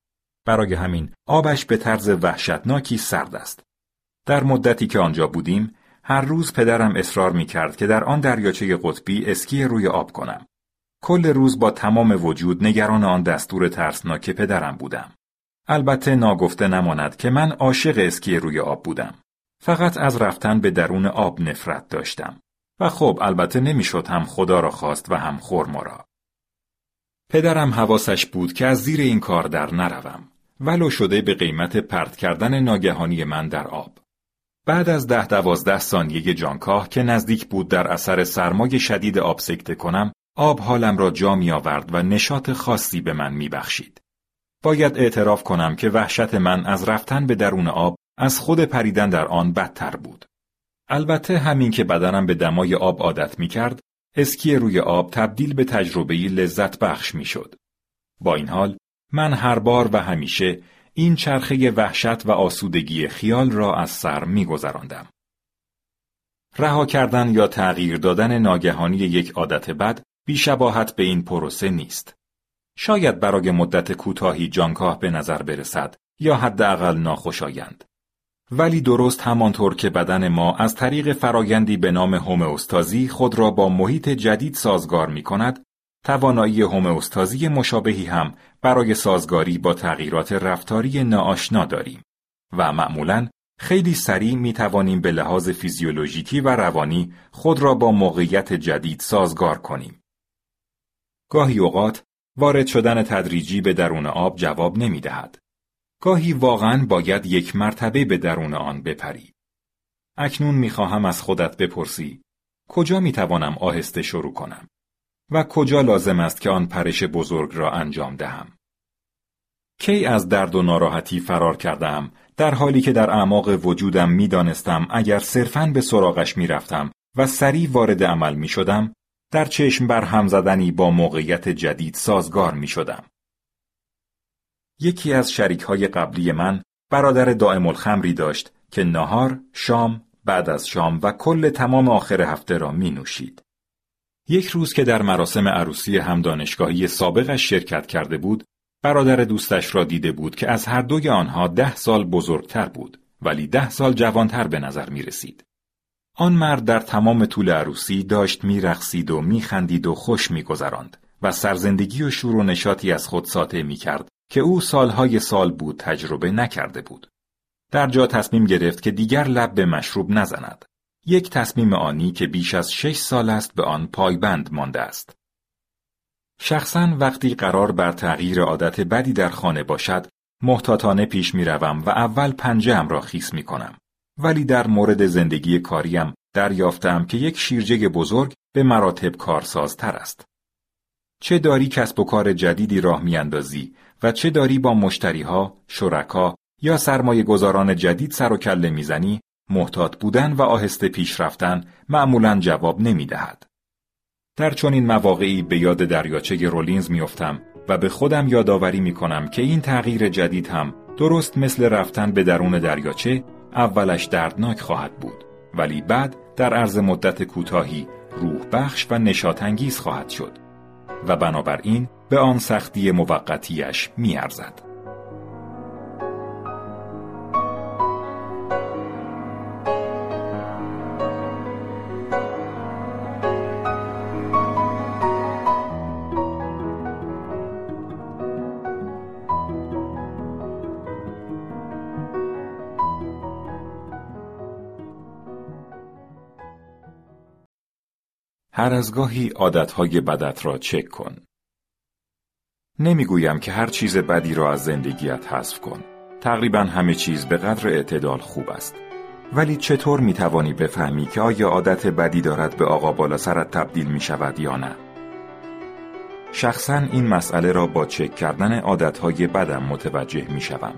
A: برای همین آبش به طرز وحشتناکی سرد است. در مدتی که آنجا بودیم، هر روز پدرم اصرار می کرد که در آن دریاچه قطبی اسکی روی آب کنم. کل روز با تمام وجود نگران آن دستور ترسناک پدرم بودم. البته ناگفته نماند که من عاشق اسکی روی آب بودم. فقط از رفتن به درون آب نفرت داشتم. و خب البته نمی‌شد هم خدا را خواست و هم خورما را. پدرم حواسش بود که از زیر این کار در نروم. ولو شده به قیمت پرت کردن ناگهانی من در آب. بعد از ده دوازده ثانیه جانکاه که نزدیک بود در اثر سرمای شدید آب سکته کنم، آب حالم را جا می آورد و نشاط خاصی به من می بخشید. باید اعتراف کنم که وحشت من از رفتن به درون آب از خود پریدن در آن بدتر بود. البته همین که بدنم به دمای آب عادت می کرد، اسکی روی آب تبدیل به تجربه لذت بخش می شد. با این حال، من هر بار و همیشه این چرخه وحشت و آسودگی خیال را از سر می گذراندم. رها کردن یا تغییر دادن ناگهانی یک عادت بد بیشباهت به این پروسه نیست. شاید برای مدت کوتاهی جانکاه به نظر برسد یا حداقل ناخوشایند. ولی درست همانطور که بدن ما از طریق فرایندی به نام هومئوستازی خود را با محیط جدید سازگار می کند، توانایی هومئوستازی مشابهی هم برای سازگاری با تغییرات رفتاری ناآشنا داریم و معمولا خیلی سریع می توانیم به لحاظ فیزیولوژیکی و روانی خود را با موقعیت جدید سازگار کنیم. گاهی اوقات وارد شدن تدریجی به درون آب جواب نمی دهد. گاهی واقعا باید یک مرتبه به درون آن بپری. اکنون می‌خواهم از خودت بپرسی کجا می‌توانم آهسته شروع کنم و کجا لازم است که آن پرش بزرگ را انجام دهم. کی از درد و ناراحتی فرار کردم در حالی که در اعماق وجودم می‌دانستم اگر صرفاً به سراغش می‌رفتم و سریع وارد عمل می شدم در چشم بر هم زدنی با موقعیت جدید سازگار می شدم. یکی از شریک های قبلی من برادر دائم الخمری داشت که نهار، شام، بعد از شام و کل تمام آخر هفته را می نوشید. یک روز که در مراسم عروسی هم دانشگاهی سابقش شرکت کرده بود، برادر دوستش را دیده بود که از هر دوی آنها ده سال بزرگتر بود ولی ده سال جوانتر به نظر می رسید. آن مرد در تمام طول عروسی داشت میرقصید و میخندید و خوش میگذراند و سرزندگی و شور و نشاطی از خود ساطع می‌کرد که او سالهای سال بود تجربه نکرده بود. در جا تصمیم گرفت که دیگر لب به مشروب نزند. یک تصمیم آنی که بیش از شش سال است به آن پایبند مانده است. شخصا وقتی قرار بر تغییر عادت بدی در خانه باشد، محتاطانه پیش می روم و اول پنجه را خیس می کنم. ولی در مورد زندگی کاریم دریافتم که یک شیرجه بزرگ به مراتب کارسازتر است. چه داری کسب و کار جدیدی راه میاندازی و چه داری با مشتریها، شرکا یا سرمایه گذاران جدید سر و کله می‌زنی، محتاط بودن و آهسته پیش رفتن معمولا جواب نمی دهد. در چنین مواقعی به یاد دریاچه رولینز میافتم و به خودم یادآوری می کنم که این تغییر جدید هم درست مثل رفتن به درون دریاچه اولش دردناک خواهد بود ولی بعد در عرض مدت کوتاهی روح بخش و نشاتانگیز خواهد شد و بنابراین به آن سختی موقتیش میارزد. هر از گاهی عادتهای بدت را چک کن. نمی‌گویم که هر چیز بدی را از زندگیت حذف کن. تقریبا همه چیز به قدر اعتدال خوب است. ولی چطور می توانی بفهمی که آیا عادت بدی دارد به آقا بالا سرت تبدیل می شود یا نه؟ شخصا این مسئله را با چک کردن عادتهای بدم متوجه می شوم.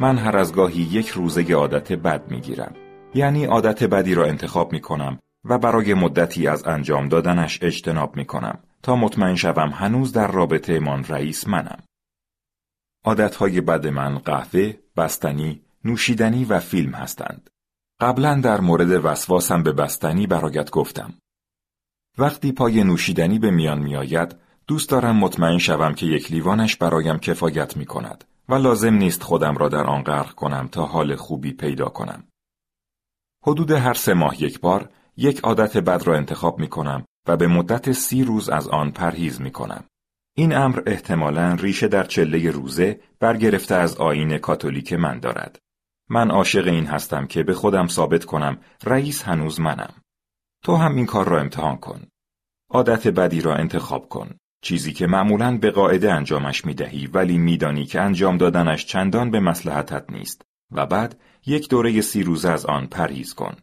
A: من هر از گاهی یک روزه عادت بد می گیرم. یعنی عادت بدی را انتخاب می کنم و برای مدتی از انجام دادنش اجتناب می کنم تا مطمئن شوم هنوز در رابطه من رئیس منم. عادتهای بد من قهوه، بستنی، نوشیدنی و فیلم هستند. قبلا در مورد وسواسم به بستنی برایت گفتم. وقتی پای نوشیدنی به میان میآید دوست دارم مطمئن شوم که یک لیوانش برایم کفایت می کند و لازم نیست خودم را در آن غرق کنم تا حال خوبی پیدا کنم. حدود هر سه ماه یک بار یک عادت بد را انتخاب می کنم و به مدت سی روز از آن پرهیز می کنم. این امر احتمالا ریشه در چله روزه برگرفته از آین کاتولیک من دارد. من عاشق این هستم که به خودم ثابت کنم رئیس هنوز منم. تو هم این کار را امتحان کن. عادت بدی را انتخاب کن. چیزی که معمولا به قاعده انجامش می دهی ولی میدانی که انجام دادنش چندان به مسلحتت نیست و بعد یک دوره سی روز از آن پرهیز کن.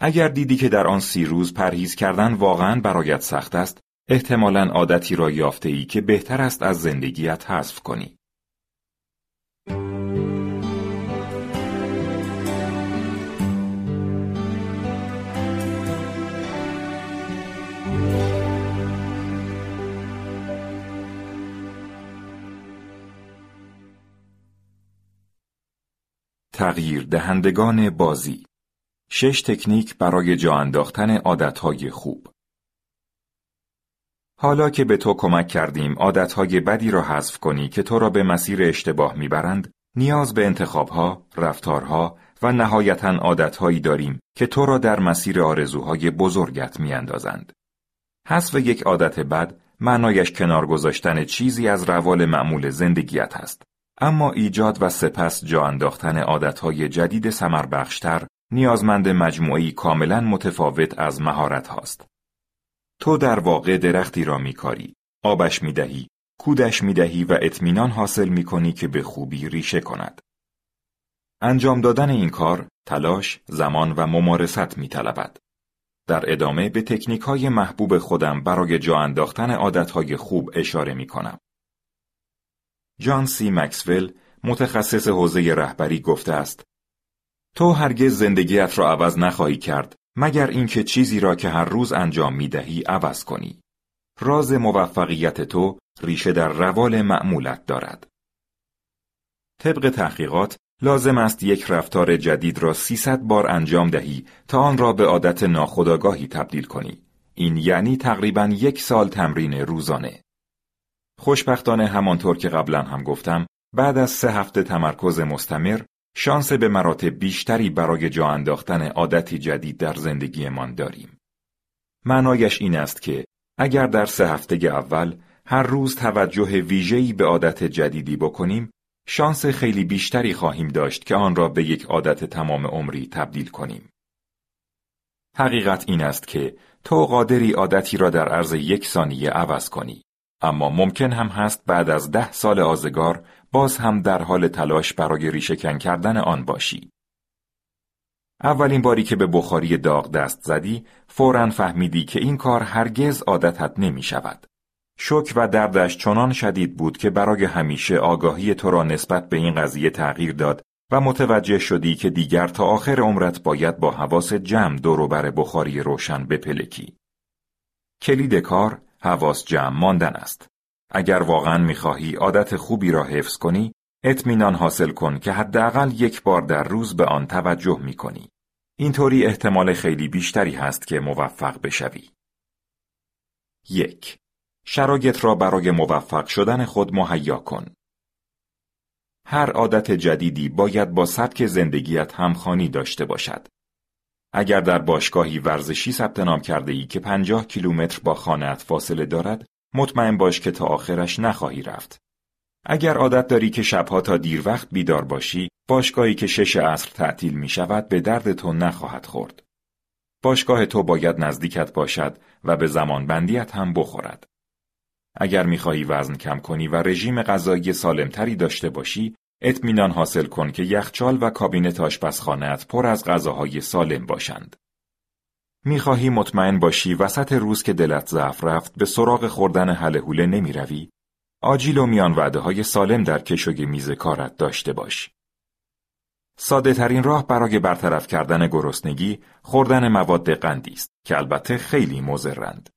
A: اگر دیدی که در آن سی روز پرهیز کردن واقعا برایت سخت است، احتمالا عادتی را یافته ای که بهتر است از زندگیت حذف کنی. تغییر دهندگان بازی شش تکنیک برای جا انداختن عادتهای خوب حالا که به تو کمک کردیم عادتهای بدی را حذف کنی که تو را به مسیر اشتباه می‌برند نیاز به انتخابها، رفتارها و نهایتا عادتهایی داریم که تو را در مسیر آرزوهای بزرگت میاندازند. حذف یک عادت بد معنایش کنار گذاشتن چیزی از روال معمول زندگیت است. اما ایجاد و سپس جا انداختن عادتهای جدید سمربخشتر نیازمند مجموعی کاملا متفاوت از مهارت هاست. تو در واقع درختی را میکاری، آبش می‌دهی، کودش می‌دهی و اطمینان حاصل می‌کنی که به خوبی ریشه کند. انجام دادن این کار تلاش، زمان و ممارست میطلبد. در ادامه به تکنیک های محبوب خودم برای جا انداختن عادتهای خوب اشاره می کنم. جان سی مکسول متخصص حوزه رهبری گفته است تو هرگز زندگیت را عوض نخواهی کرد مگر اینکه چیزی را که هر روز انجام می دهی عوض کنی. راز موفقیت تو ریشه در روال معمولت دارد. طبق تحقیقات لازم است یک رفتار جدید را 300 بار انجام دهی تا آن را به عادت ناخودآگاهی تبدیل کنی. این یعنی تقریبا یک سال تمرین روزانه. خوشبختانه همانطور که قبلا هم گفتم بعد از سه هفته تمرکز مستمر شانس به مراتب بیشتری برای جا انداختن عادتی جدید در زندگیمان داریم. معنایش این است که اگر در سه هفته اول هر روز توجه ویژه‌ای به عادت جدیدی بکنیم، شانس خیلی بیشتری خواهیم داشت که آن را به یک عادت تمام عمری تبدیل کنیم. حقیقت این است که تو قادری عادتی را در عرض یک ثانیه عوض کنی. اما ممکن هم هست بعد از ده سال آزگار باز هم در حال تلاش برای ریشهکن کردن آن باشی. اولین باری که به بخاری داغ دست زدی، فورا فهمیدی که این کار هرگز عادتت نمی شود. شک و دردش چنان شدید بود که برای همیشه آگاهی تو را نسبت به این قضیه تغییر داد و متوجه شدی که دیگر تا آخر عمرت باید با حواس جمع دوروبر بخاری روشن بپلکی. کلید کار حواس جمع ماندن است. اگر واقعا می‌خواهی عادت خوبی را حفظ کنی، اطمینان حاصل کن که حداقل یک بار در روز به آن توجه می‌کنی. اینطوری احتمال خیلی بیشتری هست که موفق بشوی. یک شرایط را برای موفق شدن خود مهیا کن. هر عادت جدیدی باید با سبک زندگیت همخانی داشته باشد. اگر در باشگاهی ورزشی ثبت نام کرده ای که 50 کیلومتر با خانهت فاصله دارد، مطمئن باش که تا آخرش نخواهی رفت. اگر عادت داری که شبها تا دیر وقت بیدار باشی، باشگاهی که شش عصر تعطیل می شود به درد تو نخواهد خورد. باشگاه تو باید نزدیکت باشد و به زمان بندیت هم بخورد. اگر می‌خواهی وزن کم کنی و رژیم غذایی سالمتری داشته باشی، اطمینان حاصل کن که یخچال و کابینت آشپزخانهات پر از غذاهای سالم باشند. می‌خواهی مطمئن باشی وسط روز که دلت ضعف رفت به سراغ خوردن حله حوله نمی روی؟ آجیل و میان وعده های سالم در کشوگ میز کارت داشته باش. ساده ترین راه برای برطرف کردن گرسنگی خوردن مواد قندی است که البته خیلی مضرند.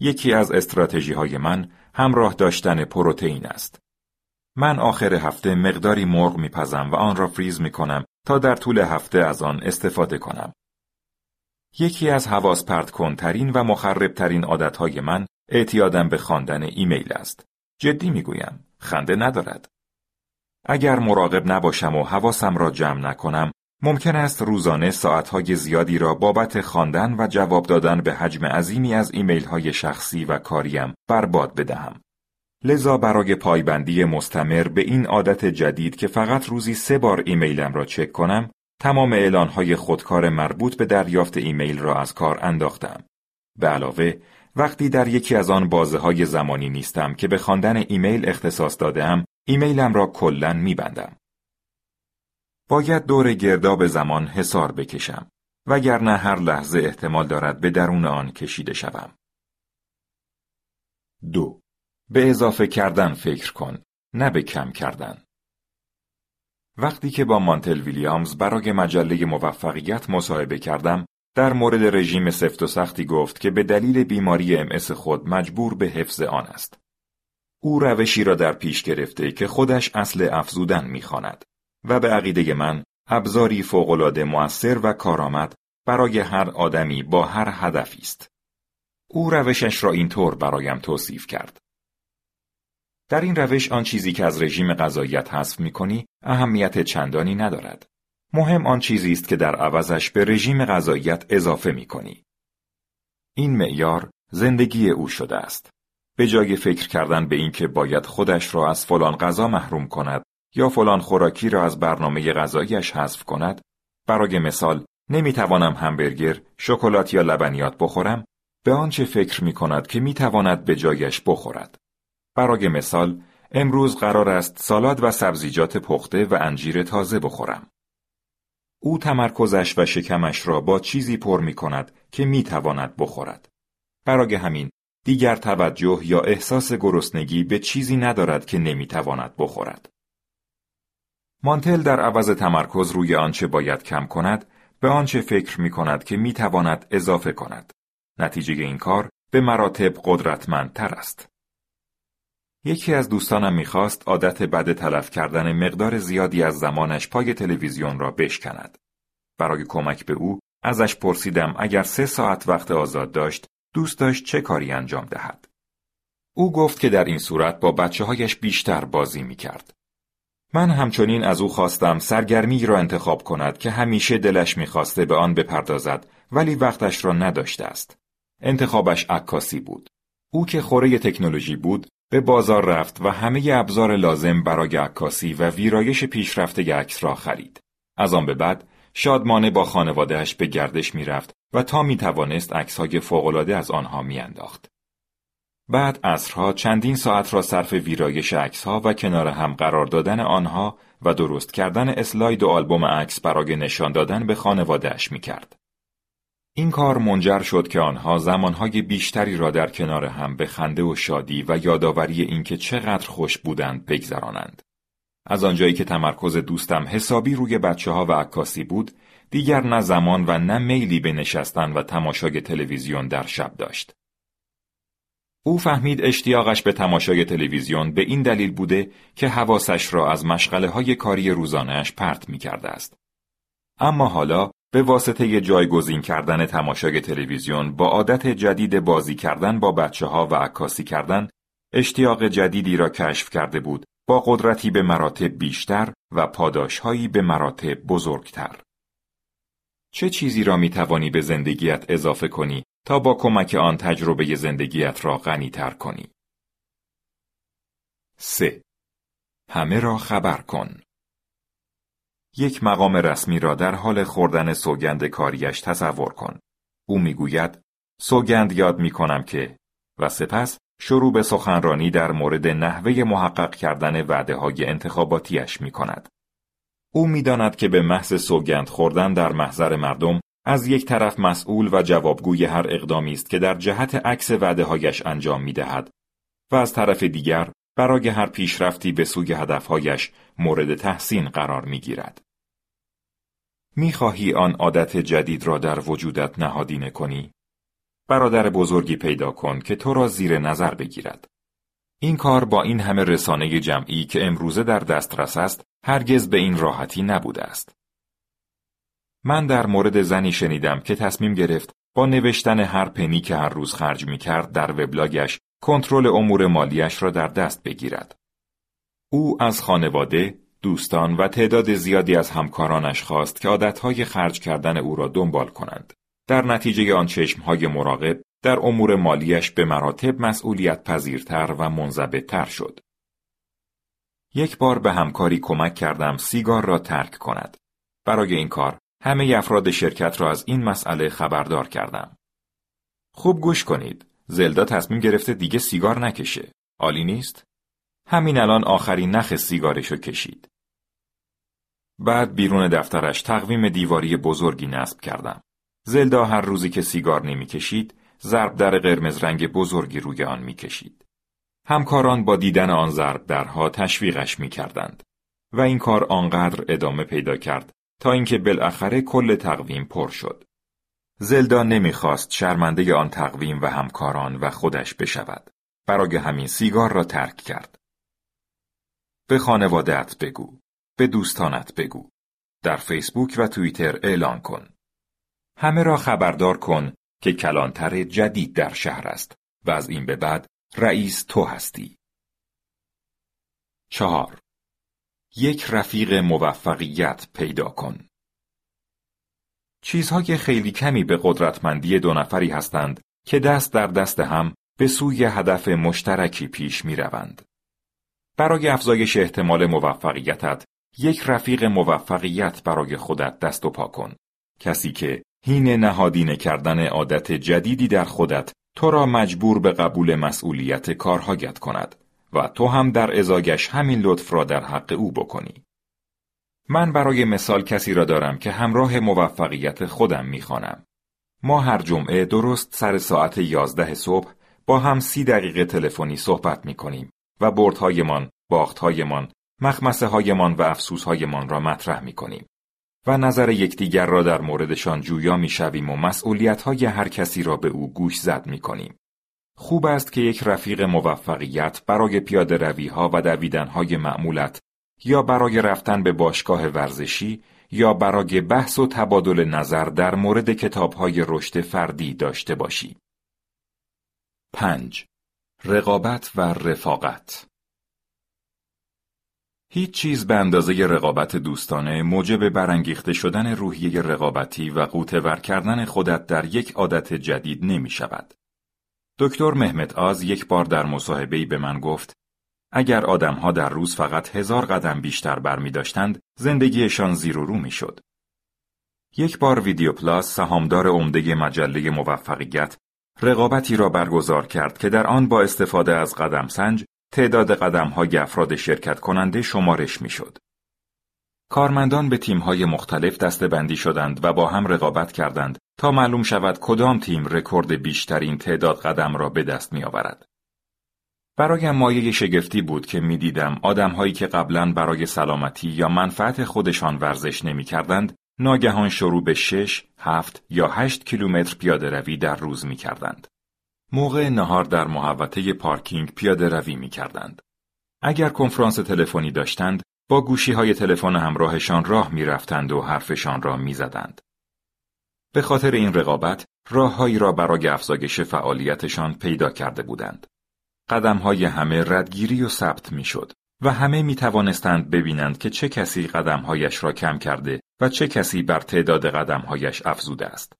A: یکی از استراتژی های من همراه داشتن پروتئین است. من آخر هفته مقداری مرغ میپزم و آن را فریز می کنم تا در طول هفته از آن استفاده کنم. یکی از حواس پرت و مخربترین عادتهای من اعتیادم به خواندن ایمیل است. جدی می‌گویم، خنده ندارد. اگر مراقب نباشم و حواسم را جمع نکنم، ممکن است روزانه ساعتهای زیادی را بابت خواندن و جواب دادن به حجم عظیمی از ایمیل های شخصی و کاریم برباد بدهم. لذا برای پایبندی مستمر به این عادت جدید که فقط روزی سه بار ایمیلم را چک کنم، تمام اعلانهای خودکار مربوط به دریافت ایمیل را از کار انداختم. به علاوه، وقتی در یکی از آن بازه های زمانی نیستم که به خواندن ایمیل اختصاص دادم، ایمیلم را کلا میبندم. باید دور گرداب زمان حسار بکشم وگرنه هر لحظه احتمال دارد به درون آن کشیده شوم. دو به اضافه کردن فکر کن نه به کم کردن وقتی که با مانتل ویلیامز برای مجله موفقیت مصاحبه کردم در مورد رژیم سفت و سختی گفت که به دلیل بیماری ام خود مجبور به حفظ آن است. او روشی را در پیش گرفته که خودش اصل افزودن می‌خواند و به عقیده من ابزاری فوقالعاده مؤثر و کارآمد برای هر آدمی با هر هدفی است. او روشش را اینطور برایم توصیف کرد. در این روش آن چیزی که از رژیم غذاییت حذف می کنی اهمیت چندانی ندارد. مهم آن چیزی است که در عوضش به رژیم غذاییت اضافه می کنی. این معیار زندگی او شده است. به جای فکر کردن به اینکه باید خودش را از فلان غذا محروم کند یا فلان خوراکی را از برنامه غذاییش حذف کند، برای مثال نمی‌توانم همبرگر، شکلات یا لبنیات بخورم، به آنچه فکر می کند که می تواند به جایش بخورد. برای مثال، امروز قرار است سالاد و سبزیجات پخته و انجیر تازه بخورم. او تمرکزش و شکمش را با چیزی پر می کند که می تواند بخورد. برای همین دیگر توجه یا احساس گرسنگی به چیزی ندارد که نمی تواند بخورد. مانتل در عوض تمرکز روی آنچه باید کم کند به آنچه فکر می کند که می تواند اضافه کند. نتیجه این کار به مراتب قدرتمندتر است. یکی از دوستانم می‌خواست عادت بد تلف کردن مقدار زیادی از زمانش پای تلویزیون را بشکند. برای کمک به او ازش پرسیدم اگر سه ساعت وقت آزاد داشت دوست داشت چه کاری انجام دهد. او گفت که در این صورت با بچه هایش بیشتر بازی می کرد. من همچنین از او خواستم سرگرمی را انتخاب کند که همیشه دلش می‌خواسته به آن بپردازد ولی وقتش را نداشته است. انتخابش عکاسی بود. او که خوره تکنولوژی بود به بازار رفت و همه ابزار لازم برای عکاسی و ویرایش پیشرفته عکس را خرید. از آن به بعد شادمانه با خانوادهش به گردش می‌رفت و تا می توانست عکسهای فوقالعاده از آنها میانداخت. بعد عصرها چندین ساعت را صرف ویرایش عکسها و کنار هم قرار دادن آنها و درست کردن اسلاید و آلبوم عکس برای نشان دادن به خانوادهش می کرد. این کار منجر شد که آنها زمانهای بیشتری را در کنار هم به خنده و شادی و یادآوری اینکه چقدر خوش بودند بگذرانند. از آنجایی که تمرکز دوستم حسابی روی بچه ها و عکاسی بود، دیگر نه زمان و نه میلی به نشستن و تماشای تلویزیون در شب داشت. او فهمید اشتیاقش به تماشای تلویزیون به این دلیل بوده که حواسش را از مشغله های کاری روزانهش پرت می کرده است. اما حالا به واسطه جایگزین کردن تماشای تلویزیون با عادت جدید بازی کردن با بچه ها و عکاسی کردن اشتیاق جدیدی را کشف کرده بود با قدرتی به مراتب بیشتر و پاداشهایی به مراتب بزرگتر. چه چیزی را می توانی به زندگیت اضافه کنی تا با کمک آن تجربه زندگیت را غنی تر کنی؟ 3. همه را خبر کن. یک مقام رسمی را در حال خوردن سوگند کاریش تصور کن. او می‌گوید سوگند یاد می کنم که و سپس شروع به سخنرانی در مورد نحوه محقق کردن وعده های انتخاباتیش می کند. او می‌داند که به محض سوگند خوردن در محضر مردم از یک طرف مسئول و جوابگوی هر اقدامی است که در جهت عکس وعده هایش انجام می دهد و از طرف دیگر برای هر پیشرفتی به سوی هدفهایش مورد تحسین قرار می گیرد. می خواهی آن عادت جدید را در وجودت نهادینه کنی؟ برادر بزرگی پیدا کن که تو را زیر نظر بگیرد. این کار با این همه رسانه جمعی که امروزه در دسترس است هرگز به این راحتی نبوده است. من در مورد زنی شنیدم که تصمیم گرفت با نوشتن هر پنی که هر روز خرج می کرد در وبلاگش کنترل امور مالیش را در دست بگیرد. او از خانواده، دوستان و تعداد زیادی از همکارانش خواست که عادتهای خرج کردن او را دنبال کنند. در نتیجه آن چشمهای مراقب در امور مالیش به مراتب مسئولیت پذیرتر و منضبطتر شد. یک بار به همکاری کمک کردم سیگار را ترک کند. برای این کار همه افراد شرکت را از این مسئله خبردار کردم. خوب گوش کنید. زلدا تصمیم گرفته دیگه سیگار نکشه. عالی نیست؟ همین الان آخرین نخ سیگارشو کشید. بعد بیرون دفترش تقویم دیواری بزرگی نصب کردم. زلدا هر روزی که سیگار نمی‌کشید، ضرب در قرمز رنگ بزرگی روی آن می‌کشید. همکاران با دیدن آن ضرب درها تشویقش می‌کردند و این کار آنقدر ادامه پیدا کرد تا اینکه بالاخره کل تقویم پر شد. زلدا نمی‌خواست شرمنده آن تقویم و همکاران و خودش بشود. برای همین سیگار را ترک کرد. به خانوادهت بگو. به دوستانت بگو. در فیسبوک و توییتر اعلان کن. همه را خبردار کن که کلانتر جدید در شهر است و از این به بعد رئیس تو هستی. چهار یک رفیق موفقیت پیدا کن. چیزهای خیلی کمی به قدرتمندی دو نفری هستند که دست در دست هم به سوی هدف مشترکی پیش می روند. برای افزایش احتمال موفقیتت یک رفیق موفقیت برای خودت دست و پا کن. کسی که هین نهادینه کردن عادت جدیدی در خودت تو را مجبور به قبول مسئولیت کارهایت کند و تو هم در ازاگش همین لطف را در حق او بکنی. من برای مثال کسی را دارم که همراه موفقیت خودم می‌خوانم. ما هر جمعه درست سر ساعت یازده صبح با هم سی دقیقه تلفنی صحبت می کنیم و بردهایمان، باختهایمان، مخمسه هایمان و افسوسهایمان را مطرح می کنیم. و نظر یکدیگر را در موردشان جویا می شویم و مسئولیت های هر کسی را به او گوش زد می کنیم. خوب است که یک رفیق موفقیت برای پیاده روی ها و دویدن های معمولت یا برای رفتن به باشگاه ورزشی یا برای بحث و تبادل نظر در مورد کتاب های رشد فردی داشته باشی. 5. رقابت و رفاقت هیچ چیز به اندازه رقابت دوستانه موجب برانگیخته شدن روحیه رقابتی و قوتور کردن خودت در یک عادت جدید نمی شود. دکتر مهمت آز یک بار در مصاحبه‌ای به من گفت اگر آدمها در روز فقط هزار قدم بیشتر برمی داشتند زندگیشان زیر و رو می شد. یک بار ویدیو پلاس سهامدار عمده مجله موفقیت رقابتی را برگزار کرد که در آن با استفاده از قدم سنج تعداد قدم های افراد شرکت کننده شمارش می شد. کارمندان به تیم های مختلف دسته بندی شدند و با هم رقابت کردند تا معلوم شود کدام تیم رکورد بیشترین تعداد قدم را به دست می آورد. برایم مایه شگفتی بود که می دیدم آدم هایی که قبلا برای سلامتی یا منفعت خودشان ورزش نمی کردند ناگهان شروع به شش، هفت یا هشت کیلومتر پیاده روی در روز می کردند. موقع نهار در محوطه پارکینگ پیاده روی می کردند. اگر کنفرانس تلفنی داشتند، با گوشی های تلفن همراهشان راه می رفتند و حرفشان را می زدند. به خاطر این رقابت، راههایی را برای افزایش فعالیتشان پیدا کرده بودند. های همه ردگیری و ثبت می شد و همه می توانستند ببینند که چه کسی قدمهایش را کم کرده و چه کسی بر تعداد قدمهایش افزوده است.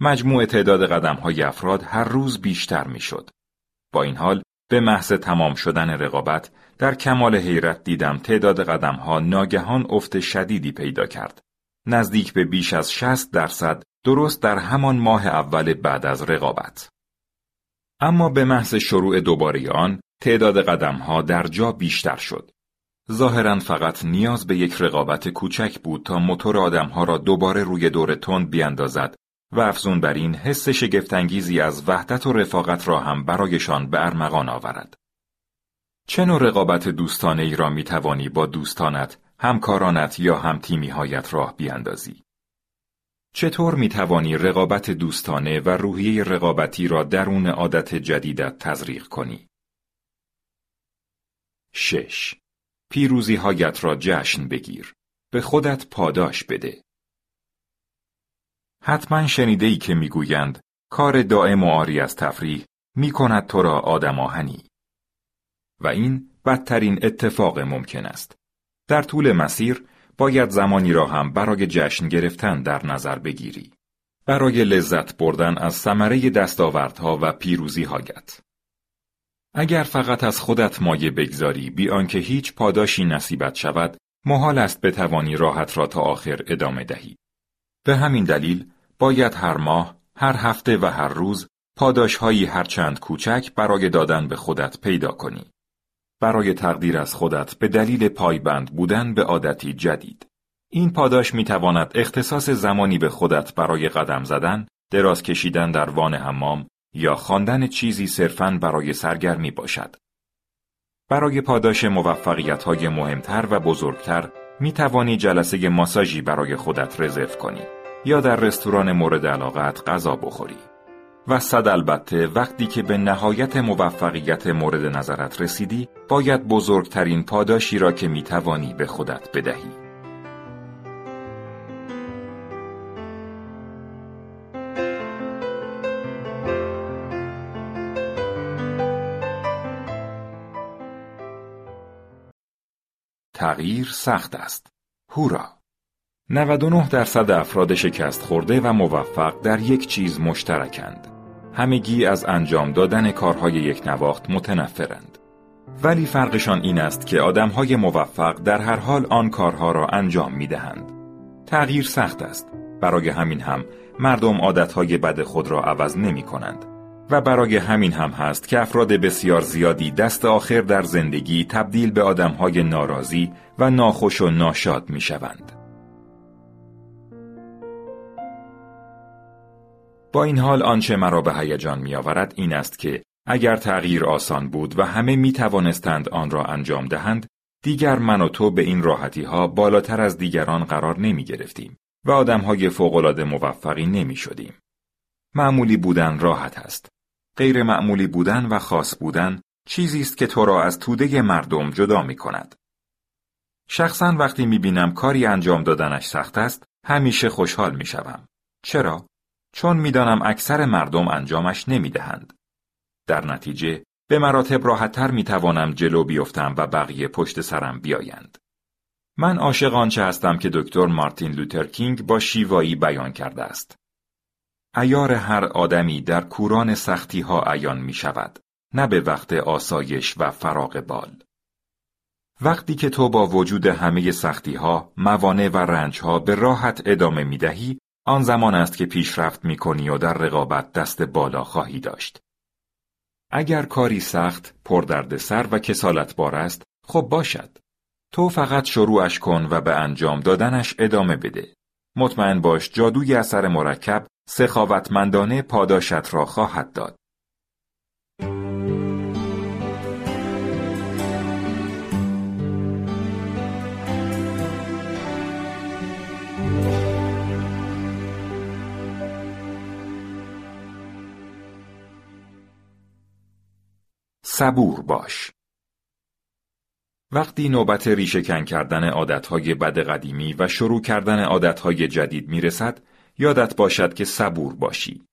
A: مجموع تعداد قدم های افراد هر روز بیشتر می‌شد. با این حال به محض تمام شدن رقابت در کمال حیرت دیدم تعداد قدم ها ناگهان افت شدیدی پیدا کرد. نزدیک به بیش از 60 درصد درست در همان ماه اول بعد از رقابت. اما به محض شروع دوباره آن تعداد قدم ها در جا بیشتر شد. ظاهرا فقط نیاز به یک رقابت کوچک بود تا موتور آدمها را دوباره روی دور تند بیاندازد و افزون بر این حس شگفتانگیزی از وحدت و رفاقت را هم برایشان به ارمغان آورد. چه نوع رقابت دوستانه ای را می توانی با دوستانت، همکارانت یا هم تیمی هایت راه بیاندازی؟ چطور می توانی رقابت دوستانه و روحیه رقابتی را درون عادت جدیدت تزریق کنی؟ 6. پیروزی هایت را جشن بگیر. به خودت پاداش بده. حتما شنیده ای که می‌گویند کار دائم و آری از تفریح می کند تو را آدم آهنی. و این بدترین اتفاق ممکن است. در طول مسیر باید زمانی را هم برای جشن گرفتن در نظر بگیری. برای لذت بردن از ثمره دستاوردها و پیروزی هایت. اگر فقط از خودت مایه بگذاری بی آنکه هیچ پاداشی نصیبت شود، محال است بتوانی راحت را تا آخر ادامه دهی. به همین دلیل باید هر ماه، هر هفته و هر روز پاداش هایی هرچند کوچک برای دادن به خودت پیدا کنی. برای تقدیر از خودت به دلیل پایبند بودن به عادتی جدید. این پاداش می تواند اختصاص زمانی به خودت برای قدم زدن، دراز کشیدن در وان حمام یا خواندن چیزی صرفاً برای سرگرمی باشد. برای پاداش موفقیت های مهمتر و بزرگتر می توانی جلسه ماساژی برای خودت رزرو کنی یا در رستوران مورد علاقت غذا بخوری. و صد البته وقتی که به نهایت موفقیت مورد نظرت رسیدی باید بزرگترین پاداشی را که می توانی به خودت بدهی. تغییر سخت است. هورا 99 درصد افراد شکست خورده و موفق در یک چیز مشترکند. همگی از انجام دادن کارهای یک نواخت متنفرند. ولی فرقشان این است که آدمهای موفق در هر حال آن کارها را انجام می دهند. تغییر سخت است. برای همین هم مردم عادتهای بد خود را عوض نمی کنند. و برای همین هم هست که افراد بسیار زیادی دست آخر در زندگی تبدیل به آدمهای ناراضی و ناخوش و ناشاد می شوند. با این حال آنچه مرا به هیجان می آورد این است که اگر تغییر آسان بود و همه می توانستند آن را انجام دهند دیگر من و تو به این راحتی ها بالاتر از دیگران قرار نمی گرفتیم و آدم های فوقلاده موفقی نمی شدیم. معمولی بودن راحت است. غیر معمولی بودن و خاص بودن چیزی است که تو را از توده مردم جدا می کند. شخصا وقتی می بینم کاری انجام دادنش سخت است همیشه خوشحال می شوم. چرا؟ چون می‌دانم اکثر مردم انجامش نمی دهند. در نتیجه به مراتب راحتتر می توانم جلو بیفتم و بقیه پشت سرم بیایند. من عاشق آنچه هستم که دکتر مارتین لوتر کینگ با شیوایی بیان کرده است. ایار هر آدمی در کوران سختی ها عیان می شود، نه به وقت آسایش و فراغ بال. وقتی که تو با وجود همه سختی ها، موانع و رنج ها به راحت ادامه می دهی، آن زمان است که پیشرفت می کنی و در رقابت دست بالا خواهی داشت. اگر کاری سخت، پردردسر و کسالتبار است، خب باشد. تو فقط شروعش کن و به انجام دادنش ادامه بده. مطمئن باش جادوی اثر مرکب سخاوتمندانه پاداشت را خواهد داد. صبور باش. وقتی نوبت ریشهکن کردن عادتهای بد قدیمی و شروع کردن عادتهای جدید می‌رسد، یادت باشد که صبور باشی.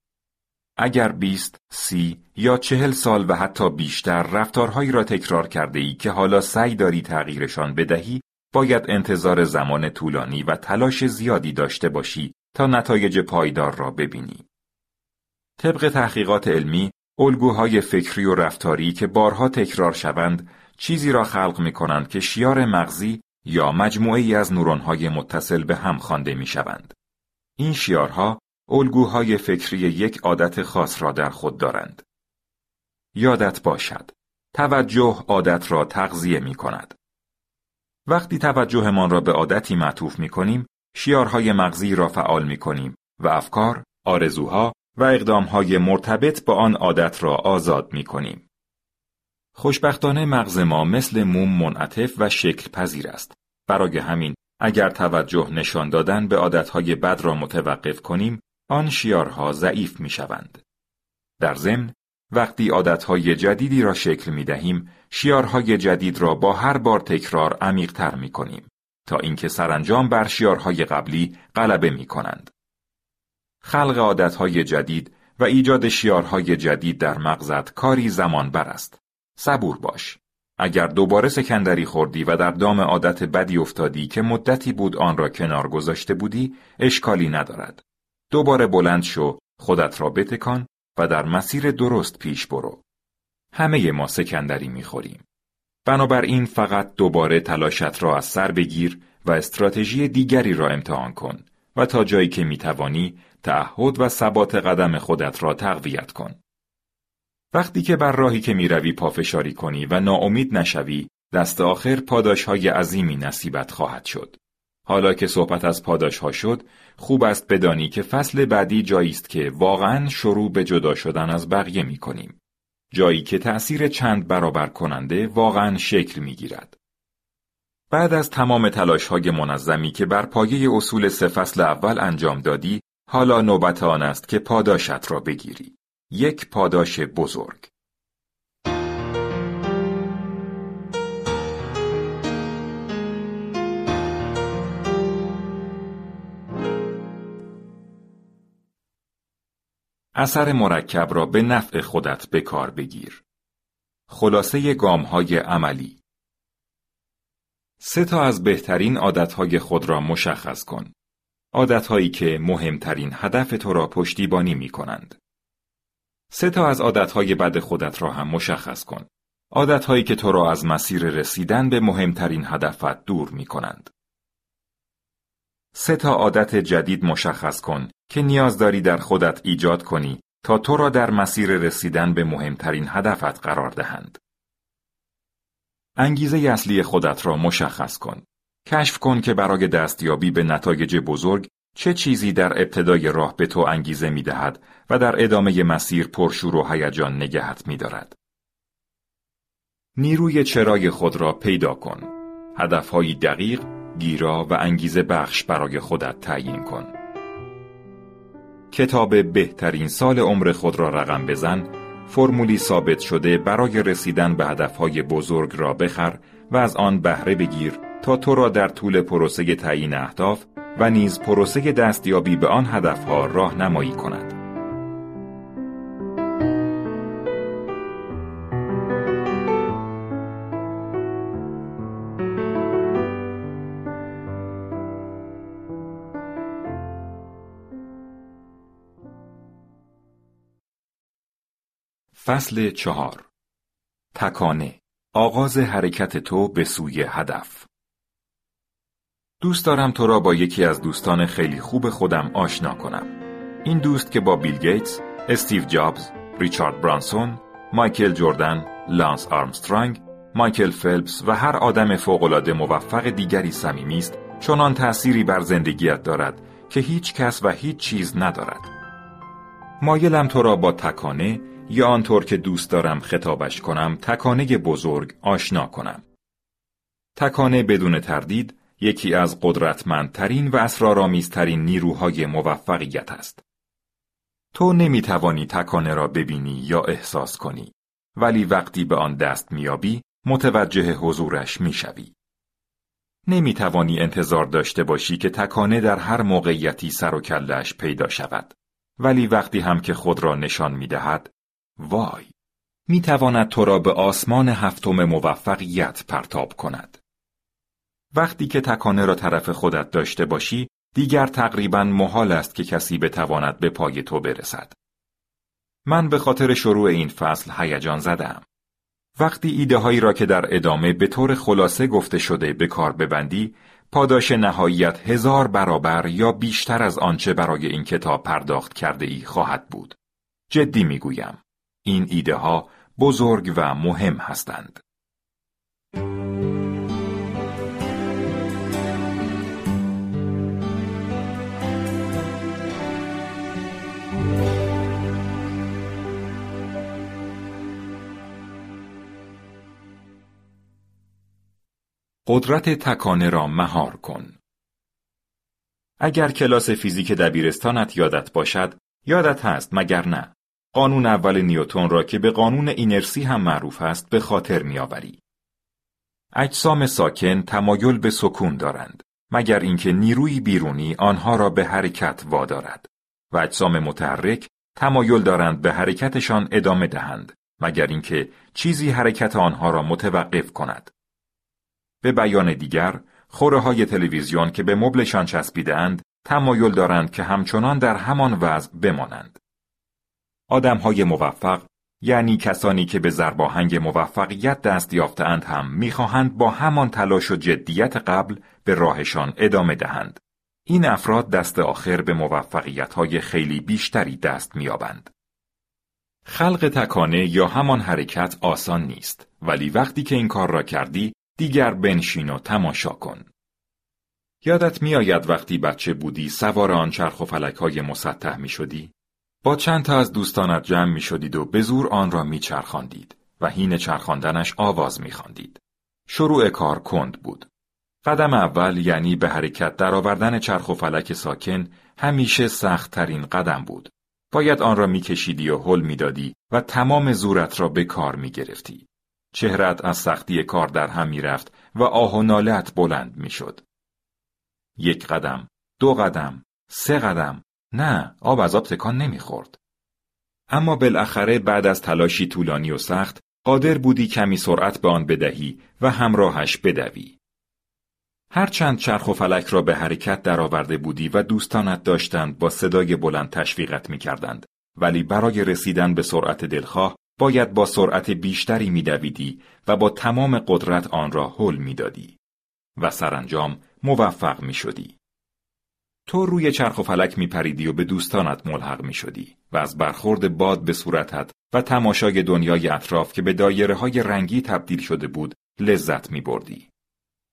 A: اگر بیست، سی یا چهل سال و حتی بیشتر رفتارهایی را تکرار کرده ای که حالا سعی داری تغییرشان بدهی، باید انتظار زمان طولانی و تلاش زیادی داشته باشی تا نتایج پایدار را ببینی. طبق تحقیقات علمی، الگوهای فکری و رفتاری که بارها تکرار شوند، چیزی را خلق می کنند که شیار مغزی یا مجموعی از نورونهای متصل به هم خوانده می شوند. این شیارها الگوهای فکری یک عادت خاص را در خود دارند. یادت باشد. توجه عادت را تغذیه می کند. وقتی توجهمان را به عادتی معطوف می کنیم، شیارهای مغزی را فعال می کنیم و افکار، آرزوها و اقدامهای مرتبط با آن عادت را آزاد می کنیم. خوشبختانه مغز ما مثل موم منعطف و شکل پذیر است. برای همین اگر توجه نشان دادن به عادتهای بد را متوقف کنیم، آن شیارها ضعیف می شوند. در ضمن، وقتی عادتهای جدیدی را شکل می دهیم، شیارهای جدید را با هر بار تکرار عمیقتر می کنیم تا اینکه سرانجام بر شیارهای قبلی غلبه می کنند. خلق عادتهای جدید و ایجاد شیارهای جدید در مغزت کاری زمان بر است. صبور باش. اگر دوباره سکندری خوردی و در دام عادت بدی افتادی که مدتی بود آن را کنار گذاشته بودی، اشکالی ندارد. دوباره بلند شو، خودت را بتکان و در مسیر درست پیش برو. همه ما سکندری می‌خوریم. بنابراین فقط دوباره تلاشت را از سر بگیر و استراتژی دیگری را امتحان کن و تا جایی که می‌توانی تعهد و ثبات قدم خودت را تقویت کن. وقتی که بر راهی که می‌روی پافشاری کنی و ناامید نشوی، دست آخر پاداش های عظیمی نصیبت خواهد شد. حالا که صحبت از پاداش ها شد، خوب است بدانی که فصل بعدی جایی است که واقعا شروع به جدا شدن از بقیه می کنیم. جایی که تأثیر چند برابر کننده واقعا شکل می گیرد. بعد از تمام تلاش های منظمی که بر پایه اصول سه فصل اول انجام دادی، حالا نوبت آن است که پاداشت را بگیری. یک پاداش بزرگ. اثر مرکب را به نفع خودت به کار بگیر. خلاصه گام های عملی سه تا از بهترین عادتهای خود را مشخص کن. عادتهایی که مهمترین هدف تو را پشتیبانی می کنند. سه تا از عادتهای بد خودت را هم مشخص کن. عادتهایی که تو را از مسیر رسیدن به مهمترین هدفت دور می کنند. سه تا عادت جدید مشخص کن که نیاز داری در خودت ایجاد کنی تا تو را در مسیر رسیدن به مهمترین هدفت قرار دهند. انگیزه اصلی خودت را مشخص کن. کشف کن که برای دستیابی به نتایج بزرگ چه چیزی در ابتدای راه به تو انگیزه می دهد و در ادامه مسیر پرشور و هیجان نگهت می دارد. نیروی چرای خود را پیدا کن. هدفهایی دقیق، گیرا و انگیزه بخش برای خودت تعیین کن. کتاب بهترین سال عمر خود را رقم بزن فرمولی ثابت شده برای رسیدن به هدفهای بزرگ را بخر و از آن بهره بگیر تا تو را در طول پروسه تعیین اهداف و نیز پروسه دستیابی به آن هدفها راهنمایی کند. فصل چهار. تکانه. آغاز حرکت تو به سوی هدف. دوست دارم تو را با یکی از دوستان خیلی خوب خودم آشنا کنم. این دوست که با بیل گیتس، استیو جابز، ریچارد برانسون، مایکل جوردن، لانس آرمسترانگ، مایکل فلپس و هر آدم فوقالعاده موفق دیگری صمیمی است چنان تأثیری بر زندگیت دارد که هیچ کس و هیچ چیز ندارد. مایلم تو را با تکانه یا آنطور که دوست دارم خطابش کنم تکانه بزرگ آشنا کنم. تکانه بدون تردید یکی از قدرتمندترین و اسرارآمیزترین نیروهای موفقیت است. تو نمی‌توانی تکانه را ببینی یا احساس کنی ولی وقتی به آن دست میابی متوجه حضورش می‌شوی. نمی‌توانی انتظار داشته باشی که تکانه در هر موقعیتی سر و کلش پیدا شود ولی وقتی هم که خود را نشان می‌دهد وای می‌تواند تو را به آسمان هفتم موفقیت پرتاب کند. وقتی که تکانه را طرف خودت داشته باشی دیگر تقریبا محال است که کسی بتواند به پای تو برسد. من به خاطر شروع این فصل هیجان زدم. وقتی ایده هایی را که در ادامه به طور خلاصه گفته شده به کار ببندی، پاداش نهاییت هزار برابر یا بیشتر از آنچه برای این کتاب پرداخت کرده ای خواهد بود. جدی می‌گویم. این ایده ها بزرگ و مهم هستند. قدرت تکانه را مهار کن. اگر کلاس فیزیک دبیرستانت یادت باشد، یادت هست مگر نه؟ قانون اول نیوتون را که به قانون اینرسی هم معروف است به خاطر میآوری. اجسام ساکن تمایل به سکون دارند مگر اینکه نیروی بیرونی آنها را به حرکت وادارد و اجسام متحرک تمایل دارند به حرکتشان ادامه دهند مگر اینکه چیزی حرکت آنها را متوقف کند. به بیان دیگر، خوره های تلویزیون که به مبلشان چسبیدهاند تمایل دارند که همچنان در همان وضع بمانند. آدم های موفق یعنی کسانی که به زرباهنگ موفقیت دست یافتهاند هم می‌خواهند با همان تلاش و جدیت قبل به راهشان ادامه دهند. این افراد دست آخر به موفقیت های خیلی بیشتری دست میابند. خلق تکانه یا همان حرکت آسان نیست ولی وقتی که این کار را کردی دیگر بنشین و تماشا کن. یادت میآید وقتی بچه بودی سوار آن چرخ و فلک های مسطح می شدی؟ با چند تا از دوستانت جمع می شدید و به زور آن را می چرخاندید و حین چرخاندنش آواز می خاندید. شروع کار کند بود. قدم اول یعنی به حرکت درآوردن چرخ و فلک ساکن همیشه سخت ترین قدم بود. باید آن را میکشیدی و حل می‌دادی و تمام زورت را به کار می گرفتی. چهرت از سختی کار در هم می رفت و آه و نالت بلند می شد. یک قدم، دو قدم، سه قدم، نه آب از آب تکان نمی‌خورد. اما بالاخره بعد از تلاشی طولانی و سخت قادر بودی کمی سرعت به آن بدهی و همراهش بدوی. هرچند چرخ و فلک را به حرکت درآورده بودی و دوستانت داشتند با صدای بلند تشویقت می‌کردند ولی برای رسیدن به سرعت دلخواه باید با سرعت بیشتری میدویدی و با تمام قدرت آن را حل می‌دادی و سرانجام موفق می‌شدی. تو روی چرخ و فلک میپریدی و به دوستانت ملحق می‌شدی و از برخورد باد به صورتت و تماشای دنیای اطراف که به دایره های رنگی تبدیل شده بود لذت میبردی.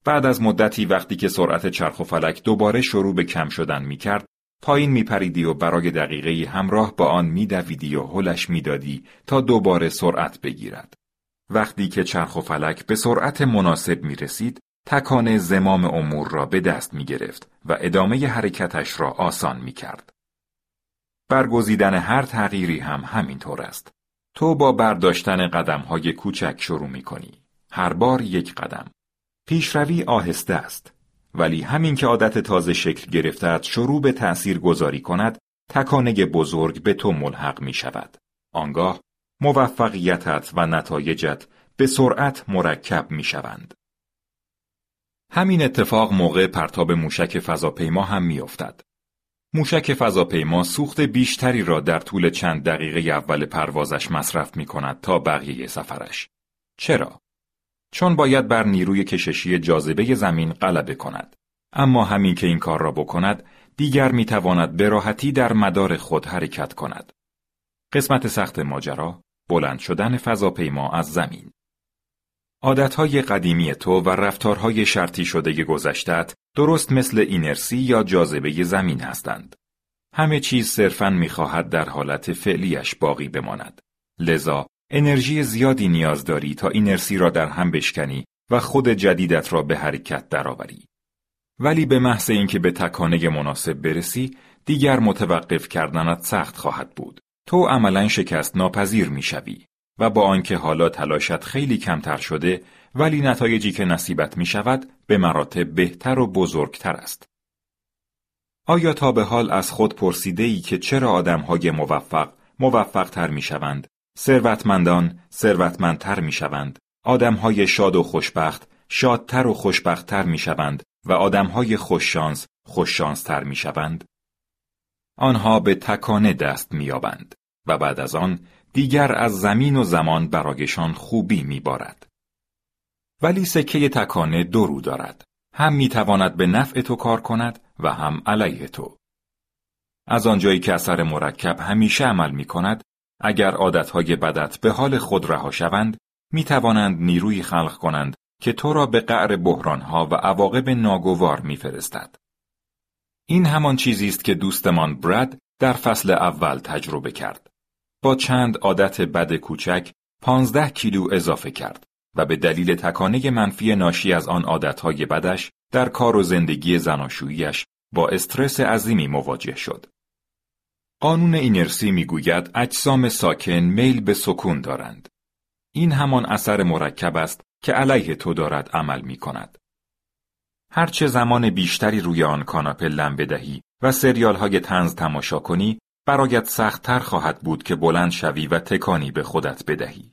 A: بعد از مدتی وقتی که سرعت چرخ و فلک دوباره شروع به کم شدن می‌کرد پایین میپریدی و برای دقیقه همراه با آن میدویدی و هلش می‌دادی تا دوباره سرعت بگیرد. وقتی که چرخ و فلک به سرعت مناسب می رسید، تکان زمام امور را به دست می گرفت و ادامه حرکتش را آسان می کرد. برگزیدن هر تغییری هم همینطور است. تو با برداشتن قدم های کوچک شروع می کنی. هر بار یک قدم. پیشروی آهسته است. ولی همین که عادت تازه شکل گرفتت شروع به تأثیر گذاری کند، تکانه بزرگ به تو ملحق می شود. آنگاه موفقیتت و نتایجت به سرعت مرکب می شوند. همین اتفاق موقع پرتاب موشک فضاپیما هم میافتد. موشک فضاپیما سوخت بیشتری را در طول چند دقیقه اول پروازش مصرف می کند تا بقیه سفرش. چرا؟ چون باید بر نیروی کششی جاذبه زمین غلبه کند. اما همین که این کار را بکند، دیگر می تواند به راحتی در مدار خود حرکت کند. قسمت سخت ماجرا، بلند شدن فضاپیما از زمین. عادتهای قدیمی تو و رفتارهای شرطی شده گذشتت درست مثل اینرسی یا جاذبه زمین هستند. همه چیز صرفاً می‌خواهد در حالت فعلیش باقی بماند. لذا انرژی زیادی نیاز داری تا اینرسی را در هم بشکنی و خود جدیدت را به حرکت درآوری. ولی به محض اینکه به تکانه مناسب برسی، دیگر متوقف کردنت سخت خواهد بود. تو عملا شکست ناپذیر می‌شوی و با آنکه حالا تلاشت خیلی کمتر شده ولی نتایجی که نصیبت می شود به مراتب بهتر و بزرگتر است. آیا تا به حال از خود پرسیده ای که چرا آدمهای موفق موفق تر می شوند، ثروتمندان ثروتمندتر می شوند، آدمهای شاد و خوشبخت شادتر و خوشبختتر می شوند و آدمهای خوششانس خوششانستر می شوند؟ آنها به تکانه دست می یابند و بعد از آن دیگر از زمین و زمان برایشان خوبی میبارد. ولی سکه تکانه دو رو دارد. هم می‌تواند به نفع تو کار کند و هم علیه تو. از آنجایی که اثر مرکب همیشه عمل می کند، اگر عادتهای بدت به حال خود رها شوند، می توانند نیروی خلق کنند که تو را به قعر بحرانها و عواقب ناگوار میفرستد. این همان چیزی است که دوستمان برد در فصل اول تجربه کرد. با چند عادت بد کوچک پانزده کیلو اضافه کرد و به دلیل تکانه منفی ناشی از آن عادتهای بدش در کار و زندگی زناشوییش با استرس عظیمی مواجه شد. قانون اینرسی می‌گوید اجسام ساکن میل به سکون دارند. این همان اثر مرکب است که علیه تو دارد عمل می کند. هرچه زمان بیشتری روی آن کاناپه لم بدهی و سریال های تنز تماشا کنی برایت سختتر خواهد بود که بلند شوی و تکانی به خودت بدهی.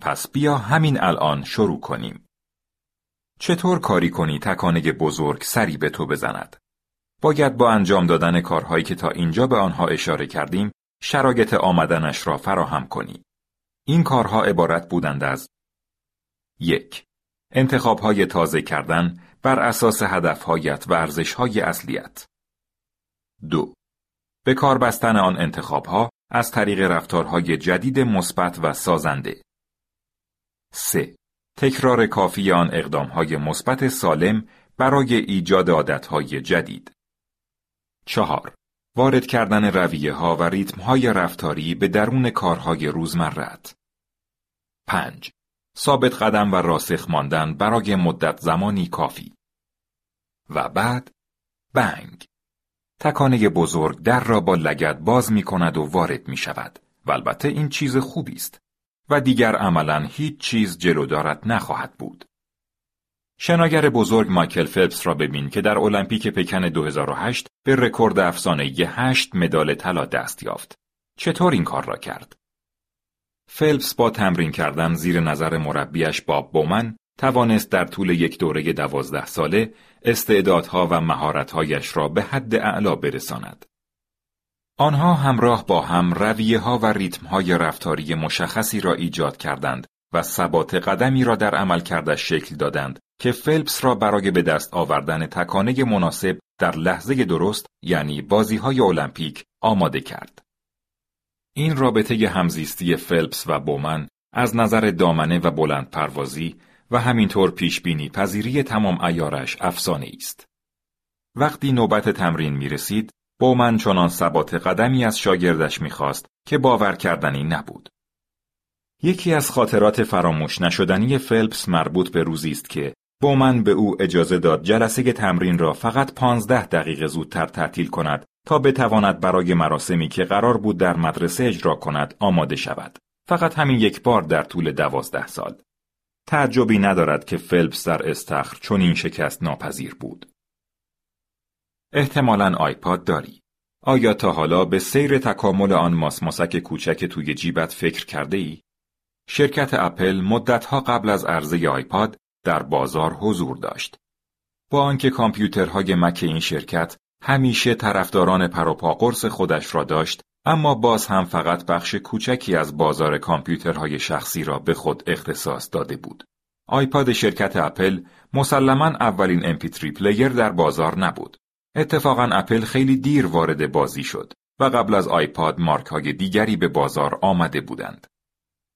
A: پس بیا همین الان شروع کنیم. چطور کاری کنی تکانه بزرگ سری به تو بزند؟ باید با انجام دادن کارهایی که تا اینجا به آنها اشاره کردیم شرایط آمدنش را فراهم کنی. این کارها عبارت بودند از یک انتخابهای تازه کردن بر اساس هدفهایت و ارزشهای اصلیت. دو به کار بستن آن انتخابها از طریق رفتارهای جدید مثبت و سازنده. 3. تکرار کافی آن اقدامهای مثبت سالم برای ایجاد عادتهای جدید. 4. وارد کردن رویه ها و ریتم های رفتاری به درون کارهای روزمرت. 5. ثابت قدم و راسخ ماندن برای مدت زمانی کافی. و بعد بنگ تکانه بزرگ در را با لگت باز می کند و وارد می شود و البته این چیز خوبی است و دیگر عملا هیچ چیز جلودارت نخواهد بود. شناگر بزرگ مایکل فلپس را ببین که در المپیک پکن 2008 به رکورد افسانه 8 مدال طلا دست یافت. چطور این کار را کرد؟ فلپس با تمرین کردن زیر نظر مربیش باب بومن توانست در طول یک دوره دوازده ساله استعدادها و مهارتهایش را به حد اعلا برساند. آنها همراه با هم رویه ها و ریتم های رفتاری مشخصی را ایجاد کردند و ثبات قدمی را در عمل کرده شکل دادند که فلپس را برای به دست آوردن تکانه مناسب در لحظه درست یعنی بازی های المپیک آماده کرد. این رابطه همزیستی فلپس و بومن از نظر دامنه و بلند پروازی و همینطور پیش بینی پذیری تمام ایارش افسانه است. وقتی نوبت تمرین می رسید، بومن چنان ثبات قدمی از شاگردش می‌خواست که باور کردنی نبود. یکی از خاطرات فراموش نشدنی فلپس مربوط به روزی است که بومن به او اجازه داد جلسه تمرین را فقط پانزده دقیقه زودتر تعطیل کند تا بتواند برای مراسمی که قرار بود در مدرسه اجرا کند آماده شود. فقط همین یک بار در طول دوازده سال. تعجبی ندارد که فلپس در استخر چون این شکست ناپذیر بود. احتمالا آیپاد داری. آیا تا حالا به سیر تکامل آن ماسماسک کوچک توی جیبت فکر کرده ای؟ شرکت اپل مدتها قبل از عرضه آیپاد در بازار حضور داشت. با آنکه کامپیوترهای مک این شرکت همیشه طرفداران پروپاقرص خودش را داشت اما باز هم فقط بخش کوچکی از بازار کامپیوترهای شخصی را به خود اختصاص داده بود. آیپاد شرکت اپل مسلما اولین MP3 player در بازار نبود. اتفاقا اپل خیلی دیر وارد بازی شد و قبل از آیپاد مارک های دیگری به بازار آمده بودند.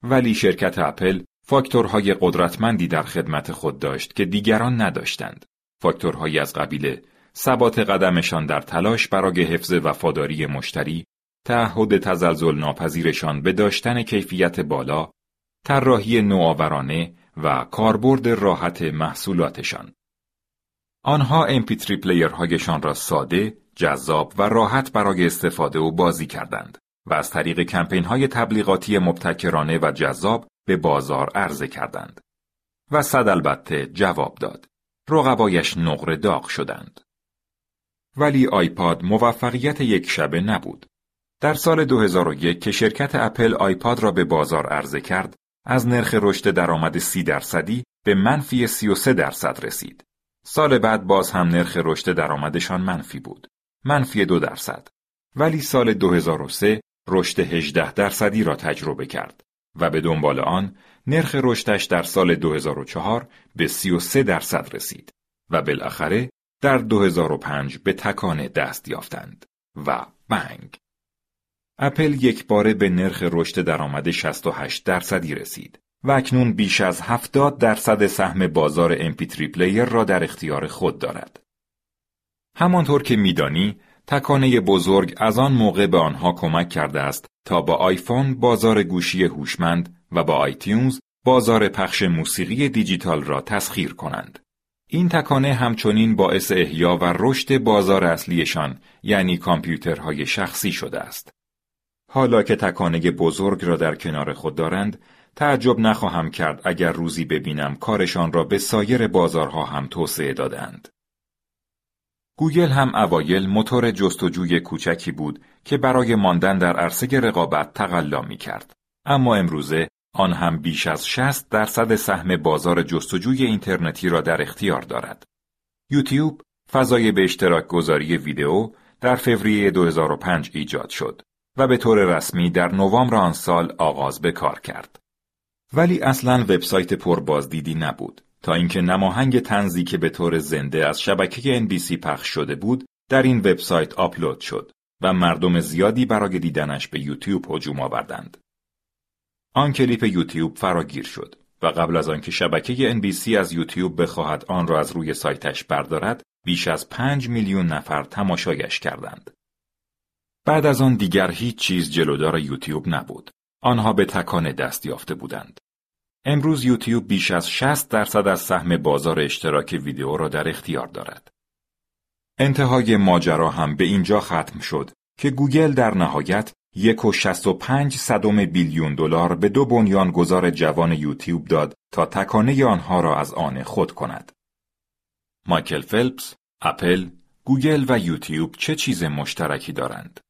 A: ولی شرکت اپل فاکتورهای قدرتمندی در خدمت خود داشت که دیگران نداشتند. فاکتورهایی از قبیل ثبات قدمشان در تلاش برای حفظ وفاداری مشتری تعهد تزلزل ناپذیرشان به داشتن کیفیت بالا، طراحی نوآورانه و کاربرد راحت محصولاتشان. آنها MP3 پلیرهایشان را ساده، جذاب و راحت برای استفاده و بازی کردند و از طریق کمپین های تبلیغاتی مبتکرانه و جذاب به بازار عرضه کردند. و صد البته جواب داد. رقبایش نقره داغ شدند. ولی آیپاد موفقیت یک شبه نبود. در سال 2001 که شرکت اپل آیپاد را به بازار عرضه کرد، از نرخ رشد درآمد 30 درصدی به منفی 33 درصد رسید. سال بعد باز هم نرخ رشد درآمدشان منفی بود. منفی دو درصد. ولی سال 2003 رشد 18 درصدی را تجربه کرد و به دنبال آن نرخ رشدش در سال 2004 به 33 درصد رسید و بالاخره در 2005 به تکانه دست یافتند و بنگ اپل یک باره به نرخ رشد درآمد 68 درصدی رسید و اکنون بیش از 70 درصد سهم بازار MP3 player را در اختیار خود دارد. همانطور که میدانی، تکانه بزرگ از آن موقع به آنها کمک کرده است تا با آیفون بازار گوشی هوشمند و با آیتیونز بازار پخش موسیقی دیجیتال را تسخیر کنند. این تکانه همچنین باعث احیا و رشد بازار اصلیشان یعنی کامپیوترهای شخصی شده است. حالا که تکانه بزرگ را در کنار خود دارند، تعجب نخواهم کرد اگر روزی ببینم کارشان را به سایر بازارها هم توسعه دادند. گوگل هم اوایل موتور جستجوی کوچکی بود که برای ماندن در عرصه رقابت تقلا می کرد. اما امروزه آن هم بیش از 60 درصد سهم بازار جستجوی اینترنتی را در اختیار دارد. یوتیوب فضای به اشتراک گذاری ویدئو در فوریه 2005 ایجاد شد و به طور رسمی در نوامبر آن سال آغاز به کار کرد. ولی اصلا وبسایت پربازدیدی نبود تا اینکه نماهنگ تنزی که به طور زنده از شبکه NBC پخش شده بود در این وبسایت آپلود شد و مردم زیادی برای دیدنش به یوتیوب هجوم آوردند. آن کلیپ یوتیوب فراگیر شد و قبل از آنکه شبکه NBC از یوتیوب بخواهد آن را از روی سایتش بردارد بیش از پنج میلیون نفر تماشایش کردند. بعد از آن دیگر هیچ چیز جلودار یوتیوب نبود. آنها به تکان دست یافته بودند. امروز یوتیوب بیش از 60 درصد از سهم بازار اشتراک ویدیو را در اختیار دارد. انتهای ماجرا هم به اینجا ختم شد که گوگل در نهایت یک و شست و پنج صدم بیلیون دلار به دو بنیانگذار جوان یوتیوب داد تا تکانه آنها را از آن خود کند. مایکل فلپس، اپل، گوگل و یوتیوب چه چیز مشترکی دارند؟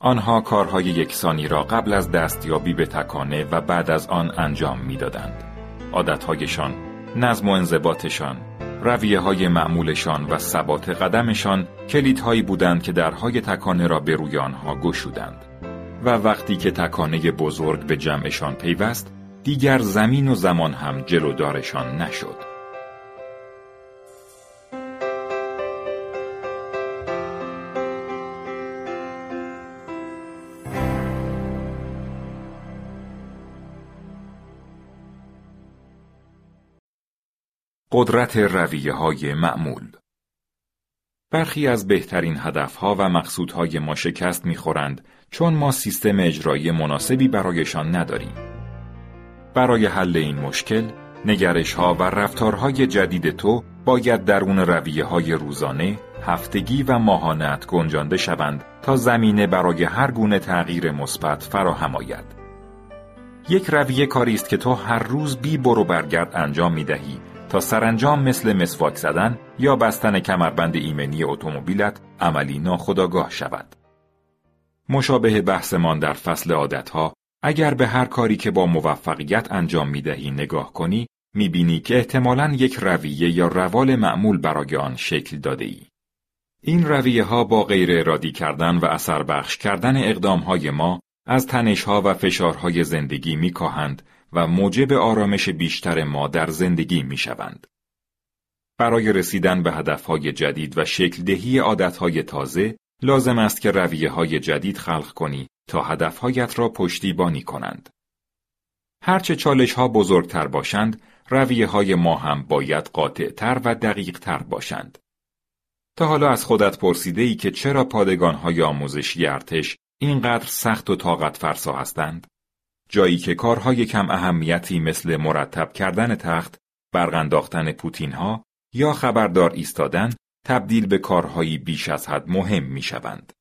A: آنها کارهای یکسانی را قبل از دستیابی به تکانه و بعد از آن انجام می‌دادند. عادتهایشان، نظم و انضباطشان، رویه های معمولشان و ثبات قدمشان کلیدهایی بودند که درهای تکانه را به روی آنها گشودند. و وقتی که تکانه بزرگ به جمعشان پیوست، دیگر زمین و زمان هم جلودارشان نشد. قدرت رویه های معمول برخی از بهترین هدفها و مقصودهای ما شکست می‌خورند چون ما سیستم اجرایی مناسبی برایشان نداریم. برای حل این مشکل، نگرش ها و رفتارهای جدید تو باید درون رویه های روزانه، هفتگی و ماهانت گنجانده شوند تا زمینه برای هر گونه تغییر مثبت فراهم آید. یک رویه کاری است که تو هر روز بی برو برگرد انجام می دهی تا سرانجام مثل مسواک زدن یا بستن کمربند ایمنی اتومبیلت عملی ناخودآگاه شود. مشابه بحثمان در فصل عادتها اگر به هر کاری که با موفقیت انجام می دهی نگاه کنی می بینی که احتمالاً یک رویه یا روال معمول برای آن شکل داده ای. این رویه ها با غیر ارادی کردن و اثر بخش کردن اقدام های ما از تنش ها و فشارهای زندگی می کاهند و موجب آرامش بیشتر ما در زندگی می شوند. برای رسیدن به هدفهای جدید و شکل دهی عادتهای تازه لازم است که رویه های جدید خلق کنی تا هدفهایت را پشتیبانی کنند. هرچه چالش ها بزرگتر باشند، رویه های ما هم باید قاطع تر و دقیق تر باشند. تا حالا از خودت پرسیده ای که چرا پادگان های آموزشی ارتش اینقدر سخت و طاقت فرسا هستند؟ جایی که کارهای کم اهمیتی مثل مرتب کردن تخت، برغنداختن پوتین ها یا خبردار ایستادن تبدیل به کارهایی بیش از حد مهم می شوند.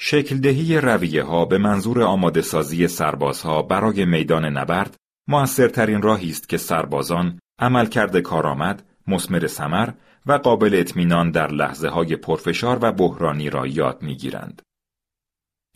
A: شکل دهی رویه ها به منظور آماده سازی سربازها برای میدان نبرد موثرترین راهی است که سربازان عملکرد کارآمد، مسمر سمر و قابل اطمینان در لحظه های پرفشار و بحرانی را یاد می‌گیرند.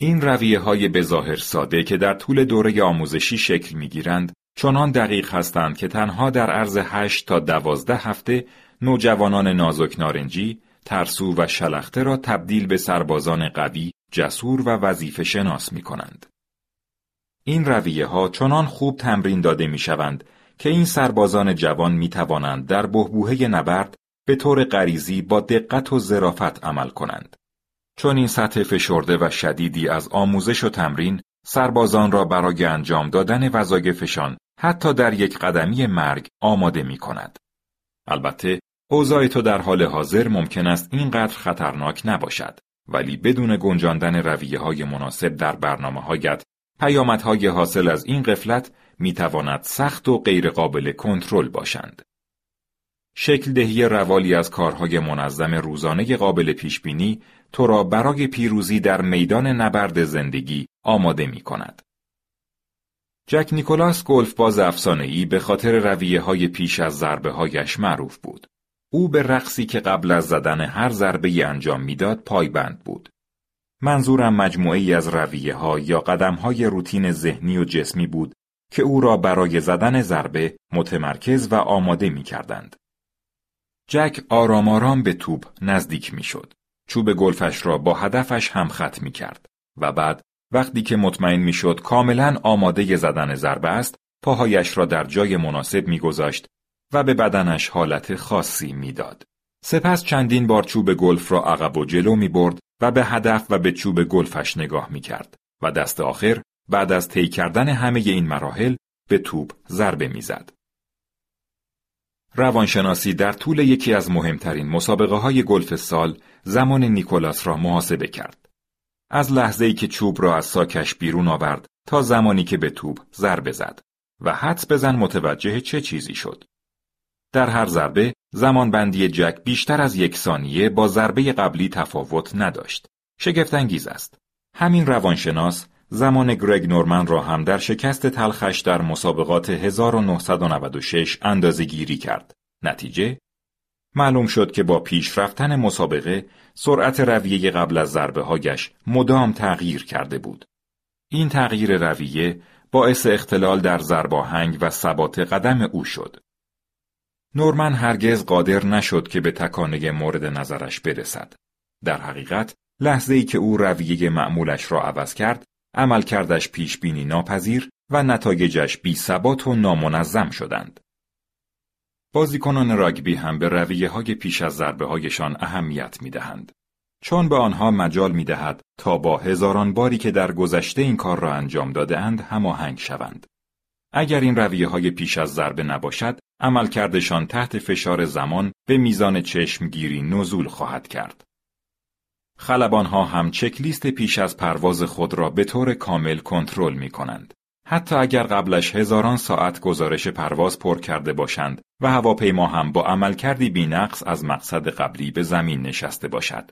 A: این رویه های بظاهر ساده که در طول دوره آموزشی شکل می‌گیرند چنان دقیق هستند که تنها در عرض 8 تا 12 هفته نوجوانان نازک نارنجی، ترسو و شلخته را تبدیل به سربازان قوی، جسور و وظیفه شناس می کنند. این رویه ها چنان خوب تمرین داده می شوند که این سربازان جوان می توانند در بهبوهه نبرد به طور غریزی با دقت و ظرافت عمل کنند. چون این سطح فشرده و شدیدی از آموزش و تمرین سربازان را برای انجام دادن وظایفشان حتی در یک قدمی مرگ آماده می کند. البته اوضاع تو در حال حاضر ممکن است اینقدر خطرناک نباشد ولی بدون گنجاندن رویه های مناسب در برنامه هایت پیامدهای حاصل از این قفلت می تواند سخت و غیرقابل کنترل باشند. شکل دهی روالی از کارهای منظم روزانه قابل پیشبینی تو را برای پیروزی در میدان نبرد زندگی آماده می کند. جک نیکولاس گلف باز افسانه‌ای به خاطر رویه های پیش از ضربه هایش معروف بود. او به رقصی که قبل از زدن هر ضربه انجام می‌داد پایبند بود. منظورم مجموعه از رویه ها یا قدم های روتین ذهنی و جسمی بود که او را برای زدن ضربه متمرکز و آماده می کردند. جک آرام آرام به توپ نزدیک می شد. چوب گلفش را با هدفش هم خط می کرد و بعد وقتی که مطمئن می شد کاملا آماده زدن ضربه است پاهایش را در جای مناسب میگذاشت و به بدنش حالت خاصی می‌داد. سپس چندین بار چوب گلف را عقب و جلو می برد و به هدف و به چوب گلفش نگاه می کرد و دست آخر بعد از طی کردن همه این مراحل به توپ ضربه می‌زد. روانشناسی در طول یکی از مهمترین مسابقه های گلف سال زمان نیکولاس را محاسبه کرد. از لحظه ای که چوب را از ساکش بیرون آورد تا زمانی که به توپ ضربه زد و حدس بزن متوجه چه چیزی شد. در هر ضربه زمان بندی جک بیشتر از یک ثانیه با ضربه قبلی تفاوت نداشت. شگفتانگیز است. همین روانشناس زمان گرگ نورمن را هم در شکست تلخش در مسابقات 1996 اندازه گیری کرد. نتیجه معلوم شد که با پیش رفتن مسابقه سرعت رویه قبل از ضربه هایش مدام تغییر کرده بود. این تغییر رویه باعث اختلال در زرباهنگ و ثبات قدم او شد. نورمن هرگز قادر نشد که به تکانه مورد نظرش برسد. در حقیقت لحظه ای که او رویه معمولش را عوض کرد، عمل کردش پیش بینی ناپذیر و نتایجش بی ثبات و نامنظم شدند. بازیکنان راگبی هم به رویه های پیش از ضربه هایشان اهمیت می دهند. چون به آنها مجال می دهد تا با هزاران باری که در گذشته این کار را انجام داده اند هماهنگ شوند. اگر این رویه های پیش از ضربه نباشد، عملکردشان تحت فشار زمان به میزان چشمگیری نزول خواهد کرد. خلبانها هم چکلیست پیش از پرواز خود را به طور کامل کنترل می کنند. حتی اگر قبلش هزاران ساعت گزارش پرواز پر کرده باشند و هواپیما هم با عملکردی بینقص از مقصد قبلی به زمین نشسته باشد.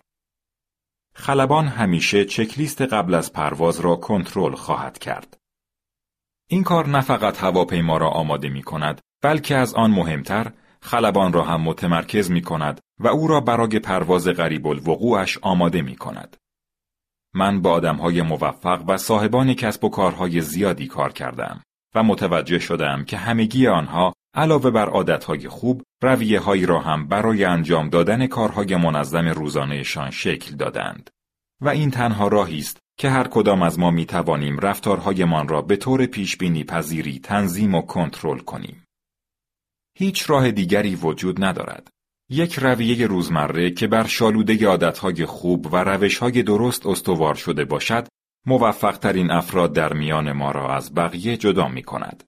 A: خلبان همیشه چکلیست قبل از پرواز را کنترل خواهد کرد. این کار نه فقط هواپیما را آماده می کند بلکه از آن مهمتر خلبان را هم متمرکز می کند و او را برای پرواز غریب الوقوعش آماده می کند. من با های موفق و صاحبان کسب و کارهای زیادی کار کردم و متوجه شدم که همگی آنها علاوه بر عادتهای خوب رویه هایی را هم برای انجام دادن کارهای منظم روزانهشان شکل دادند و این تنها راهی است که هر کدام از ما می توانیم رفتارهایمان را به طور پیش بینی پذیری تنظیم و کنترل کنیم. هیچ راه دیگری وجود ندارد. یک رویه روزمره که بر شالوده عادتهای خوب و روشهای درست استوار شده باشد، موفقترین افراد در میان ما را از بقیه جدا می کند.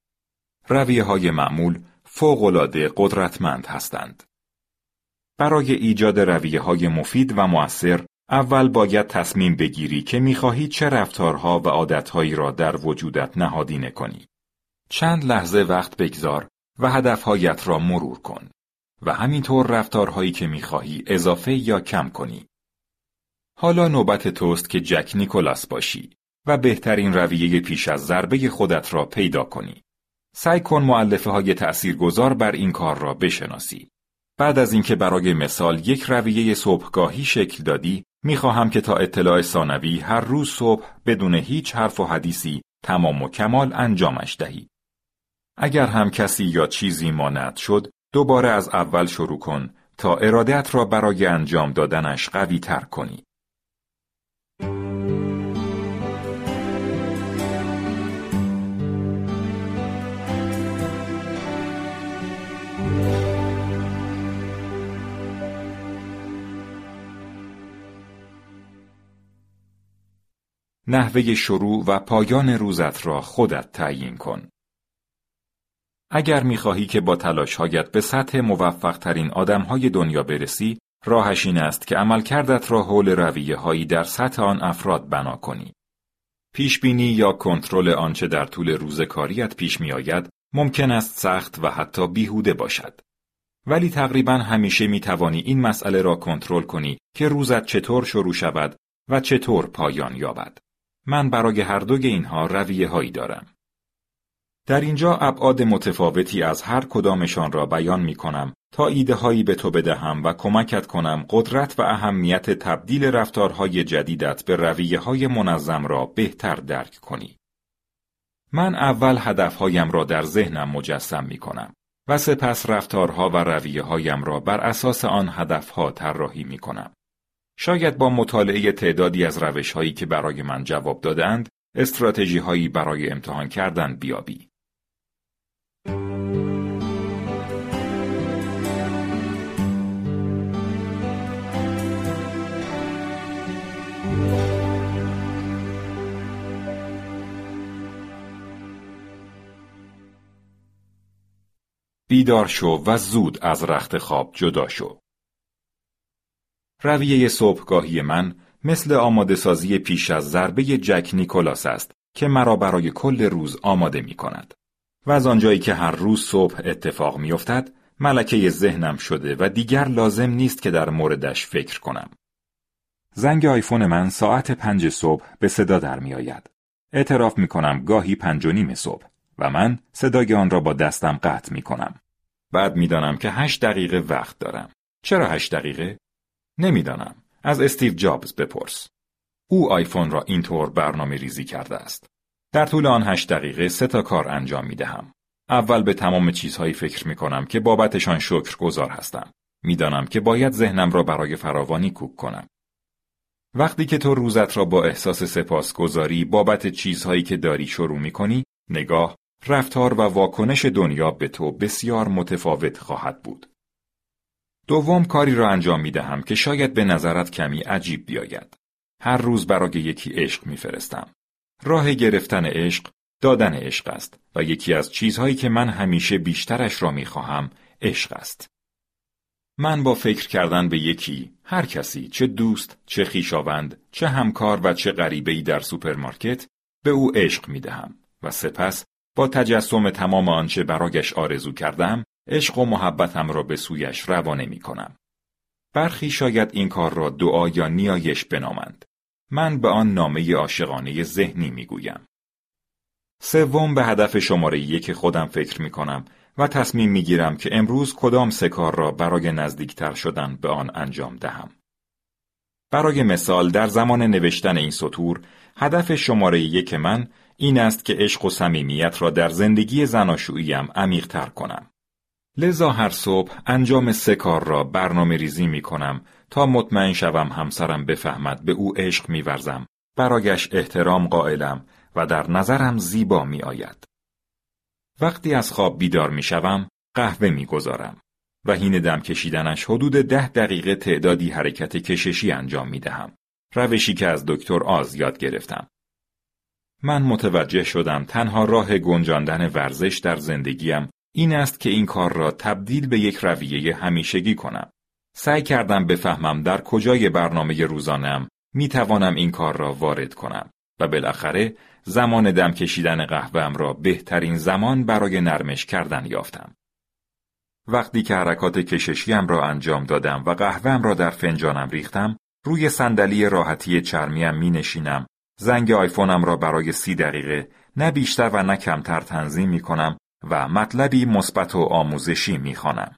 A: رویه های معمول فوقالعاده قدرتمند هستند. برای ایجاد رویه های مفید و مؤثر اول باید تصمیم بگیری که می‌خواهی چه رفتارها و عادتهایی را در وجودت نهادینه کنی. چند لحظه وقت بگذار و هدفهایت را مرور کن و همینطور رفتارهایی که می‌خواهی اضافه یا کم کنی. حالا نوبت توست که جک نیکولاس باشی و بهترین رویه پیش از ضربه خودت را پیدا کنی. سعی کن معلفه های تأثیرگذار بر این کار را بشناسی. بعد از اینکه برای مثال یک رویه صبحگاهی شکل دادی، می‌خواهم که تا اطلاع ثانوی هر روز صبح بدون هیچ حرف و حدیثی تمام و کمال انجامش دهی. اگر هم کسی یا چیزی مانند شد، دوباره از اول شروع کن تا ارادت را برای انجام دادنش قوی تر کنی. نحوه شروع و پایان روزت را خودت تعیین کن. اگر می‌خواهی که با تلاشهایت به سطح موفق ترین آدم های دنیا برسی، راهش این است که عملکردت را حول رویه هایی در سطح آن افراد بنا کنی. پیشبینی یا کنترل آنچه در طول روز کاریت پیش می آید ممکن است سخت و حتی بیهوده باشد. ولی تقریبا همیشه می توانی این مسئله را کنترل کنی که روزت چطور شروع شود و چطور پایان یابد. من برای هر دوی اینها رویه هایی دارم. در اینجا ابعاد متفاوتی از هر کدامشان را بیان می کنم تا ایده هایی به تو بدهم و کمکت کنم قدرت و اهمیت تبدیل رفتارهای جدیدت به رویه های منظم را بهتر درک کنی. من اول هدفهایم را در ذهنم مجسم می کنم و سپس رفتارها و رویه هایم را بر اساس آن هدفها طراحی می کنم. شاید با مطالعه تعدادی از روش هایی که برای من جواب دادند، استراتژی هایی برای امتحان کردن بیابی. بیدار شو و زود از رخت خواب جدا شو. رویه صبحگاهی من مثل آماده سازی پیش از ضربه جک نیکولاس است که مرا برای کل روز آماده می کند. و از آنجایی که هر روز صبح اتفاق می افتد، ملکه ذهنم شده و دیگر لازم نیست که در موردش فکر کنم. زنگ آیفون من ساعت پنج صبح به صدا در می آید. اعتراف می کنم گاهی پنج و نیم صبح. و من صدای آن را با دستم قطع می کنم. بعد می‌دانم که هشت دقیقه وقت دارم. چرا هشت دقیقه؟ نمی‌دانم. از استیو جابز بپرس. او آیفون را اینطور برنامه ریزی کرده است. در طول آن هشت دقیقه سه تا کار انجام می دهم. اول به تمام چیزهایی فکر می کنم که بابتشان شکر گذار هستم. می‌دانم که باید ذهنم را برای فراوانی کوک کنم. وقتی که تو روزت را با احساس سپاسگزاری بابت چیزهایی که داری شروع می کنی، نگاه، رفتار و واکنش دنیا به تو بسیار متفاوت خواهد بود. دوم کاری را انجام می دهم که شاید به نظرت کمی عجیب بیاید. هر روز برای یکی عشق میفرستم. راه گرفتن عشق دادن عشق است و یکی از چیزهایی که من همیشه بیشترش را می خواهم عشق است. من با فکر کردن به یکی، هر کسی، چه دوست، چه خیشاوند، چه همکار و چه غریبه‌ای در سوپرمارکت، به او عشق می دهم و سپس با تجسم تمام آنچه برایش آرزو کردم، عشق و محبتم را به سویش روانه می کنم. برخی شاید این کار را دعا یا نیایش بنامند. من به آن نامه عاشقانه ذهنی می گویم. سوم به هدف شماره یک خودم فکر می کنم و تصمیم می گیرم که امروز کدام سه کار را برای نزدیکتر شدن به آن انجام دهم. برای مثال در زمان نوشتن این سطور هدف شماره یک من این است که عشق و صمیمیت را در زندگی زناشوییم عمیقتر کنم. لذا هر صبح انجام سه کار را برنامه ریزی می کنم تا مطمئن شوم همسرم بفهمد به او عشق می ورزم، برایش احترام قائلم و در نظرم زیبا می آید. وقتی از خواب بیدار می شوم، قهوه می گذارم و هین دم کشیدنش حدود ده دقیقه تعدادی حرکت کششی انجام می دهم. روشی که از دکتر آز یاد گرفتم. من متوجه شدم تنها راه گنجاندن ورزش در زندگیم این است که این کار را تبدیل به یک رویه همیشگی کنم. سعی کردم بفهمم در کجای برنامه روزانم می توانم این کار را وارد کنم و بالاخره زمان دم کشیدن قهوهم را بهترین زمان برای نرمش کردن یافتم. وقتی که حرکات کششیم را انجام دادم و قهوهم را در فنجانم ریختم، روی صندلی راحتی چرمیم می نشینم زنگ آیفونم را برای سی دقیقه نه بیشتر و نه کمتر تنظیم می کنم و مطلبی مثبت و آموزشی می خانم.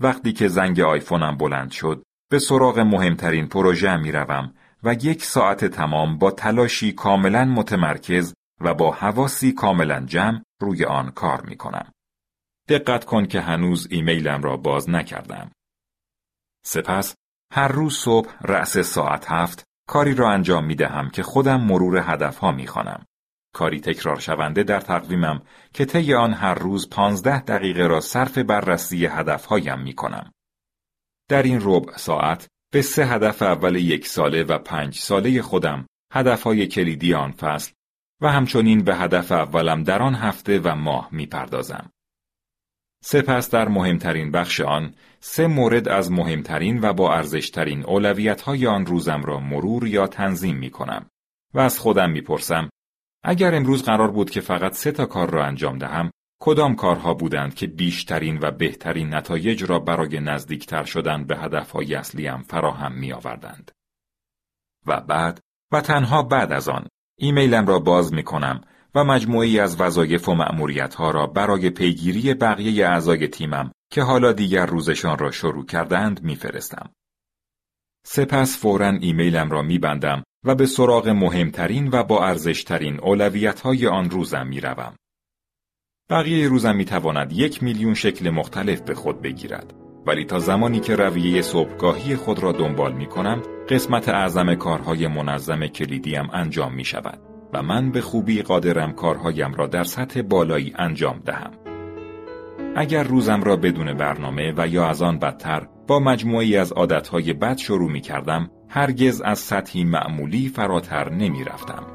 A: وقتی که زنگ آیفونم بلند شد به سراغ مهمترین پروژه می روم و یک ساعت تمام با تلاشی کاملا متمرکز و با حواسی کاملا جمع روی آن کار می کنم. دقت کن که هنوز ایمیلم را باز نکردم. سپس هر روز صبح رأس ساعت هفت کاری را انجام می دهم که خودم مرور هدفها می خوانم. کاری تکرار شونده در تقویمم که طی آن هر روز پانزده دقیقه را صرف بررسی هدفهایم می کنم. در این ربع ساعت به سه هدف اول یک ساله و پنج ساله خودم هدفهای کلیدی آن فصل و همچنین به هدف اولم در آن هفته و ماه می پردازم. سپس در مهمترین بخش آن سه مورد از مهمترین و با ارزشترین اولویت های آن روزم را مرور یا تنظیم می کنم و از خودم می پرسم اگر امروز قرار بود که فقط سه تا کار را انجام دهم کدام کارها بودند که بیشترین و بهترین نتایج را برای نزدیکتر شدن به هدفهای اصلیم فراهم می آوردند. و بعد و تنها بعد از آن ایمیلم را باز می کنم و مجموعی از وظایف و ها را برای پیگیری بقیه اعضای تیمم که حالا دیگر روزشان را شروع کردند میفرستم. سپس فورا ایمیلم را میبندم و به سراغ مهمترین و با ارزشترین اولویت های آن روزم می‌روم. بقیه روزم می‌تواند یک میلیون شکل مختلف به خود بگیرد. ولی تا زمانی که رویه صبحگاهی خود را دنبال می کنم قسمت اعظم کارهای منظم کلیدیم انجام می شود و من به خوبی قادرم کارهایم را در سطح بالایی انجام دهم. اگر روزم را بدون برنامه و یا از آن بدتر با مجموعی از عادتهای بد شروع می کردم هرگز از سطحی معمولی فراتر نمی رفتم.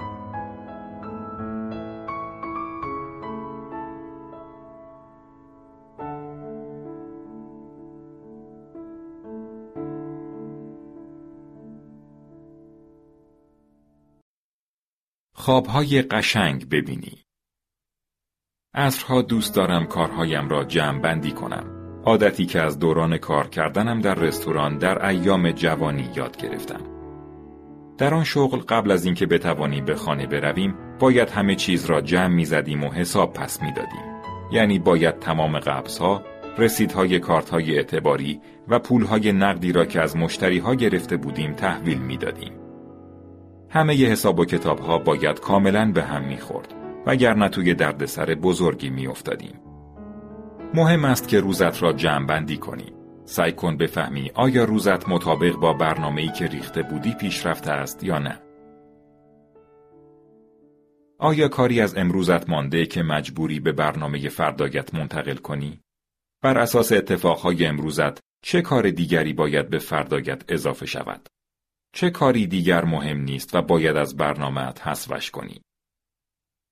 A: خوابهای قشنگ ببینی عصرها دوست دارم کارهایم را جمع بندی کنم عادتی که از دوران کار کردنم در رستوران در ایام جوانی یاد گرفتم. در آن شغل قبل از اینکه بتوانیم به خانه برویم باید همه چیز را جمع می‌زدیم و حساب پس می‌دادیم. یعنی باید تمام قبضها رسیدهای کارتهای اعتباری و پولهای نقدی را که از مشتریها گرفته بودیم تحویل می‌دادیم. همه ی حساب و کتاب ها باید کاملا به هم می‌خورد وگرنه توی دردسر بزرگی میافتادیم. مهم است که روزت را جمع بندی کنی. سعی کن بفهمی آیا روزت مطابق با برنامه‌ای که ریخته بودی پیشرفته است یا نه. آیا کاری از امروزت مانده که مجبوری به برنامه فردایت منتقل کنی؟ بر اساس اتفاقهای امروزت چه کار دیگری باید به فردایت اضافه شود؟ چه کاری دیگر مهم نیست و باید از برنامهت حذفش کنی.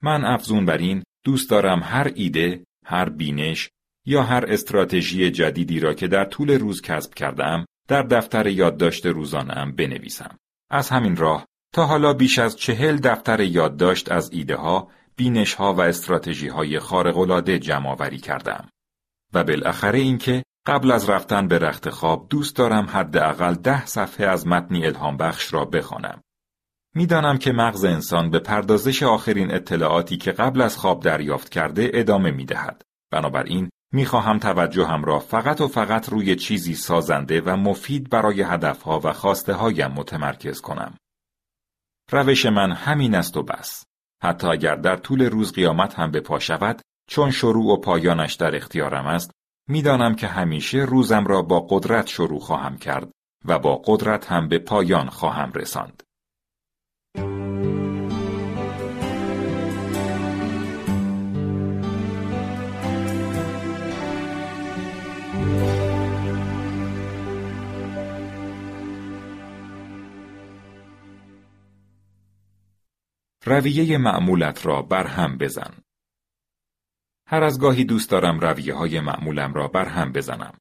A: من افزون بر این دوست دارم هر ایده، هر بینش یا هر استراتژی جدیدی را که در طول روز کسب کردم در دفتر یادداشت روزانه‌ام بنویسم. از همین راه تا حالا بیش از چهل دفتر یادداشت از ایده ها، بینش ها و استراتژی های خارق‌العاده جمع آوری کردم. و بالاخره اینکه قبل از رفتن به رخت خواب دوست دارم حداقل ده صفحه از متنی الهام بخش را بخوانم. می‌دانم که مغز انسان به پردازش آخرین اطلاعاتی که قبل از خواب دریافت کرده ادامه می دهد. بنابراین می‌خواهم توجهم را فقط و فقط روی چیزی سازنده و مفید برای هدفها و خواسته هایم متمرکز کنم. روش من همین است و بس. حتی اگر در طول روز قیامت هم به پا شود چون شروع و پایانش در اختیارم است می‌دانم که همیشه روزم را با قدرت شروع خواهم کرد و با قدرت هم به پایان خواهم رساند. رویه معمولت را برهم بزن. هر از گاهی دوست دارم رویه های معمولم را برهم بزنم.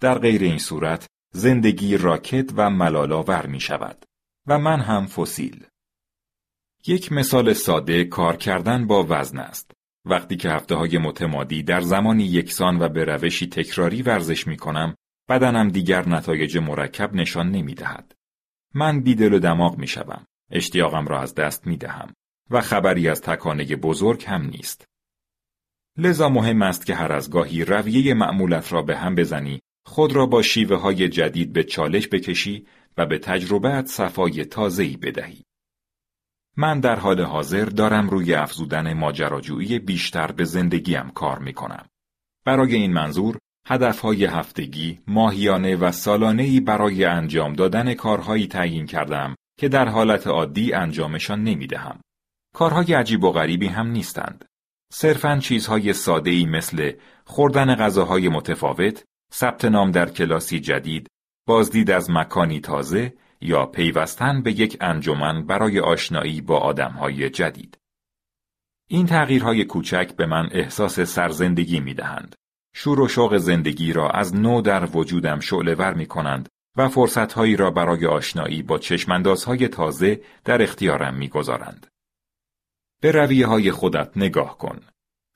A: در غیر این صورت زندگی راکت و ملالاور می شود و من هم فسیل. یک مثال ساده کار کردن با وزن است. وقتی که هفته های متمادی در زمانی یکسان و به روشی تکراری ورزش می کنم، بدنم دیگر نتایج مرکب نشان نمی دهد. من بیدل و دماغ می شوم. اشتیاقم را از دست می دهم و خبری از تکانه بزرگ هم نیست. لذا مهم است که هر از گاهی رویه معمولت را به هم بزنی، خود را با شیوه های جدید به چالش بکشی و به تجربهت صفای تازه‌ای بدهی. من در حال حاضر دارم روی افزودن ماجراجویی بیشتر به زندگیم کار می کنم. برای این منظور هدفهای هفتگی، ماهیانه و سالانه‌ای برای انجام دادن کارهایی تعیین کردم که در حالت عادی انجامشان نمی دهم. کارهای عجیب و غریبی هم نیستند. صرفاً چیزهای ساده‌ای مثل خوردن غذاهای متفاوت، ثبت نام در کلاسی جدید، بازدید از مکانی تازه یا پیوستن به یک انجمن برای آشنایی با آدمهای جدید. این تغییرهای کوچک به من احساس سرزندگی می دهند. شور و شوق زندگی را از نو در وجودم شعله ور می کنند و فرصتهایی را برای آشنایی با چشماندازهای تازه در اختیارم می گذارند. به رویه های خودت نگاه کن.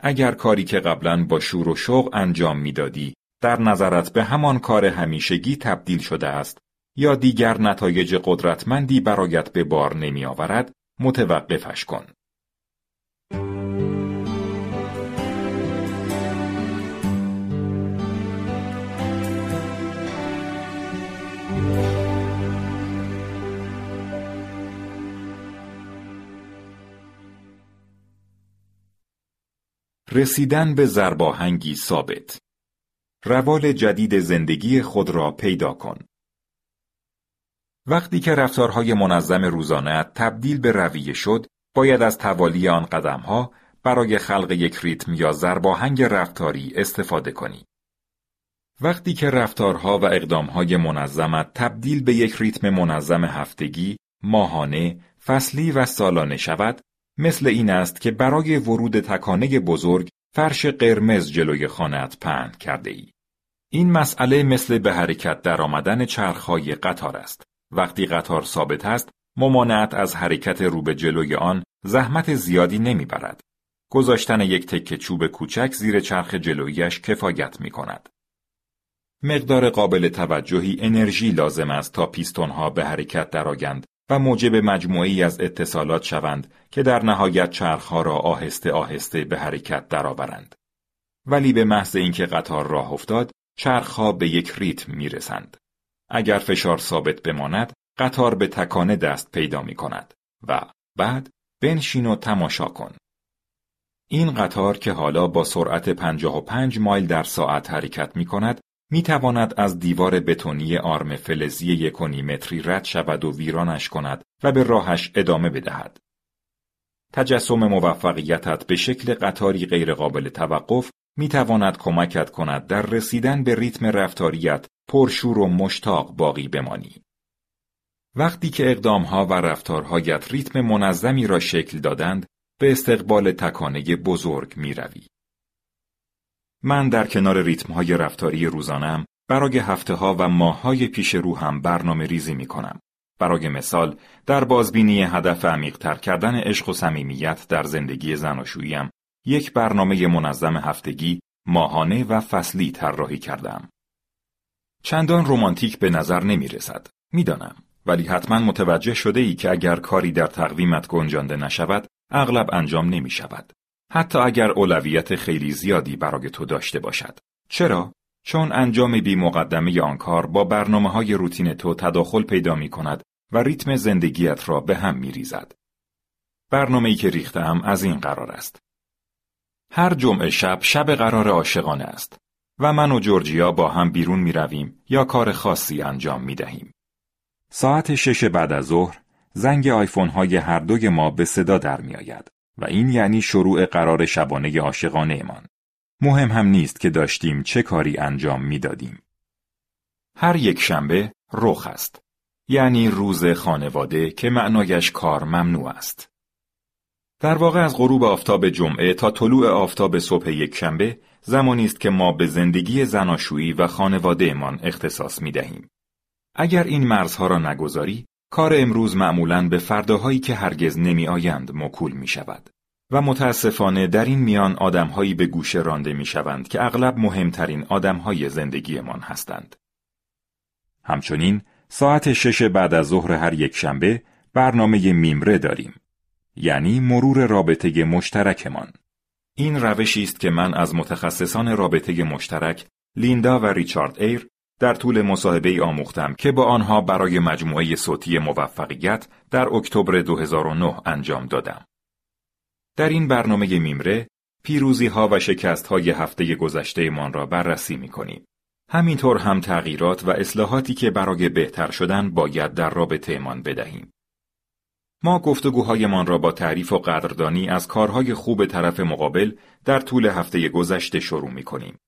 A: اگر کاری که قبلا با شور و شوق انجام می‌دادی در نظرت به همان کار همیشگی تبدیل شده است یا دیگر نتایج قدرتمندی برایت به بار نمی آورد متوقفش کن. رسیدن به زرباهنگی ثابت روال جدید زندگی خود را پیدا کن وقتی که رفتارهای منظم روزانه تبدیل به رویه شد باید از توالی آن قدمها برای خلق یک ریتم یا زرباهنگ رفتاری استفاده کنی. وقتی که رفتارها و اقدامهای منظمت تبدیل به یک ریتم منظم هفتگی، ماهانه، فصلی و سالانه شود، مثل این است که برای ورود تکانه بزرگ فرش قرمز جلوی خانت پهن کرده ای. این مسئله مثل به حرکت در آمدن چرخهای قطار است. وقتی قطار ثابت است، ممانعت از حرکت رو به جلوی آن زحمت زیادی نمی‌برد. گذاشتن یک تکه چوب کوچک زیر چرخ جلویش کفایت می کند. مقدار قابل توجهی انرژی لازم است تا پیستونها به حرکت درآیند و موجب مجموعی از اتصالات شوند که در نهایت چرخها را آهسته آهسته به حرکت درآورند. ولی به محض اینکه قطار راه افتاد، چرخها به یک ریتم می رسند. اگر فشار ثابت بماند، قطار به تکانه دست پیدا می کند و بعد بنشین و تماشا کن. این قطار که حالا با سرعت 55 مایل در ساعت حرکت می کند می تواند از دیوار بتونی آرم فلزی یک متری رد شود و ویرانش کند و به راهش ادامه بدهد. تجسم موفقیتت به شکل قطاری غیرقابل توقف می تواند کمکت کند در رسیدن به ریتم رفتاریت پرشور و مشتاق باقی بمانی. وقتی که اقدامها و رفتارهایت ریتم منظمی را شکل دادند، به استقبال تکانه بزرگ می روی. من در کنار ریتمهای رفتاری روزانم برای هفته ها و ماه های پیش رو هم برنامه ریزی می کنم. برای مثال در بازبینی هدف عمیقتر کردن عشق و صمیمیت در زندگی زناشوییم یک برنامه منظم هفتگی، ماهانه و فصلی طراحی کردم. چندان رومانتیک به نظر نمی رسد. می‌دانم ولی حتما متوجه شده ای که اگر کاری در تقویمت گنجانده نشود اغلب انجام نمی شود. حتی اگر اولویت خیلی زیادی برای تو داشته باشد. چرا؟ چون انجام بی مقدمه آن کار با برنامه های روتین تو تداخل پیدا می کند و ریتم زندگیت را به هم می ریزد. برنامه ای که ریختم از این قرار است. هر جمعه شب شب قرار عاشقانه است و من و جورجیا با هم بیرون می رویم یا کار خاصی انجام می دهیم. ساعت شش بعد از ظهر زنگ آیفون های هر دوی ما به صدا در می آید و این یعنی شروع قرار شبانه عاشقانه امان. مهم هم نیست که داشتیم چه کاری انجام می‌دادیم. هر یک شنبه رخ است. یعنی روز خانواده که معنایش کار ممنوع است. در واقع از غروب آفتاب جمعه تا طلوع آفتاب صبح یک شنبه زمانی است که ما به زندگی زناشویی و خانوادهمان اختصاص می دهیم. اگر این مرزها را نگذاری، کار امروز معمولاً به فرداهایی که هرگز نمی آیند مکول می شود. و متاسفانه در این میان آدمهایی به گوشه رانده می شوند که اغلب مهمترین آدمهای زندگیمان هستند. همچنین ساعت شش بعد از ظهر هر یک شنبه برنامه میمره داریم. یعنی مرور رابطه مشترکمان. این روشی است که من از متخصصان رابطه مشترک لیندا و ریچارد ایر در طول مصاحبه آموختم که با آنها برای مجموعه صوتی موفقیت در اکتبر 2009 انجام دادم. در این برنامه میمره پیروزی ها و شکست های هفته گذشته من را بررسی می کنیم. همینطور هم تغییرات و اصلاحاتی که برای بهتر شدن باید در رابطه ایمان بدهیم. ما گفتگوهایمان را با تعریف و قدردانی از کارهای خوب طرف مقابل در طول هفته گذشته شروع می کنیم.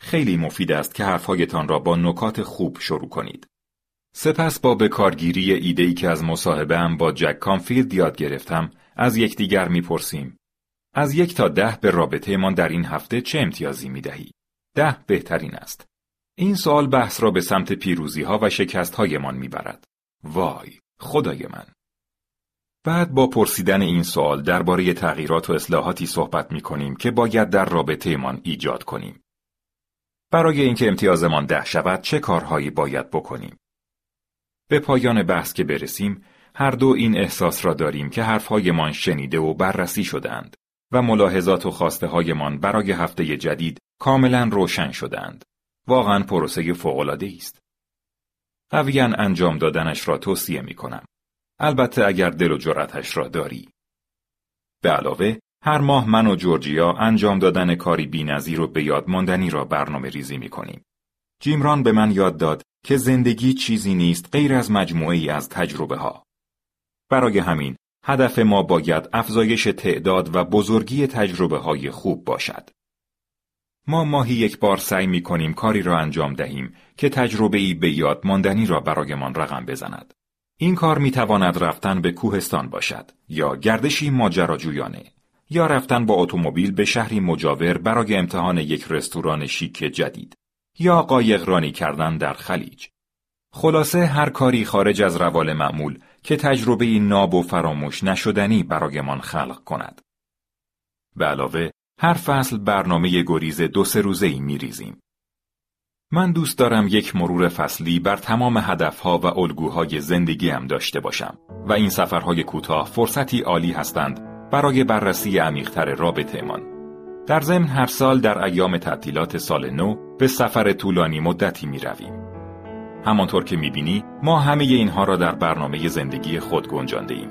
A: خیلی مفید است که حرفهایتان را با نکات خوب شروع کنید. سپس با بکارگیری ایدهی که از مصاحبه با جک کامفیلد یاد گرفتم از یکدیگر می‌پرسیم. از یک تا ده به رابطه من در این هفته چه امتیازی می دهی؟ ده بهترین است. این سوال بحث را به سمت پیروزی ها و شکست هایمان می برد. وای، خدای من. بعد با پرسیدن این سوال درباره تغییرات و اصلاحاتی صحبت می کنیم که باید در رابطه من ایجاد کنیم. برای اینکه امتیازمان ده شود چه کارهایی باید بکنیم؟ به پایان بحث که برسیم هر دو این احساس را داریم که حرفهایمان شنیده و بررسی شدند و ملاحظات و خواسته هایمان برای هفته جدید کاملا روشن شدند. واقعا پروسه فوق‌العاده است. قویا انجام دادنش را توصیه می کنم. البته اگر دل و جرأتش را داری. به علاوه هر ماه من و جورجیا انجام دادن کاری بینظیر و به یاد ماندنی را برنامه ریزی می کنیم. جیمران به من یاد داد که زندگی چیزی نیست غیر از مجموعه از تجربه ها. برای همین هدف ما باید افزایش تعداد و بزرگی تجربه های خوب باشد. ما ماهی یک بار سعی می کنیم کاری را انجام دهیم که تجربه ای به یاد ماندنی را برایمان رقم بزند. این کار می تواند رفتن به کوهستان باشد یا گردشی ماجراجویانه یا رفتن با اتومبیل به شهری مجاور برای امتحان یک رستوران شیک جدید یا قایق کردن در خلیج. خلاصه هر کاری خارج از روال معمول که تجربه ناب و فراموش نشدنی برایمان خلق کند. به علاوه هر فصل برنامه گریز دو سه روزه ای می ریزیم. من دوست دارم یک مرور فصلی بر تمام هدفها و الگوهای زندگیم داشته باشم و این سفرهای کوتاه فرصتی عالی هستند برای بررسی عمیقتر رابطه من. در ضمن هر سال در ایام تعطیلات سال نو به سفر طولانی مدتی می رویم. همانطور که می بینی ما همه اینها را در برنامه زندگی خود گنجانده ایم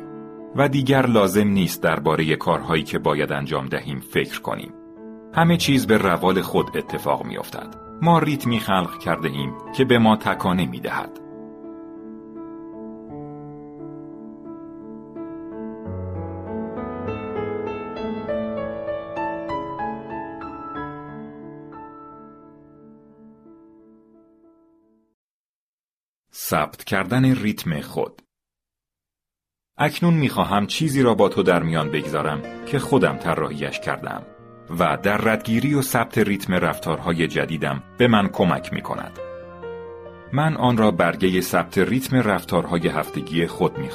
A: و دیگر لازم نیست درباره کارهایی که باید انجام دهیم فکر کنیم. همه چیز به روال خود اتفاق می افتد. ما ریتمی خلق کرده ایم که به ما تکانه می دهد. ثبت کردن ریتم خود اکنون می‌خواهم چیزی را با تو در میان بگذارم که خودم طراحیش کردم و در ردگیری و ثبت ریتم رفتارهای جدیدم به من کمک می کند. من آن را برگه ثبت ریتم رفتارهای هفتگی خود می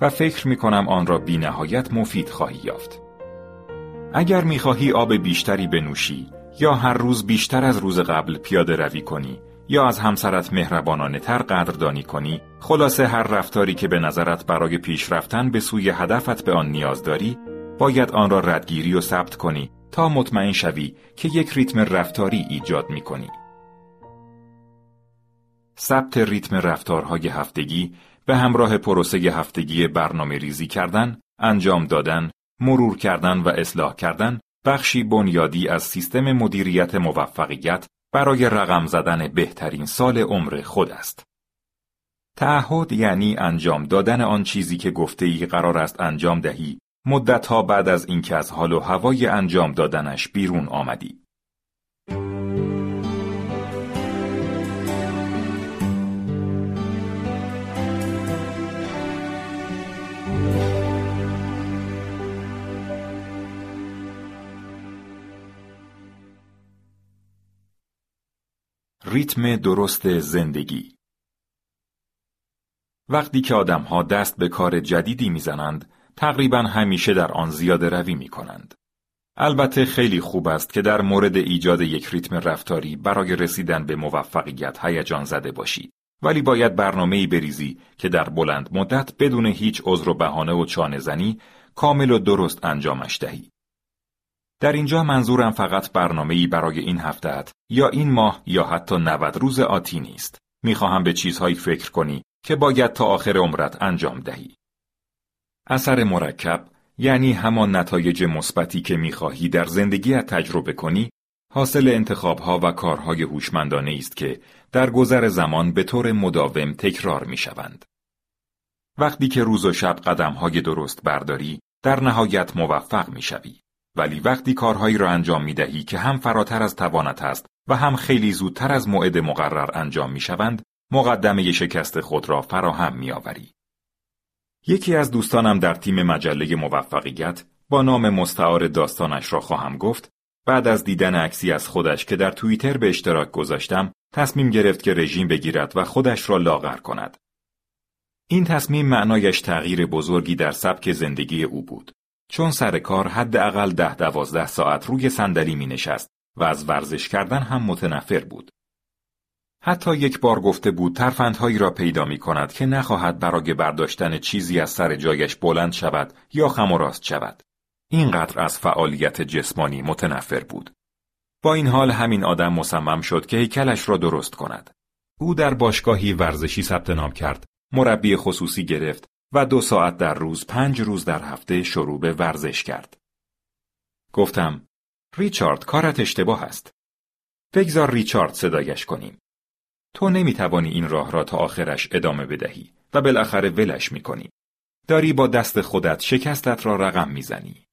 A: و فکر می کنم آن را بی نهایت مفید خواهی یافت. اگر می خواهی آب بیشتری بنوشی یا هر روز بیشتر از روز قبل پیاده روی کنی یا از همسرت مهربانانه تر قدردانی کنی خلاصه هر رفتاری که به نظرت برای پیش رفتن به سوی هدفت به آن نیاز داری باید آن را ردگیری و ثبت کنی تا مطمئن شوی که یک ریتم رفتاری ایجاد می کنی. ثبت ریتم رفتارهای هفتگی به همراه پروسه هفتگی برنامه ریزی کردن، انجام دادن، مرور کردن و اصلاح کردن بخشی بنیادی از سیستم مدیریت موفقیت برای رقم زدن بهترین سال عمر خود است. تعهد یعنی انجام دادن آن چیزی که گفته ای قرار است انجام دهی مدتها بعد از اینکه از حال و هوای انجام دادنش بیرون آمدی. ریتم درست زندگی وقتی که آدمها دست به کار جدیدی می‌زنند تقریبا همیشه در آن زیاده روی می کنند. البته خیلی خوب است که در مورد ایجاد یک ریتم رفتاری برای رسیدن به موفقیت هیجان زده باشی ولی باید برنامه‌ای بریزی که در بلند مدت بدون هیچ عذر و بهانه و چانه زنی کامل و درست انجامش دهی. در اینجا منظورم فقط برنامه‌ای برای این هفته یا این ماه یا حتی 90 روز آتی نیست. می‌خواهم به چیزهایی فکر کنی که باید تا آخر عمرت انجام دهی. اثر مرکب یعنی همان نتایج مثبتی که می‌خواهی در زندگیت تجربه کنی حاصل انتخابها و کارهای هوشمندانه است که در گذر زمان به طور مداوم تکرار می‌شوند. وقتی که روز و شب قدمهای درست برداری در نهایت موفق می‌شوی. ولی وقتی کارهایی را انجام می دهی که هم فراتر از توانت است و هم خیلی زودتر از موعد مقرر انجام می شوند، مقدمه شکست خود را فراهم می آوری. یکی از دوستانم در تیم مجله موفقیت با نام مستعار داستانش را خواهم گفت بعد از دیدن عکسی از خودش که در توییتر به اشتراک گذاشتم تصمیم گرفت که رژیم بگیرد و خودش را لاغر کند. این تصمیم معنایش تغییر بزرگی در سبک زندگی او بود. چون سر کار حداقل ده دوازده ساعت روی صندلی می نشست و از ورزش کردن هم متنفر بود. حتی یک بار گفته بود ترفندهایی را پیدا می کند که نخواهد برای برداشتن چیزی از سر جایش بلند شود یا خم و راست شود. اینقدر از فعالیت جسمانی متنفر بود. با این حال همین آدم مصمم شد که هیکلش را درست کند. او در باشگاهی ورزشی ثبت نام کرد، مربی خصوصی گرفت و دو ساعت در روز پنج روز در هفته شروع به ورزش کرد. گفتم ریچارد کارت اشتباه است. بگذار ریچارد صدایش کنیم. تو نمی‌توانی این راه را تا آخرش ادامه بدهی و بالاخره ولش می‌کنی. داری با دست خودت شکستت را رقم می‌زنی.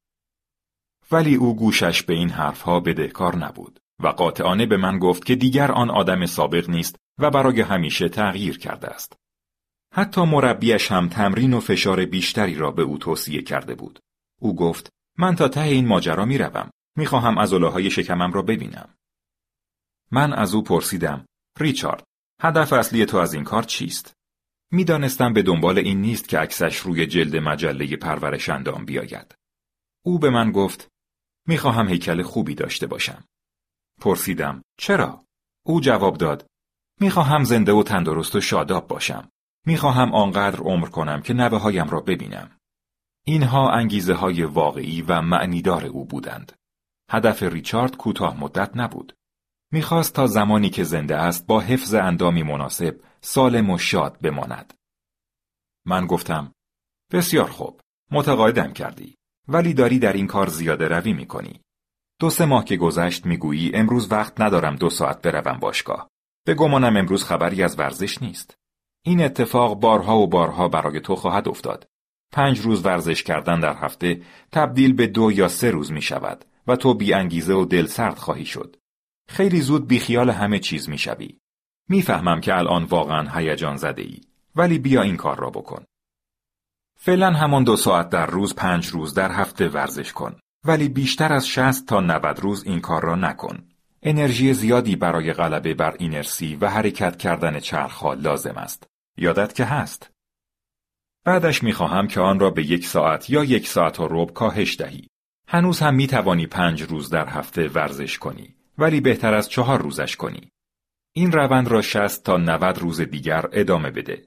A: ولی او گوشش به این حرفها بدهکار نبود و قاطعانه به من گفت که دیگر آن آدم سابق نیست و برای همیشه تغییر کرده است. حتی مربیش هم تمرین و فشار بیشتری را به او توصیه کرده بود. او گفت من تا ته این ماجرا می روم. می خواهم های شکمم را ببینم. من از او پرسیدم ریچارد هدف اصلی تو از این کار چیست؟ می‌دانستم به دنبال این نیست که عکسش روی جلد مجله پرورش اندام بیاید. او به من گفت می‌خواهم هیکل خوبی داشته باشم. پرسیدم چرا؟ او جواب داد می‌خواهم زنده و تندرست و شاداب باشم. می‌خواهم آنقدر عمر کنم که نوه هایم را ببینم. اینها انگیزه های واقعی و معنیدار او بودند. هدف ریچارد کوتاه مدت نبود. می‌خواست تا زمانی که زنده است با حفظ اندامی مناسب سالم و شاد بماند. من گفتم بسیار خوب متقاعدم کردی ولی داری در این کار زیاده روی می‌کنی. دو سه ماه که گذشت می‌گویی امروز وقت ندارم دو ساعت بروم باشگاه. به گمانم امروز خبری از ورزش نیست. این اتفاق بارها و بارها برای تو خواهد افتاد. پنج روز ورزش کردن در هفته تبدیل به دو یا سه روز می شود و تو بی انگیزه و دل سرد خواهی شد. خیلی زود بیخیال همه چیز می شوی. می‌فهمم که الان واقعا هیجان زده ای ولی بیا این کار را بکن. فعلا همان دو ساعت در روز پنج روز در هفته ورزش کن ولی بیشتر از شست تا 90 روز این کار را نکن. انرژی زیادی برای غلبه بر اینرسی و حرکت کردن چرخها لازم است. یادت که هست. بعدش می‌خواهم که آن را به یک ساعت یا یک ساعت و ربع کاهش دهی. هنوز هم می‌توانی پنج روز در هفته ورزش کنی ولی بهتر از چهار روزش کنی. این روند را شست تا 90 روز دیگر ادامه بده.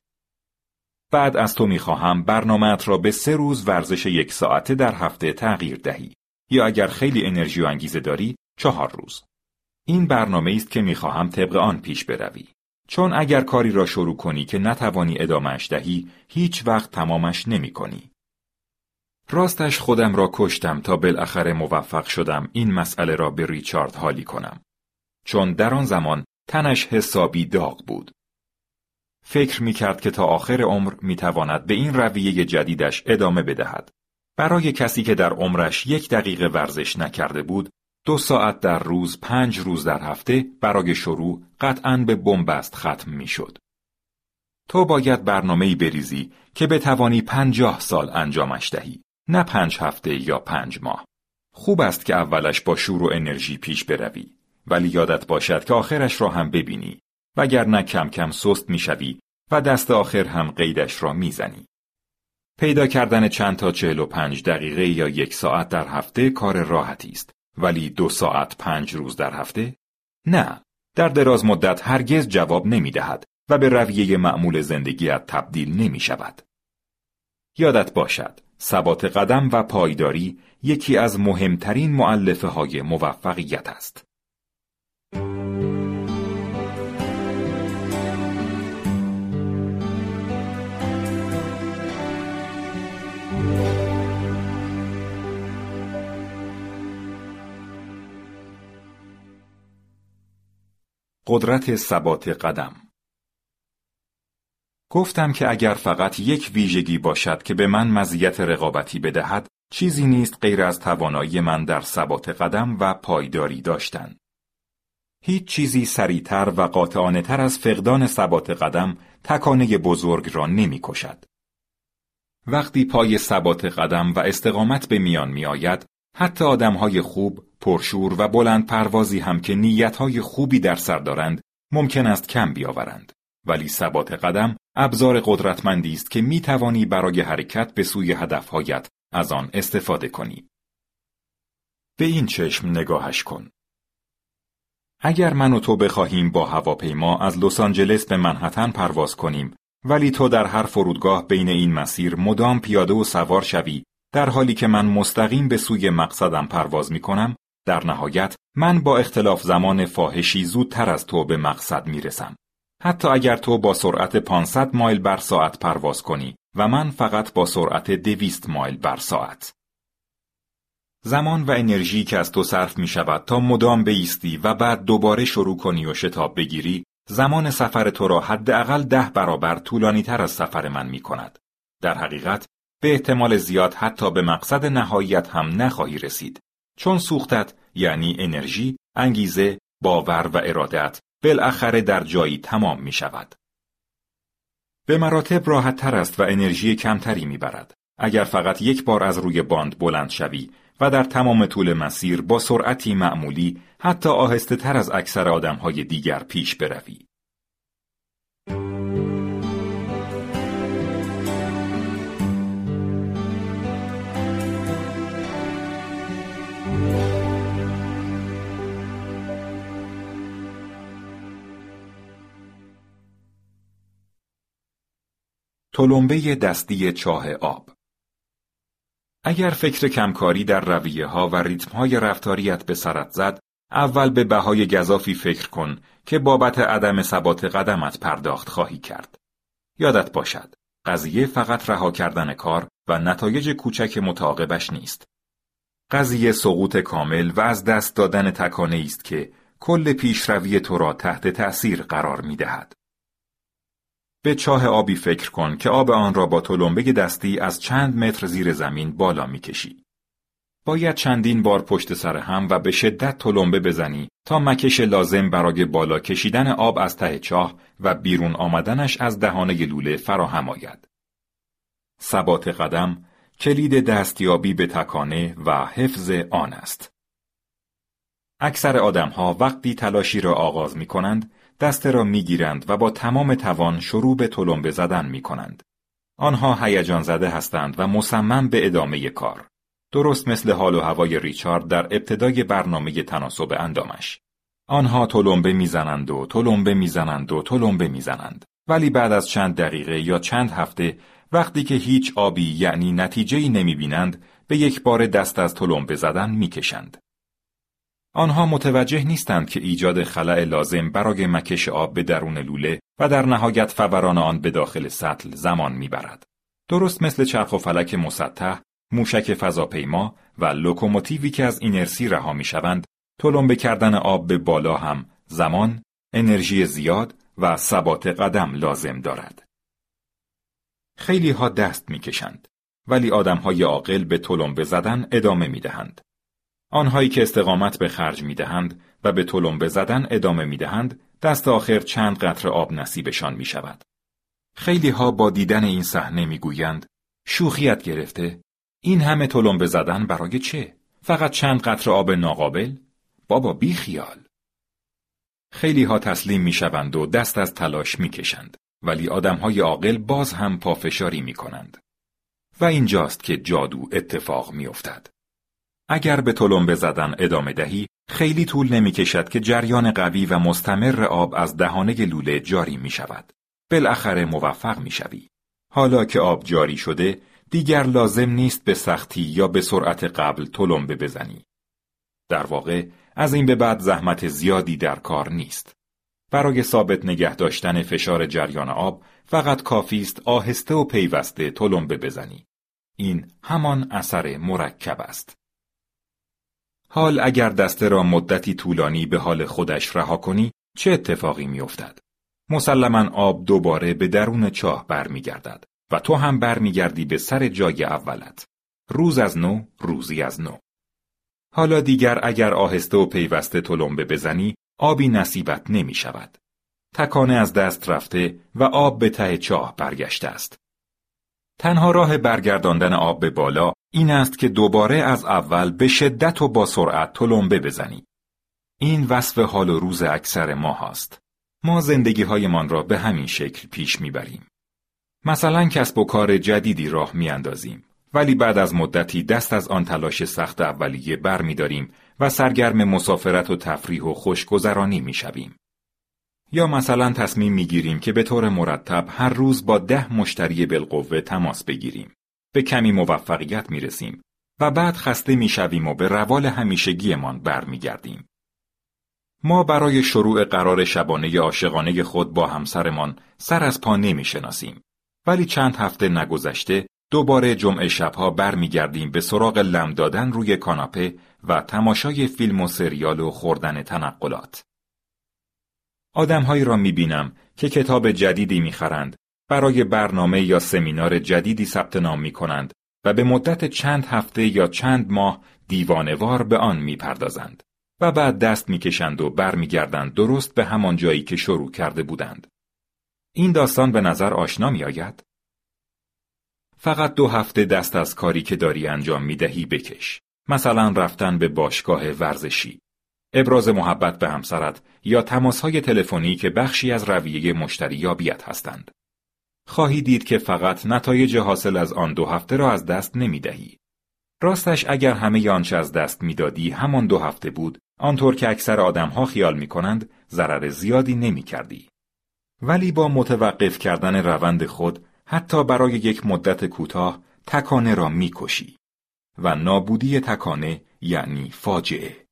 A: بعد از تو می‌خواهم برنامهت را به سه روز ورزش یک ساعته در هفته تغییر دهی یا اگر خیلی انرژی و انگیزه داری چهار روز. این برنامه است که می‌خواهم طبق آن پیش بروی. چون اگر کاری را شروع کنی که نتوانی ادامهش دهی هیچ وقت تمامش نمی کنی. راستش خودم را کشتم تا بالاخره موفق شدم این مسئله را به ریچارد حالی کنم. چون در آن زمان تنش حسابی داغ بود. فکر می کرد که تا آخر عمر می تواند به این رویه جدیدش ادامه بدهد. برای کسی که در عمرش یک دقیقه ورزش نکرده بود، دو ساعت در روز پنج روز در هفته برای شروع قطعا به بنبست ختم می شد. تو باید برنامه‌ای بریزی که بتوانی پنجاه سال انجامش دهی. نه پنج هفته یا پنج ماه. خوب است که اولش با شور و انرژی پیش بروی ولی یادت باشد که آخرش را هم ببینی وگرنه کم کم سست می‌شوی و دست آخر هم قیدش را می‌زنی. پیدا کردن چند تا چهل و پنج دقیقه یا یک ساعت در هفته کار راحتی است ولی دو ساعت پنج روز در هفته؟ نه در دراز مدت هرگز جواب نمی دهد و به رویه معمول زندگیت تبدیل نمی شود. یادت باشد ثبات قدم و پایداری یکی از مهمترین معلفه های موفقیت است. قدرت ثبات قدم گفتم که اگر فقط یک ویژگی باشد که به من مزیت رقابتی بدهد چیزی نیست غیر از توانایی من در ثبات قدم و پایداری داشتن. هیچ چیزی سریعتر و قاطعانه تر از فقدان ثبات قدم تکانه بزرگ را نمی کشد. وقتی پای ثبات قدم و استقامت به میان می آید، حتی آدمهای خوب، پرشور و بلند پروازی هم که نیتهای خوبی در سر دارند، ممکن است کم بیاورند. ولی ثبات قدم ابزار قدرتمندی است که می توانی برای حرکت به سوی هدفهایت از آن استفاده کنی. به این چشم نگاهش کن. اگر من و تو بخواهیم با هواپیما از لس آنجلس به منحتن پرواز کنیم ولی تو در هر فرودگاه بین این مسیر مدام پیاده و سوار شوی در حالی که من مستقیم به سوی مقصدم پرواز می کنم در نهایت من با اختلاف زمان فاحشی زودتر از تو به مقصد می رسم. حتی اگر تو با سرعت 500 مایل بر ساعت پرواز کنی و من فقط با سرعت 200 مایل بر ساعت. زمان و انرژی که از تو صرف می شود تا مدام بیستی و بعد دوباره شروع کنی و شتاب بگیری زمان سفر تو را حداقل ده برابر طولانی تر از سفر من می کند. در حقیقت به احتمال زیاد حتی به مقصد نهاییت هم نخواهی رسید. چون سوختت یعنی انرژی، انگیزه، باور و ارادت بالاخره در جایی تمام می شود. به مراتب راحت تر است و انرژی کمتری می برد. اگر فقط یک بار از روی باند بلند شوی و در تمام طول مسیر با سرعتی معمولی حتی آهسته تر از اکثر آدمهای دیگر پیش بروی. تلمبه دستی چاه آب اگر فکر کمکاری در رویه ها و ریتم های رفتاریت به سرت زد، اول به بهای گذافی فکر کن که بابت عدم ثبات قدمت پرداخت خواهی کرد. یادت باشد، قضیه فقط رها کردن کار و نتایج کوچک متعاقبش نیست. قضیه سقوط کامل و از دست دادن تکانه است که کل پیشروی تو را تحت تأثیر قرار می دهد. به چاه آبی فکر کن که آب آن را با تلمبه دستی از چند متر زیر زمین بالا می‌کشی. باید چندین بار پشت سر هم و به شدت تلمبه بزنی تا مکش لازم برای بالا کشیدن آب از ته چاه و بیرون آمدنش از دهانه لوله فراهم آید. ثبات قدم کلید دستیابی به تکانه و حفظ آن است. اکثر آدمها وقتی تلاشی را آغاز می کنند دسته را می‌گیرند و با تمام توان شروع به تلمبه زدن می کنند. آنها هیجان زده هستند و مصمم به ادامه کار. درست مثل حال و هوای ریچارد در ابتدای برنامه تناسب اندامش. آنها تلمبه می‌زنند و تلمبه می‌زنند و تلمبه می‌زنند. ولی بعد از چند دقیقه یا چند هفته وقتی که هیچ آبی یعنی نتیجه‌ای نمی‌بینند به یک بار دست از تلمبه زدن می‌کشند. آنها متوجه نیستند که ایجاد خلع لازم برای مکش آب به درون لوله و در نهایت فوران آن به داخل سطل زمان می‌برد. درست مثل چرخ و فلک مسطح، موشک فضاپیما و لوکوموتیوی که از اینرسی رها می‌شوند، تلمبه کردن آب به بالا هم زمان، انرژی زیاد و ثبات قدم لازم دارد. خیلی ها دست می‌کشند ولی آدمهای عاقل به تلمبه زدن ادامه می‌دهند. آنهایی که استقامت به خرج می دهند و به تلمبه زدن ادامه می دهند دست آخر چند قطر آب نصیبشان می شود. خیلی ها با دیدن این صحنه می گویند شوخیت گرفته این همه تلمبه زدن برای چه؟ فقط چند قطر آب ناقابل؟ بابا بی خیال. خیلی ها تسلیم می شوند و دست از تلاش می کشند ولی آدم های عاقل باز هم پافشاری می کنند. و اینجاست که جادو اتفاق می افتد. اگر به تلمبه زدن ادامه دهی خیلی طول نمی کشد که جریان قوی و مستمر آب از دهانه لوله جاری می شود. بالاخره موفق می شوی. حالا که آب جاری شده دیگر لازم نیست به سختی یا به سرعت قبل تلمبه بزنی. در واقع از این به بعد زحمت زیادی در کار نیست. برای ثابت نگه داشتن فشار جریان آب فقط کافی است آهسته و پیوسته تلمبه بزنی. این همان اثر مرکب است. حال اگر دسته را مدتی طولانی به حال خودش رها کنی چه اتفاقی میافتد مسلما آب دوباره به درون چاه برمیگردد و تو هم برمیگردی به سر جای اولت روز از نو روزی از نو حالا دیگر اگر آهسته و پیوسته تلمبه بزنی آبی نصیبت نمی شود. تکانه از دست رفته و آب به ته چاه برگشته است. تنها راه برگرداندن آب به بالا این است که دوباره از اول به شدت و با سرعت تلمبه بزنی. این وصف حال و روز اکثر ما هاست. ما زندگی هایمان را به همین شکل پیش می‌بریم. مثلا کسب و کار جدیدی راه میاندازیم ولی بعد از مدتی دست از آن تلاش سخت اولیه بر می و سرگرم مسافرت و تفریح و خوشگذرانی می شویم. یا مثلا تصمیم می گیریم که به طور مرتب هر روز با ده مشتری بالقوه تماس بگیریم. به کمی موفقیت می رسیم و بعد خسته می شویم و به روال همیشگیمان برمیگردیم. ما برای شروع قرار شبانه عاشقانه خود با همسرمان سر از پا نمی شناسیم. ولی چند هفته نگذشته دوباره جمعه شبها برمیگردیم به سراغ لم دادن روی کاناپه و تماشای فیلم و سریال و خوردن تنقلات. آدمهایی را می‌بینم که کتاب جدیدی می‌خرند، برای برنامه یا سمینار جدیدی ثبت نام می‌کنند و به مدت چند هفته یا چند ماه دیوانوار به آن می‌پردازند و بعد دست می‌کشند و برمیگردند درست به همان جایی که شروع کرده بودند. این داستان به نظر آشنا میآید؟ فقط دو هفته دست از کاری که داری انجام می‌دهی بکش. مثلا رفتن به باشگاه ورزشی. ابراز محبت به همسرت یا تماسهای تلفنی که بخشی از رویه مشتری یابیت هستند. خواهی دید که فقط نتایج حاصل از آن دو هفته را از دست نمی دهی. راستش اگر همه آنچه از دست می‌دادی همان دو هفته بود آنطور که اکثر آدمها خیال می کنند ضرر زیادی نمی کردی. ولی با متوقف کردن روند خود حتی برای یک مدت کوتاه تکانه را می‌کشی و نابودی تکانه یعنی فاجعه.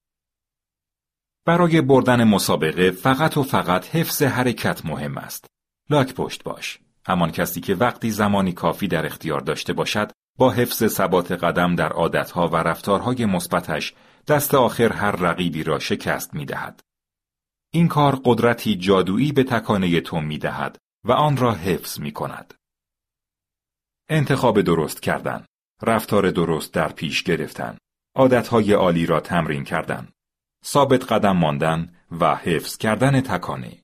A: برای بردن مسابقه فقط و فقط حفظ حرکت مهم است. لاک پشت باش. همان کسی که وقتی زمانی کافی در اختیار داشته باشد با حفظ ثبات قدم در عادتها و رفتارهای مثبتش دست آخر هر رقیبی را شکست می دهد. این کار قدرتی جادویی به تکانه تو می دهد و آن را حفظ می کند. انتخاب درست کردن، رفتار درست در پیش گرفتن، عادتهای عالی را تمرین کردن، ثابت قدم ماندن و حفظ کردن تکانه.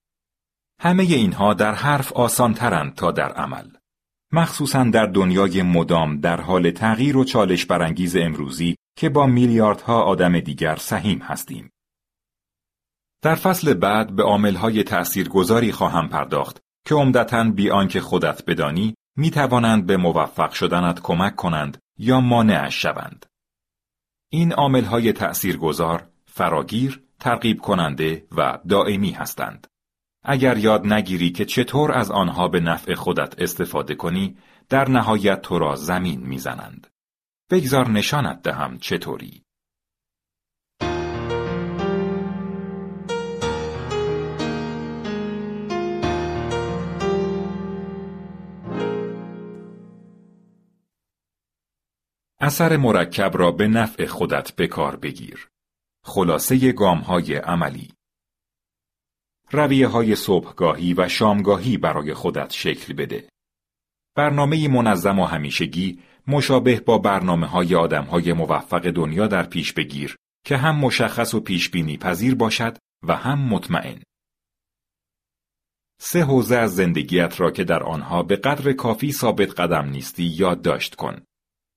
A: همه اینها در حرف آسان ترند تا در عمل. مخصوصا در دنیای مدام در حال تغییر و چالش برانگیز امروزی که با میلیاردها آدم دیگر سهیم هستیم. در فصل بعد به عاملهای تأثیرگذاری خواهم پرداخت که عمدتا بی آنکه خودت بدانی می توانند به موفق شدنت کمک کنند یا مانعش شوند. این عاملهای تأثیرگذار، فراگیر، ترغیب کننده و دائمی هستند. اگر یاد نگیری که چطور از آنها به نفع خودت استفاده کنی، در نهایت تو را زمین می‌زنند. بگذار نشانت دهم چطوری. اثر مرکب را به نفع خودت به کار بگیر. خلاصه گام های عملی رویه های صبحگاهی و شامگاهی برای خودت شکل بده. برنامه منظم و همیشگی مشابه با برنامه های آدم های موفق دنیا در پیش بگیر که هم مشخص و پیش بینی پذیر باشد و هم مطمئن. سه حوزه از زندگیت را که در آنها به قدر کافی ثابت قدم نیستی یادداشت کن.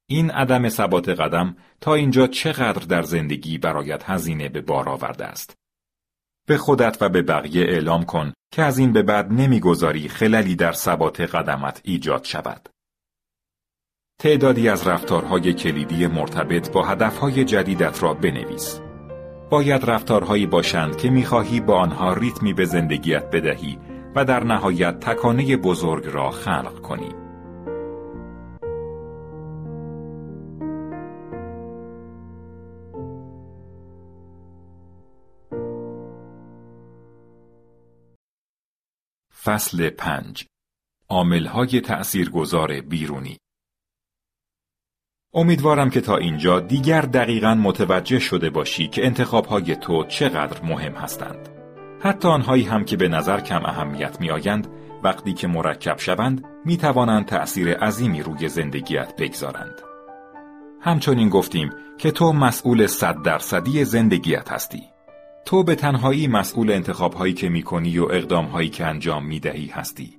A: این عدم ثبات قدم تا اینجا چقدر در زندگی برایت هزینه به بار آورده است. به خودت و به بقیه اعلام کن که از این به بعد نمی‌گذاری خللی در ثبات قدمت ایجاد شود. تعدادی از رفتارهای کلیدی مرتبط با هدفهای جدیدت را بنویس. باید رفتارهایی باشند که می‌خواهی با آنها ریتمی به زندگیت بدهی و در نهایت تکانه بزرگ را خلق کنی. فصل پنج عاملهای تأثیرگذار بیرونی امیدوارم که تا اینجا دیگر دقیقا متوجه شده باشی که انتخابهای تو چقدر مهم هستند. حتی آنهایی هم که به نظر کم اهمیت می آیند وقتی که مرکب شوند می توانند تأثیر عظیمی روی زندگیت بگذارند. همچنین گفتیم که تو مسئول صد درصدی زندگیت هستی. تو به تنهایی مسئول انتخاب هایی که می‌کنی و اقدام هایی که انجام می‌دهی هستی.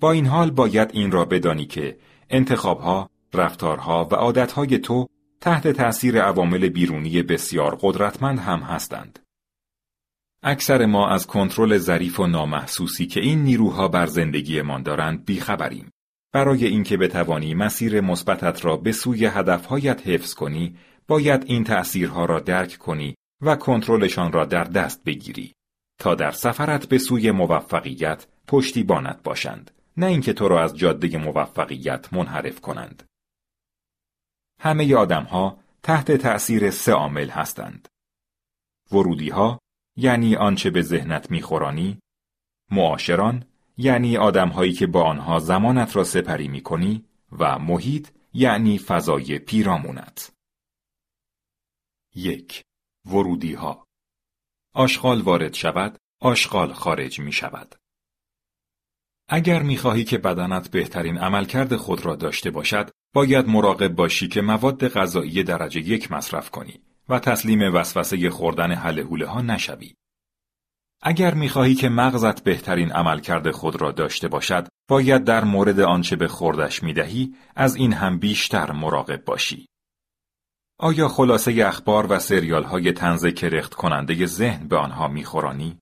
A: با این حال باید این را بدانی که انتخاب ها، رفتارها و عادت های تو تحت تأثیر عوامل بیرونی بسیار قدرتمند هم هستند. اکثر ما از کنترل ظریف و نامحسوسی که این نیروها بر زندگیمان دارند بیخبریم. برای اینکه بتوانی مسیر مثبتت را به سوی هدفهایت حفظ کنی، باید این تأثیرها را درک کنی و کنترلشان را در دست بگیری تا در سفرت به سوی موفقیت پشتیبانت باشند نه اینکه تو را از جاده موفقیت منحرف کنند. همه آدمها تحت تأثیر سه عامل هستند. ورودی ها یعنی آنچه به ذهنت میخورانی. معاشران یعنی آدمهایی که با آنها زمانت را سپری می‌کنی. و محیط یعنی فضای پیرامونت. یک ورودی ها آشغال وارد شود، آشغال خارج می شود. اگر می خواهی که بدنت بهترین عملکرد خود را داشته باشد، باید مراقب باشی که مواد غذایی درجه یک مصرف کنی و تسلیم وسوسه خوردن حله ها نشوی. اگر می‌خواهی که مغزت بهترین عملکرد خود را داشته باشد، باید در مورد آنچه به خوردش می‌دهی از این هم بیشتر مراقب باشی. آیا خلاصه اخبار و سریال های تنز کرخت کننده ذهن به آنها میخورانی؟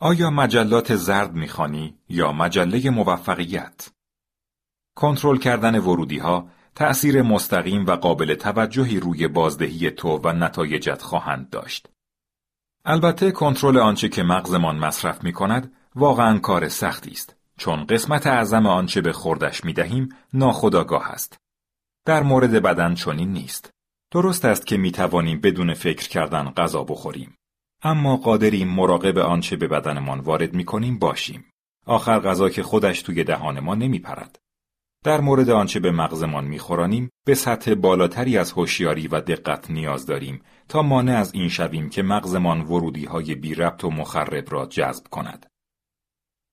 A: آیا مجلات زرد می‌خوانی یا مجله موفقیت؟ کنترل کردن ورودی ها تأثیر مستقیم و قابل توجهی روی بازدهی تو و نتایجت خواهند داشت. البته کنترل آنچه که مغزمان مصرف می کند واقعا کار سختی است چون قسمت اعظم آنچه به خوردش می دهیم ناخداگاه است. در مورد بدن چنین نیست. درست است که می توانیم بدون فکر کردن غذا بخوریم. اما قادریم مراقب آنچه به بدنمان وارد می کنیم باشیم. آخر غذا که خودش توی دهان ما نمی پرد. در مورد آنچه به مغزمان میخورانیم به سطح بالاتری از هوشیاری و دقت نیاز داریم تا مانع از این شویم که مغزمان ورودی های بی ربط و مخرب را جذب کند.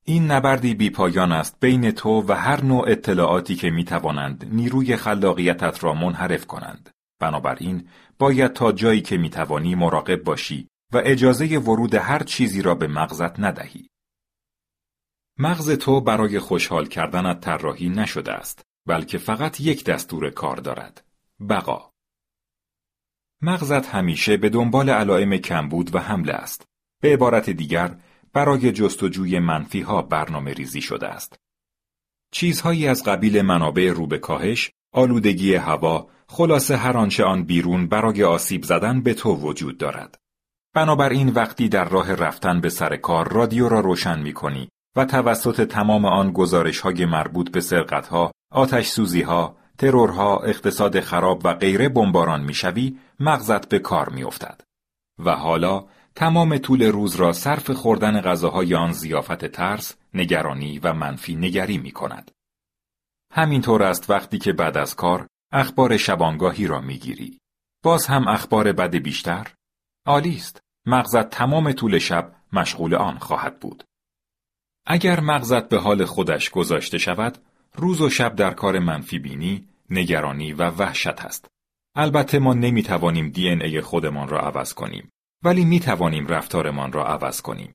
A: این نبردی بی پایان است بین تو و هر نوع اطلاعاتی که می توانند نیروی خلاقیتت را منحرف کنند. بنابراین باید تا جایی که می توانی مراقب باشی و اجازه ورود هر چیزی را به مغزت ندهی. مغز تو برای خوشحال کردنت طراحی نشده است بلکه فقط یک دستور کار دارد. بقا. مغزت همیشه به دنبال علائم کمبود و حمله است. به عبارت دیگر برای جستجوی منفی ها برنامه ریزی شده است. چیزهایی از قبیل منابع رو به کاهش آلودگی هوا خلاصه هر آنچه آن بیرون برای آسیب زدن به تو وجود دارد بنابراین وقتی در راه رفتن به سر کار رادیو را روشن می کنی و توسط تمام آن گزارش های مربوط به سرقت ها، آتش سوزی ها، ترورها، اقتصاد خراب و غیره بمباران می‌شوی، مغزت به کار میافتد. و حالا تمام طول روز را صرف خوردن غذاهای آن زیافت ترس، نگرانی و منفی نگری می کند. همینطور است وقتی که بعد از کار اخبار شبانگاهی را می‌گیری. باز هم اخبار بد بیشتر؟ عالی است. مغزت تمام طول شب مشغول آن خواهد بود. اگر مغزت به حال خودش گذاشته شود، روز و شب در کار منفی بینی، نگرانی و وحشت است. البته ما نمی توانیم دی ای خودمان را عوض کنیم، ولی می توانیم رفتارمان را عوض کنیم.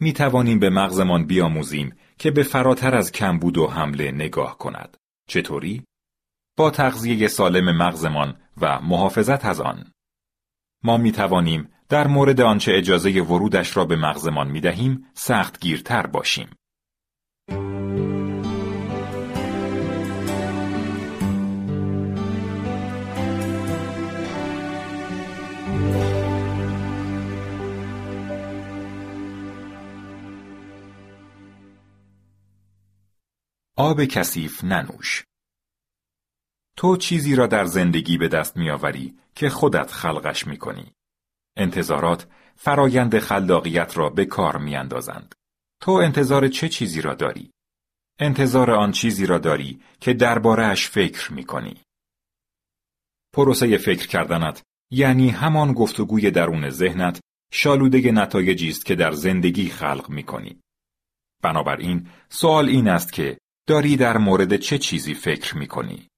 A: می توانیم به مغزمان بیاموزیم که به فراتر از کمبود و حمله نگاه کند. چطوری؟ با تغذیه سالم مغزمان و محافظت از آن. ما می توانیم در مورد آنچه اجازه ورودش را به مغزمان می دهیم سخت گیرتر باشیم. آب کثیف ننوش. تو چیزی را در زندگی به دست میآوری که خودت خلقش می کنی. انتظارات فرایند خلاقیت را به کار میاندازند. تو انتظار چه چیزی را داری؟ انتظار آن چیزی را داری که دربارهش فکر می کنی. پروسه فکر کردنت یعنی همان گفتگوی درون ذهنت شالوده نتایجی است که در زندگی خلق می کنی. بنابراین سوال این است که داری در مورد چه چیزی فکر می کنی؟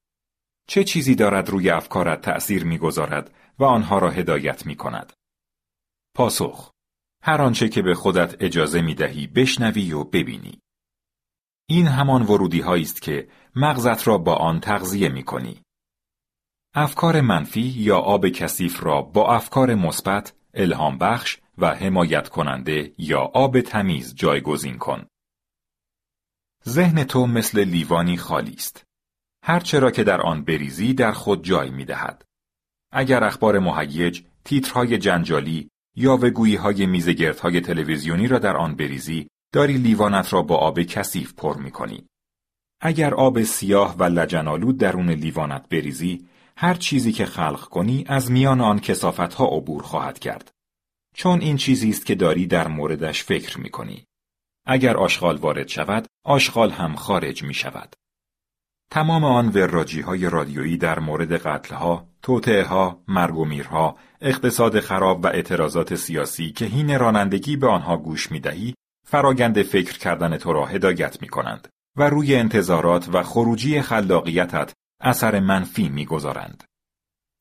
A: چه چیزی دارد روی افکارت تأثیر می‌گذارد و آنها را هدایت می کند؟ پاسخ هر آنچه که به خودت اجازه می دهی بشنوی و ببینی. این همان ورودی است که مغزت را با آن تغذیه می کنی. افکار منفی یا آب کثیف را با افکار مثبت، الهام بخش و حمایت کننده یا آب تمیز جایگزین کن. ذهن تو مثل لیوانی خالی است. هر چرا که در آن بریزی در خود جای می دهد. اگر اخبار مهیج، تیترهای جنجالی یا وگویی های های تلویزیونی را در آن بریزی، داری لیوانت را با آب کثیف پر می کنی. اگر آب سیاه و لجنالود درون لیوانت بریزی، هر چیزی که خلق کنی از میان آن کسافت ها عبور خواهد کرد. چون این چیزی است که داری در موردش فکر می کنی. اگر آشغال وارد شود، آشغال هم خارج می شود. تمام آن وراجی های رادیویی در مورد قتلها، توطعه ها، مرگ و میرها، اقتصاد خراب و اعتراضات سیاسی که هین رانندگی به آنها گوش می‌دهی، فراگند فکر کردن تو را هدایت می کنند و روی انتظارات و خروجی خلاقیتت اثر منفی می‌گذارند.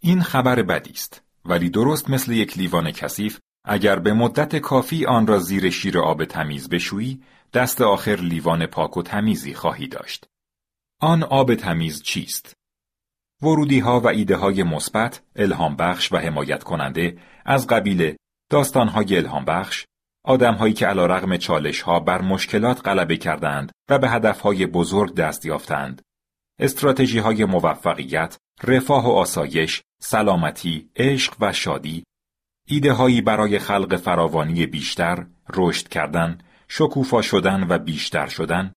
A: این خبر بدی است ولی درست مثل یک لیوان کثیف اگر به مدت کافی آن را زیر شیر آب تمیز بشویی دست آخر لیوان پاک و تمیزی خواهی داشت. آن آب تمیز چیست؟ ورودی ها و ایده های مثبت، الهام بخش و حمایت کننده از قبیل داستان های الهام بخش، آدم هایی که علا رغم چالش ها بر مشکلات غلبه کردند و به هدف های بزرگ دست یافتند. استراتژی های موفقیت، رفاه و آسایش، سلامتی، عشق و شادی، ایده هایی برای خلق فراوانی بیشتر، رشد کردن، شکوفا شدن و بیشتر شدن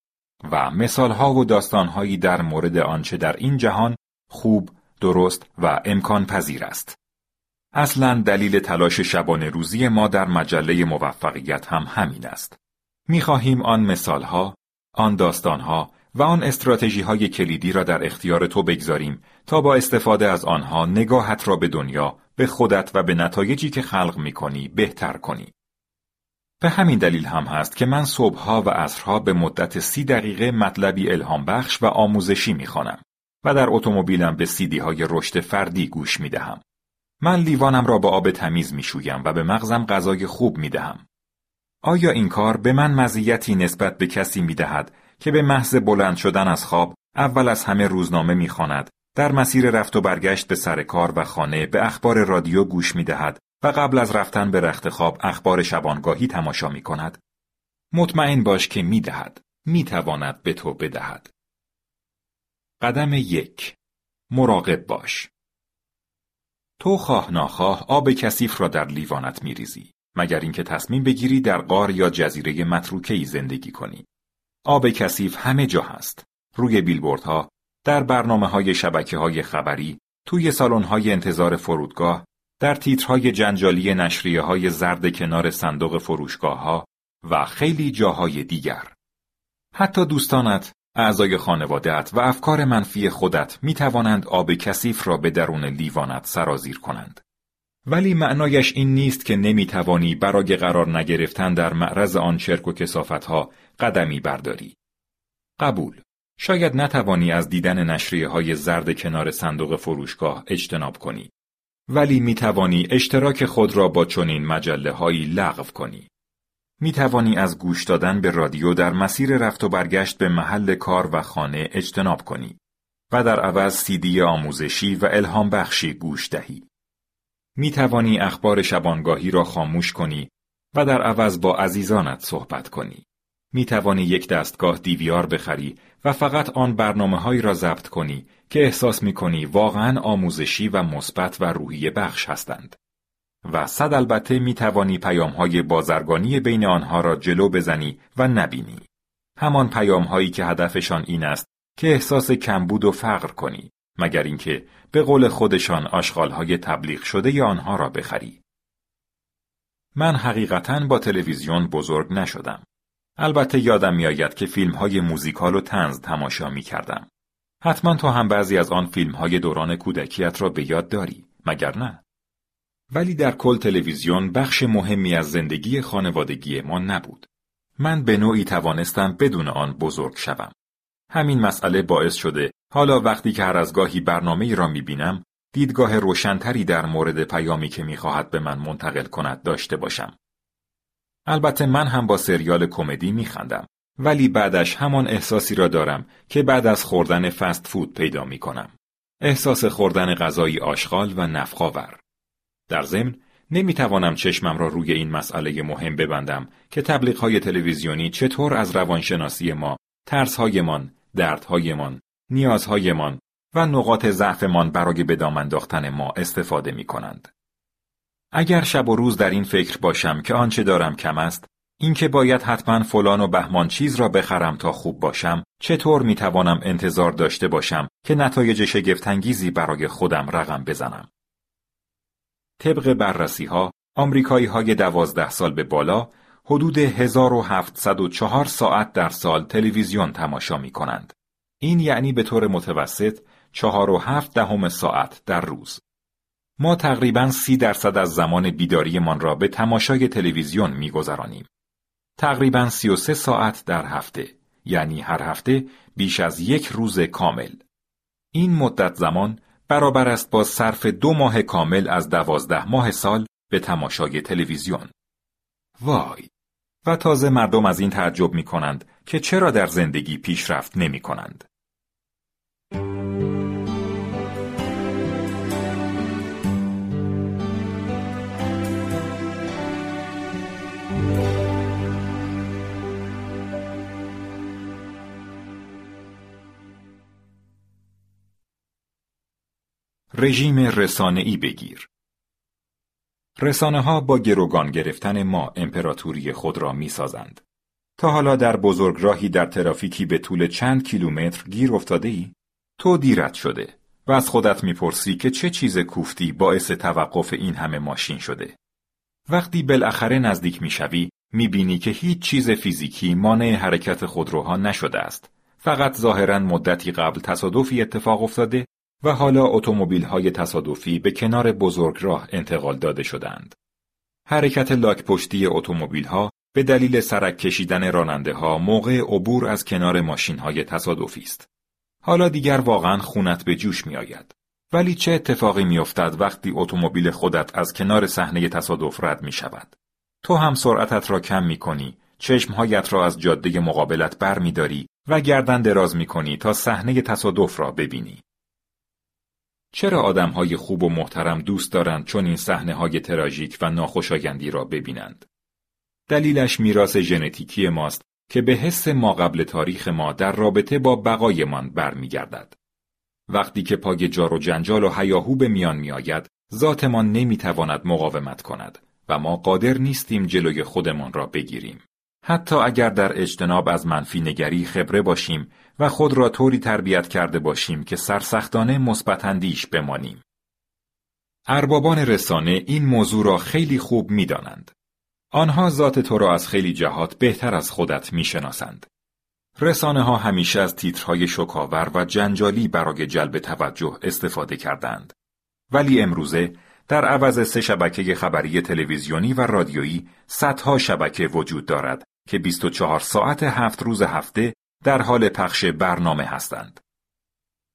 A: و مثالها و داستانهایی در مورد آنچه در این جهان خوب، درست و امکان پذیر است. اصلا دلیل تلاش شبانه روزی ما در مجله موفقیت هم همین است. می‌خواهیم آن مثالها، آن داستانها و آن استراتژی های کلیدی را در اختیار تو بگذاریم تا با استفاده از آنها نگاهت را به دنیا، به خودت و به نتایجی که خلق می کنی بهتر کنی. به همین دلیل هم هست که من صبحها و عصرها به مدت سی دقیقه مطلبی الهام بخش و آموزشی می‌خوانم و در اتومبیلم به سیدی های رشد فردی گوش می دهم. من لیوانم را با آب تمیز می شویم و به مغزم غذای خوب می دهم. آیا این کار به من مزیتی نسبت به کسی می دهد که به محض بلند شدن از خواب اول از همه روزنامه می خاند، در مسیر رفت و برگشت به سر کار و خانه به اخبار رادیو گوش می دهد و قبل از رفتن به رخت خواب اخبار شبانگاهی تماشا می کند. مطمئن باش که می دهد. می تواند به تو بدهد. قدم یک مراقب باش. تو خواه ناخواه آب کثیف را در لیوانت می ریزی. مگر اینکه تصمیم بگیری در غار یا جزیره متروکه‌ای زندگی کنی. آب کثیف همه جا هست. روی بیلبوردها، در برنامه های شبکه های خبری، توی سالن های انتظار فرودگاه، در تیترهای جنجالی نشریه های زرد کنار صندوق فروشگاه ها و خیلی جاهای دیگر. حتی دوستانت، اعضای خانوادهت و افکار منفی خودت می توانند آب کثیف را به درون لیوانت سرازیر کنند. ولی معنایش این نیست که نمی توانی برای قرار نگرفتن در معرض آن چرک و کسافتها قدمی برداری. قبول. شاید نتوانی از دیدن نشریه های زرد کنار صندوق فروشگاه اجتناب کنی. ولی می توانی اشتراک خود را با چنین مجله هایی لغو کنی. می توانی از گوش دادن به رادیو در مسیر رفت و برگشت به محل کار و خانه اجتناب کنی و در عوض سیدی آموزشی و الهام بخشی گوش دهی. می توانی اخبار شبانگاهی را خاموش کنی و در عوض با عزیزانت صحبت کنی. می توانی یک دستگاه دیویار بخری و فقط آن برنامه هایی را ضبط کنی که احساس می کنی واقعا آموزشی و مثبت و روحی بخش هستند. و صد البته می توانی پیام های بازرگانی بین آنها را جلو بزنی و نبینی. همان پیام هایی که هدفشان این است که احساس کمبود و فقر کنی مگر اینکه به قول خودشان آشغال های تبلیغ شده آنها را بخری. من حقیقتا با تلویزیون بزرگ نشدم. البته یادم میآید که فیلم های موزیکال و تنز تماشا می کردم. حتما تو هم بعضی از آن فیلم های دوران کودکیت را به یاد داری، مگر نه؟ ولی در کل تلویزیون بخش مهمی از زندگی خانوادگی ما نبود. من به نوعی توانستم بدون آن بزرگ شوم. همین مسئله باعث شده حالا وقتی که هر از گاهی برنامه ای را می بینم دیدگاه روشنتری در مورد پیامی که می‌خواهد به من منتقل کند داشته باشم. البته من هم با سریال کمدی میخندم ولی بعدش همان احساسی را دارم که بعد از خوردن فست فود پیدا می کنم. احساس خوردن غذایی آشغال و نفخاور. در ضمن نمی‌توانم چشمم را روی این مسئله مهم ببندم که تبلیغ های تلویزیونی چطور از روانشناسی ما، ترسهایمان، دردهایمان، نیازهایمان و نقاط ضعفمان برای به دام انداختن ما استفاده می کنند. اگر شب و روز در این فکر باشم که آنچه دارم کم است، اینکه باید حتما فلان و بهمان چیز را بخرم تا خوب باشم، چطور می توانم انتظار داشته باشم که نتایج شگفتانگیزی برای خودم رقم بزنم؟ طبق بررسی ها، آمریکایی های دوازده سال به بالا حدود 1704 ساعت در سال تلویزیون تماشا می کنند. این یعنی به طور متوسط چهار و هفت دهم ساعت در روز. ما تقریبا سی درصد از زمان بیداریمان را به تماشای تلویزیون میگذرانیم. تقریبا سی و سه ساعت در هفته یعنی هر هفته بیش از یک روز کامل. این مدت زمان برابر است با صرف دو ماه کامل از دوازده ماه سال به تماشای تلویزیون. وای! و تازه مردم از این تعجب می کنند که چرا در زندگی پیشرفت نمی کنند. رژیم رسانه‌ای بگیر. رسانه ها با گروگان گرفتن ما امپراتوری خود را می سازند. تا حالا در بزرگراهی در ترافیکی به طول چند کیلومتر گیر افتاده ای؟ تو دیرت شده و از خودت می‌پرسی که چه چیز کوفتی باعث توقف این همه ماشین شده. وقتی بالاخره نزدیک می‌شوی می‌بینی که هیچ چیز فیزیکی مانع حرکت خودروها نشده است. فقط ظاهرا مدتی قبل تصادفی اتفاق افتاده و حالا اتومبیل های تصادفی به کنار بزرگراه انتقال داده شدند. حرکت لاک پشتی اتومبیل ها به دلیل سرک کشیدن راننده ها موقع عبور از کنار ماشین های تصادفی است. حالا دیگر واقعا خونت به جوش می آید. ولی چه اتفاقی می افتد وقتی اتومبیل خودت از کنار صحنه تصادف رد می شود؟ تو هم سرعتت را کم می کنی، چشمهایت را از جاده مقابلت بر می داری و گردن دراز می کنی تا صحنه تصادف را ببینی. چرا آدمهای خوب و محترم دوست دارند چون این صحنه های تراژیک و ناخوشایندی را ببینند؟ دلیلش میراث ژنتیکی ماست که به حس ما قبل تاریخ ما در رابطه با بقایمان برمیگردد. وقتی که پای جار و جنجال و هیاهو به میان میآید، ذاتمان نمی‌تواند مقاومت کند و ما قادر نیستیم جلوی خودمان را بگیریم. حتی اگر در اجتناب از منفی نگری خبره باشیم و خود را طوری تربیت کرده باشیم که سرسختانه مثبتاندیش بمانیم. اربابان رسانه این موضوع را خیلی خوب می‌دانند. آنها ذات تو را از خیلی جهات بهتر از خودت می‌شناسند. رسانه ها همیشه از تیترهای شکاور و جنجالی برای جلب توجه استفاده کردند. ولی امروزه در عوض سه شبکه خبری تلویزیونی و رادیویی صدها شبکه وجود دارد که 24 ساعت هفت روز هفته در حال پخش برنامه هستند.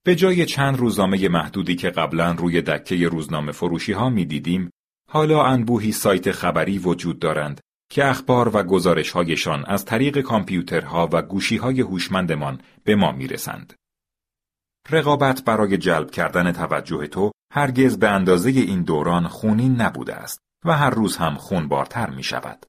A: به جای چند روزنامه محدودی که قبلا روی دکه روزنامه فروشی ها می دیدیم، حالا انبوهی سایت خبری وجود دارند که اخبار و گزارش هایشان از طریق کامپیوترها و گوشی های هوشمندمان به ما می رسند. رقابت برای جلب کردن توجه تو هرگز به اندازه این دوران خونین نبوده است و هر روز هم خونبارتر می شود.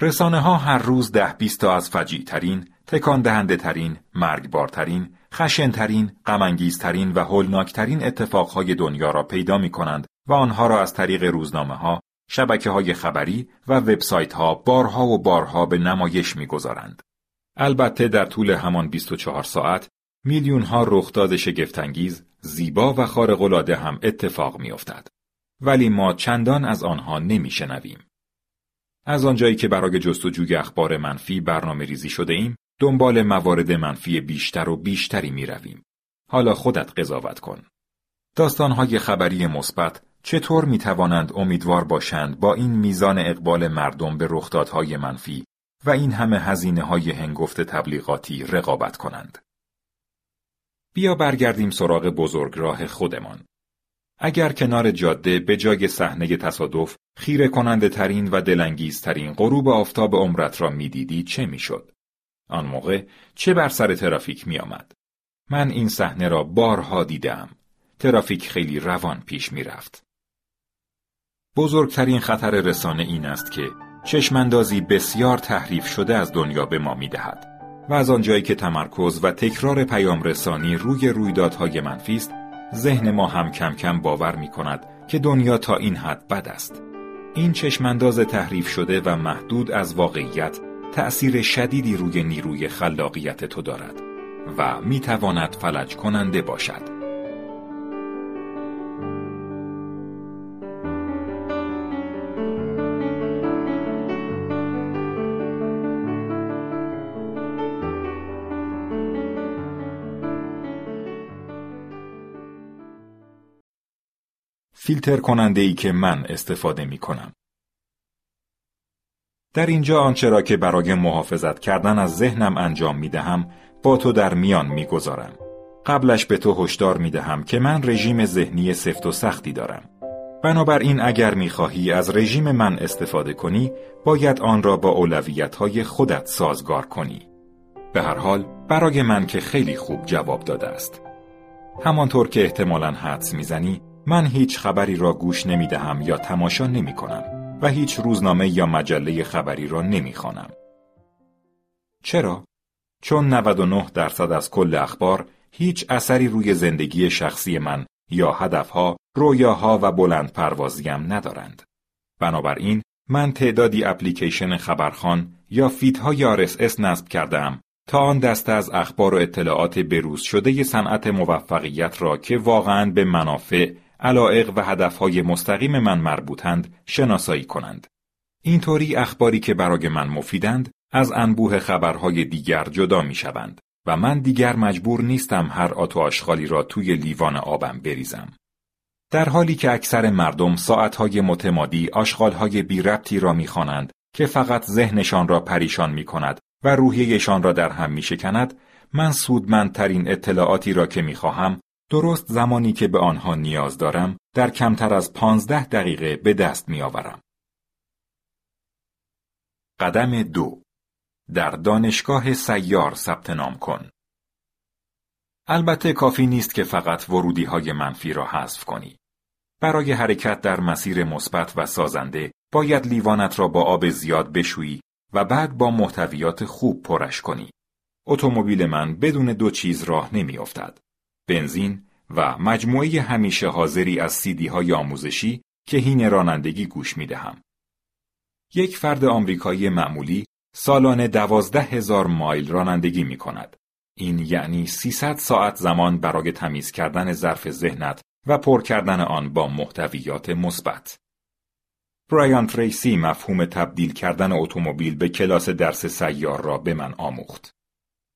A: رسانه ها هر روز ده بیست تا از فجیع ترین، تکان دهنده ترین، مرگبارترین، خشنترین، غمانگیزترین و هولناکترین اتفاقهای دنیا را پیدا می کنند و آنها را از طریق روزنامه ها، شبکه های خبری و وبسایت ها بارها و بارها به نمایش می‌گذارند. البته در طول همان 24 ساعت میلیون ها رخداد شگفتانگیز، زیبا و خارق‌العاده هم اتفاق میافتد. ولی ما چندان از آنها نمیشنویم. از آنجایی که برای جستجوی اخبار منفی برنامه ریزی شده ایم، دنبال موارد منفی بیشتر و بیشتری می رویم. حالا خودت قضاوت کن. داستانهای خبری مثبت چطور می توانند امیدوار باشند با این میزان اقبال مردم به رخدادهای منفی و این همه هزینه های هنگفت تبلیغاتی رقابت کنند. بیا برگردیم سراغ بزرگراه خودمان. اگر کنار جاده به جای صحنه تصادف خیره کننده ترین و دلانگیزترین غروب آفتاب عمرت را می‌دیدی چه می‌شد؟ آن موقع چه بر سر ترافیک می آمد؟ من این صحنه را بارها دیدم. ترافیک خیلی روان پیش می رفت. بزرگترین خطر رسانه این است که چشماندازی بسیار تحریف شده از دنیا به ما می دهد و از آنجایی که تمرکز و تکرار پیام رسانی روی رویدادهای منفی است ذهن ما هم کم کم باور می کند که دنیا تا این حد بد است. این چشمانداز تحریف شده و محدود از واقعیت تأثیر شدیدی روی نیروی خلاقیت تو دارد و می تواند فلج کننده باشد. فیلتر کننده ای که من استفاده می کنم در اینجا آنچه را که برای محافظت کردن از ذهنم انجام می دهم با تو در میان می گذارم. قبلش به تو هشدار می دهم که من رژیم ذهنی سفت و سختی دارم. بنابراین اگر می خواهی از رژیم من استفاده کنی باید آن را با اولویت های خودت سازگار کنی. به هر حال برای من که خیلی خوب جواب داده است. همانطور که احتمالا حدس می‌زنی من هیچ خبری را گوش نمی دهم یا تماشا نمی کنم و هیچ روزنامه یا مجله خبری را نمی خانم. چرا؟ چون 99 درصد از کل اخبار هیچ اثری روی زندگی شخصی من یا هدفها، رویاها و بلند پروازیم ندارند. بنابراین من تعدادی اپلیکیشن خبرخان یا فیدهای RSS نصب کردم تا آن دسته از اخبار و اطلاعات بروز شده صنعت موفقیت را که واقعا به منافع، علائق و هدفهای مستقیم من مربوطند شناسایی کنند. اینطوری اخباری که برای من مفیدند از انبوه خبرهای دیگر جدا می شوند و من دیگر مجبور نیستم هر آتو آشغالی را توی لیوان آبم بریزم. در حالی که اکثر مردم ساعتهای متمادی آشغالهای بی ربطی را می‌خوانند که فقط ذهنشان را پریشان می کند و روحیهشان را در هم می شکند، من سودمندترین اطلاعاتی را که می خواهم درست زمانی که به آنها نیاز دارم در کمتر از پانزده دقیقه به دست می آورم. قدم دو در دانشگاه سیار ثبت نام کن. البته کافی نیست که فقط ورودی های منفی را حذف کنی. برای حرکت در مسیر مثبت و سازنده باید لیوانت را با آب زیاد بشویی و بعد با محتویات خوب پرش کنی. اتومبیل من بدون دو چیز راه نمیافتد. بنزین و مجموعه همیشه حاضری از سیدی های آموزشی که هین رانندگی گوش می دهم. یک فرد آمریکایی معمولی سالانه دوازده هزار مایل رانندگی می کند. این یعنی 300 ساعت زمان برای تمیز کردن ظرف ذهنت و پر کردن آن با محتویات مثبت. برایان تریسی مفهوم تبدیل کردن اتومبیل به کلاس درس سیار را به من آموخت.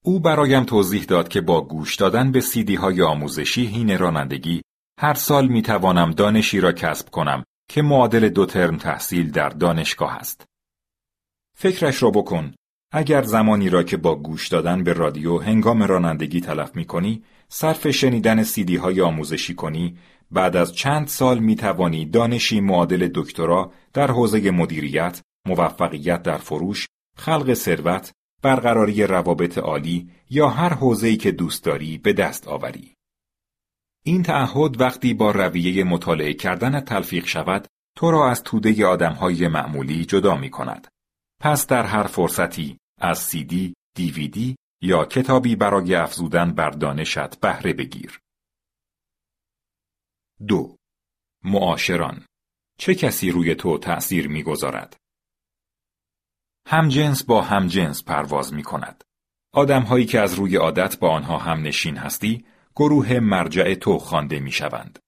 A: او برایم توضیح داد که با گوش دادن به سیدی های آموزشی هین رانندگی هر سال می توانم دانشی را کسب کنم که معادل دو ترم تحصیل در دانشگاه است. فکرش را بکن اگر زمانی را که با گوش دادن به رادیو هنگام رانندگی تلف می کنی، صرف شنیدن سیدی های آموزشی کنی، بعد از چند سال می توانی دانشی معادل دکترا در حوزه مدیریت، موفقیت در فروش، خلق ثروت، برقراری روابط عالی یا هر حوزه‌ای که دوست داری به دست آوری. این تعهد وقتی با رویه مطالعه کردن تلفیق شود، تو را از توده آدمهای معمولی جدا می کند. پس در هر فرصتی از سیدی، دیویدی یا کتابی برای افزودن بر دانشت بهره بگیر. دو معاشران چه کسی روی تو تأثیر می‌گذارد؟ جنس با هم جنس پرواز می کند. آدم هایی که از روی عادت با آنها هم نشین هستی، گروه مرجع تو خوانده می شوند.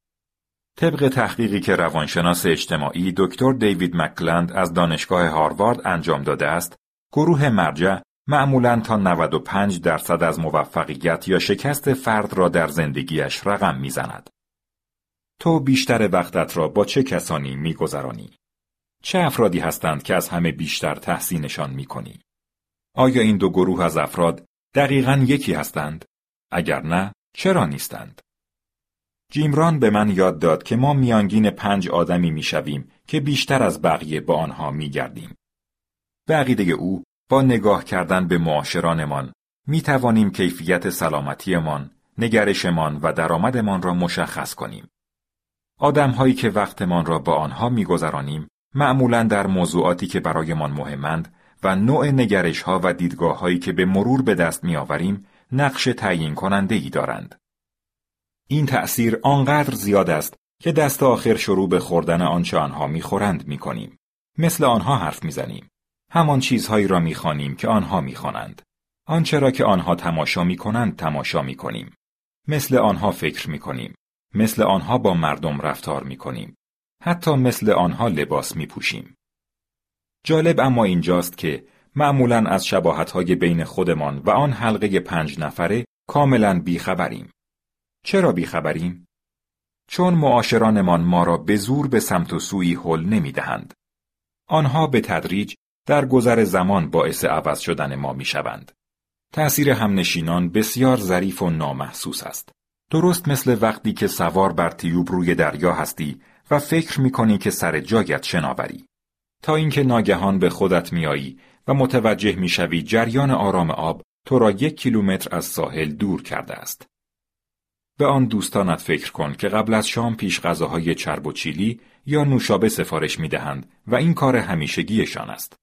A: طبق تحقیقی که روانشناس اجتماعی دکتر دیوید مکلند از دانشگاه هاروارد انجام داده است، گروه مرجع معمولا تا 95 درصد از موفقیت یا شکست فرد را در زندگیش رقم می‌زند. تو بیشتر وقتت را با چه کسانی میگذرانی؟ چه افرادی هستند که از همه بیشتر تحسینشان می‌کنی؟ آیا این دو گروه از افراد دقیقا یکی هستند؟ اگر نه، چرا نیستند؟ جیمران به من یاد داد که ما میانگین پنج آدمی می‌شویم که بیشتر از بقیه با آنها میگردیم. به عقیده او با نگاه کردن به معاشرانمان می توانیم کیفیت سلامتیمان، نگرشمان و درآمدمان را مشخص کنیم. آدمهایی که وقتمان را با آنها میگذرانیم معمولا در موضوعاتی که برایمان مهمند و نوع نگرش ها و دیدگاه هایی که به مرور به دست میآوریم نقش تعیین کننده ای دارند. این تأثیر آنقدر زیاد است که دست آخر شروع به خوردن آنچه آنها می‌خورند می‌کنیم. مثل آنها حرف می‌زنیم. همان چیزهایی را می‌خوانیم که آنها می‌خوانند. آنچه را که آنها تماشا می‌کنند تماشا می‌کنیم. مثل آنها فکر می‌کنیم. مثل آنها با مردم رفتار می‌کنیم. حتی مثل آنها لباس میپوشیم. جالب اما اینجاست که معمولا از شباهتهای بین خودمان و آن حلقه پنج نفره کاملا بیخبریم. چرا بیخبریم؟ چون معاشرانمان ما را به زور به سمت و سوی حل نمی دهند. آنها به تدریج در گذر زمان باعث عوض شدن ما می شوند. تأثیر همنشینان بسیار ظریف و نامحسوس است. درست مثل وقتی که سوار بر تیوب روی دریا هستی و فکر می کنی که سر جایت شناوری. تا اینکه ناگهان به خودت میایی و متوجه می‌شوی جریان آرام آب تو را یک کیلومتر از ساحل دور کرده است. به آن دوستانت فکر کن که قبل از شام پیش غذاهای چرب و چیلی یا نوشابه سفارش می دهند و این کار همیشگیشان است.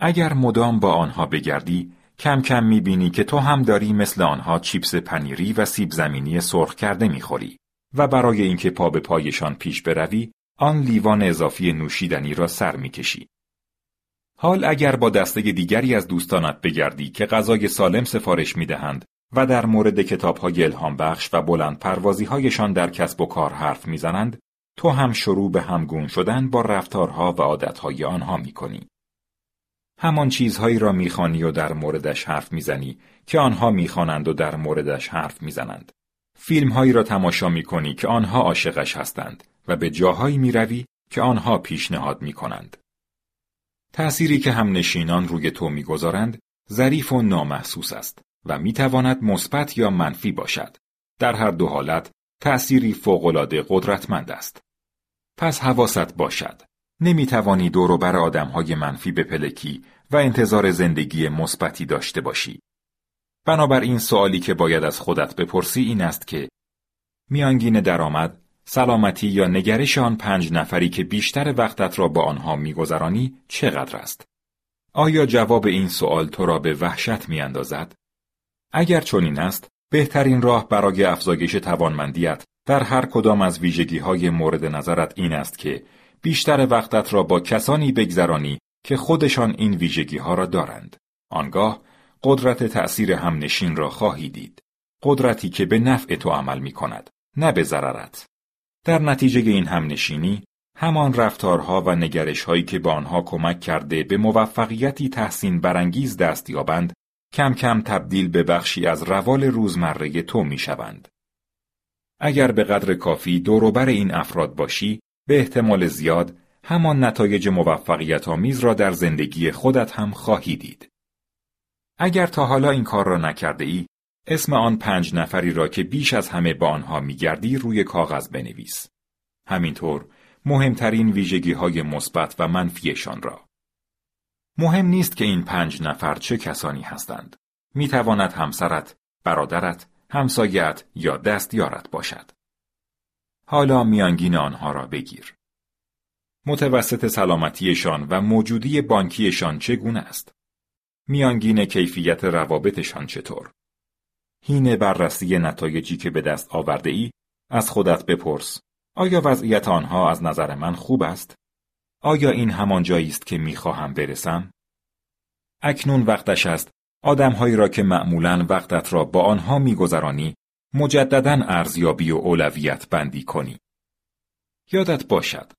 A: اگر مدام با آنها بگردی، کم کم می بینی که تو هم داری مثل آنها چیپس پنیری و سیب زمینی سرخ کرده می خوری و برای اینکه پا به پایشان پیش بروی، آن لیوان اضافی نوشیدنی را سر می کشی. حال اگر با دسته دیگری از دوستانت بگردی که غذای سالم سفارش می دهند و در مورد کتاب های الهام بخش و بلند پروازی هایشان در کسب و کار حرف می‌زنند تو هم شروع به همگون شدن با رفتارها و عادتهای آنها می کنی. همان چیزهایی را می‌خوانی و در موردش حرف می‌زنی که آنها می‌خوانند و در موردش حرف می‌زنند. فیلمهایی را تماشا می‌کنی که آنها عاشقش هستند و به جاهایی می‌روی که آنها پیشنهاد می‌کنند. تأثیری که هم نشینان روی تو می‌گذارند ظریف و نامحسوس است و می‌تواند مثبت یا منفی باشد. در هر دو حالت تأثیری فوقالعاده قدرتمند است. پس حواست باشد. نمی‌توانی دور بر آدمهای منفی بپلکی و انتظار زندگی مثبتی داشته باشی. بنابراین سوالی که باید از خودت بپرسی این است که میانگین درآمد سلامتی یا نگرش آن پنج نفری که بیشتر وقتت را با آنها میگذرانی چقدر است؟ آیا جواب این سوال تو را به وحشت میاندازد؟ اگر چنین است، بهترین راه برای افزایش توانمندیت در هر کدام از ویژگی های مورد نظرت این است که بیشتر وقتت را با کسانی بگذرانی که خودشان این ویژگی ها را دارند. آنگاه قدرت تأثیر همنشین را خواهی دید. قدرتی که به نفع تو عمل می کند، نه به ضررت. در نتیجه این همنشینی، همان رفتارها و نگرش هایی که به آنها کمک کرده به موفقیتی تحسین برانگیز دست یابند، کم کم تبدیل به بخشی از روال روزمره تو می شوند. اگر به قدر کافی دوروبر این افراد باشی، به احتمال زیاد همان نتایج موفقیت آمیز را در زندگی خودت هم خواهی دید. اگر تا حالا این کار را نکرده ای، اسم آن پنج نفری را که بیش از همه با آنها میگردی روی کاغذ بنویس. همینطور مهمترین ویژگی های مثبت و منفیشان را. مهم نیست که این پنج نفر چه کسانی هستند. می تواند همسرت، برادرت، همسایت یا دستیارت باشد. حالا میانگین آنها را بگیر. متوسط سلامتیشان و موجودی بانکیشان چگونه است؟ میانگین کیفیت روابطشان چطور؟ هین بررسی نتایجی که به دست آورده ای از خودت بپرس آیا وضعیت آنها از نظر من خوب است؟ آیا این همان جایی است که می‌خواهم برسم؟ اکنون وقتش است آدمهایی را که معمولا وقتت را با آنها میگذرانی مجددا ارزیابی و اولویت بندی کنی. یادت باشد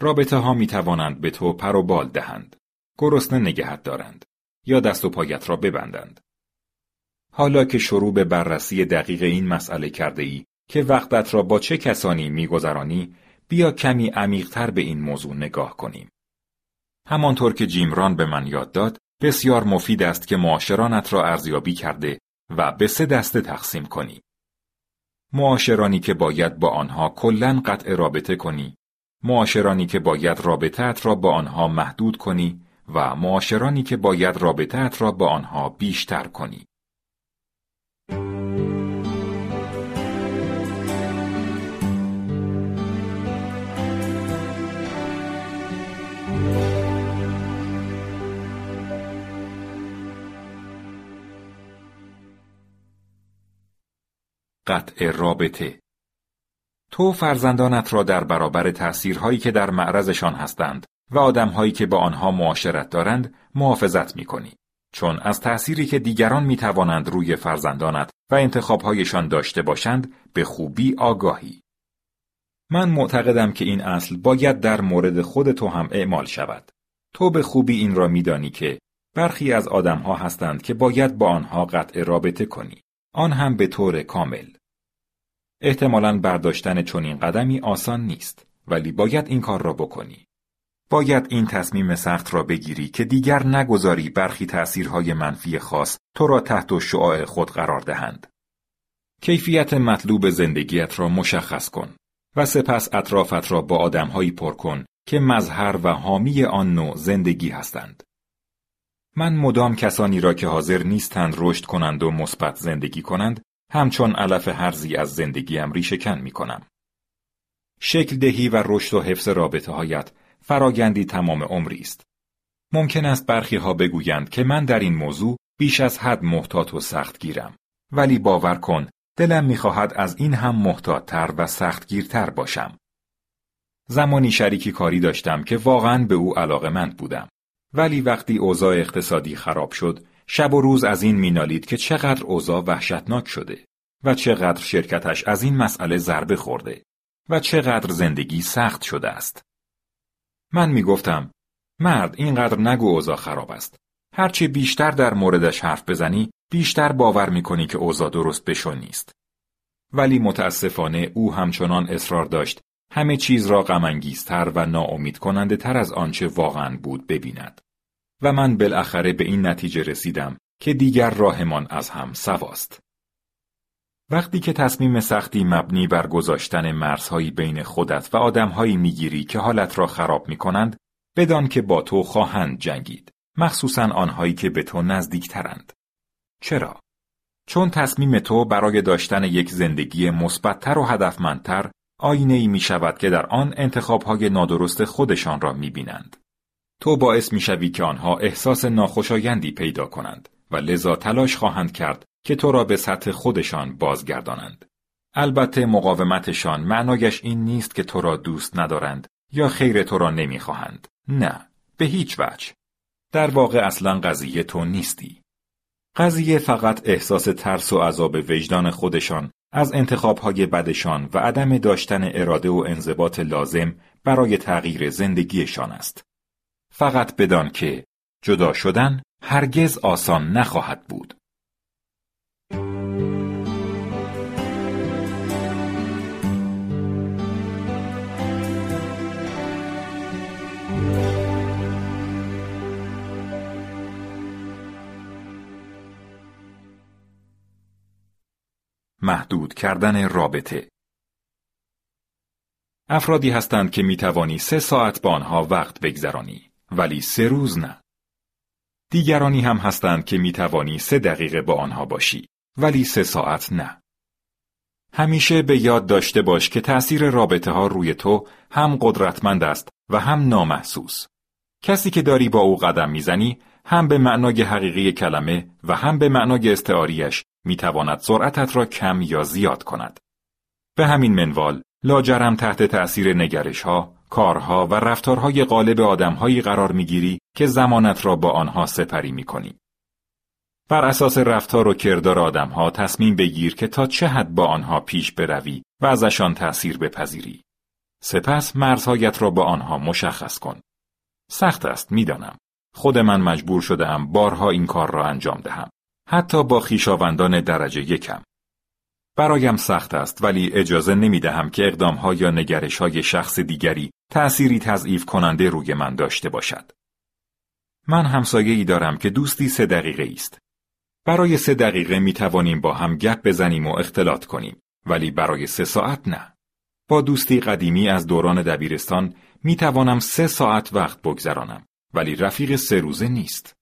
A: رابطه ها می توانند به تو پر و بال دهند. گرسنه نگهت دارند. یا دست و پایت را ببندند. حالا که شروع به بررسی دقیق این مسئله کرده ای که وقتت را با چه کسانی میگذرانی بیا کمی عمیقتر به این موضوع نگاه کنیم. همانطور که جیمران به من یاد داد بسیار مفید است که معاشرانت را ارزیابی کرده و به سه دسته تقسیم کنی. معاشرانی که باید با آنها کلا قطع رابطه کنی، معاشرانی که باید رابطت را با آنها محدود کنی و معاشرانی که باید رابطت را با آنها بیشتر کنی. قطع رابطه تو فرزندانت را در برابر تأثیرهایی که در معرضشان هستند و آدمهایی که با آنها معاشرت دارند محافظت می کنی. چون از تأثیری که دیگران می توانند روی فرزندانت و انتخابهایشان داشته باشند به خوبی آگاهی. من معتقدم که این اصل باید در مورد خود تو هم اعمال شود. تو به خوبی این را میدانی که برخی از آدمها هستند که باید با آنها قطع رابطه کنی. آن هم به طور کامل. احتمالاً برداشتن چنین قدمی آسان نیست ولی باید این کار را بکنی. باید این تصمیم سخت را بگیری که دیگر نگذاری برخی تأثیرهای منفی خاص تو را تحت شعاع خود قرار دهند. کیفیت مطلوب زندگیت را مشخص کن و سپس اطرافت را با آدمهایی پر کن که مظهر و حامی آن نوع زندگی هستند. من مدام کسانی را که حاضر نیستند رشد کنند و مثبت زندگی کنند همچون علف هرزی از زندگیم ریشهکن می کنم. شکل دهی و رشد و حفظ رابطه هایت فراگندی تمام عمری است. ممکن است برخی ها بگویند که من در این موضوع بیش از حد محتاط و سخت گیرم. ولی باور کن دلم می‌خواهد از این هم محتاطتر و سختگیرتر باشم. زمانی شریکی کاری داشتم که واقعا به او علاقه مند بودم. ولی وقتی اوضاع اقتصادی خراب شد، شب و روز از این مینالید که چقدر اوضاع وحشتناک شده و چقدر شرکتش از این مسئله ضربه خورده و چقدر زندگی سخت شده است. من می گفتم مرد اینقدر نگو اوضاع خراب است. هرچی بیشتر در موردش حرف بزنی بیشتر باور می کنی که اوضاع درست بشو نیست. ولی متاسفانه او همچنان اصرار داشت همه چیز را غمانگیزتر و ناامید کننده تر از آنچه واقعا بود ببیند. و من بالاخره به این نتیجه رسیدم که دیگر راهمان از هم سواست. وقتی که تصمیم سختی مبنی بر گذاشتن مرزهایی بین خودت و آدمهایی می‌گیری که حالت را خراب می کنند، بدان که با تو خواهند جنگید، مخصوصا آنهایی که به تو نزدیکترند. چرا؟ چون تصمیم تو برای داشتن یک زندگی مثبتتر و هدفمندتر آینه ای می شود که در آن انتخابهای نادرست خودشان را می بینند. تو باعث می شوی که آنها احساس ناخوشایندی پیدا کنند و لذا تلاش خواهند کرد که تو را به سطح خودشان بازگردانند. البته مقاومتشان معنایش این نیست که تو را دوست ندارند یا خیر تو را نمی‌خواهند. نه، به هیچ وجه. در واقع اصلا قضیه تو نیستی. قضیه فقط احساس ترس و عذاب وجدان خودشان از انتخابهای بدشان و عدم داشتن اراده و انضباط لازم برای تغییر زندگیشان است. فقط بدان که جدا شدن هرگز آسان نخواهد بود. محدود کردن رابطه افرادی هستند که می توانی سه ساعت با آنها وقت بگذرانی ولی سه روز نه. دیگرانی هم هستند که می توانی سه دقیقه با آنها باشی ولی سه ساعت نه. همیشه به یاد داشته باش که تأثیر رابطه ها روی تو هم قدرتمند است و هم نامحسوس. کسی که داری با او قدم می‌زنی هم به معنای حقیقی کلمه و هم به معنای استعاریش می‌تواند سرعتت را کم یا زیاد کند. به همین منوال لاجرم تحت تأثیر نگرش ها، کارها و رفتارهای غالب آدمهایی قرار می‌گیری که زمانت را با آنها سپری می‌کنی. بر اساس رفتار و کردار آدمها تصمیم بگیر که تا چه حد با آنها پیش بروی و ازشان تأثیر بپذیری. سپس مرزهایت را با آنها مشخص کن. سخت است می‌دانم. خود من مجبور شدم بارها این کار را انجام دهم. حتی با خیشاوندان درجه یکم. برایم سخت است ولی اجازه نمی دهم که اقدامها یا نگرش های شخص دیگری تأثیری تضعیف کننده روی من داشته باشد. من همسایه ای دارم که دوستی سه دقیقه است. برای سه دقیقه می توانیم با هم گپ بزنیم و اختلاط کنیم ولی برای سه ساعت نه. با دوستی قدیمی از دوران دبیرستان می توانم سه ساعت وقت بگذرانم ولی رفیق سه روزه نیست.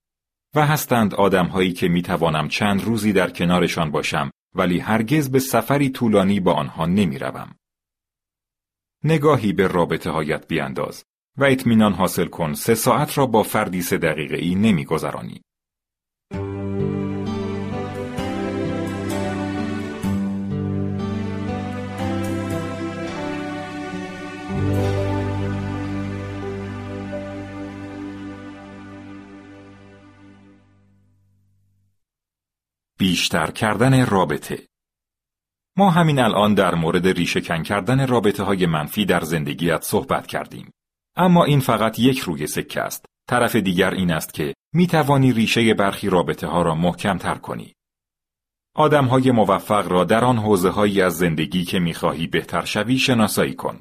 A: و هستند آدمهایی که می توانم چند روزی در کنارشان باشم ولی هرگز به سفری طولانی با آنها نمی روم. نگاهی به رابطه هایت بیانداز و اطمینان حاصل کن سه ساعت را با فردی سه دقیقه ای نمی گذرانی. بیشتر کردن رابطه ما همین الان در مورد ریشه کن کردن رابطه های منفی در زندگیت صحبت کردیم. اما این فقط یک روی سکه است. طرف دیگر این است که می توانی ریشه برخی رابطه ها را محکم تر کنی. آدمهای موفق را در آن حوزه از زندگی که می‌خواهی بهتر شوی شناسایی کن.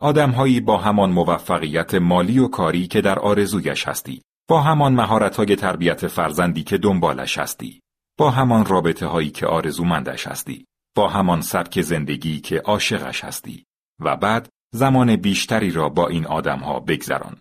A: آدمهایی با همان موفقیت مالی و کاری که در آرزویش هستی. با همان مهارت‌های تربیت فرزندی که دنبالش هستی. با همان رابطه هایی که آرزومندش هستی. با همان سبک زندگی که عاشقش هستی. و بعد زمان بیشتری را با این آدمها بگذران.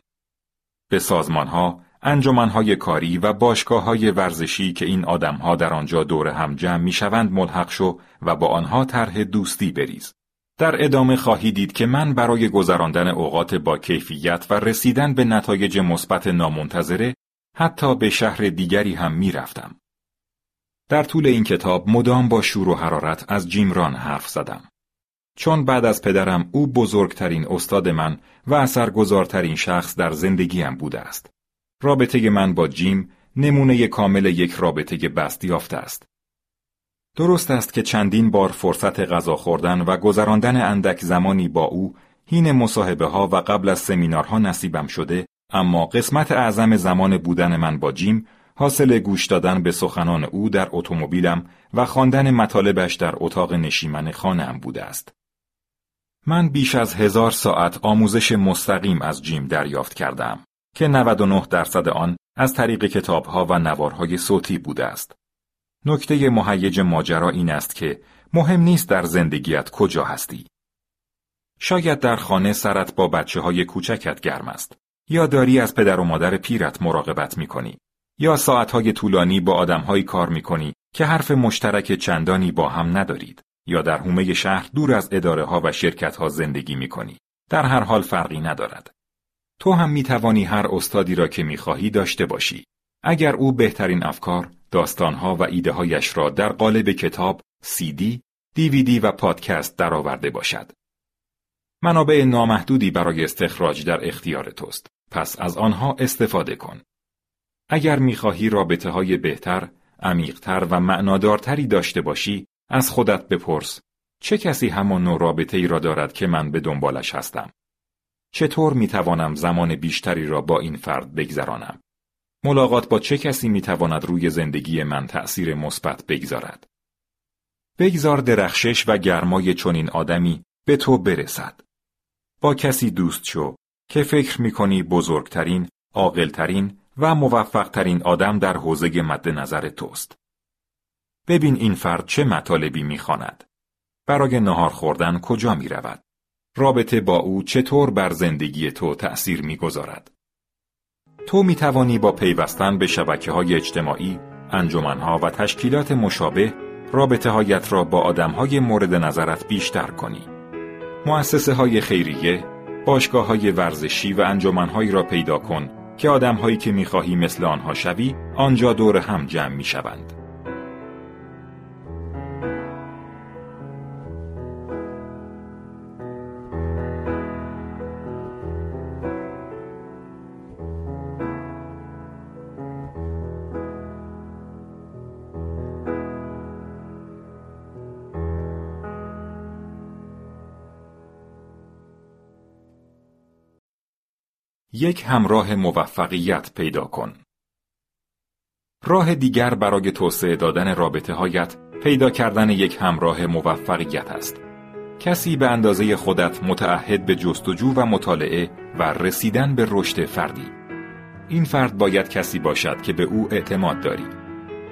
A: به سازمانها، انجمنهای کاری و های ورزشی که این آدمها در آنجا دور هم جمع می‌شوند ملحق شو و با آنها طرح دوستی بریز. در ادامه خواهی دید که من برای گذراندن اوقات با کیفیت و رسیدن به نتایج مثبت نامنتظره حتی به شهر دیگری هم می‌رفتم. در طول این کتاب مدام با شور و حرارت از جیمران حرف زدم. چون بعد از پدرم او بزرگترین استاد من و اثرگذارترین شخص در زندگیم بوده است. رابطه من با جیم نمونه کامل یک رابطه بست یافته است. درست است که چندین بار فرصت غذا خوردن و گذراندن اندک زمانی با او هین مصاحبه ها و قبل از سمینارها نصیبم شده اما قسمت اعظم زمان بودن من با جیم حاصل گوش دادن به سخنان او در اتومبیلم و خواندن مطالبش در اتاق نشیمن خانهام بوده است. من بیش از هزار ساعت آموزش مستقیم از جیم دریافت کردم که 99 درصد آن از طریق کتابها و نوارهای صوتی بوده است. نکته مهیج ماجرا این است که مهم نیست در زندگیت کجا هستی. شاید در خانه سرت با بچه های کوچکت گرم است یا داری از پدر و مادر پیرت مراقبت می کنی یا ساعتهای طولانی با آدمهایی کار می کنی که حرف مشترک چندانی با هم ندارید یا در حومه شهر دور از اداره ها و شرکت ها زندگی می کنی. در هر حال فرقی ندارد. تو هم می توانی هر استادی را که می خواهی داشته باشی. اگر او بهترین افکار، داستانها و ایده هایش را در قالب کتاب، سی دی، دیویدی و پادکست درآورده باشد. منابع نامحدودی برای استخراج در اختیار توست. پس از آنها استفاده کن. اگر می‌خواهی رابطه های بهتر، عمیقتر و معنادارتری داشته باشی، از خودت بپرس چه کسی همان نوع رابطه ای را دارد که من به دنبالش هستم؟ چطور می توانم زمان بیشتری را با این فرد بگذرانم؟ ملاقات با چه کسی می تواند روی زندگی من تأثیر مثبت بگذارد؟ بگذار درخشش و گرمای چنین آدمی به تو برسد. با کسی دوست شو که فکر می کنی بزرگترین، عاقلترین و موفقترین آدم در حوزه مد نظر توست. ببین این فرد چه مطالبی می‌خواند. برای نهار خوردن کجا می رود؟ رابطه با او چطور بر زندگی تو تأثیر می‌گذارد؟ تو می توانی با پیوستن به شبکه های اجتماعی، انجمنها و تشکیلات مشابه رابطه هایت را با آدم های مورد نظرت بیشتر کنی. مؤسسه های خیریه، باشگاه های ورزشی و انجمنهایی را پیدا کن که آدم هایی که می‌خواهی مثل آنها شوی آنجا دور هم جمع می یک همراه موفقیت پیدا کن. راه دیگر برای توسعه دادن رابطه هایت پیدا کردن یک همراه موفقیت است. کسی به اندازه خودت متعهد به جستجو و مطالعه و رسیدن به رشد فردی. این فرد باید کسی باشد که به او اعتماد داری.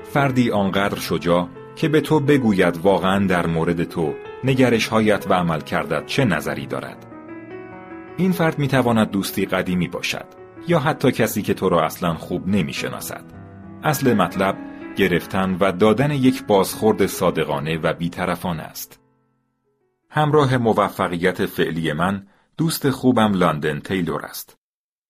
A: فردی آنقدر شجاع که به تو بگوید واقعا در مورد تو نگرش هایت و عمل کردت چه نظری دارد. این فرد می‌تواند دوستی قدیمی باشد یا حتی کسی که تو را اصلا خوب نمی‌شناسد. اصل مطلب گرفتن و دادن یک بازخورد صادقانه و بیطرفانه است. همراه موفقیت فعلی من دوست خوبم لندن تیلور است.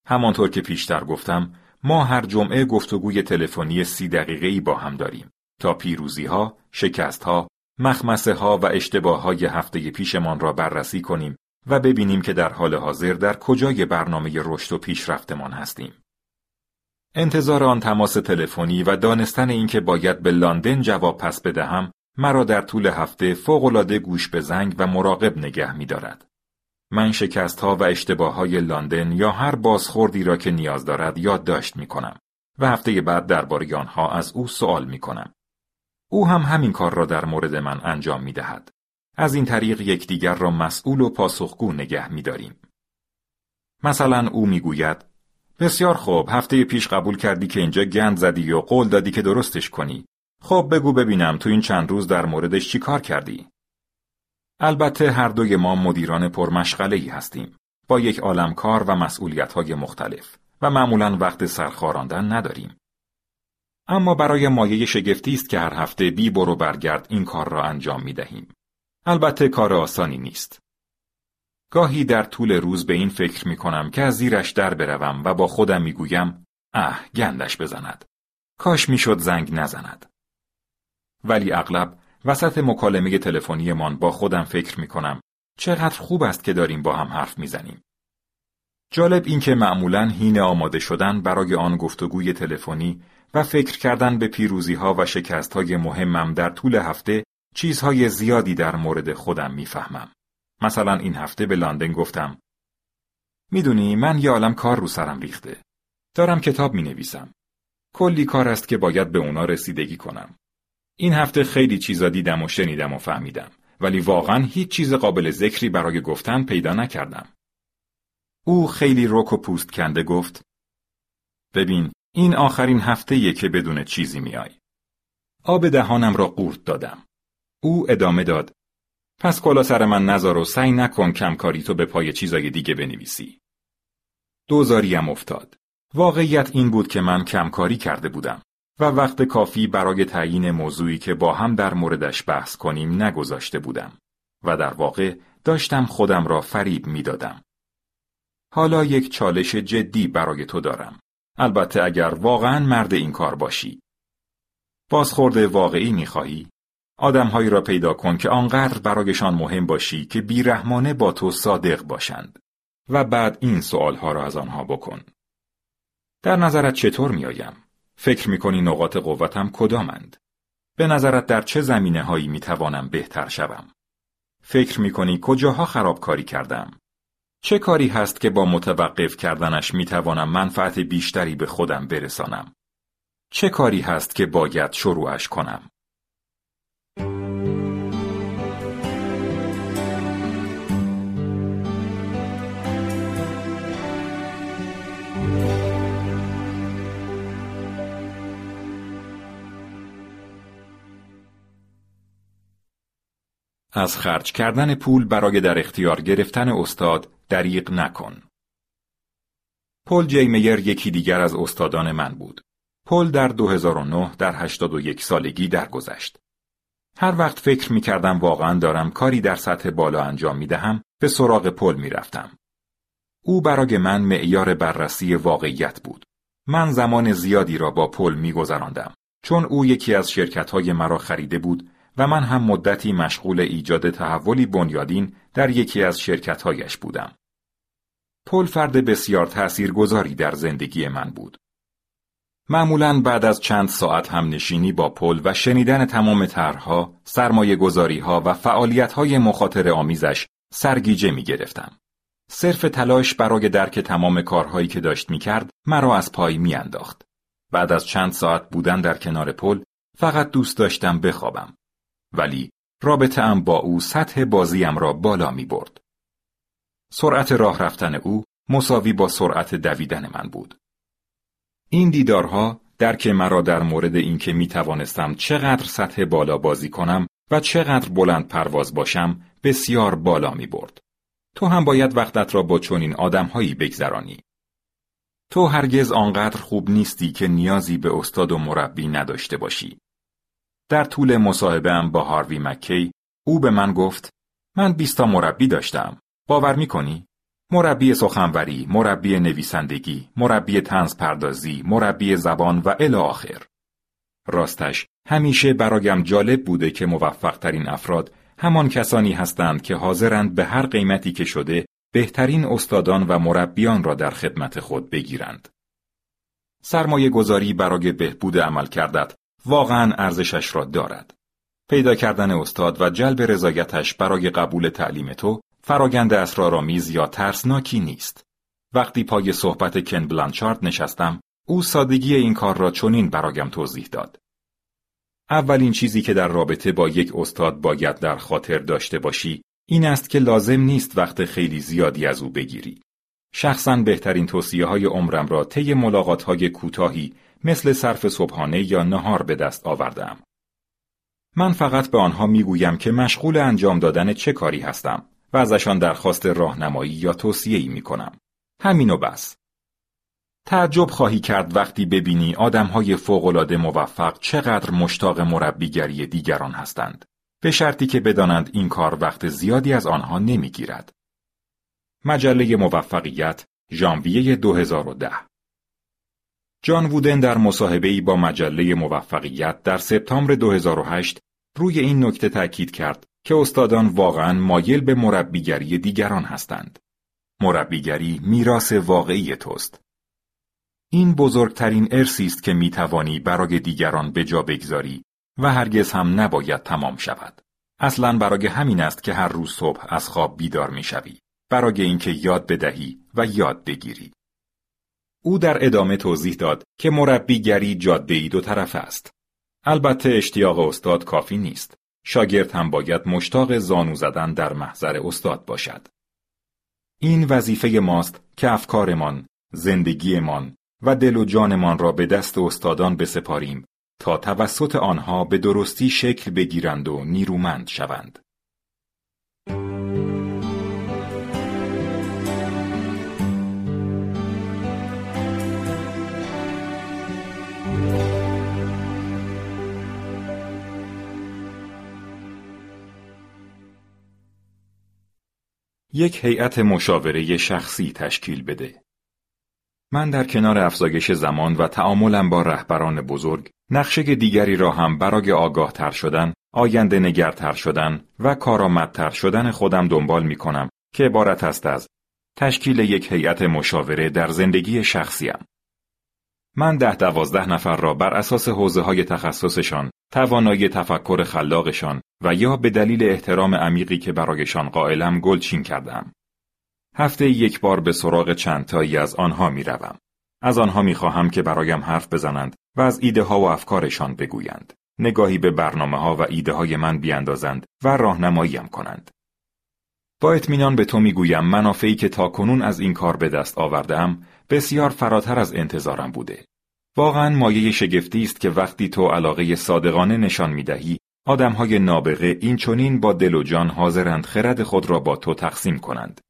A: همانطور که پیشتر گفتم ما هر جمعه گفتگوی تلفنی سی دقیقه ای با هم داریم تا پیروزی ها، شکست ها، مخمسه ها و اشتباه های هفته پیشمان را بررسی کنیم و ببینیم که در حال حاضر در کجای برنامه رشد و پیشرفتمان هستیم. انتظار آن تماس تلفنی و دانستن اینکه باید به لندن جواب پس بدهم مرا در طول هفته فوقالعاده گوش به زنگ و مراقب نگه می‌دارد. من شکست ها و اشتباه های لندن یا هر بازخوردی را که نیاز دارد یادداشت می کنم و هفته بعد درباره آنها از او سوال می کنم. او هم همین کار را در مورد من انجام می دهد. از این طریق یکدیگر را مسئول و پاسخگو نگه می داریم. مثلا او می گوید بسیار خوب هفته پیش قبول کردی که اینجا گند زدی و قول دادی که درستش کنی. خب بگو ببینم تو این چند روز در موردش چی کار کردی؟ البته هر دوی ما مدیران پرمشغله ای هستیم با یک عالم کار و مسئولیت های مختلف و معمولا وقت سرخاراندن نداریم. اما برای مایه شگفتی است که هر هفته بی برو برگرد این کار را انجام می دهیم. البته کار آسانی نیست. گاهی در طول روز به این فکر می کنم که از زیرش در بروم و با خودم می گویم اه گندش بزند. کاش می‌شد زنگ نزند. ولی اغلب وسط مکالمه تلفنیمان با خودم فکر می کنم چقدر خوب است که داریم با هم حرف می‌زنیم. جالب این که معمولا هین آماده شدن برای آن گفتگوی تلفنی و فکر کردن به پیروزی ها و شکست های مهمم در طول هفته چیزهای زیادی در مورد خودم می‌فهمم. مثلا این هفته به لندن گفتم می‌دونی من یه عالم کار رو سرم ریخته. دارم کتاب می نویسم. کلی کار است که باید به اونا رسیدگی کنم. این هفته خیلی چیزا دیدم و شنیدم و فهمیدم ولی واقعا هیچ چیز قابل ذکری برای گفتن پیدا نکردم. او خیلی رک و پوست کنده گفت ببین این آخرین هفته که بدون چیزی میای. آب دهانم را قورت دادم. او ادامه داد پس کلا سر من نزار و سعی نکن کمکاری تو به پای چیزای دیگه بنویسی. دوزاریم افتاد. واقعیت این بود که من کمکاری کرده بودم و وقت کافی برای تعیین موضوعی که با هم در موردش بحث کنیم نگذاشته بودم و در واقع داشتم خودم را فریب می‌دادم. حالا یک چالش جدی برای تو دارم. البته اگر واقعا مرد این کار باشی. بازخورده واقعی می‌خواهی؟ آدمهایی را پیدا کن که آنقدر برایشان مهم باشی که بیرحمانه با تو صادق باشند و بعد این سوالها را از آنها بکن. در نظرت چطور میآیم؟ فکر می‌کنی نقاط قوتم کدامند؟ به نظرت در چه زمینه هایی می‌توانم بهتر شوم؟ فکر می‌کنی کجاها خرابکاری کردم؟ چه کاری هست که با متوقف کردنش می‌توانم منفعت بیشتری به خودم برسانم؟ چه کاری هست که باید شروعش کنم؟ از خرج کردن پول برای در اختیار گرفتن استاد دریغ نکن. پل جی میر یکی دیگر از استادان من بود. پل در 2009 در 81 سالگی درگذشت. هر وقت فکر می کردم واقعا دارم کاری در سطح بالا انجام می دهم به سراغ پل می رفتم. او برای من معیار بررسی واقعیت بود. من زمان زیادی را با پل می گذراندم. چون او یکی از شرکت های مرا خریده بود و من هم مدتی مشغول ایجاد تحولی بنیادین در یکی از شرکتهایش بودم. پل فرد بسیار تأثیرگذاری در زندگی من بود. معمولا بعد از چند ساعت هم نشینی با پل و شنیدن تمام طرحها، سرمایه ها و فعالیت های مخاطر آمیزش سرگیجه می گرفتم. صرف تلاش برای درک تمام کارهایی که داشت می کرد مرا از پای می انداخت. بعد از چند ساعت بودن در کنار پل فقط دوست داشتم بخوابم. ولی رابطه ام با او سطح بازیم را بالا می برد. سرعت راه رفتن او مساوی با سرعت دویدن من بود. این دیدارها درک مرا در مورد اینکه می توانستم چقدر سطح بالا بازی کنم و چقدر بلند پرواز باشم بسیار بالا می برد. تو هم باید وقتت را با چنین آدمهایی بگذرانی. تو هرگز آنقدر خوب نیستی که نیازی به استاد و مربی نداشته باشی. در طول مصاحبهام با هاروی مکی او به من گفت من بیستا مربی داشتم. باور می‌کنی؟ مربی سخنوری، مربی نویسندگی، مربی تنز پردازی، مربی زبان و الی آخر. راستش همیشه برایم جالب بوده که موفق ترین افراد همان کسانی هستند که حاضرند به هر قیمتی که شده بهترین استادان و مربیان را در خدمت خود بگیرند. سرمایه گذاری برای بهبود عمل کردت واقعا ارزشش را دارد. پیدا کردن استاد و جلب رضایتش برای قبول تعلیم تو فراگند اسرارآمیز یا ترسناکی نیست. وقتی پای صحبت کن بلانچارد نشستم، او سادگی این کار را چنین برایم توضیح داد. اولین چیزی که در رابطه با یک استاد باید در خاطر داشته باشی این است که لازم نیست وقت خیلی زیادی از او بگیری. شخصا بهترین توصیه های عمرم را طی ملاقات های کوتاهی مثل صرف صبحانه یا نهار به دست آوردم. من فقط به آنها می‌گویم که مشغول انجام دادن چه کاری هستم و ازشان درخواست راهنمایی یا توصیه‌ای می کنم. همین و بس. تعجب خواهی کرد وقتی ببینی آدمهای فوقالعاده موفق چقدر مشتاق مربیگری دیگران هستند. به شرطی که بدانند این کار وقت زیادی از آنها نمی‌گیرد. مجله موفقیت ژانویه 2010 جان وودن در مصاحبه‌ای با مجله موفقیت در سپتامبر 2008 روی این نکته تاکید کرد که استادان واقعا مایل به مربیگری دیگران هستند. مربیگری میراث واقعی توست. این بزرگترین ارسی است که می‌توانی برای دیگران به جا بگذاری و هرگز هم نباید تمام شود. اصلا برای همین است که هر روز صبح از خواب بیدار می‌شوی. برای اینکه یاد بدهی و یاد بگیری. او در ادامه توضیح داد که مربیگری جاده دو طرف است. البته اشتیاق استاد کافی نیست. شاگرد هم باید مشتاق زانو زدن در محضر استاد باشد. این وظیفه ماست که افکارمان، زندگیمان و دل و جانمان را به دست استادان بسپاریم تا توسط آنها به درستی شکل بگیرند و نیرومند شوند. یک هیئت مشاوره شخصی تشکیل بده. من در کنار افزایش زمان و تعاملم با رهبران بزرگ، نقشه دیگری را هم برای آگاه تر شدن، آینده نگرتر شدن و کارآمدتر شدن خودم دنبال می کنم که عبارت است از تشکیل یک هیئت مشاوره در زندگی شخصیم. من ده دوازده نفر را بر اساس حوزه های تخصصشان، توانایی تفکر خلاقشان و یا به دلیل احترام عمیقی که برایشان قائلم گلچین کردم. هفته یک بار به سراغ چند تایی از آنها می روم. از آنها می خواهم که برایم حرف بزنند و از ایده ها و افکارشان بگویند. نگاهی به برنامه ها و ایده های من بیاندازند و راهنماییم کنند. با اطمینان به تو می‌گویم منافعی که تا کنون از این کار به دست آوردم بسیار فراتر از انتظارم بوده. واقعا مایه شگفتی است که وقتی تو علاقه صادقانه نشان می دهی آدمهای نابغه این چونین با دل و جان حاضرند خرد خود را با تو تقسیم کنند.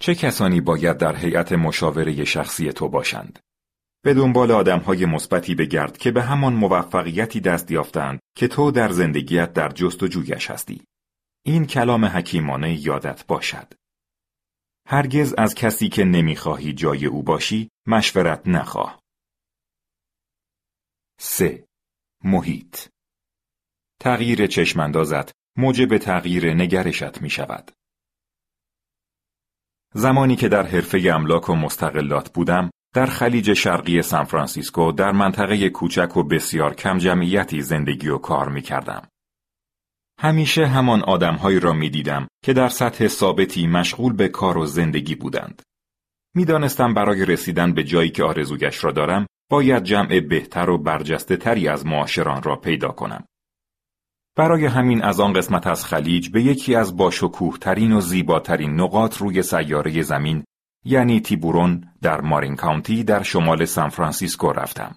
A: چه کسانی باید در هیئت مشاوره شخصی تو باشند؟ به دنبال آدمهای مثبتی بگرد که به همان موفقیتی دست یافتند که تو در زندگیت در جستجویش هستی. این کلام حکیمانه یادت باشد. هرگز از کسی که نمی‌خواهی جای او باشی مشورت نخواه. 3. محیط تغییر چشماندازت موجب تغییر نگرشت می شود. زمانی که در حرفه املاک و مستقلات بودم، در خلیج شرقی سانفرانسیسکو در منطقه کوچک و بسیار کم جمعیتی زندگی و کار می کردم. همیشه همان آدمهایی را می دیدم که در سطح ثابتی مشغول به کار و زندگی بودند. می‌دانستم برای رسیدن به جایی که آرزویش را دارم باید جمع بهتر و برجسته تری از معاشران را پیدا کنم. برای همین از آن قسمت از خلیج به یکی از باشکوه ترین و زیباترین نقاط روی سیاره زمین یعنی تیبورون در مارین کانتی در شمال سان فرانسیسکو رفتم.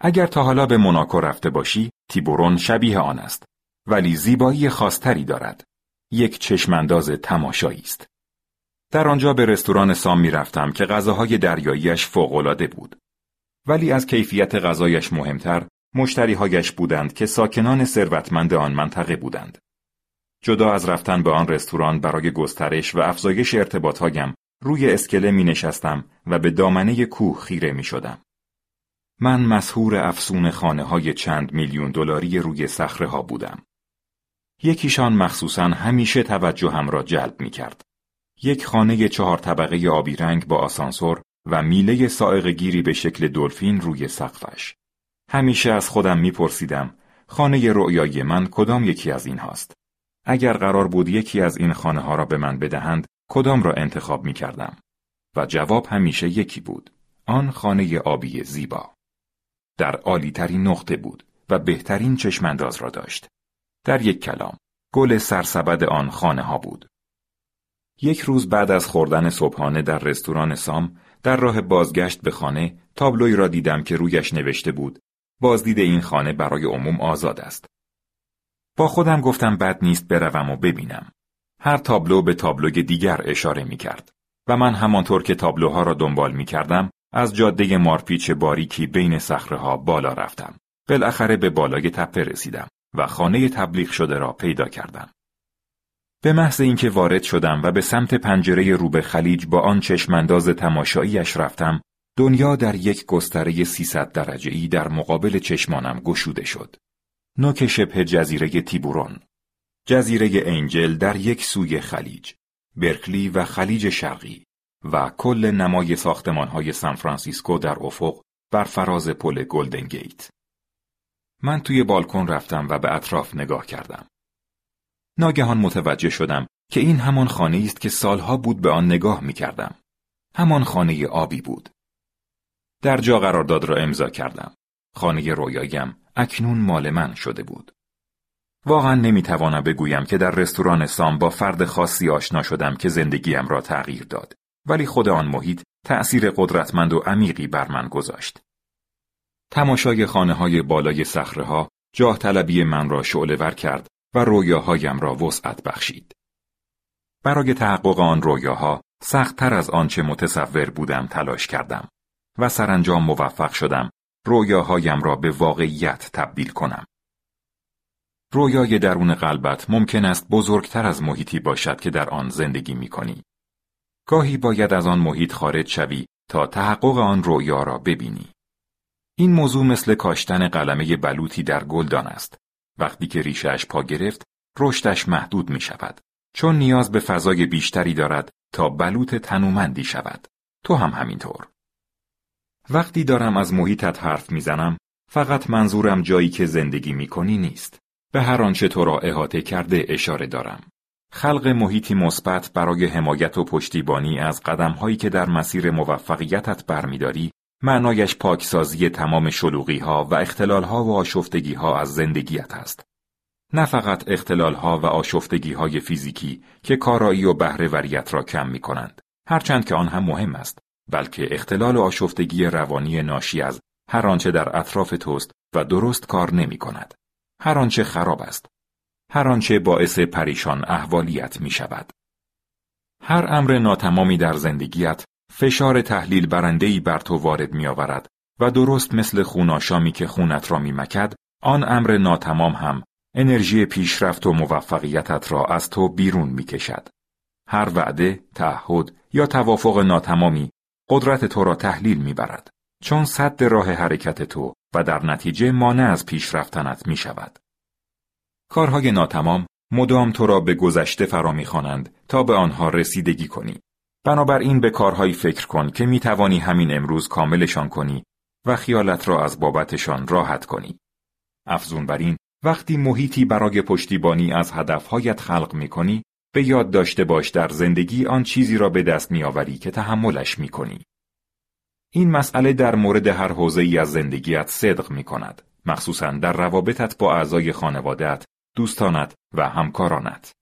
A: اگر تا حالا به موناکو رفته باشی، تیبورون شبیه آن است، ولی زیبایی خاصتری دارد. یک چشمانداز تماشایی است. در آنجا به رستوران سام می رفتم که غذاهای دریاییش فوقالعاده بود. ولی از کیفیت غذایش مهمتر مشتریهایش بودند که ساکنان ثروتمند آن منطقه بودند. جدا از رفتن به آن رستوران برای گسترش و افزایش ارتباطهایم روی اسکله می نشستم و به دامنه کوه خیره می شدم. من مسهور افسون خانه های چند میلیون دلاری روی صخره ها بودم. یکیشان مخصوصا همیشه توجهم را جلب می کرد. یک خانه چهار طبقه آبی رنگ با آسانسور و میله سائق گیری به شکل دلفین روی سقفش. همیشه از خودم میپرسیدم خانه رؤیایی من کدام یکی از این هاست؟ اگر قرار بود یکی از این خانه ها را به من بدهند کدام را انتخاب می کردم؟ و جواب همیشه یکی بود. آن خانه آبی زیبا. در عالی ترین نقطه بود. و بهترین چشمانداز را داشت. در یک کلام، گل سرسبد آن خانه ها بود. یک روز بعد از خوردن صبحانه در رستوران سام در راه بازگشت به خانه تابلوی را دیدم که رویش نوشته بود بازدید این خانه برای عموم آزاد است. با خودم گفتم بد نیست بروم و ببینم. هر تابلو به تابلوی دیگر اشاره می کرد و من همانطور که تابلوها را دنبال می کردم از جاده مارپیچ باریکی بین ها بالا رفتم. بالاخره به بالای تپه رسیدم و خانه تبلیغ شده را پیدا کردم. به محض اینکه وارد شدم و به سمت پنجره روبه خلیج با آن چشمانداز تماشاییش رفتم، دنیا در یک گستره 300 درجه ای در مقابل چشمانم گشوده شد. نوک شبه جزیره تیبورون. جزیره انجل در یک سوی خلیج برکلی و خلیج شرقی و کل نمای های سان فرانسیسکو در افق بر فراز پل گلدن گیت. من توی بالکن رفتم و به اطراف نگاه کردم. ناگهان متوجه شدم که این همان خانه است که سالها بود به آن نگاه می کردم. همان خانه آبی بود. در جا قرارداد را امضا کردم. خانه رویایم اکنون مال من شده بود. واقعا نمی‌توانم بگویم که در رستوران سام با فرد خاصی آشنا شدم که زندگیم را تغییر داد. ولی خود آن محیط تأثیر قدرتمند و عمیقی بر من گذاشت. تماشای خانه های بالای سخره ها جاه طلبی من را شعله ور کرد و رویاهایم را وسعت بخشید. برای تحقق آن رویاها سختتر از آنچه متصور بودم تلاش کردم و سرانجام موفق شدم رویاهایم را به واقعیت تبدیل کنم. رویای درون قلبت ممکن است بزرگتر از محیطی باشد که در آن زندگی می کنی. گاهی باید از آن محیط خارج شوی تا تحقق آن رویا را ببینی. این موضوع مثل کاشتن قلمه بلوطی در گلدان است. وقتی که ریشش پا گرفت، رشدش محدود می شود. چون نیاز به فضای بیشتری دارد تا بلوط تنومندی شود. تو هم همینطور. وقتی دارم از محیطت حرف می‌زنم، فقط منظورم جایی که زندگی می کنی نیست. به هر آنچه تو را احاطه کرده اشاره دارم. خلق محیطی مثبت برای حمایت و پشتیبانی از قدمهایی که در مسیر موفقیتت برمیداری معنایش پاکسازی تمام شلوغی ها و اختلال ها و آشفتگی ها از زندگیت است. نه فقط اختلال ها و آشفتگی های فیزیکی که کارایی و بهرهوریت را کم می کنند. هرچند که آن هم مهم است. بلکه اختلال و آشفتگی روانی ناشی از هر آنچه در اطراف توست و درست کار نمی کند. هر آنچه خراب است. هر آنچه باعث پریشان احوالیت می شود. هر امر ناتمامی در زندگیت فشار تحلیل برندهی بر تو وارد می آورد و درست مثل خوناشامی که خونت را می مکد، آن امر ناتمام هم انرژی پیشرفت و موفقیتت را از تو بیرون می کشد. هر وعده، تعهد یا توافق ناتمامی قدرت تو را تحلیل می برد. چون صد راه حرکت تو و در نتیجه مانع از پیشرفتنت می شود. کارهای ناتمام مدام تو را به گذشته فرا می‌خوانند تا به آنها رسیدگی کنی. بنابراین به کارهایی فکر کن که می توانی همین امروز کاملشان کنی و خیالت را از بابتشان راحت کنی. افزون بر این وقتی محیطی برای پشتیبانی از هدفهایت خلق می کنی به یاد داشته باش در زندگی آن چیزی را به دست میآوری که تحملش می کنی. این مسئله در مورد هر حوزه ای از زندگیت صدق می کند. مخصوصا در روابطت با اعضای خانوادت، دوستانت و همکارانت.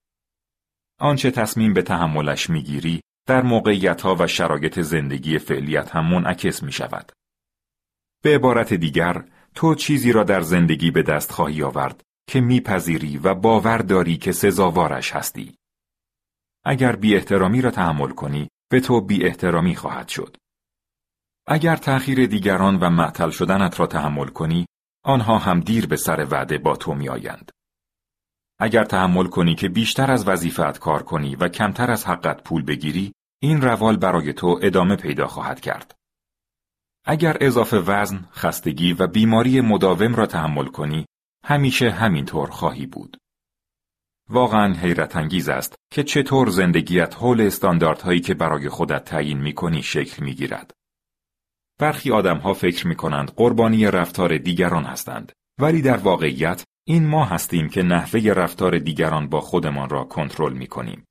A: آنچه تصمیم به تحملش می‌گیری در موقعیت ها و شرایط زندگی فعلیت هم منعکس می شود. به عبارت دیگر، تو چیزی را در زندگی به دست خواهی آورد که میپذیری و باور داری که سزاوارش هستی. اگر بی احترامی را تحمل کنی، به تو بی احترامی خواهد شد. اگر تأخیر دیگران و معطل شدنت را تحمل کنی، آنها هم دیر به سر وعده با تو می آیند. اگر تحمل کنی که بیشتر از وظیفت کار کنی و کمتر از حقت پول بگیری، این روال برای تو ادامه پیدا خواهد کرد. اگر اضافه وزن، خستگی و بیماری مداوم را تحمل کنی، همیشه همینطور خواهی بود. واقعا حیرت انگیز است که چطور زندگیت حول استانداردهایی که برای خودت تعیین می کنی شکل می گیرد. برخی آدمها فکر می کنند قربانی رفتار دیگران هستند ولی در واقعیت این ما هستیم که نحوه رفتار دیگران با خودمان را کنترل می کنیم.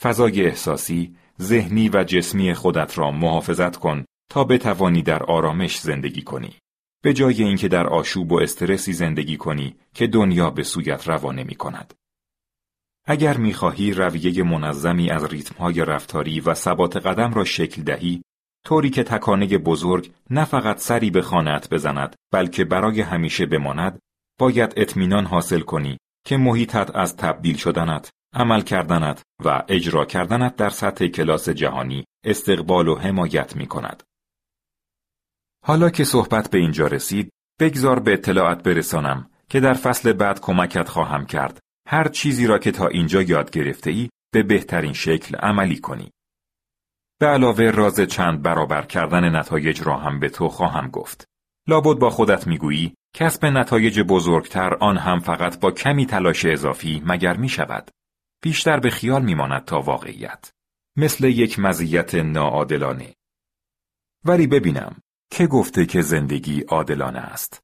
A: فضای احساسی، ذهنی و جسمی خودت را محافظت کن تا بتوانی در آرامش زندگی کنی. به جای اینکه در آشوب و استرسی زندگی کنی که دنیا به سویت روانه می کند. اگر می‌خواهی رویه منظمی از ریتمهای رفتاری و ثبات قدم را شکل دهی، طوری که تکانه بزرگ نه فقط سری به خانت بزند بلکه برای همیشه بماند، باید اطمینان حاصل کنی که محیطت از تبدیل شدنت، عمل کردنت و اجرا کردنت در سطح کلاس جهانی استقبال و حمایت می کند. حالا که صحبت به اینجا رسید، بگذار به اطلاعات برسانم که در فصل بعد کمکت خواهم کرد هر چیزی را که تا اینجا یاد گرفته ای به بهترین شکل عملی کنی. به علاوه راز چند برابر کردن نتایج را هم به تو خواهم گفت. لابد با خودت می‌گویی کسب نتایج بزرگتر آن هم فقط با کمی تلاش اضافی مگر می شود. بیشتر به خیال میماند تا واقعیت. مثل یک مزیت ناعادلانه. ولی ببینم که گفته که زندگی عادلانه است.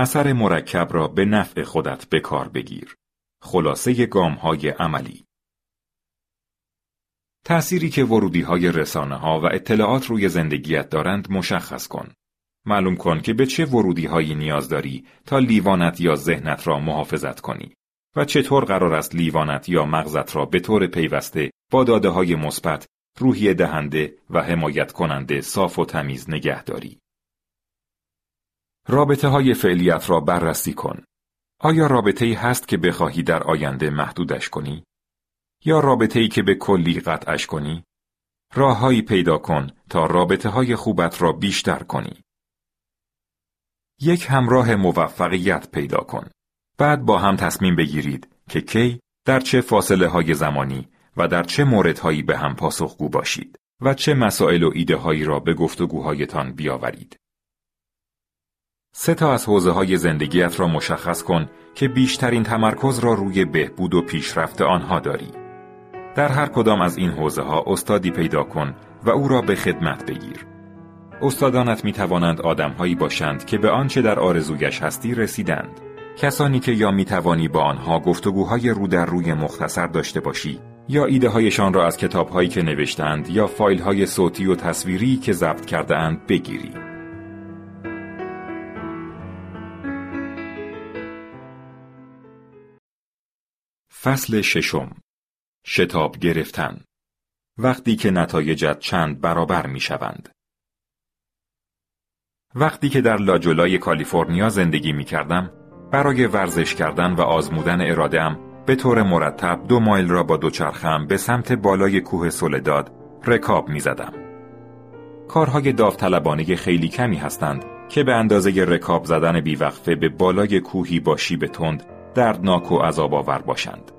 A: اثر مرکب را به نفع خودت به کار بگیر. خلاصه گام های عملی تأثیری که ورودی های رسانه ها و اطلاعات روی زندگیت دارند مشخص کن. معلوم کن که به چه ورودی هایی نیاز داری تا لیوانت یا ذهنت را محافظت کنی و چطور قرار است لیوانت یا مغزت را به طور پیوسته با داده های مثبت، روحی دهنده و حمایت کننده صاف و تمیز نگه داری. رابطه های فعلیت را بررسی کن. آیا رابطه ای هست که بخواهی در آینده محدودش کنی؟ یا رابطه ای که به کلی قطعش کنی؟ راههایی پیدا کن تا رابطه های خوبت را بیشتر کنی. یک همراه موفقیت پیدا کن. بعد با هم تصمیم بگیرید که کی در چه فاصله های زمانی و در چه موردهایی به هم پاسخگو باشید و چه مسائل و ایده هایی را به گفتگوهایتان بیاورید. سه تا از حوزه های زندگیت را مشخص کن که بیشترین تمرکز را روی بهبود و پیشرفت آنها داری. در هر کدام از این حوزه ها استادی پیدا کن و او را به خدمت بگیر. استادانت می توانند آدمهایی باشند که به آنچه در آرزویش هستی رسیدند. کسانی که یا می توانی با آنها گفتگوهای رو در روی مختصر داشته باشی یا ایده هایشان را از کتابهایی که نوشتند یا فایل های صوتی و تصویری که ضبط کرده اند بگیری. فصل ششم شتاب گرفتن وقتی که نتایجت چند برابر می شوند. وقتی که در لاجولای کالیفرنیا زندگی می کردم برای ورزش کردن و آزمودن ارادم به طور مرتب دو مایل را با دوچرخم به سمت بالای کوه سولداد رکاب می زدم. کارهای داوطلبانه خیلی کمی هستند که به اندازه رکاب زدن بیوقفه به بالای کوهی با شیب تند دردناک و عذاب آور باشند.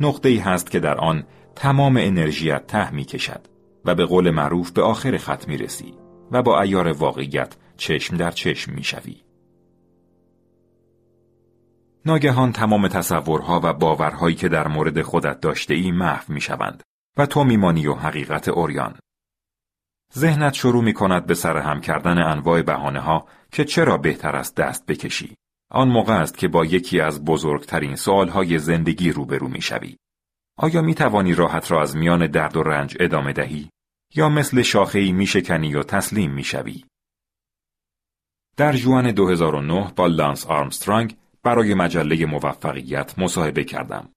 A: نقطه ای هست که در آن تمام انرژیت ته می کشد و به قول معروف به آخر خط می رسی و با ایار واقعیت چشم در چشم می شوی. ناگهان تمام تصورها و باورهایی که در مورد خودت داشته ای محو می شوند و تو میمانی و حقیقت اوریان. ذهنت شروع می کند به سرهم کردن انواع بهانه ها که چرا بهتر است دست بکشی آن موقع است که با یکی از بزرگترین سوالهای زندگی روبرو می شوی. آیا می توانی راحت را از میان درد و رنج ادامه دهی؟ یا مثل شاخهی می شکنی و تسلیم می شوی؟ در جوان 2009 با لانس آرمسترانگ برای مجله موفقیت مصاحبه کردم.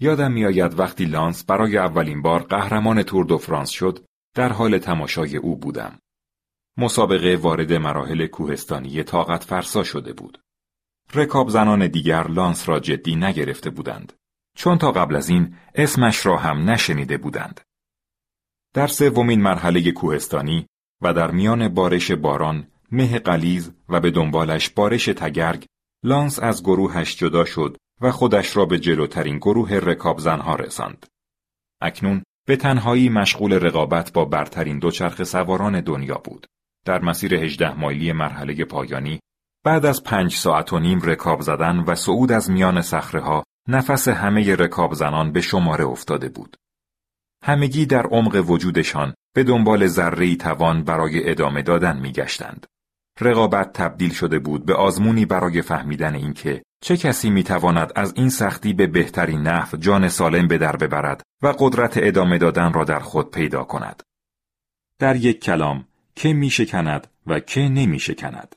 A: یادم میآید وقتی لانس برای اولین بار قهرمان تور دو فرانس شد در حال تماشای او بودم. مسابقه وارد مراحل کوهستانی طاقت فرسا شده بود. رکاب زنان دیگر لانس را جدی نگرفته بودند. چون تا قبل از این اسمش را هم نشنیده بودند. در سومین مرحله کوهستانی و در میان بارش باران، مه قلیز و به دنبالش بارش تگرگ، لانس از گروهش جدا شد و خودش را به جلوترین گروه رکاب زنها رساند. اکنون به تنهایی مشغول رقابت با برترین دوچرخ سواران دنیا بود. در مسیر 18 مایلی مرحله پایانی بعد از پنج ساعت و نیم رکاب زدن و صعود از میان ها نفس همه رکاب زنان به شماره افتاده بود. همگی در عمق وجودشان به دنبال ذره توان برای ادامه دادن میگشتند. رقابت تبدیل شده بود به آزمونی برای فهمیدن اینکه چه کسی می‌تواند از این سختی به بهترین نحو جان سالم به در ببرد و قدرت ادامه دادن را در خود پیدا کند؟ در یک کلام که میشکند و که نمیشکند.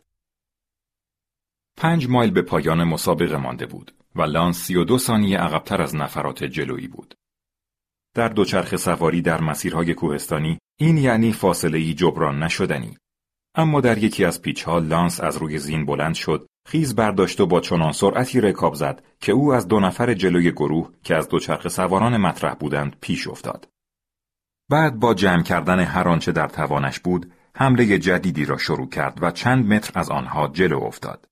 A: پنج مایل به پایان مسابقه مانده بود و لانس سی و دو ثانیه عقبتر از نفرات جلویی بود. در دوچرخ سواری در مسیرهای کوهستانی این یعنی فاصله جبران نشدنی. اما در یکی از پیچها لانس از روی زین بلند شد خیز برداشت و با چنان سرعتی رکاب زد که او از دو نفر جلوی گروه که از دوچرخ سواران مطرح بودند پیش افتاد. بعد با جمع کردن هر آنچه در توانش بود حمله جدیدی را شروع کرد و چند متر از آنها جلو افتاد.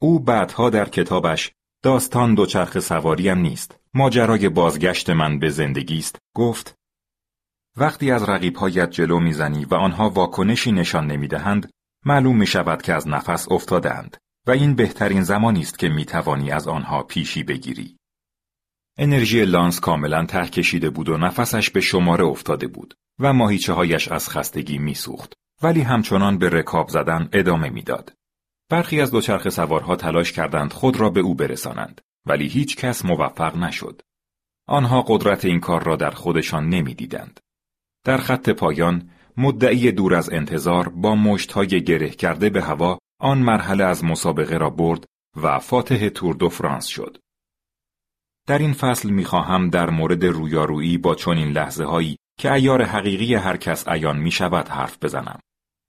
A: او بعدها در کتابش داستان دوچرخ سواریم نیست ماجرای بازگشت من به زندگی است گفت وقتی از رقیبهایت جلو می‌زنی و آنها واکنشی نشان نمی‌دهند معلوم می شود که از نفس افتادند و این بهترین زمانی است که می توانی از آنها پیشی بگیری. انرژی لانس کاملا ته کشیده بود و نفسش به شماره افتاده بود و ماهیچه هایش از خستگی میسوخت ولی همچنان به رکاب زدن ادامه می‌داد. برخی از دوچرخ سوارها تلاش کردند خود را به او برسانند ولی هیچ کس موفق نشد. آنها قدرت این کار را در خودشان نمی‌دیدند. در خط پایان مدعی دور از انتظار با مشتهای گره کرده به هوا آن مرحله از مسابقه را برد و فاتح تور دو فرانس شد. در این فصل می‌خواهم در مورد رویارویی با چنین لحظه هایی که ایار حقیقی هر کس عیان می شود حرف بزنم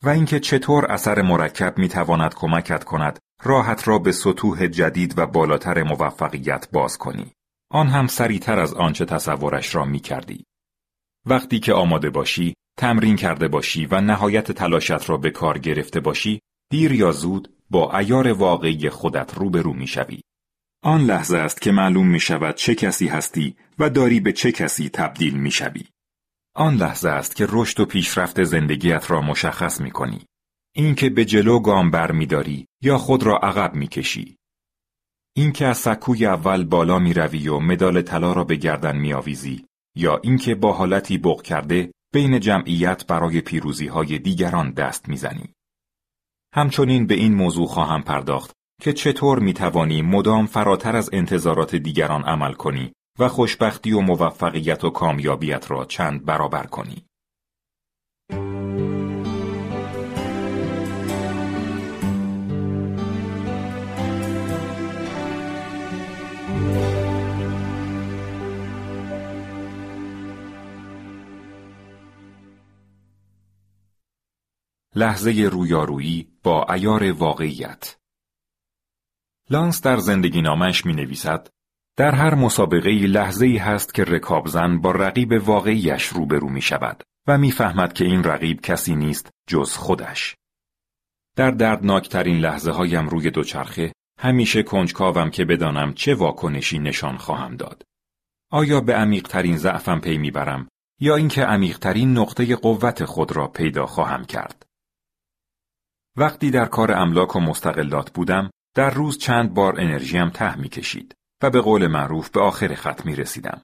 A: و اینکه چطور اثر مرکب می تواند کمکت کند راحت را به سطوح جدید و بالاتر موفقیت باز کنی. آن هم سریعتر از آنچه تصورش را می کردی. وقتی که آماده باشی، تمرین کرده باشی و نهایت تلاشت را به کار گرفته باشی، دیر یا زود با ایار واقعی خودت روبرو می شوی. آن لحظه است که معلوم می شود چه کسی هستی و داری به چه کسی تبدیل می شوی. آن لحظه است که رشد و پیشرفت زندگیت را مشخص می کنی. اینکه به جلو گام بر می داری یا خود را عقب می کشی. اینکه از سکوی اول بالا می روی و مدال طلا را به گردن می آویزی یا اینکه با حالتی بغ کرده بین جمعیت برای پیروزی های دیگران دست می‌زنی. همچنین به این موضوع خواهم پرداخت که چطور می توانی مدام فراتر از انتظارات دیگران عمل کنی و خوشبختی و موفقیت و کامیابیت را چند برابر کنی. لحظه رویارویی با ایار واقعیت لانس در زندگی نامش می نویسد در هر مسابقه لحظه ای هست که رکابزن با رقیب واقعیش روبرو می شود و می‌فهمد که این رقیب کسی نیست جز خودش. در دردناکترین لحظه هایم روی دوچرخه همیشه کنجکاوم که بدانم چه واکنشی نشان خواهم داد. آیا به عمیقترین ضعفم پی می‌برم یا اینکه عمیقترین نقطه قوت خود را پیدا خواهم کرد؟ وقتی در کار املاک و مستقلات بودم، در روز چند بار انرژیم ته می کشید و به قول معروف به آخر خط می رسیدم.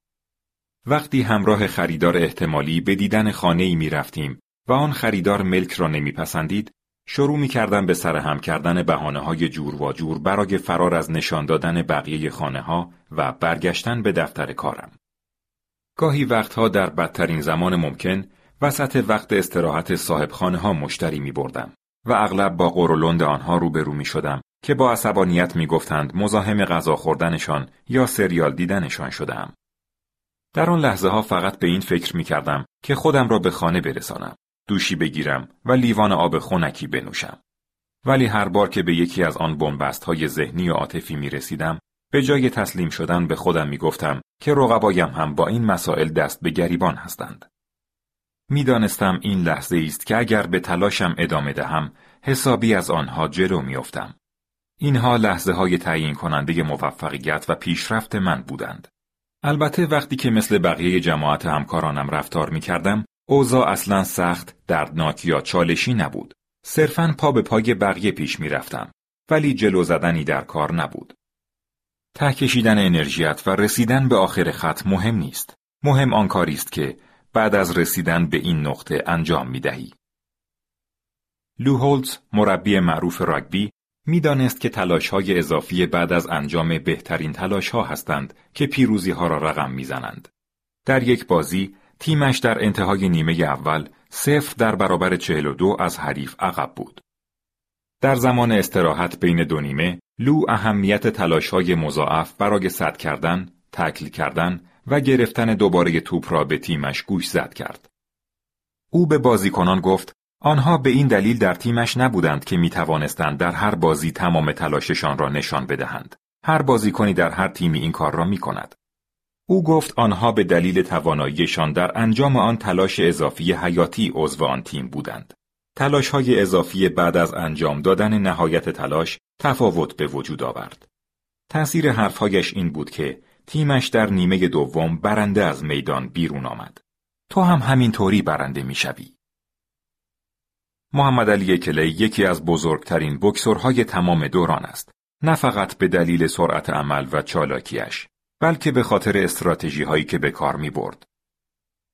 A: وقتی همراه خریدار احتمالی به دیدن خانه ای می رفتیم و آن خریدار ملک را نمیپسندید، شروع می کردم به سرهم کردن بحانه های جور و جور برای فرار از نشان دادن بقیه خانه ها و برگشتن به دفتر کارم. گاهی وقتها در بدترین زمان ممکن وسط وقت استراحت صاحب خانه ها مشتری می بردم. و اغلب با قرولند آنها روبرو می شدم که با عصبانیت می گفتند مزاحم غذا خوردنشان یا سریال دیدنشان شدم. در آن لحظه ها فقط به این فکر می کردم که خودم را به خانه برسانم، دوشی بگیرم و لیوان آب خنکی بنوشم. ولی هر بار که به یکی از آن بنبست های ذهنی و عاطفی می رسیدم، به جای تسلیم شدن به خودم می گفتم که رقبایم هم با این مسائل دست به گریبان هستند. می‌دانستم این لحظه است که اگر به تلاشم ادامه دهم حسابی از آنها جلو میافتم. اینها لحظه های تعیین کننده موفقیت و پیشرفت من بودند. البته وقتی که مثل بقیه جماعت همکارانم رفتار می کردم، اوضاع اصلا سخت، دردناک یا چالشی نبود. صرفا پا به پای بقیه پیش می رفتم. ولی جلو زدنی در کار نبود. ته کشیدن انرژیت و رسیدن به آخر خط مهم نیست. مهم آن کاری است که بعد از رسیدن به این نقطه انجام می دهی. لو هولتز مربی معروف راگبی می‌دانست که تلاش های اضافی بعد از انجام بهترین تلاش ها هستند که پیروزی ها را رقم می‌زنند. در یک بازی تیمش در انتهای نیمه اول صفر در برابر 42 از حریف عقب بود. در زمان استراحت بین دو نیمه، لو اهمیت تلاش های مضاعف برای صد کردن، تکل کردن و گرفتن دوباره توپ را به تیمش گوش زد کرد. او به بازیکنان گفت آنها به این دلیل در تیمش نبودند که می توانستند در هر بازی تمام تلاششان را نشان بدهند. هر بازیکنی در هر تیمی این کار را می کند. او گفت آنها به دلیل تواناییشان در انجام آن تلاش اضافی حیاتی عضو آن تیم بودند. تلاش های اضافی بعد از انجام دادن نهایت تلاش تفاوت به وجود آورد. تأثیر حرفهایش این بود که تیمش در نیمه دوم برنده از میدان بیرون آمد. تو هم همین طوری برنده می‌شوی. محمد علی کلی یکی از بزرگترین بکسورهای تمام دوران است. نه فقط به دلیل سرعت عمل و چالاکیش، بلکه به خاطر استراتژی هایی که به کار می برد.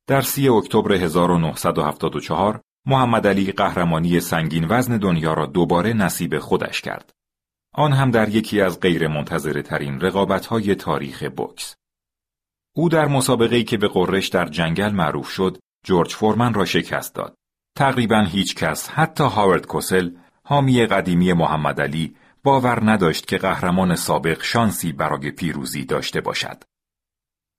A: در سی اکتبر 1974 محمد علی قهرمانی سنگین وزن دنیا را دوباره نصیب خودش کرد. آن هم در یکی از غیر منتظره ترین رقابت های تاریخ بوکس. او در مسابقه‌ای که به قررش در جنگل معروف شد، جورج فورمن را شکست داد. تقریبا هیچ کس حتی هاورد کوسل حامی قدیمی محمد علی باور نداشت که قهرمان سابق شانسی برای پیروزی داشته باشد.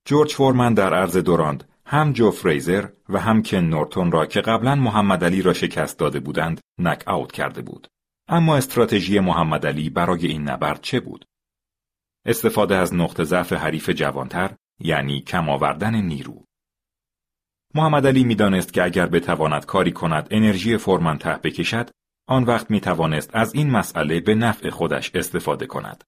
A: جورج فورمن در عرض دوراند هم جو فریزر و هم کن نورتون را که قبلا محمد علی را شکست داده بودند نک اوت کرده بود. اما استراتژی محمد علی برای این نبرد چه بود؟ استفاده از نقطه ضعف حریف جوانتر یعنی کم آوردن نیرو. محمد علی می‌دانست که اگر بتواند کاری کند انرژی فرمان ته بکشد آن وقت می توانست از این مسئله به نفع خودش استفاده کند.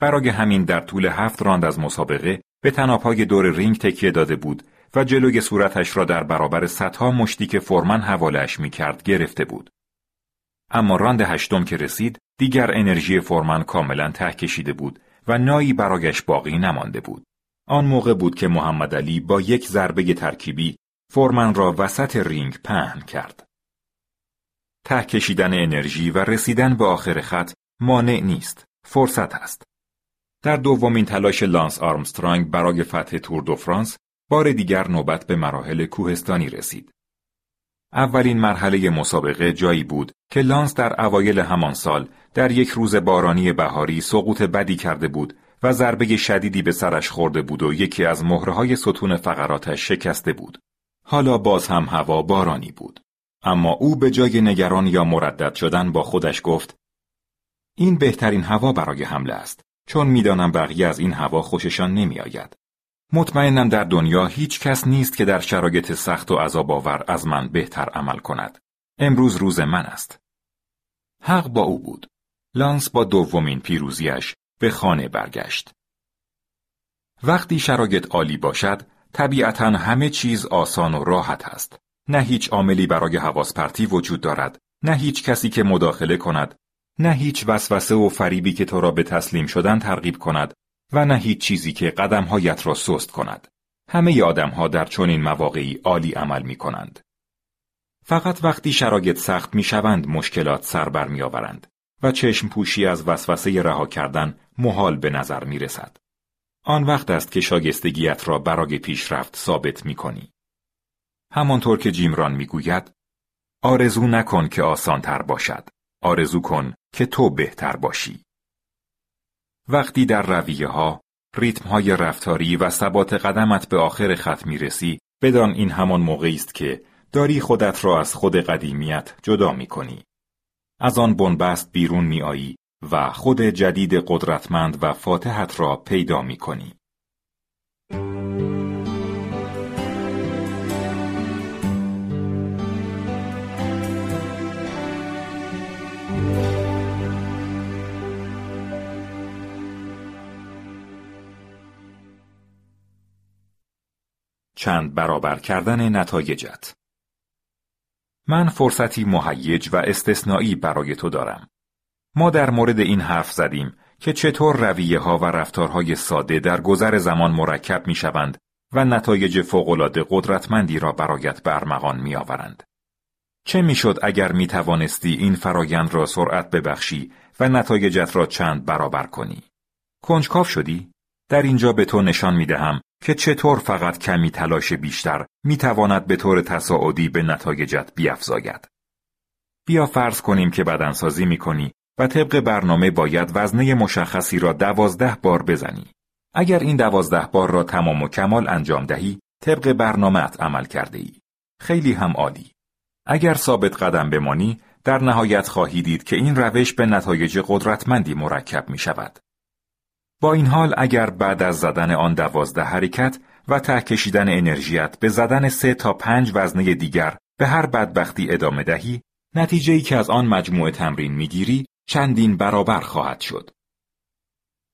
A: برای همین در طول هفت راند از مسابقه به طنابای دور رینگ تکیه داده بود و جلوی صورتش را در برابر صدها مشتی که فرمن حوالش می کرد گرفته بود. اما راند هشتم که رسید دیگر انرژی فرمن کاملا ته کشیده بود و نایی برایش باقی نمانده بود. آن موقع بود که محمد علی با یک ضربه ترکیبی فورمن را وسط رینگ پهن کرد. ته کشیدن انرژی و رسیدن به آخر خط مانع نیست، فرصت است. در دومین تلاش لانس آرمسترانگ برای فتح تور دو فرانس بار دیگر نوبت به مراحل کوهستانی رسید. اولین مرحله مسابقه جایی بود که لانس در اوایل همان سال در یک روز بارانی بهاری سقوط بدی کرده بود و ضربه شدیدی به سرش خورده بود و یکی از مهرهای ستون فقراتش شکسته بود. حالا باز هم هوا بارانی بود. اما او به جای نگران یا مردد شدن با خودش گفت این بهترین هوا برای حمله است چون می‌دانم بقیه از این هوا خوششان نمیآید. مطمئنم در دنیا هیچ کس نیست که در شرایط سخت و عذاب آور از من بهتر عمل کند. امروز روز من است. حق با او بود. لانس با دومین پیروزیش به خانه برگشت. وقتی شرایط عالی باشد، طبیعتا همه چیز آسان و راحت است. نه هیچ عاملی برای حواس پرتی وجود دارد، نه هیچ کسی که مداخله کند، نه هیچ وسوسه و فریبی که تو را به تسلیم شدن ترغیب کند و نه هیچ چیزی که قدمهایت را سست کند. همه آدمها در چنین مواقعی عالی عمل می کنند. فقط وقتی شرایط سخت می شوند مشکلات سر بر می آورند و چشم پوشی از وسوسه رها کردن محال به نظر می رسد. آن وقت است که شاگستگیت را برای پیشرفت ثابت می کنی. همانطور که جیمران می گوید آرزو نکن که آسانتر باشد. آرزو کن که تو بهتر باشی. وقتی در رویه ها، ریتم های رفتاری و ثبات قدمت به آخر خط می رسی، بدان این همان موقعی است که داری خودت را از خود قدیمیت جدا می کنی. از آن بنبست بیرون می آیی و خود جدید قدرتمند و فاتحت را پیدا می کنی. چند برابر کردن نتایجت من فرصتی مهیج و استثنایی برای تو دارم. ما در مورد این حرف زدیم که چطور رویه ها و رفتارهای ساده در گذر زمان مرکب می شوند و نتایج فوقالعاده قدرتمندی را برایت برمغان می آورند. چه می‌شد اگر می توانستی این فرایند را سرعت ببخشی و نتایجت را چند برابر کنی؟ کنجکاو شدی؟ در اینجا به تو نشان می دهم که چطور فقط کمی تلاش بیشتر می تواند به طور تصاعدی به نتایجت بیافزاید. بیا فرض کنیم که بدنسازی می کنی و طبق برنامه باید وزنه مشخصی را دوازده بار بزنی. اگر این دوازده بار را تمام و کمال انجام دهی، طبق برنامهت عمل کرده ای. خیلی هم عالی. اگر ثابت قدم بمانی، در نهایت خواهی دید که این روش به نتایج قدرتمندی مرکب می شود. با این حال اگر بعد از زدن آن دوازده حرکت و ته کشیدن انرژیت به زدن سه تا پنج وزنه دیگر به هر بدبختی ادامه دهی، نتیجه ای که از آن مجموعه تمرین می‌گیری چندین برابر خواهد شد.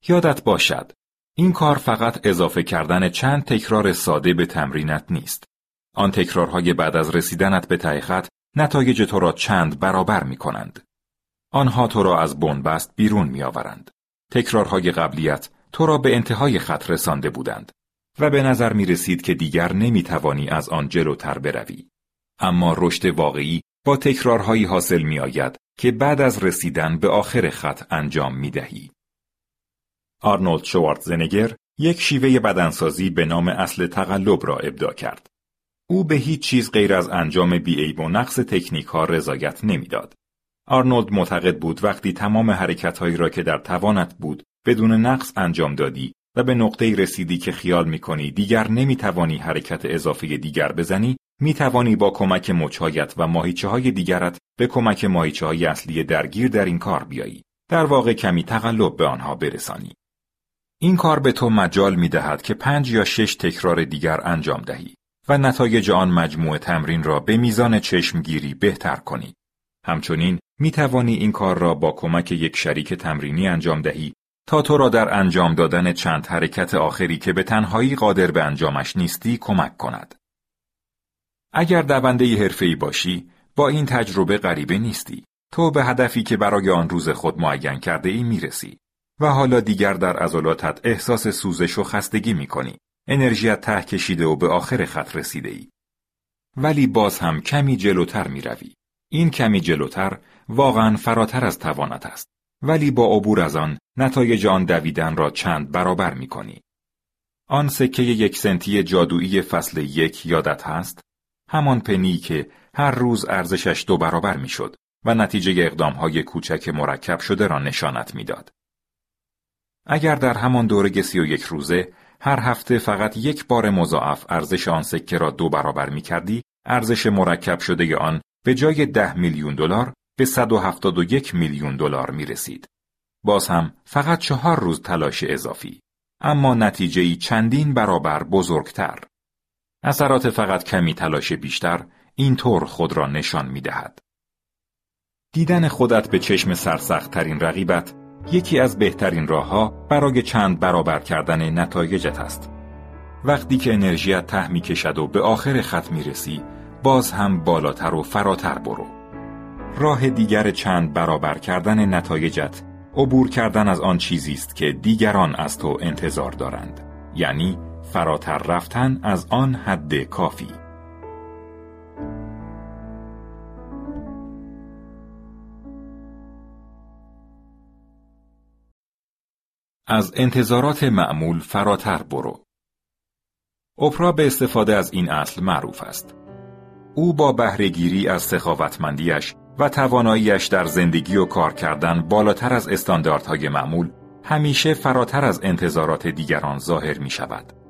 A: یادت باشد، این کار فقط اضافه کردن چند تکرار ساده به تمرینت نیست. آن تکرارهای بعد از رسیدنت به ته نتایج تو را چند برابر می کنند. آنها تو را از بنبست بیرون می آورند. تکرارهای قبلیت تو را به انتهای خط رسانده بودند و به نظر می رسید که دیگر نمی توانی از آن جلوتر بروی. اما رشد واقعی با تکرارهایی حاصل می آید که بعد از رسیدن به آخر خط انجام می دهی. آرنولد زنگر یک شیوه بدنسازی به نام اصل تقلب را ابدا کرد. او به هیچ چیز غیر از انجام بیعیب و نقص تکنیک ها رضایت نمی‌داد. آرنولد معتقد بود وقتی تمام حرکتهایی را که در توانت بود بدون نقص انجام دادی و به نقطه رسیدی که خیال می کنی دیگر نمی توانی حرکت اضافه دیگر بزنی می توانی با کمک مچهایت و ماهیچه های دیگرت به کمک ماهیچه های اصلی درگیر در این کار بیایی. در واقع کمی تقلب به آنها برسانی. این کار به تو مجال می دهد که پنج یا شش تکرار دیگر انجام دهی و نتایج آن مجموعه تمرین را به میزان چشمگیری بهتر کنی. همچنین می توانی این کار را با کمک یک شریک تمرینی انجام دهی تا تو را در انجام دادن چند حرکت آخری که به تنهایی قادر به انجامش نیستی کمک کند. اگر دونده حرفه‌ای باشی، با این تجربه غریبه نیستی. تو به هدفی که برای آن روز خود معین کرده ای می‌رسی و حالا دیگر در عضلاتت احساس سوزش و خستگی می کنی. انرژیت ته کشیده و به آخر خط رسیده ای. ولی باز هم کمی جلوتر می روی. این کمی جلوتر واقعا فراتر از توانت است. ولی با عبور از آن نتایج آن دویدن را چند برابر می کنی. آن سکه یک سنتی جادویی فصل یک یادت هست؟ همان پنی که هر روز ارزشش دو برابر می‌شد و نتیجه اقدامهای کوچک مرکب شده را نشانت می‌داد. اگر در همان دوره سی و یک روزه هر هفته فقط یک بار مضاعف ارزش آن سکه را دو برابر می کردی، ارزش مرکب شده آن به جای ده میلیون دلار به 171 میلیون دلار می رسید. باز هم فقط چهار روز تلاش اضافی. اما نتیجه چندین برابر بزرگتر. اثرات فقط کمی تلاش بیشتر اینطور خود را نشان می دهد. دیدن خودت به چشم سرسخت ترین رقیبت یکی از بهترین راهها برای چند برابر کردن نتایجت است. وقتی که انرژیت ته می کشد و به آخر خط می رسی، باز هم بالاتر و فراتر برو. راه دیگر چند برابر کردن نتایجت عبور کردن از آن چیزی است که دیگران از تو انتظار دارند. یعنی فراتر رفتن از آن حد کافی. از انتظارات معمول فراتر برو. اپرا به استفاده از این اصل معروف است. او با بهرهگیری از سخاوتمندیش و تواناییش در زندگی و کار کردن بالاتر از استانداردهای معمول همیشه فراتر از انتظارات دیگران ظاهر می شود.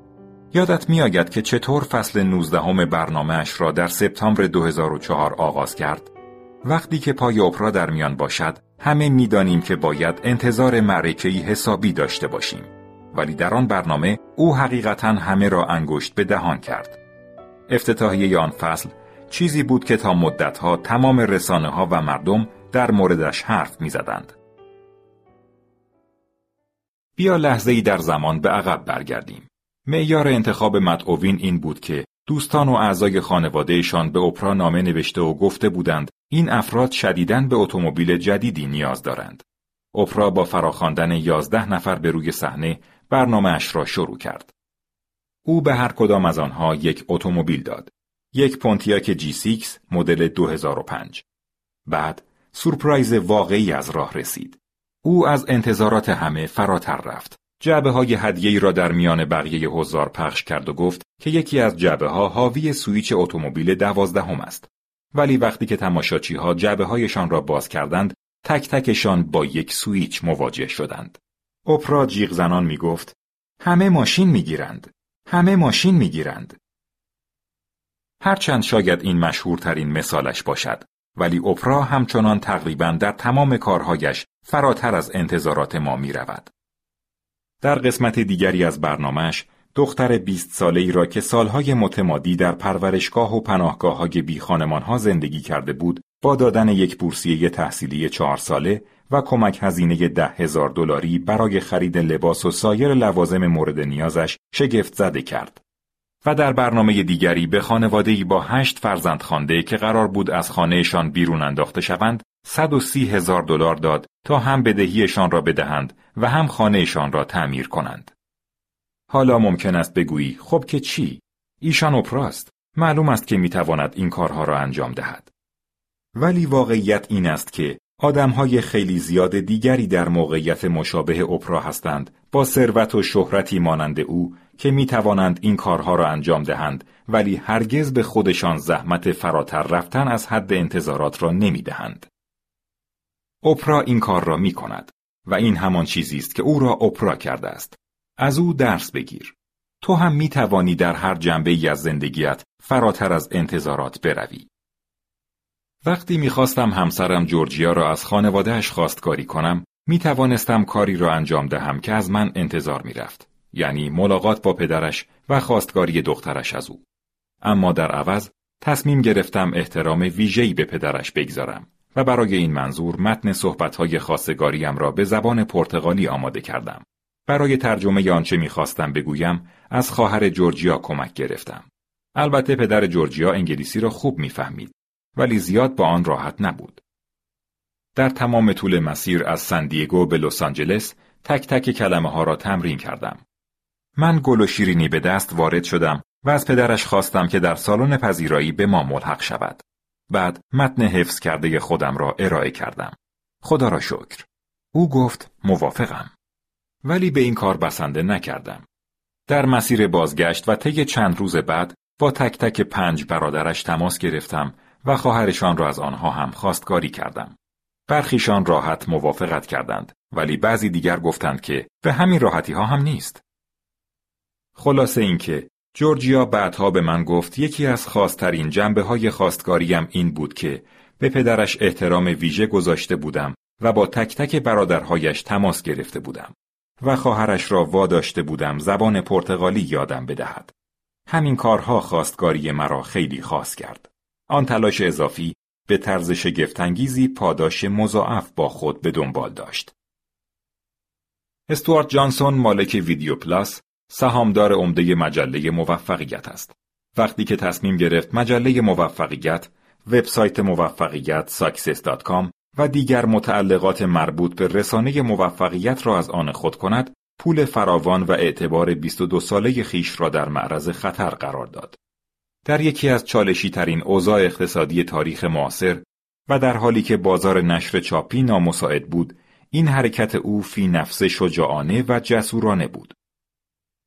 A: یادت می آید که چطور فصل 19 برنامهش را در سپتامبر 2004 آغاز کرد؟ وقتی که پای اپرا در میان باشد، همه می‌دانیم که باید انتظار معرکه‌ای حسابی داشته باشیم. ولی در آن برنامه او حقیقتا همه را انگشت به دهان کرد. افتتاحیه آن فصل چیزی بود که تا مدتها تمام رسانه ها و مردم در موردش حرف می زدند. بیا لحظه ای در زمان به عقب برگردیم. معیار انتخاب مدعوین این بود که دوستان و اعضای خانوادهشان به اپرا نامه نوشته و گفته بودند این افراد شدیداً به اتومبیل جدیدی نیاز دارند. اپرا با فراخواندن یازده نفر به روی صحنه برنامه اش را شروع کرد. او به هر کدام از آنها یک اتومبیل داد. یک پونتیاک جی 6 مدل 2005 بعد سورپرایز واقعی از راه رسید او از انتظارات همه فراتر رفت جعبه های هدیه را در میان بقیه حضار پخش کرد و گفت که یکی از جعبه ها حاوی سویچ اتومبیل دوازدهم است. ولی وقتی که تماشاچی ها جعبه هایشان را باز کردند تک تکشان با یک سویچ مواجه شدند. اپرا جیغ زنان می گفت همه ماشین می گیرند همه ماشین می گیرند هرچند شاید این مشهورترین مثالش باشد ولی اپرا همچنان تقریبا در تمام کارهایش فراتر از انتظارات ما می رود. در قسمت دیگری از برنامهش دختر 20 ساله ای را که سالهای متمادی در پرورشگاه و پناهگاه های بی ها زندگی کرده بود با دادن یک بورسیه تحصیلی چهار ساله و کمک هزینه ده هزار دلاری برای خرید لباس و سایر لوازم مورد نیازش شگفت زده کرد. و در برنامه دیگری به خانواده‌ای با هشت فرزند خانده که قرار بود از خانهشان بیرون انداخته شوند 130 هزار دلار داد تا هم بدهیشان را بدهند و هم خانهشان را تعمیر کنند. حالا ممکن است بگویی خب که چی؟ ایشان اپراست. معلوم است که می‌تواند این کارها را انجام دهد. ولی واقعیت این است که آدمهای خیلی زیاد دیگری در موقعیت مشابه اپرا هستند با ثروت و شهرتی مانند او که می توانند این کارها را انجام دهند ولی هرگز به خودشان زحمت فراتر رفتن از حد انتظارات را نمی دهند. اپرا این کار را می کند و این همان چیزی است که او را اپرا کرده است. از او درس بگیر. تو هم می توانی در هر جنبه ای از زندگیت فراتر از انتظارات بروی. وقتی می‌خواستم همسرم جورجیا را از خانوادهش خواستگاری کنم، می توانستم کاری را انجام دهم که از من انتظار می رفت. یعنی ملاقات با پدرش و خواستگاری دخترش از او. اما در عوض تصمیم گرفتم احترام ویژه‌ای به پدرش بگذارم و برای این منظور متن صحبت‌های خواستگاریم را به زبان پرتغالی آماده کردم. برای ترجمه آنچه می‌خواستم بگویم از خواهر جورجیا کمک گرفتم. البته پدر جورجیا انگلیسی را خوب می‌فهمید ولی زیاد با آن راحت نبود. در تمام طول مسیر از سندیگو به لس آنجلس تک تک کلمه ها را تمرین کردم. من گل و شیرینی به دست وارد شدم و از پدرش خواستم که در سالن پذیرایی به ما ملحق شود. بعد متن حفظ کرده خودم را ارائه کردم. خدا را شکر. او گفت موافقم. ولی به این کار بسنده نکردم. در مسیر بازگشت و طی چند روز بعد با تک تک پنج برادرش تماس گرفتم و خواهرشان را از آنها هم خواستگاری کردم. برخیشان راحت موافقت کردند ولی بعضی دیگر گفتند که به همین راحتی ها هم نیست. خلاصه اینکه جورجیا بعدها به من گفت یکی از خاصترین جنبه های خواستگاریم این بود که به پدرش احترام ویژه گذاشته بودم و با تک تک برادرهایش تماس گرفته بودم و خواهرش را واداشته بودم زبان پرتغالی یادم بدهد. همین کارها خواستگاری مرا خیلی خاص کرد. آن تلاش اضافی به طرز شگفتانگیزی پاداش مضاعف با خود به دنبال داشت. استوارت جانسون مالک ویدیو پلاس سهامدار عمده مجله موفقیت است. وقتی که تصمیم گرفت مجله موفقیت، وبسایت موفقیت success.com و دیگر متعلقات مربوط به رسانه موفقیت را از آن خود کند، پول فراوان و اعتبار 22 ساله خیش را در معرض خطر قرار داد. در یکی از چالشی ترین اوضاع اقتصادی تاریخ معاصر و در حالی که بازار نشر چاپی نامساعد بود، این حرکت او فی نفس شجاعانه و جسورانه بود.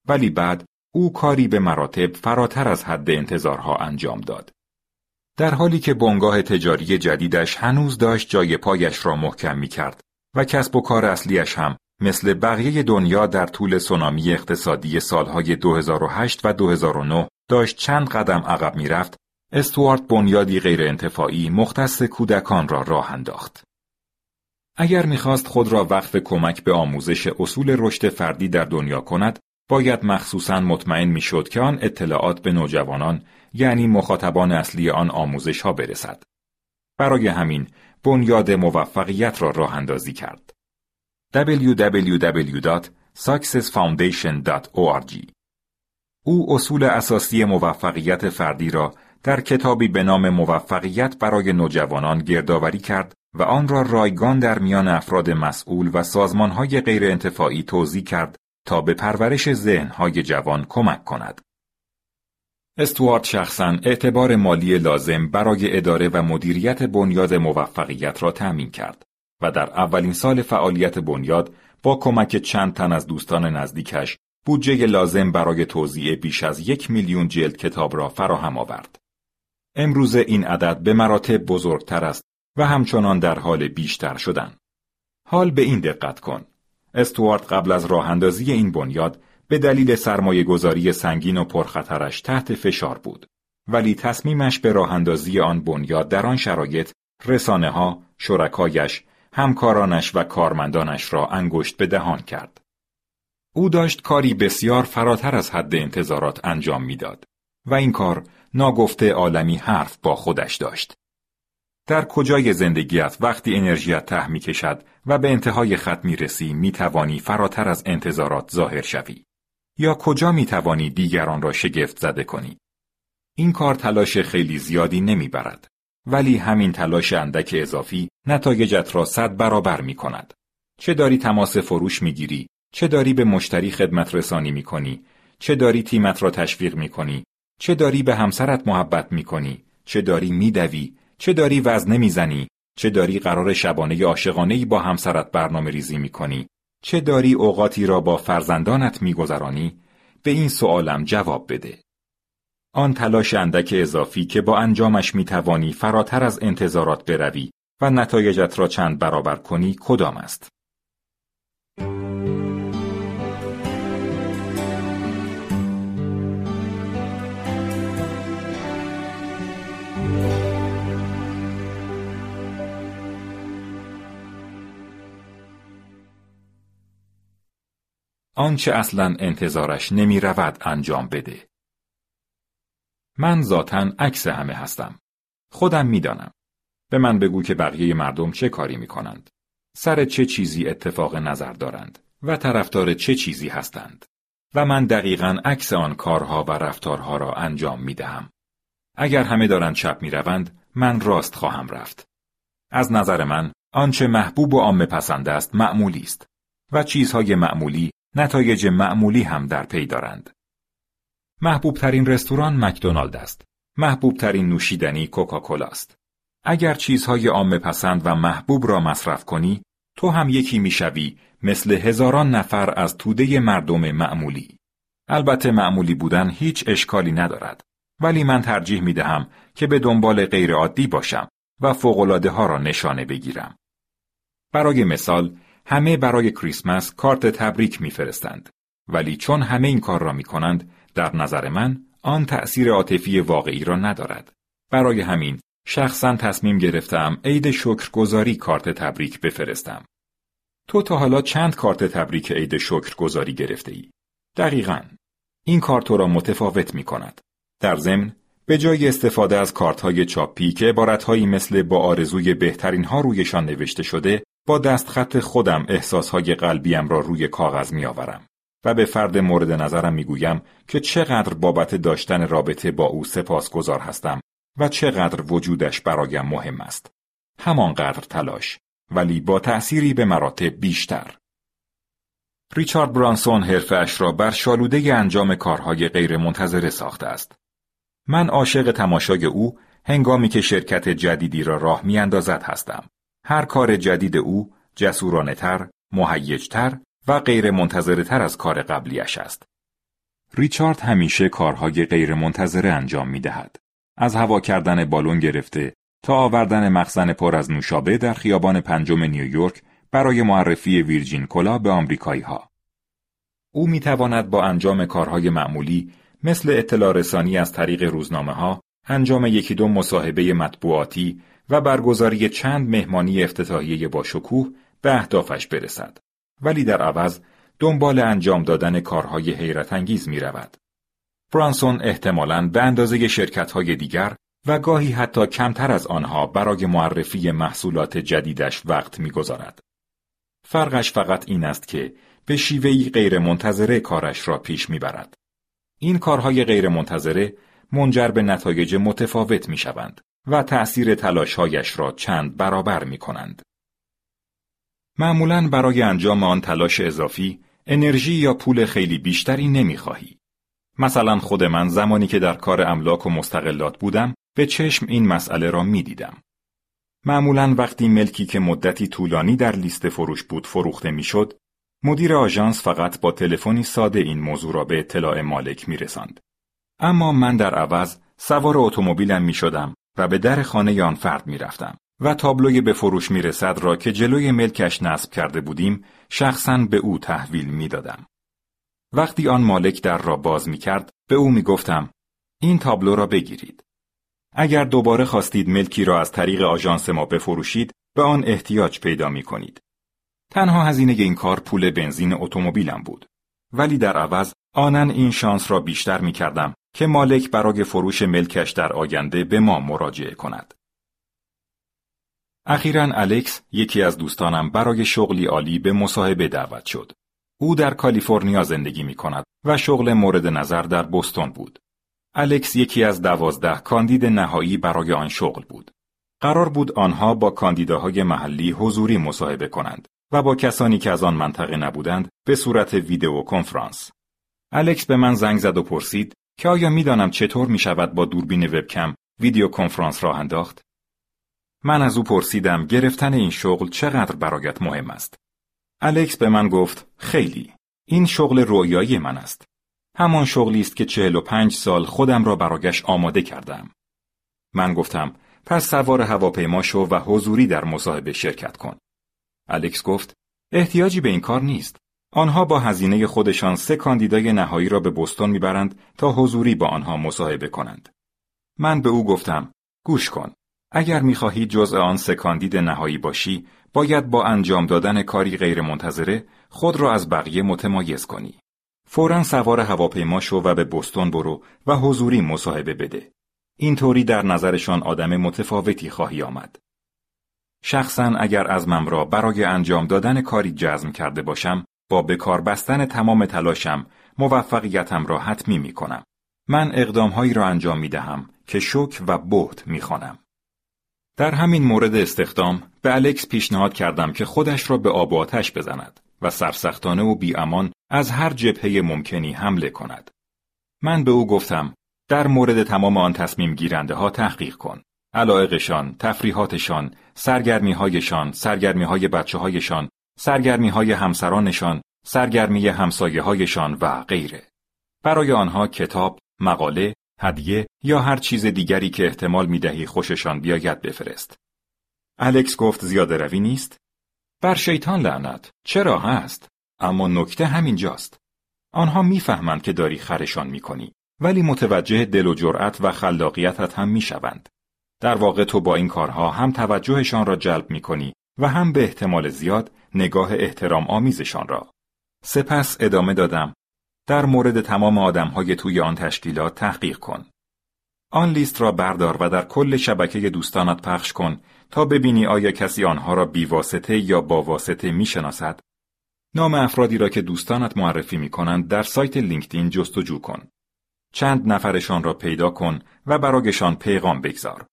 A: ولی بعد او کاری به مراتب فراتر از حد انتظارها انجام داد. در حالی که بنگاه تجاری جدیدش هنوز داشت جای پایش را محکم می کرد و کسب و کار اصلیش هم مثل بقیه دنیا در طول سونامی اقتصادی سالهای 2008 و 2009 داشت چند قدم عقب می رفت، استوارت بنیادی غیر انتفاعی مختص کودکان را راه انداخت. اگر می‌خواست خود را وقف کمک به آموزش اصول رشد فردی در دنیا کند، باید مخصوصا مطمئن می‌شد که آن اطلاعات به نوجوانان یعنی مخاطبان اصلی آن آموزش ها برسد. برای همین بنیاد موفقیت را راه اندازی کرد. www.successfoundation.org او اصول اساسی موفقیت فردی را در کتابی به نام موفقیت برای نوجوانان گردآوری کرد و آن را رایگان در میان افراد مسئول و سازمانهای غیرانتفاعی توضیح کرد تا به پرورش ذهنهای جوان کمک کند. استوارت شخصا اعتبار مالی لازم برای اداره و مدیریت بنیاد موفقیت را تأمین کرد و در اولین سال فعالیت بنیاد با کمک چند تن از دوستان نزدیکش بودجه لازم برای توزیع بیش از یک میلیون جلد کتاب را فراهم آورد. امروز این عدد به مراتب بزرگتر است و همچنان در حال بیشتر شدن. حال به این دقت کن. استوارت قبل از راه اندازی این بنیاد به دلیل سرمایه گذاری سنگین و پرخطرش تحت فشار بود. ولی تصمیمش به راه اندازی آن بنیاد در آن شرایط رسانه ها، شرکایش، همکارانش و کارمندانش را انگشت به دهان کرد. او داشت کاری بسیار فراتر از حد انتظارات انجام می‌داد و این کار ناگفته عالمی حرف با خودش داشت. در کجای زندگیت وقتی انرژیت ته می کشد و به انتهای خط می رسی می توانی فراتر از انتظارات ظاهر شوی؟ یا کجا می توانی دیگران را شگفت زده کنی؟ این کار تلاش خیلی زیادی نمی برد. ولی همین تلاش اندک اضافی نتایجت را صد برابر می کند. چه داری تماس فروش می گیری، چه داری به مشتری خدمت رسانی می کنی، چه داری تیمت را تشویق می کنی، چه داری به همسرت محبت می کنی، چه داری می دوی، چه داری وزنه می زنی، چه داری قرار شبانه عاشقانه با همسرت برنامه ریزی می چه داری اوقاتی را با فرزندانت می گذرانی، به این سوالم جواب بده. آن تلاش اندک اضافی که با انجامش می توانی فراتر از انتظارات بروی و نتایجت را چند برابر کنی کدام است؟ آنچه اصلا انتظارش نمی رود انجام بده. من ذاتا عکس همه هستم. خودم می‌دانم. به من بگو که بقیه مردم چه کاری می کنند. سر چه چیزی اتفاق نظر دارند و طرفدار چه چیزی هستند. و من دقیقا عکس آن کارها و رفتارها را انجام می دهم. اگر همه دارند چپ می روند، من راست خواهم رفت. از نظر من، آنچه محبوب و عامه پسند است معمولی است و چیزهای معمولی نتایج معمولی هم در پی دارند. محبوب ترین رستوران مکدونالد است. محبوب ترین نوشیدنی کوکاکولا است. اگر چیزهای عامه پسند و محبوب را مصرف کنی، تو هم یکی می‌شوی مثل هزاران نفر از توده مردم معمولی. البته معمولی بودن هیچ اشکالی ندارد. ولی من ترجیح می دهم که به دنبال غیرعادی باشم و فوقلاده ها را نشانه بگیرم. برای مثال، همه برای کریسمس کارت تبریک میفرستند. ولی چون همه این کار را می کنند، در نظر من آن تأثیر عاطفی واقعی را ندارد. برای همین شخصا تصمیم گرفتم عید شکرگزاری کارت تبریک بفرستم. تو تا حالا چند کارت تبریک عید شکرگزاری گرفته ای؟ دقیقا. این کار تو را متفاوت می کند. در ضمن به جای استفاده از کارت های چاپی که عبارتهایی مثل با آرزوی بهترین ها رویشان نوشته شده با دستخط خودم احساسهای قلبیم را روی کاغذ می آورم و به فرد مورد نظرم می گویم که چقدر بابت داشتن رابطه با او سپاسگزار هستم و چقدر وجودش برایم مهم است. همانقدر تلاش ولی با تأثیری به مراتب بیشتر. ریچارد برانسون حرفش را بر شالوده انجام کارهای غیرمنتظره ساخته است. من عاشق تماشای او هنگامی که شرکت جدیدی را راه میاندازد هستم. هر کار جدید او جسورانه تر، مهیجتر و غیر تر از کار قبلیش است. ریچارد همیشه کارهای غیر منتظره انجام می دهد. از هوا کردن بالون گرفته تا آوردن مخزن پر از نوشابه در خیابان پنجم نیویورک برای معرفی ویرجین کلا به آمریکایی ها. او می تواند با انجام کارهای معمولی مثل اطلاع رسانی از طریق روزنامه ها، انجام یکی دو مصاحبه مطبوعاتی و برگزاری چند مهمانی افتتاحیه با شکوه به اهدافش برسد. ولی در عوض دنبال انجام دادن کارهای حیرت انگیز می رود. برانسون احتمالاً به اندازه شرکت های دیگر و گاهی حتی کمتر از آنها برای معرفی محصولات جدیدش وقت می‌گذارد. فرقش فقط این است که به شیوهی غیر کارش را پیش می‌برد. این کارهای غیر منتظره منجر به نتایج متفاوت می شوند و تأثیر تلاشهایش را چند برابر می کنند. معمولا برای انجام آن تلاش اضافی انرژی یا پول خیلی بیشتری نمی خواهی. مثلا خود من زمانی که در کار املاک و مستقلات بودم به چشم این مسئله را می دیدم. معمولا وقتی ملکی که مدتی طولانی در لیست فروش بود فروخته می‌شد، مدیر آژانس فقط با تلفنی ساده این موضوع را به اطلاع مالک می رسند. اما من در عوض سوار اتومبیلم می شدم و به در خانه آن فرد می رفتم و تابلوی به فروش می رسد را که جلوی ملکش نصب کرده بودیم شخصا به او تحویل می دادم. وقتی آن مالک در را باز می کرد به او می گفتم این تابلو را بگیرید. اگر دوباره خواستید ملکی را از طریق آژانس ما بفروشید به آن احتیاج پیدا می کنید. تنها هزینه این کار پول بنزین اتومبیلم بود. ولی در عوض آنن این شانس را بیشتر می کردم که مالک برای فروش ملکش در آینده به ما مراجعه کند. اخیرا الکس یکی از دوستانم برای شغلی عالی به مصاحبه دعوت شد. او در کالیفرنیا زندگی می کند و شغل مورد نظر در بوستون بود. الکس یکی از دوازده کاندید نهایی برای آن شغل بود. قرار بود آنها با کاندیداهای محلی حضوری مصاحبه کنند و با کسانی که از آن منطقه نبودند به صورت ویدئو کنفرانس. الکس به من زنگ زد و پرسید که آیا می‌دانم چطور می شود با دوربین وبکم ویدیو کنفرانس راه انداخت؟ من از او پرسیدم گرفتن این شغل چقدر برایت مهم است. الکس به من گفت خیلی. این شغل رویایی من است. همان شغلی است که چهل و پنج سال خودم را برایش آماده کردم. من گفتم پس سوار هواپیما شو و حضوری در مصاحبه شرکت کن. الکس گفت احتیاجی به این کار نیست. آنها با هزینه خودشان سه کاندیدای نهایی را به بستون می‌برند تا حضوری با آنها مصاحبه کنند. من به او گفتم گوش کن. اگر می‌خواهی جزء آن سه کاندید نهایی باشی، باید با انجام دادن کاری غیرمنتظره خود را از بقیه متمایز کنی. فورا سوار هواپیما شو و به بستون برو و حضوری مصاحبه بده. اینطوری در نظرشان آدم متفاوتی خواهی آمد. شخصا اگر از را برای انجام دادن کاری جزم کرده باشم، با بکار بستن تمام تلاشم موفقیتم را حتمی می کنم. من اقدامهایی را انجام می دهم که شک و بهت می خانم. در همین مورد استخدام به الکس پیشنهاد کردم که خودش را به آب و آتش بزند و سرسختانه و بیامان از هر جبهه ممکنی حمله کند. من به او گفتم در مورد تمام آن تصمیم گیرنده ها تحقیق کن. علایقشان، تفریحاتشان، سرگرمی هایشان، سرگرمی های بچه هایشان، سرگرمی های همسرانشان، سرگرمی همسایه هایشان و غیره. برای آنها کتاب، مقاله، هدیه یا هر چیز دیگری که احتمال می‌دهی خوششان بیاید بفرست. الکس گفت زیاده روی نیست؟ بر شیطان لعنت، چرا هست؟ اما نکته همینجاست. آنها می‌فهمند که داری خرشان می‌کنی، ولی متوجه دل و جرأت و خلاقیتت هم می‌شوند. در واقع تو با این کارها هم توجهشان را جلب می‌کنی و هم به احتمال زیاد نگاه احترام آمیزشان را. سپس ادامه دادم در مورد تمام آدمهای توی آن تشکیلات تحقیق کن. آن لیست را بردار و در کل شبکه دوستانت پخش کن تا ببینی آیا کسی آنها را بیواسطه یا با واسطه می‌شناسد. نام افرادی را که دوستانت معرفی می کنند در سایت لینکدین جستجو کن. چند نفرشان را پیدا کن و برایشان پیغام بگذار.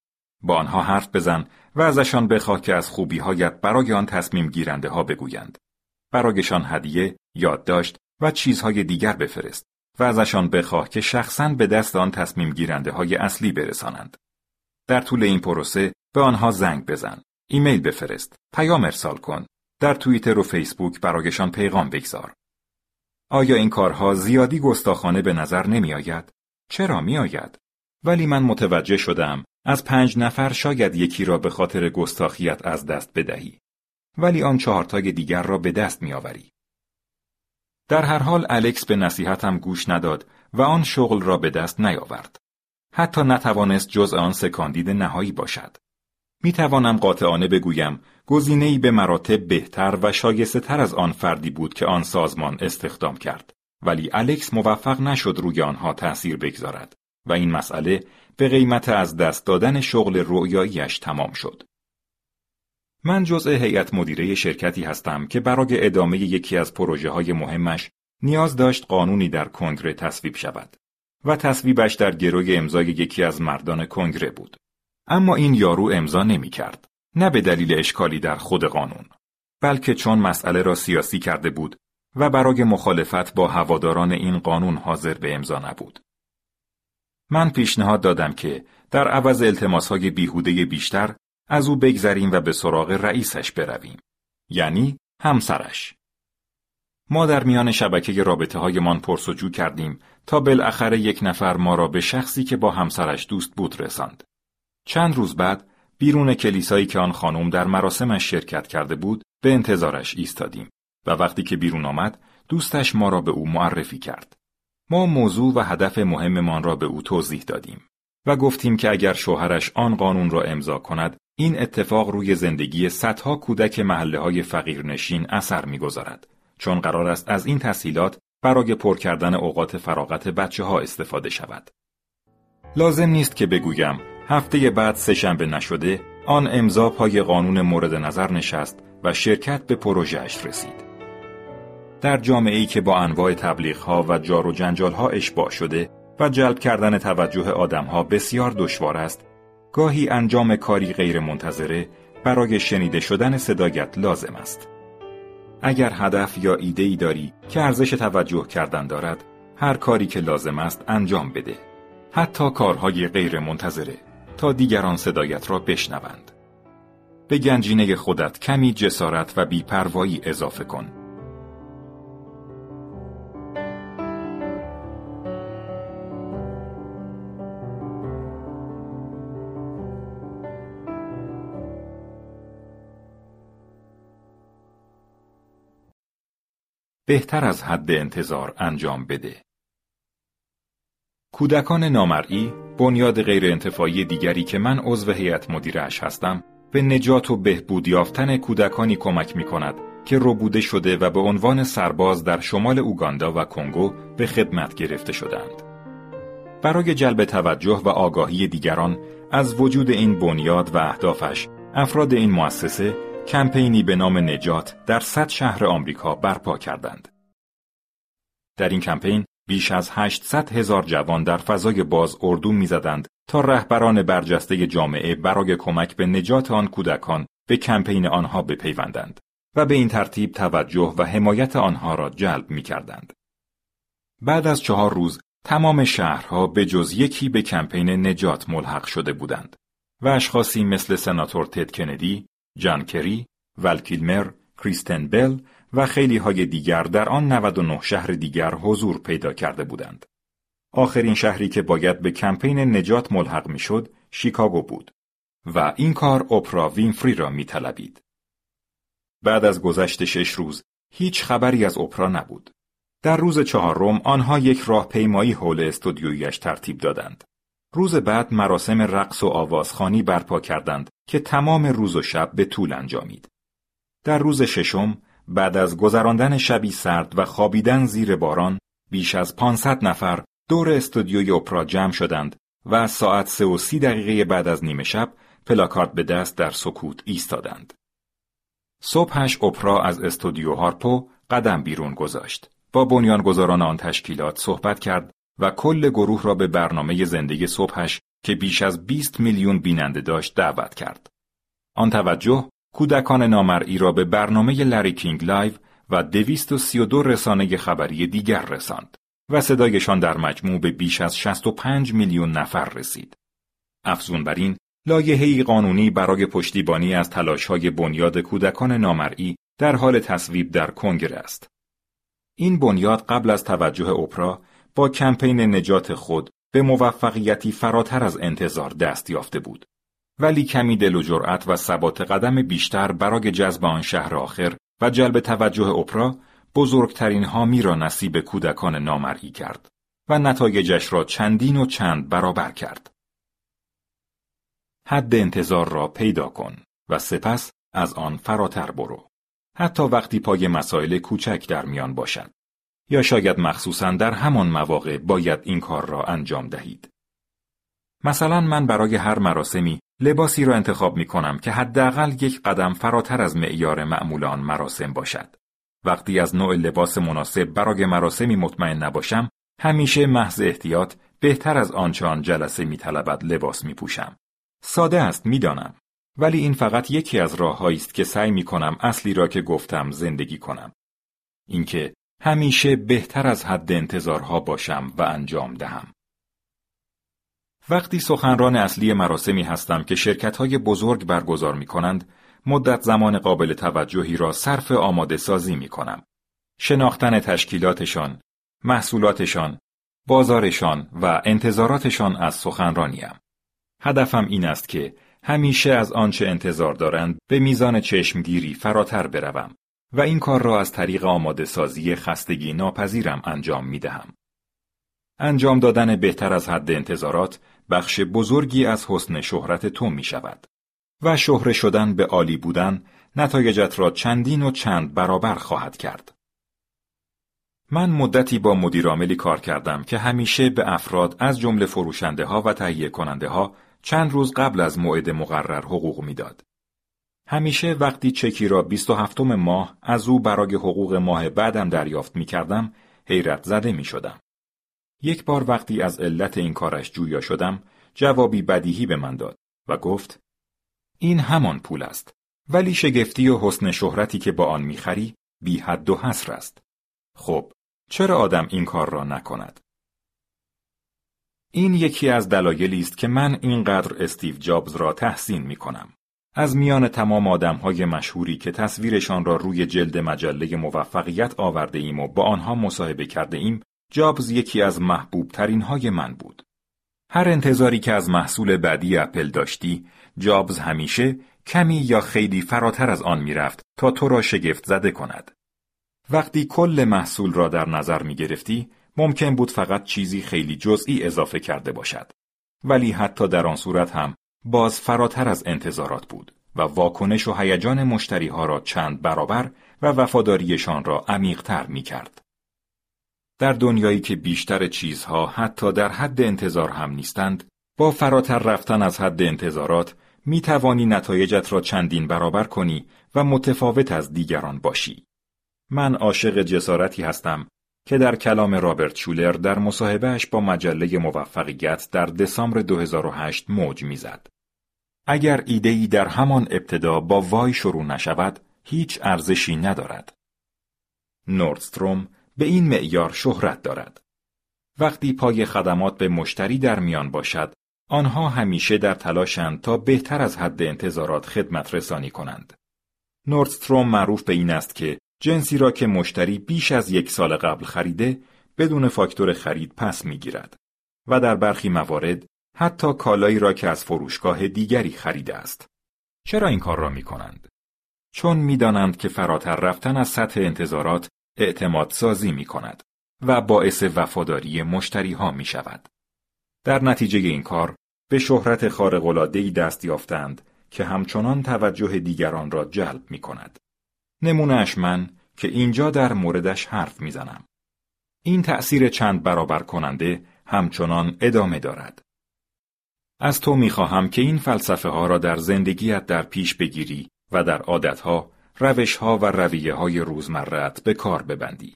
A: با آنها حرف بزن و ازشان بخواه که از خوبیهایت برای آن تصمیم گیرنده ها بگویند. برایشان هدیه، یادداشت و چیزهای دیگر بفرست و ازشان بخواه که شخصا به دست آن تصمیم گیرنده های اصلی برسانند. در طول این پروسه به آنها زنگ بزن، ایمیل بفرست، پیام ارسال کن، در توییتر و فیسبوک برایشان پیغام بگذار. آیا این کارها زیادی گستاخانه به نظر نمی آید؟ چرا می آید؟ ولی من متوجه شدم از پنج نفر شاید یکی را به خاطر گستاخیت از دست بدهی. ولی آن چهارتای دیگر را به دست می آوری. در هر حال الکس به نصیحتم گوش نداد و آن شغل را به دست نیاورد. حتی نتوانست جز آن سکاندید نهایی باشد. می توانم قاطعانه بگویم گزینه‌ای به مراتب بهتر و شایسته تر از آن فردی بود که آن سازمان استخدام کرد. ولی الکس موفق نشد روی آنها تأثیر بگذارد و این مسئله به قیمت از دست دادن شغل رویاییش تمام شد. من جزء هیئت مدیره شرکتی هستم که برای ادامه یکی از پروژه های مهمش نیاز داشت قانونی در کنگره تصویب شود و تصویبش در گروی امضای یکی از مردان کنگره بود. اما این یارو امضا نمی کرد. نه به دلیل اشکالی در خود قانون. بلکه چون مسئله را سیاسی کرده بود و برای مخالفت با هواداران این قانون حاضر به امضا نبود. من پیشنهاد دادم که در عوض التماسهای بیهوده بیشتر از او بگذریم و به سراغ رئیسش برویم. یعنی همسرش. ما در میان شبکه رابطه های من پرسجو کردیم تا بالاخره یک نفر ما را به شخصی که با همسرش دوست بود رساند. چند روز بعد بیرون کلیسایی که آن خانم در مراسمش شرکت کرده بود به انتظارش ایستادیم و وقتی که بیرون آمد دوستش ما را به او معرفی کرد. ما موضوع و هدف مهممان را به او توضیح دادیم و گفتیم که اگر شوهرش آن قانون را امضا کند این اتفاق روی زندگی صدها کودک محله های فقیرنشین اثر می‌گذارد چون قرار است از این تسهیلات برای پر کردن اوقات فراغت بچه ها استفاده شود. لازم نیست که بگویم هفته بعد سهشنبه نشده آن امضا پای قانون مورد نظر نشست و شرکت به پروژهش رسید. در جامعه ای که با انواع تبلیغ ها و جار و جنجال ها اشباع شده و جلب کردن توجه آدم ها بسیار دشوار است، گاهی انجام کاری غیر منتظره برای شنیده شدن صدایت لازم است. اگر هدف یا ایده ای داری که ارزش توجه کردن دارد، هر کاری که لازم است انجام بده. حتی کارهای غیر منتظره تا دیگران صدایت را بشنوند. به گنجینه خودت کمی جسارت و بیپروایی اضافه کن. بهتر از حد انتظار انجام بده. کودکان نامرئی بنیاد غیر انتفاعی دیگری که من عضو هیئت مدیرش هستم به نجات و بهبود یافتن کودکانی کمک می کند که ربوده شده و به عنوان سرباز در شمال اوگاندا و کنگو به خدمت گرفته شدند. برای جلب توجه و آگاهی دیگران از وجود این بنیاد و اهدافش افراد این مؤسسه کمپینی به نام نجات در صد شهر آمریکا برپا کردند. در این کمپین بیش از 800 هزار جوان در فضای باز اردو می‌زدند تا رهبران برجسته جامعه برای کمک به نجات آن کودکان به کمپین آنها بپیوندند و به این ترتیب توجه و حمایت آنها را جلب می کردند. بعد از چهار روز تمام شهرها به جز یکی به کمپین نجات ملحق شده بودند و اشخاصی مثل سناتور تد کندی، جان کری، ولکیلمر، کریستن بل و خیلی های دیگر در آن 99 شهر دیگر حضور پیدا کرده بودند. آخرین شهری که باید به کمپین نجات ملحق می‌شد شیکاگو بود و این کار اپرا وینفری را می طلبید. بعد از گذشت شش روز هیچ خبری از اپرا نبود. در روز چهارم آنها یک راهپیمایی حول استودیویش ترتیب دادند. روز بعد مراسم رقص و آوازخانی برپا کردند که تمام روز و شب به طول انجامید. در روز ششم بعد از گذراندن شبی سرد و خوابیدن زیر باران بیش از 500 نفر دور استودیوی اپرا جمع شدند و ساعت سه و سی دقیقه بعد از نیمه شب پلاکارد به دست در سکوت ایستادند. صبحش اپرا از استودیو هارپو قدم بیرون گذاشت. با بنیانگذاران آن تشکیلات صحبت کرد و کل گروه را به برنامه زندگی صبحش که بیش از 20 میلیون بیننده داشت دعوت کرد. آن توجه کودکان نامرئی را به برنامه لری کینگ لایو و 232 رسانه خبری دیگر رساند و صدایشان در مجموع به بیش از 65 میلیون نفر رسید. افزون بر این، لایحه‌ای قانونی برای پشتیبانی از تلاش‌های بنیاد کودکان نامرئی در حال تصویب در کنگره است. این بنیاد قبل از توجه اپرا با کمپین نجات خود به موفقیتی فراتر از انتظار دست یافته بود. ولی کمی دل و جرأت و ثبات قدم بیشتر برای جذب آن شهر آخر و جلب توجه اپرا بزرگترین حامی را نصیب کودکان نامرئی کرد و نتایجش را چندین و چند برابر کرد. حد انتظار را پیدا کن و سپس از آن فراتر برو. حتی وقتی پای مسائل کوچک در میان باشد. یا شاید مخصوصا در همان مواقع باید این کار را انجام دهید. مثلا من برای هر مراسمی لباسی را انتخاب می کنم که حداقل یک قدم فراتر از معیار معمول آن مراسم باشد. وقتی از نوع لباس مناسب برای مراسمی مطمئن نباشم، همیشه محض احتیاط بهتر از آنچه آن جلسه می طلبد لباس می پوشم. ساده است می‌دانم ولی این فقط یکی از راههایی است که سعی می کنم اصلی را که گفتم زندگی کنم. اینکه همیشه بهتر از حد انتظارها باشم و انجام دهم. وقتی سخنران اصلی مراسمی هستم که شرکت های بزرگ برگزار می کنند، مدت زمان قابل توجهی را صرف آماده سازی می کنم. شناختن تشکیلاتشان، محصولاتشان، بازارشان و انتظاراتشان از سخنرانیم. هدفم این است که همیشه از آنچه انتظار دارند به میزان چشمگیری فراتر بروم و این کار را از طریق آماده سازی خستگی ناپذیرم انجام می دهم. انجام دادن بهتر از حد انتظارات بخش بزرگی از حسن شهرت تو می شود و شهره شدن به عالی بودن نتایجت را چندین و چند برابر خواهد کرد. من مدتی با مدیرعاملی کار کردم که همیشه به افراد از جمله فروشنده ها و تهیه کننده ها چند روز قبل از موعد مقرر حقوق می‌داد. همیشه وقتی چکی را 27 ماه از او برای حقوق ماه بعدم دریافت می کردم، حیرت زده می شدم. یک بار وقتی از علت این کارش جویا شدم، جوابی بدیهی به من داد و گفت این همان پول است ولی شگفتی و حسن شهرتی که با آن می‌خری بی حد و حصر است. خب چرا آدم این کار را نکند؟ این یکی از دلایلی است که من اینقدر استیو جابز را تحسین می کنم. از میان تمام آدمهای مشهوری که تصویرشان را روی جلد مجله موفقیت آورده ایم و با آنها مصاحبه کرده ایم، جابز یکی از محبوب ترین های من بود. هر انتظاری که از محصول بعدی اپل داشتی، جابز همیشه کمی یا خیلی فراتر از آن می‌رفت تا تو را شگفت زده کند. وقتی کل محصول را در نظر می گرفتی، ممکن بود فقط چیزی خیلی جزئی اضافه کرده باشد. ولی حتی در آن صورت هم باز فراتر از انتظارات بود و واکنش و هیجان مشتری ها را چند برابر و وفاداریشان را عمیقتر می کرد. در دنیایی که بیشتر چیزها حتی در حد انتظار هم نیستند، با فراتر رفتن از حد انتظارات می توانی نتایجت را چندین برابر کنی و متفاوت از دیگران باشی. من عاشق جسارتی هستم که در کلام رابرت شولر در مصاحبهش با مجله موفقیت در دسامبر 2008 موج می‌زد. اگر ایده‌ای در همان ابتدا با وای شروع نشود، هیچ ارزشی ندارد. نوردستروم به این معیار شهرت دارد. وقتی پای خدمات به مشتری در میان باشد، آنها همیشه در تلاشند تا بهتر از حد انتظارات خدمت رسانی کنند. نوردستروم معروف به این است که جنسی را که مشتری بیش از یک سال قبل خریده بدون فاکتور خرید پس می‌گیرد و در برخی موارد حتی کالایی را که از فروشگاه دیگری خریده است. چرا این کار را می کنند؟ چون می‌دانند که فراتر رفتن از سطح انتظارات اعتماد سازی می کند و باعث وفاداری مشتری ها می شود. در نتیجه این کار به شهرت خارق‌العاده‌ای دست یافتند که همچنان توجه دیگران را جلب می کند. نمونهش من که اینجا در موردش حرف می‌زنم. این تأثیر چند برابر کننده همچنان ادامه دارد. از تو می‌خواهم که این فلسفه ها را در زندگیت در پیش بگیری و در عادتها، روشها و رویه های روزمرت به کار ببندی.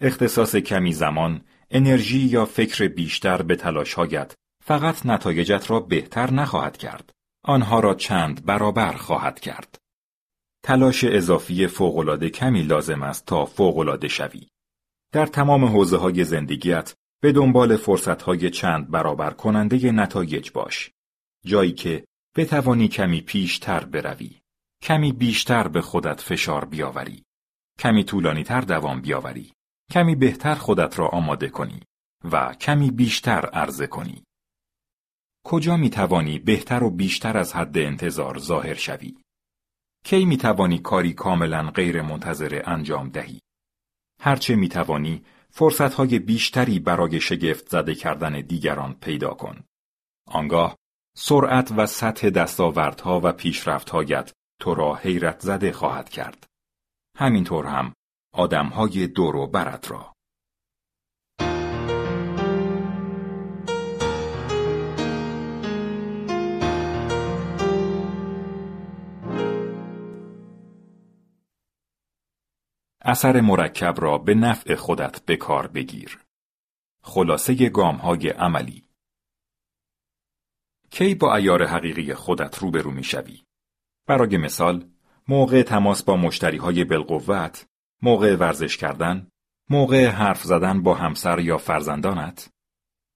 A: اختصاص کمی زمان، انرژی یا فکر بیشتر به تلاشهایت فقط نتایجت را بهتر نخواهد کرد. آنها را چند برابر خواهد کرد. تلاش اضافی فوقالعاده کمی لازم است تا فوقالعاده شوی. در تمام حوزه های زندگیت به دنبال فرصت های چند برابر کننده نتایج باش. جایی که بتوانی کمی پیشتر بروی. کمی بیشتر به خودت فشار بیاوری. کمی طولانی تر دوام بیاوری. کمی بهتر خودت را آماده کنی و کمی بیشتر عرضه کنی. کجا می توانی بهتر و بیشتر از حد انتظار ظاهر شوی؟ کی می توانی کاری کاملا غیر منتظره انجام دهی؟ هرچه می توانی فرصتهای بیشتری برای شگفت زده کردن دیگران پیدا کن. آنگاه سرعت و سطح دستاوردها و پیشرفتهایت تو را حیرت زده خواهد کرد. همینطور هم آدمهای دور و برت را. اثر مرکب را به نفع خودت به کار بگیر. خلاصه گام های عملی کی با ایار حقیقی خودت روبرو می شوی؟ برای مثال، موقع تماس با مشتری های بالقوت، موقع ورزش کردن، موقع حرف زدن با همسر یا فرزندانت؟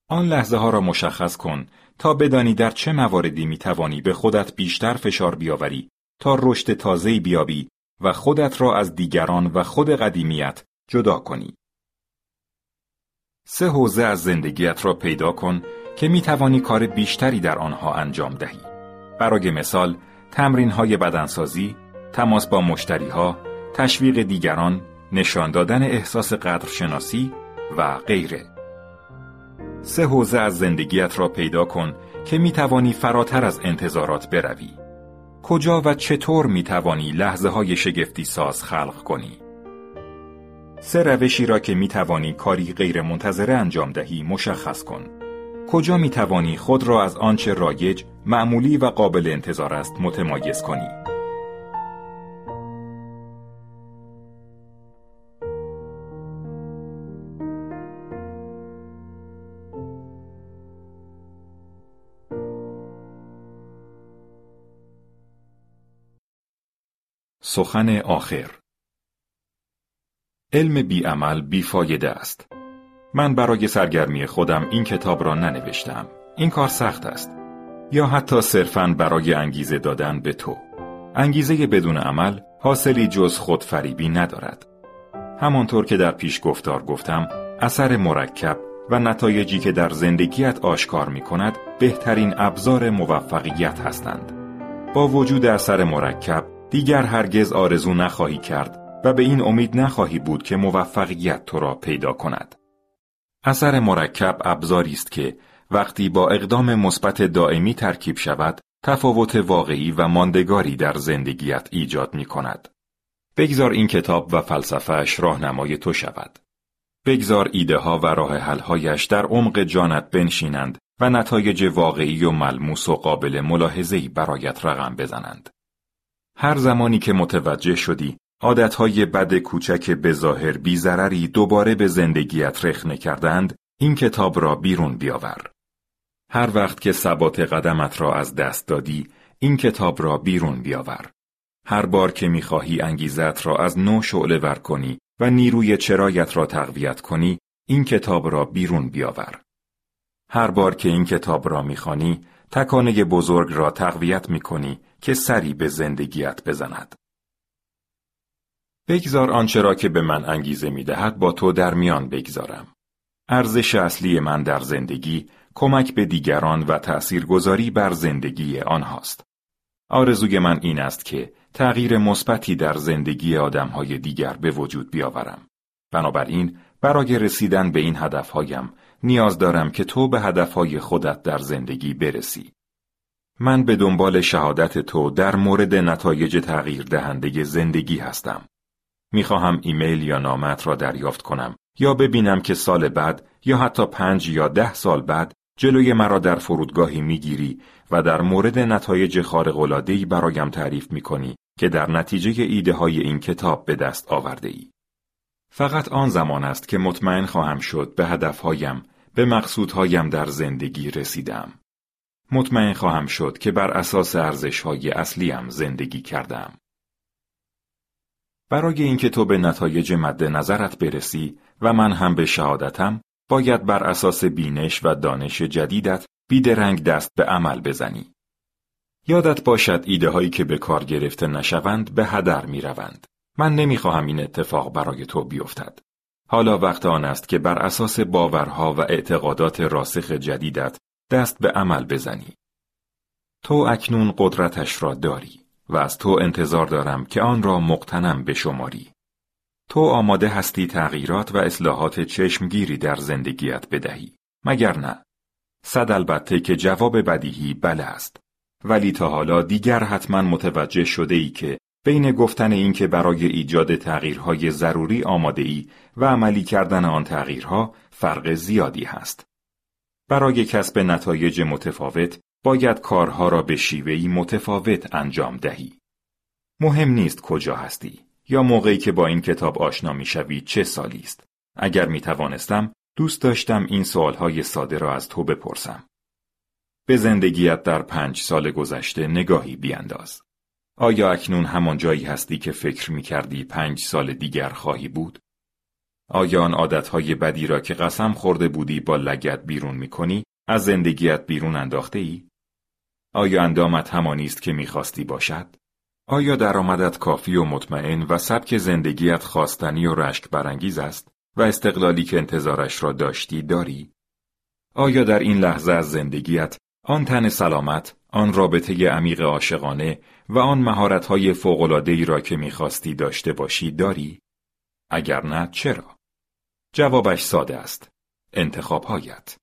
A: آن لحظه ها را مشخص کن تا بدانی در چه مواردی می توانی به خودت بیشتر فشار بیاوری تا رشد تازه‌ای بیابی و خودت را از دیگران و خود قدیمیت جدا کنی. سه حوزه از زندگیت را پیدا کن که می توانی کار بیشتری در آنها انجام دهی. برای مثال، تمرین های بدنسازی، تماس با مشتری ها، تشویق دیگران، نشان دادن احساس قدرشناسی و غیره. سه حوزه از زندگیت را پیدا کن که می توانی فراتر از انتظارات بروی. کجا و چطور می توانی لحظه های شگفتی ساز خلق کنی؟ سه روشی را که می توانی کاری غیر منتظره انجام دهی مشخص کن. کجا می توانی خود را از آنچه رایج، معمولی و قابل انتظار است متمایز کنی؟ سخن آخر علم بیعمل بیفایده است. من برای سرگرمی خودم این کتاب را ننوشتم. این کار سخت است. یا حتی صرفاً برای انگیزه دادن به تو. انگیزه بدون عمل حاصلی جز خودفریبی ندارد. همانطور که در پیش گفتار گفتم، اثر مرکب و نتایجی که در زندگیت آشکار می کند بهترین ابزار موفقیت هستند. با وجود اثر مرکب دیگر هرگز آرزو نخواهی کرد و به این امید نخواهی بود که موفقیت تو را پیدا کند. اثر مرکب ابزاری است که وقتی با اقدام مثبت دائمی ترکیب شود، تفاوت واقعی و ماندگاری در زندگیت ایجاد می کند. بگذار این کتاب و فلسفهش راهنمای تو شود. بگذار ایده ها و راه حلهایش در عمق جانت بنشینند و نتایج واقعی و ملموس و قابل ملاحظه‌ای برایت رقم بزنند. هر زمانی که متوجه شدی عادتهای بد کوچک به ظاهر بیزرری دوباره به زندگیت رخنه کردند این کتاب را بیرون بیاور. هر وقت که ثبات قدمت را از دست دادی این کتاب را بیرون بیاور. هر بار که می‌خواهی انگیزت را از نو شعله ور کنی و نیروی چرایت را تقویت کنی این کتاب را بیرون بیاور. هر بار که این کتاب را می‌خوانی تکانه بزرگ را تقویت می‌کنی که سری به زندگیت بزند. بگذار آنچه را که به من انگیزه می دهد با تو در میان بگذارم. ارزش اصلی من در زندگی کمک به دیگران و تأثیرگذاری بر زندگی آنهاست. آرزوی من این است که تغییر مثبتی در زندگی آدمهای دیگر به وجود بیاورم. بنابراین برای رسیدن به این هدفهایم نیاز دارم که تو به هدفهای خودت در زندگی برسی. من به دنبال شهادت تو در مورد نتایج تغییر دهنده زندگی هستم. می‌خواهم ایمیل یا نامت را دریافت کنم یا ببینم که سال بعد یا حتی پنج یا ده سال بعد جلوی مرا در فرودگاهی می‌گیری و در مورد نتایج خارق‌العاده‌ای برایم تعریف می‌کنی که در نتیجه ایده های این کتاب به دست آورده ای. فقط آن زمان است که مطمئن خواهم شد به هدفهایم، به مقصودهایم در زندگی رسیدم. مطمئن خواهم شد که بر اساس ارزش‌های اصلیم زندگی کردم. برای اینکه تو به نتایج مد نظرت برسی و من هم به شهادتم باید بر اساس بینش و دانش جدیدت بیدرنگ دست به عمل بزنی. یادت باشد ایده هایی که به کار گرفته نشوند به هدر می روند. من نمی‌خواهم این اتفاق برای تو بیفتد. حالا وقت آن است که بر اساس باورها و اعتقادات راسخ جدیدت دست به عمل بزنی. تو اکنون قدرتش را داری و از تو انتظار دارم که آن را مقتنم بشماری. تو آماده هستی تغییرات و اصلاحات چشمگیری در زندگیت بدهی. مگر نه؟ صد البته که جواب بدیهی بله است. ولی تا حالا دیگر حتما متوجه شده ای که بین گفتن اینکه برای ایجاد تغییرهای ضروری آماده ای و عملی کردن آن تغییرها فرق زیادی هست. برای کسب نتایج متفاوت باید کارها را به شیوهی متفاوت انجام دهی. مهم نیست کجا هستی یا موقعی که با این کتاب آشنا می‌شوی چه سالی است. اگر می توانستم دوست داشتم این سوالهای ساده را از تو بپرسم. به زندگیت در پنج سال گذشته نگاهی بیانداز. آیا اکنون همان جایی هستی که فکر می کردی پنج سال دیگر خواهی بود؟ آیا آن عادتهای بدی را که قسم خورده بودی با لگت بیرون می‌کنی از زندگیت بیرون انداخته ای؟ آیا اندامت همانی است که می‌خواستی باشد؟ آیا درآمدت کافی و مطمئن و سبک زندگیت خواستنی و رشک برانگیز است و استقلالی که انتظارش را داشتی داری؟ آیا در این لحظه از زندگیت آن تن سلامت، آن رابطه عمیق عاشقانه و آن مهارت‌های فوق‌العاده‌ای را که می‌خواستی داشته باشی داری؟ اگر نه چرا؟ جوابش ساده است. انتخابهایت.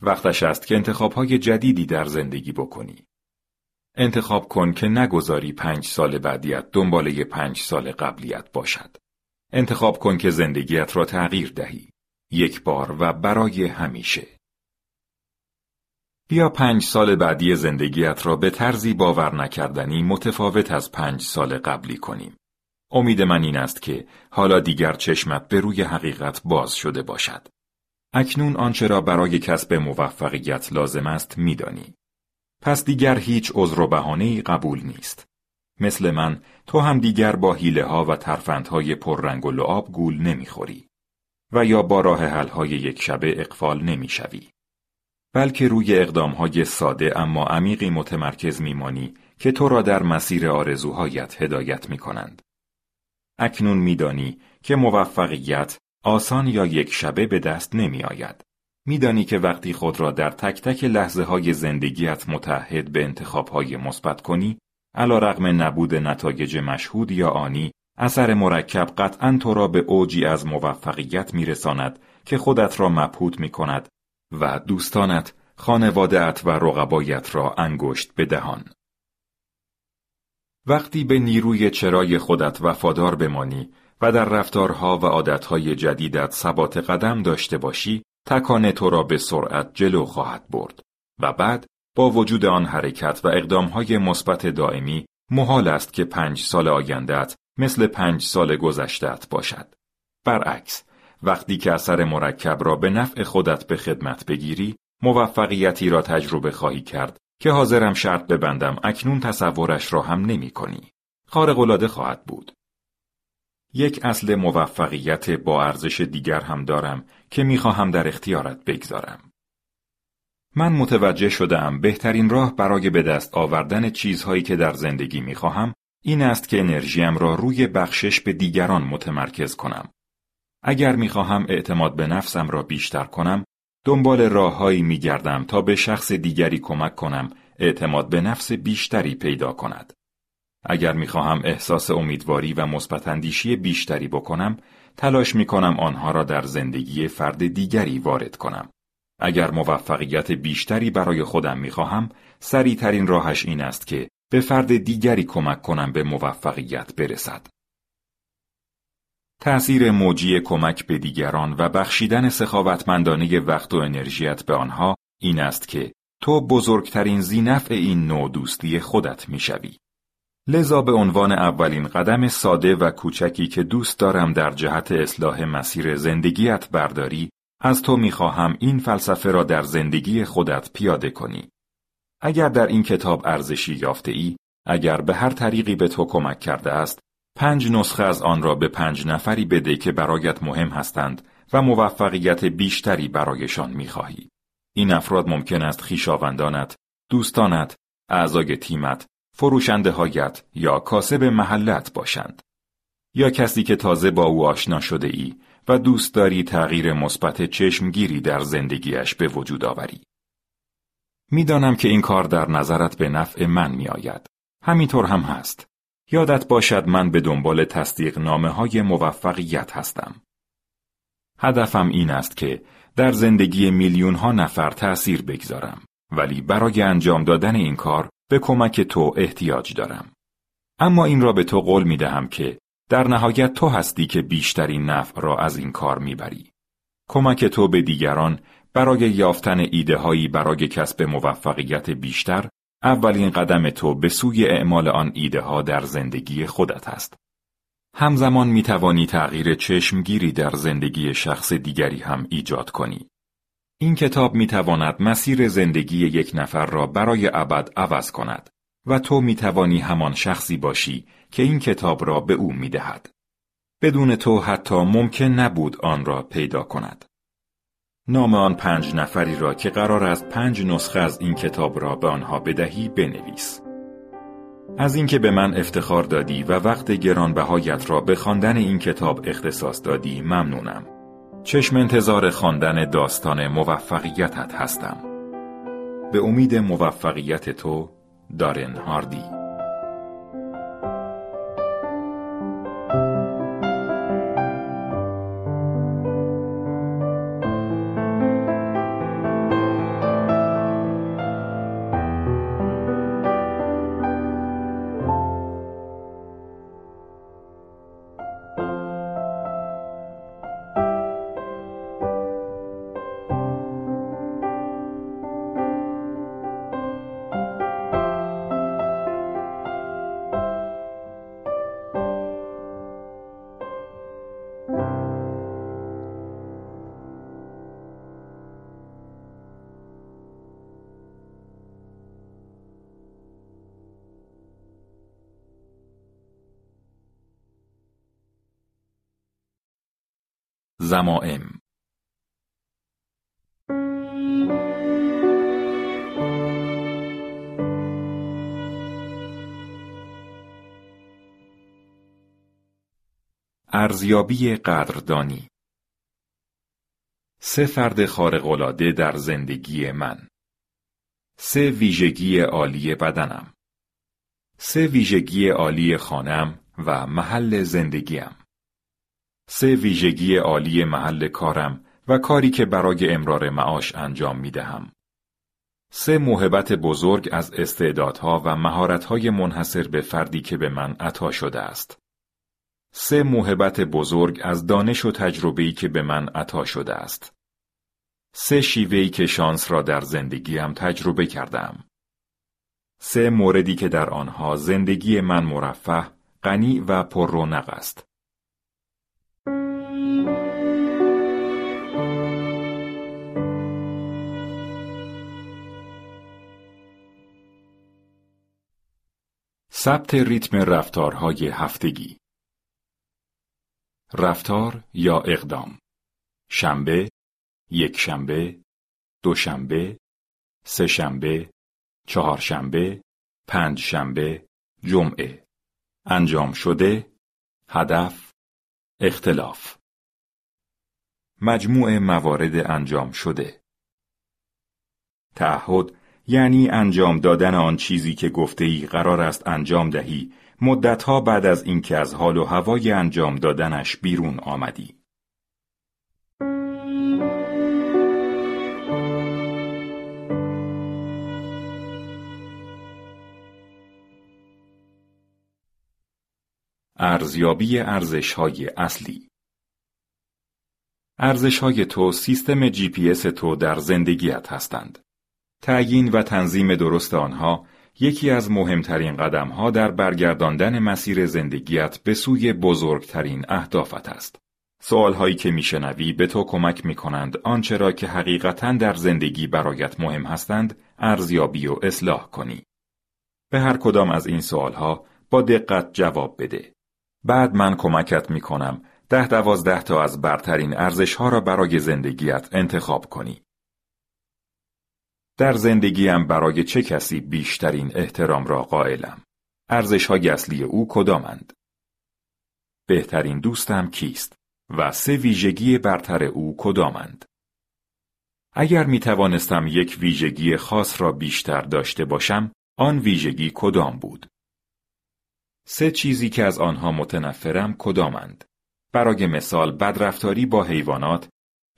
A: وقتش است که انتخابهای جدیدی در زندگی بکنی. انتخاب کن که نگذاری پنج سال بعدیت دنباله پنج سال قبلیت باشد. انتخاب کن که زندگیت را تغییر دهی. یک بار و برای همیشه. بیا پنج سال بعدی زندگیت را به طرزی باور نکردنی متفاوت از پنج سال قبلی کنیم. امید من این است که حالا دیگر چشمت به روی حقیقت باز شده باشد. اکنون آنچه را برای کسب موفقیت لازم است میدانی. پس دیگر هیچ عذر و بهانه‌ای قبول نیست. مثل من تو هم دیگر با حیله ها و ترفندهای پررنگ و لعاب گول نمی‌خوری و یا با راه حل های یک شبه اقفال نمی‌شوی. بلکه روی اقدامهای ساده اما عمیقی متمرکز میمانی که تو را در مسیر آرزوهایت هدایت می کنند. اکنون میدانی که موفقیت آسان یا یک شبه به دست نمی آید. میدانی که وقتی خود را در تک تک لحظه های زندگیت متحد به انتخاب های مثبت کنی، علا رغم نبود نتایج مشهود یا آنی، اثر مرکب قطعا تو را به اوجی از موفقیت میرساند که خودت را مبهوت می کند و دوستانت، خانوادهت و رقبایت را انگشت بدهان. وقتی به نیروی چرای خودت وفادار بمانی و در رفتارها و عادتهای جدیدت ثبات قدم داشته باشی، تکان تو را به سرعت جلو خواهد برد و بعد با وجود آن حرکت و اقدامهای مثبت دائمی محال است که پنج سال آیندهت مثل پنج سال گذشتهت باشد. برعکس، وقتی که اثر مرکب را به نفع خودت به خدمت بگیری، موفقیتی را تجربه خواهی کرد که حاضرم شرط ببندم اکنون تصورش را هم نمی کنی. خارق‌العاده خواهد بود. یک اصل موفقیت با ارزش دیگر هم دارم که می‌خواهم در اختیارت بگذارم. من متوجه شدم بهترین راه برای به دست آوردن چیزهایی که در زندگی می‌خواهم این است که انرژیم را روی بخشش به دیگران متمرکز کنم. اگر می‌خواهم اعتماد به نفسم را بیشتر کنم، دنبال راههایی میگردم تا به شخص دیگری کمک کنم اعتماد به نفس بیشتری پیدا کند. اگر می‌خواهم احساس امیدواری و مثبتاندیشی بیشتری بکنم، تلاش می‌کنم آنها را در زندگی فرد دیگری وارد کنم. اگر موفقیت بیشتری برای خودم می‌خواهم، سریعترین راهش این است که به فرد دیگری کمک کنم به موفقیت برسد. تأثیر موجی کمک به دیگران و بخشیدن سخاوتمندانه وقت و انرژیت به آنها این است که تو بزرگترین زینف این نوع دوستی خودت می‌شوی. لذا به عنوان اولین قدم ساده و کوچکی که دوست دارم در جهت اصلاح مسیر زندگیت برداری، از تو می‌خواهم این فلسفه را در زندگی خودت پیاده کنی. اگر در این کتاب ارزشی یافته ای، اگر به هر طریقی به تو کمک کرده است، پنج نسخه از آن را به پنج نفری بده که برایت مهم هستند و موفقیت بیشتری برایشان می‌خواهی. این افراد ممکن است خیشاوندانت، دوستانت، اعضای تیمت، فروشنده هایت یا کاسب محلت باشند. یا کسی که تازه با او آشنا شده ای و دوست داری تغییر مثبت چشمگیری در زندگیش به وجود آوری. می‌دانم که این کار در نظرت به نفع من می آید. همینطور هم هست. یادت باشد من به دنبال تصدیق نامه های موفقیت هستم. هدفم این است که در زندگی میلیون ها نفر تأثیر بگذارم ولی برای انجام دادن این کار به کمک تو احتیاج دارم. اما این را به تو قول می دهم که در نهایت تو هستی که بیشترین نفع را از این کار می‌بری. کمک تو به دیگران برای یافتن ایده هایی برای کسب موفقیت بیشتر اولین قدم تو به سوی اعمال آن ایده ها در زندگی خودت است. همزمان می توانی تغییر چشمگیری در زندگی شخص دیگری هم ایجاد کنی. این کتاب می تواند مسیر زندگی یک نفر را برای ابد عوض کند و تو می توانی همان شخصی باشی که این کتاب را به او می دهد. بدون تو حتی ممکن نبود آن را پیدا کند. نام آن پنج نفری را که قرار است پنج نسخه از این کتاب را به آنها بدهی بنویس. از اینکه به من افتخار دادی و وقت گرانبهایت را به خواندن این کتاب اختصاص دادی ممنونم. چشم انتظار خواندن داستان موفقیتت هستم. به امید موفقیت تو دارن هاردی زمائم. ارزیابی قدردانی. سه فرد خارق‌العاده در زندگی من. سه ویژگی عالی بدنم. سه ویژگی عالی خانم و محل زندگیم. سه ویژگی عالی محل کارم و کاری که برای امرار معاش انجام می دهم. سه موهبت بزرگ از استعدادها و مهارتهای منحصر به فردی که به من عطا شده است. سه موهبت بزرگ از دانش و تجربه‌ای که به من عطا شده است. سه شیوهی که شانس را در زندگیم تجربه کردم. سه موردی که در آنها زندگی من مرفه، غنی و پر رونق است. ثبت ریتم رفتارهای هفتگی. رفتار یا اقدام. شنبه یک شنبه دوشنبه سه شنبه چهارشنبه پنج شنبه جمعه. انجام شده هدف اختلاف. مجموع موارد انجام شده. تعهد یعنی انجام دادن آن چیزی که گفته ای قرار است انجام دهی مدتها بعد از اینکه از حال و هوای انجام دادنش بیرون آمدی. ارزیابی ارزش های اصلی ارزش های تو سیستم جی پی تو در زندگیت هستند. تعیین و تنظیم درست آنها یکی از مهمترین قدمها در برگرداندن مسیر زندگیت به سوی بزرگترین اهدافت است. سوالهایی که میشنوی به تو کمک می کنند آنچه را که حقیقتا در زندگی برایت مهم هستند ارزیابی و اصلاح کنی. به هر کدام از این سوالها با دقت جواب بده. بعد من کمکت می کنم ده دوازده تا از برترین ارزشها را برای زندگیت انتخاب کنی. در زندگیم برای چه کسی بیشترین احترام را قائلم؟ ارزش های اصلی او کدامند؟ بهترین دوستم کیست؟ و سه ویژگی برتر او کدامند؟ اگر می توانستم یک ویژگی خاص را بیشتر داشته باشم، آن ویژگی کدام بود؟ سه چیزی که از آنها متنفرم کدامند؟ برای مثال بدرفتاری با حیوانات،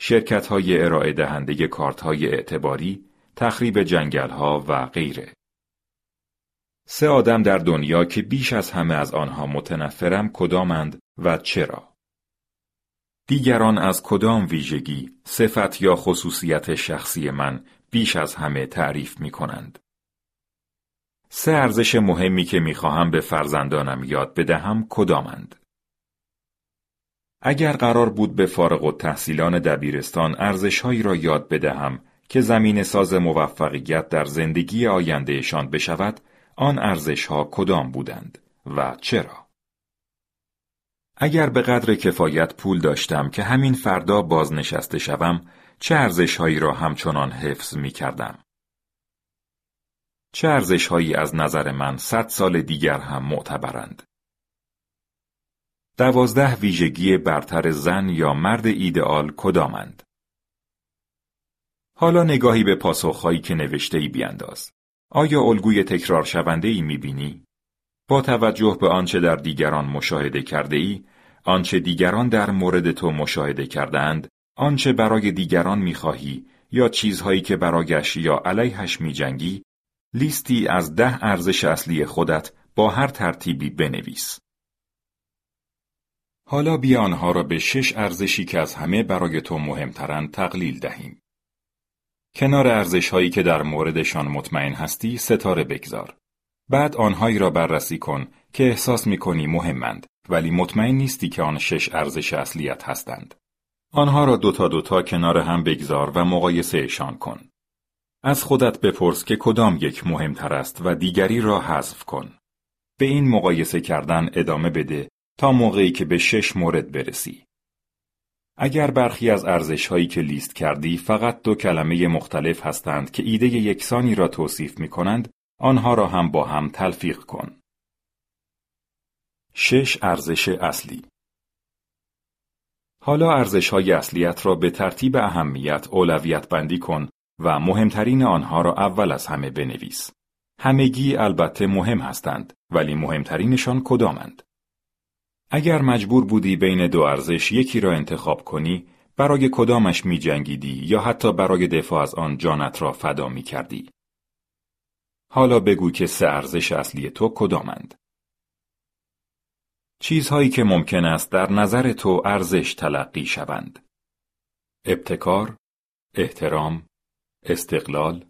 A: شرکت های ارائه دهنده کارت های اعتباری، تخریب جنگل ها و غیره. سه آدم در دنیا که بیش از همه از آنها متنفرم کدامند و چرا؟ دیگران از کدام ویژگی، صفت یا خصوصیت شخصی من بیش از همه تعریف می کنند؟ سه ارزش مهمی که می خواهم به فرزندانم یاد بدهم کدامند؟ اگر قرار بود به فارغ و تحصیلان دبیرستان ارزشهایی را یاد بدهم که زمین ساز موفقیت در زندگی آیندهشان بشود آن ارزش ها کدام بودند و چرا؟ اگر به قدر کفایت پول داشتم که همین فردا بازنشسته شوم چه ارزشهایی را همچنان حفظ می کردم؟ چه ارزشهایی از نظر من صد سال دیگر هم معتبرند؟ دوازده ویژگی برتر زن یا مرد ایدئال کدامند؟ حالا نگاهی به پاسخهایی که نوشته ای بیانداز. آیا الگوی تکرار شونده ای می بینی؟ با توجه به آنچه در دیگران مشاهده کرده ای، آنچه دیگران در مورد تو مشاهده کردند، آنچه برای دیگران می‌خواهی یا چیزهایی که برایش یا علیهش میجنگی، لیستی از ده ارزش اصلی خودت با هر ترتیبی بنویس. حالا بیا آنها را به شش ارزشی که از همه برای تو مهمترند تقلیل دهیم. کنار ارزش هایی که در موردشان مطمئن هستی ستاره بگذار. بعد آنهایی را بررسی کن که احساس می کنی مهمند ولی مطمئن نیستی که آن شش ارزش اصلیت هستند. آنها را دوتا دوتا کنار هم بگذار و مقایسهشان کن. از خودت بپرس که کدام یک مهمتر است و دیگری را حذف کن. به این مقایسه کردن ادامه بده تا موقعی که به شش مورد برسی. اگر برخی از ارزش هایی که لیست کردی فقط دو کلمه مختلف هستند که ایده یکسانی را توصیف می کنند، آنها را هم با هم تلفیق کن. شش ارزش اصلی حالا ارزش های اصلیت را به ترتیب اهمیت اولویت بندی کن و مهمترین آنها را اول از همه بنویس. همگی البته مهم هستند ولی مهمترینشان کدامند؟ اگر مجبور بودی بین دو ارزش یکی را انتخاب کنی برای کدامش می جنگیدی یا حتی برای دفاع از آن جانت را فدا می کردی؟ حالا بگو که سه ارزش اصلی تو کدامند؟ چیزهایی که ممکن است در نظر تو ارزش تلقی شوند. ابتکار، احترام، استقلال،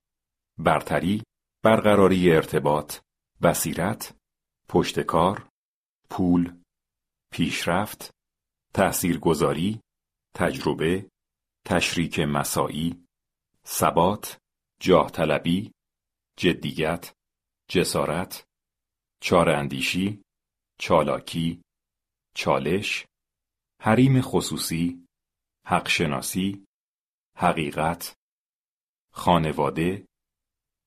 A: برتری، برقراری ارتباط، بصیرت، پشتکار، پول، پیشرفت، تأثیرگذاری، تجربه، تشریک مساعی، ثبات، جاه طلبی، جدیت، جسارت، چار اندیشی، چالاکی، چالش، حریم خصوصی، حقشناسی، حقیقت، خانواده،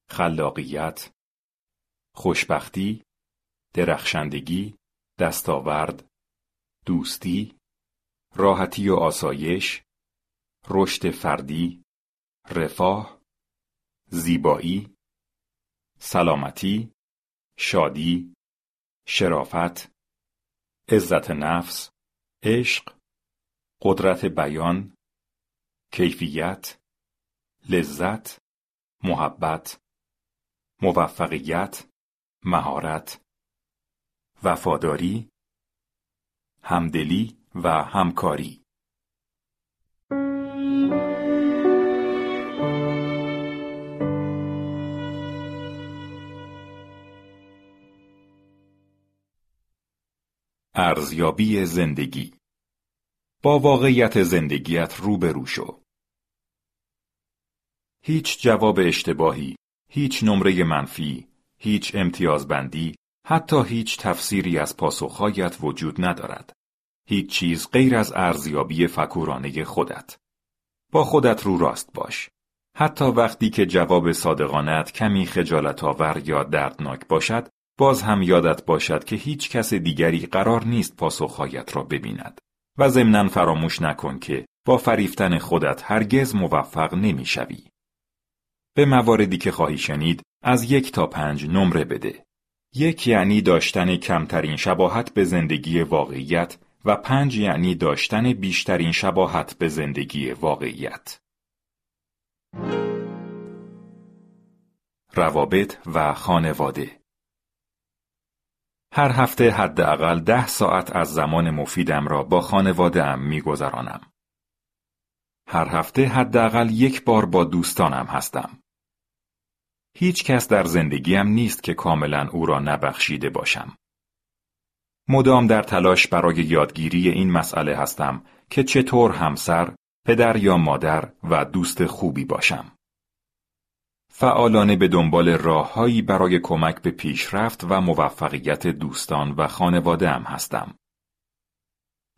A: خلاقیت، خوشبختی، درخشندگی، دستاورد، دوستی، راحتی و آسایش، رشد فردی، رفاه، زیبایی، سلامتی، شادی، شرافت، عزت نفس، عشق، قدرت بیان، کیفیت، لذت، محبت، موفقیت، مهارت، وفاداری، همدلی و همکاری ارزیابی زندگی با واقعیت زندگیت روبرو شو. هیچ جواب اشتباهی، هیچ نمره منفی، هیچ امتیازبندی، حتی هیچ تفسیری از پاسخهایت وجود ندارد. هیچ چیز غیر از ارزیابی فکورانه خودت. با خودت رو راست باش. حتی وقتی که جواب صادقانت کمی خجالت آور یا دردناک باشد، باز هم یادت باشد که هیچ کس دیگری قرار نیست پاسخهایت را ببیند و ضمنا فراموش نکن که با فریفتن خودت هرگز موفق نمی‌شوی. به مواردی که خواهی شنید از یک تا پنج نمره بده. یک یعنی داشتن کمترین شباهت به زندگی واقعیت و پنج یعنی داشتن بیشترین شباهت به زندگی واقعیت. روابط و خانواده هر هفته حداقل ده ساعت از زمان مفیدم را با خانواده ام می گذرانم. هر هفته حداقل یک بار با دوستانم هستم. هیچ کس در زندگیم نیست که کاملا او را نبخشیده باشم. مدام در تلاش برای یادگیری این مسئله هستم که چطور همسر، پدر یا مادر و دوست خوبی باشم. فعالانه به دنبال راههایی برای کمک به پیشرفت و موفقیت دوستان و خانواده هم هستم.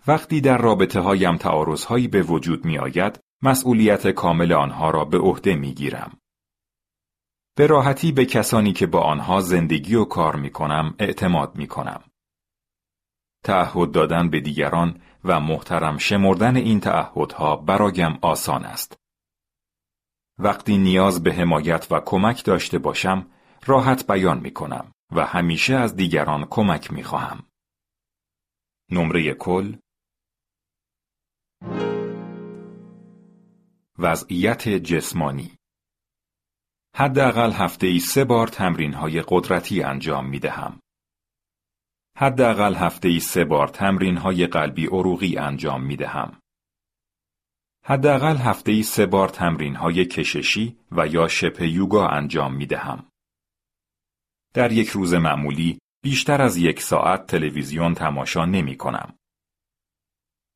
A: وقتی در رابطه هایم تعارض هایی به وجود می آید، مسئولیت کامل آنها را به عهده می گیرم. به راحتی به کسانی که با آنها زندگی و کار می کنم اعتماد می کنم. تعهد دادن به دیگران و محترم شمردن این تعهدها برایم آسان است. وقتی نیاز به حمایت و کمک داشته باشم، راحت بیان می کنم و همیشه از دیگران کمک می خواهم. نمره کل وضعیت جسمانی حداقل هفته ای سه بار تمرین های قدرتی انجام می دهم. حداقل هفته ای سه بار تمرین های قلبی عروقی انجام می دهم. حداقل هفته ای سه بار تمرین های کششی و یا شپ یوگا انجام می دهم. در یک روز معمولی بیشتر از یک ساعت تلویزیون تماشا نمی کنم.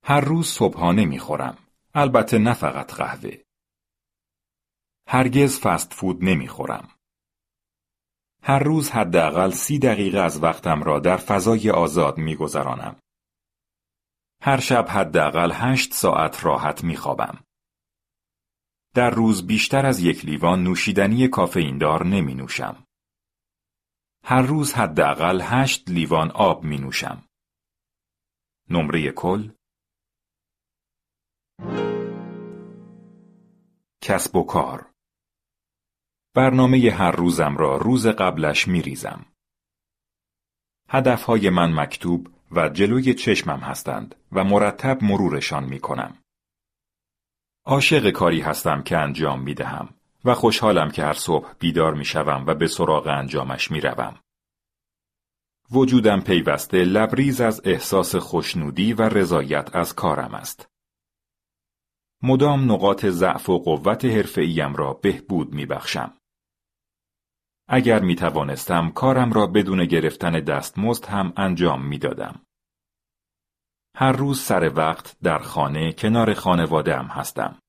A: هر روز صبحانه می خورم. البته نه فقط قهوه. هرگز فست فود نمی خورم. هر روز حداقل سی دقیقه از وقتم را در فضای آزاد می گذرانم. هر شب حداقل هشت ساعت راحت می خوابم. در روز بیشتر از یک لیوان نوشیدنی کافئیندار نمی نوشم. هر روز حداقل هشت لیوان آب می نوشم. نمره کل کسب و کار برنامه هر روزم را روز قبلش می ریزم. هدفهای من مکتوب و جلوی چشمم هستند و مرتب مرورشان می کنم. عاشق کاری هستم که انجام می دهم و خوشحالم که هر صبح بیدار می شوم و به سراغ انجامش می روم. وجودم پیوسته لبریز از احساس خوشنودی و رضایت از کارم است. مدام نقاط ضعف و قوت حرفه‌ایم را بهبود می بخشم. اگر می توانستم کارم را بدون گرفتن دستمزد هم انجام می دادم. هر روز سر وقت در خانه کنار خانواده هم هستم.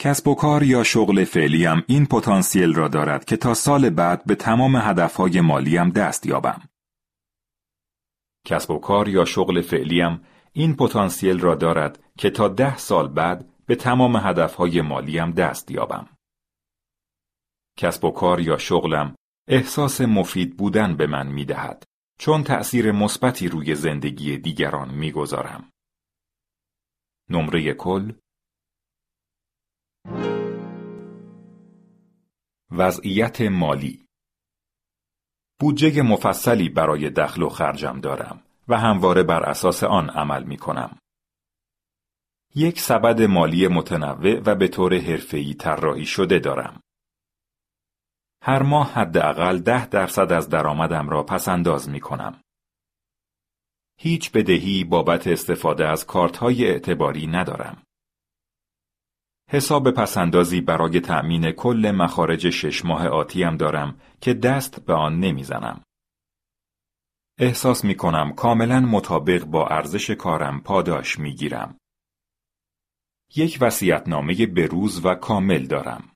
A: کسب و کار یا شغل فعلیم این پتانسیل را دارد که تا سال بعد به تمام هدفهای مالیم دست یابم. کسب و کار یا شغل فعلیم این پتانسیل را دارد که تا ده سال بعد به تمام هدفهای مالیم دست یابم. کسب و کار یا شغلم احساس مفید بودن به من می دهد چون تأثیر مثبتی روی زندگی دیگران می گذارم. نمره کل وضعیت مالی بودجه مفصلی برای دخل و خرجم دارم و همواره بر اساس آن عمل می کنم. یک سبد مالی متنوع و به طور حرفه‌ای طراحی شده دارم. هر ماه حداقل ده درصد از درآمدم را پسنداز می کنم. هیچ بدهی بابت استفاده از کارت های اعتباری ندارم. حساب پسندازی برای تأمین کل مخارج شش ماه آتیم دارم که دست به آن نمی‌زنم. احساس می کنم کاملا مطابق با ارزش کارم پاداش می گیرم. یک وسیعتنامه بروز و کامل دارم.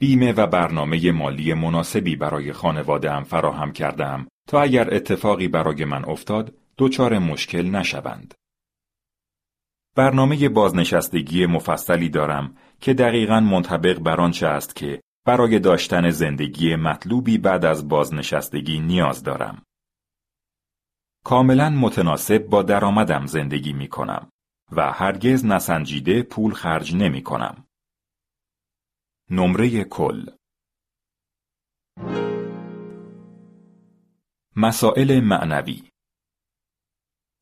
A: بیمه و برنامه مالی مناسبی برای خانوادهام فراهم کردم تا اگر اتفاقی برای من افتاد دچار مشکل نشوند. برنامه بازنشستگی مفصلی دارم که دقیقا منطبق بر آنچه است که برای داشتن زندگی مطلوبی بعد از بازنشستگی نیاز دارم. کاملا متناسب با درآمدم زندگی می کنم و هرگز نسنجیده پول خرج نمی کنم. نمره کل مسائل معنوی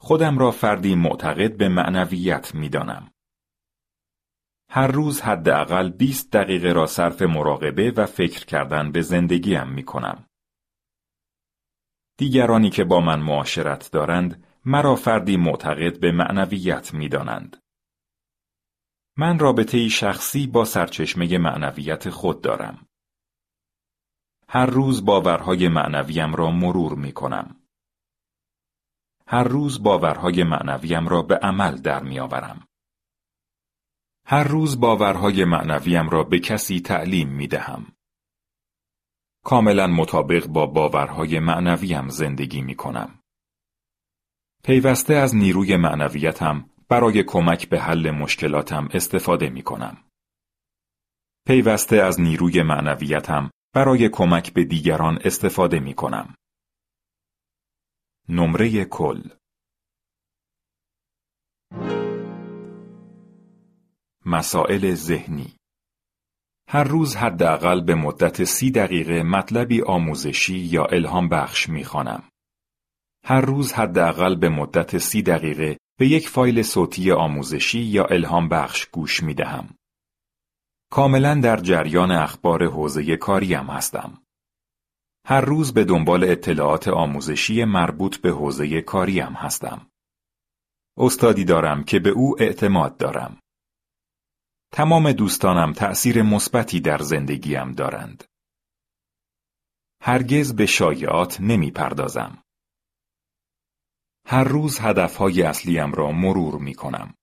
A: خودم را فردی معتقد به معنویت می دانم. هر روز حداقل 20 دقیقه را صرف مراقبه و فکر کردن به زندگیم می کنم. دیگرانی که با من معاشرت دارند مرا فردی معتقد به معنویت می دانند. من رابطه شخصی با سرچشمه معنویت خود دارم. هر روز باورهای معنویم را مرور می کنم. هر روز باورهای معنویم را به عمل در می آورم. هر روز باورهای معنویم را به کسی تعلیم می دهم. کاملا مطابق با باورهای معنویم زندگی می کنم. پیوسته از نیروی معنویتم برای کمک به حل مشکلاتم استفاده می کنم. پیوسته از نیروی معنویتم برای کمک به دیگران استفاده می کنم. نمره کل مسائل ذهنی هر روز حداقل به مدت سی دقیقه مطلبی آموزشی یا الهام بخش می خانم. هر روز حداقل به مدت سی دقیقه به یک فایل صوتی آموزشی یا الهام بخش گوش می دهم. کاملا در جریان اخبار حوزه کاریم هستم. هر روز به دنبال اطلاعات آموزشی مربوط به حوزه کاریم هستم. استادی دارم که به او اعتماد دارم. تمام دوستانم تأثیر مثبتی در زندگیم دارند. هرگز به شایعات نمی پردازم. هر روز هدفهای اصلیم را مرور می کنم.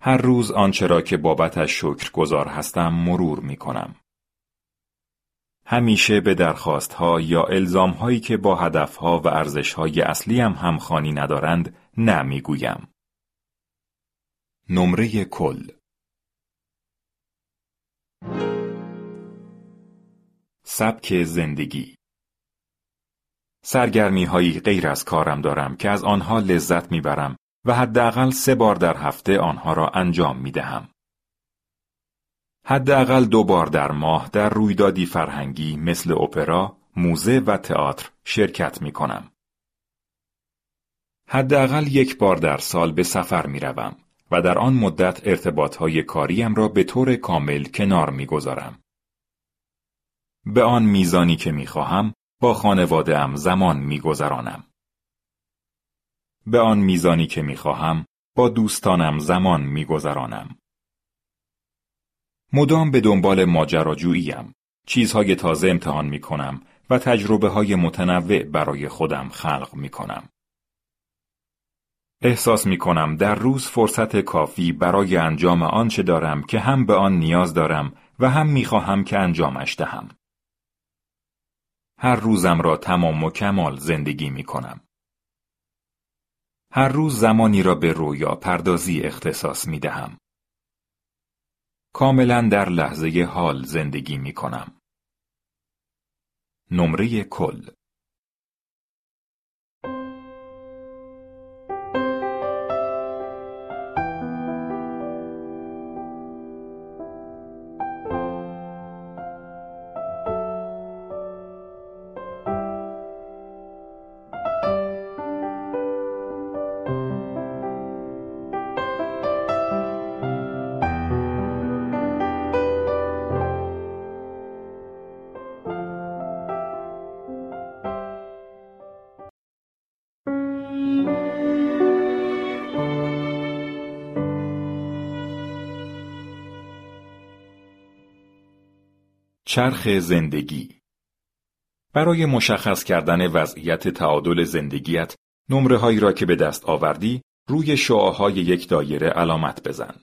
A: هر روز آنچه را که بابتش شکر گذار هستم مرور می کنم. همیشه به درخواستها یا الزامهایی که با هدفها و ارزشهای اصلیم همخانی ندارند نه گویم. نمره کل سبک زندگی سرگرمی هایی غیر از کارم دارم که از آنها لذت می‌برم و حداقل سه بار در هفته آنها را انجام می دهم. حداقل دو بار در ماه در رویدادی فرهنگی مثل اپرا، موزه و تئاتر شرکت می کنم. حداقل یک بار در سال به سفر می روم و در آن مدت ارتباط های کاریم را به طور کامل کنار می گذارم. به آن میزانی که می خواهم با خانواده ام زمان می گذرانم. به آن میزانی که می خواهم با دوستانم زمان می گذرانم. مدام به دنبال ماجراجوییم. چیزهای تازه امتحان می کنم و تجربه های متنوع برای خودم خلق می کنم. احساس می کنم در روز فرصت کافی برای انجام آنچه دارم که هم به آن نیاز دارم و هم می خواهم که انجامش دهم. هر روزم را تمام و کمال زندگی می کنم. هر روز زمانی را به رویا پردازی اختصاص می دهم. کاملا در لحظه حال زندگی می کنم. نمره کل چرخ زندگی برای مشخص کردن وضعیت تعادل زندگیت نمره هایی را که به دست آوردی روی شعاهای یک دایره علامت بزن.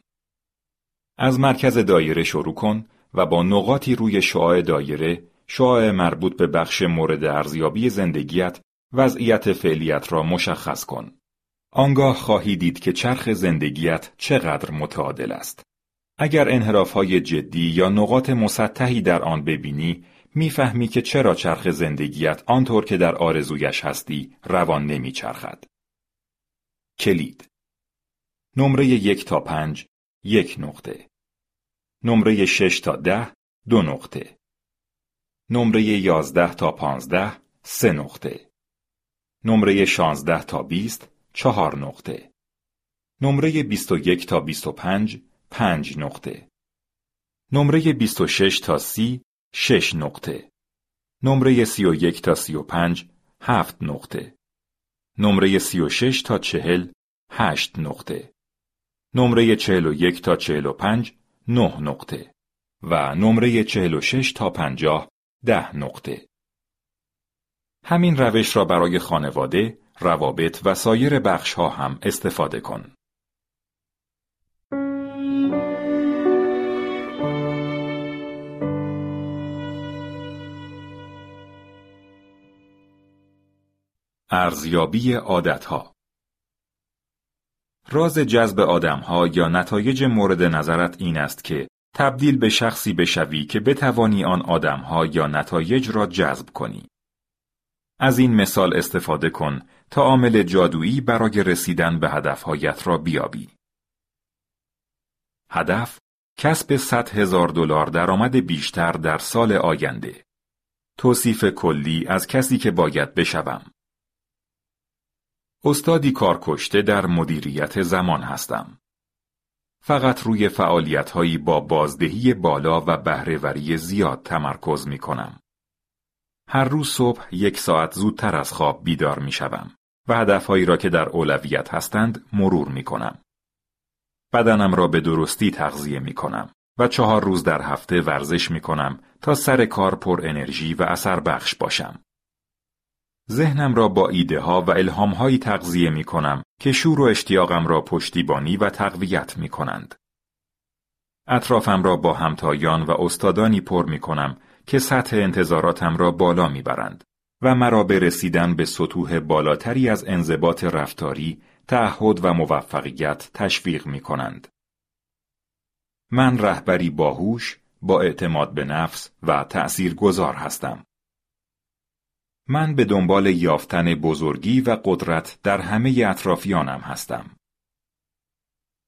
A: از مرکز دایره شروع کن و با نقاطی روی شعاع دایره شعاع مربوط به بخش مورد ارزیابی زندگیت وضعیت فعلیت را مشخص کن. آنگاه خواهی دید که چرخ زندگیت چقدر متعادل است. اگر انحرافهای جدی یا نقاط مسطحی در آن ببینی می‌فهمی که چرا چرخ زندگیت آنطور که در آرزویش هستی روان نمیچرخد. کلید. نمره یک تا پنج یک نقطه. نمره شش تا ده دو نقطه. نمره یازده تا پانزده سه نقطه. نمره شانزده تا بیست چهار نقطه. نمره بیست و یک تا بیست و پنج نقطه. نمره 26 تا سی شش نقطه. نمره 31 تا 35 هفت نقطه. نمره 36 تا چهل هشت نقطه. نمره 41 تا 45 نه نقطه. و نمره 46 تا 50 ده نقطه. همین روش را برای خانواده، روابط و سایر بخش ها هم استفاده کن. ارزیابی عادتها راز جذب آدمها یا نتایج مورد نظرت این است که تبدیل به شخصی بشوی که بتوانی آن آدمها یا نتایج را جذب کنی. از این مثال استفاده کن تا عامل جادویی برای رسیدن به هدفهایت را بیابی. هدف کسب 100 هزار دلار درآمد بیشتر در سال آینده. توصیف کلی از کسی که باید بشوم. استادی کارکشته در مدیریت زمان هستم. فقط روی فعالیتهایی با بازدهی بالا و بهرهوری زیاد تمرکز می کنم. هر روز صبح یک ساعت زودتر از خواب بیدار می شوم و هدفهایی را که در اولویت هستند مرور می کنم. بدنم را به درستی تغذیه می کنم و چهار روز در هفته ورزش می کنم تا سر کار پر انرژی و اثر بخش باشم. ذهنم را با ایده ها و الهام هایی تغذیه می کنم که شور و اشتیاقم را پشتیبانی و تقویت می کنند. اطرافم را با همتایان و استادانی پر می کنم که سطح انتظاراتم را بالا می برند و مرا به رسیدن به سطوح بالاتری از انضباط رفتاری، تعهد و موفقیت تشویق می کنند. من رهبری باهوش، با اعتماد به نفس و تأثیر گذار هستم. من به دنبال یافتن بزرگی و قدرت در همه اطرافیانم هستم.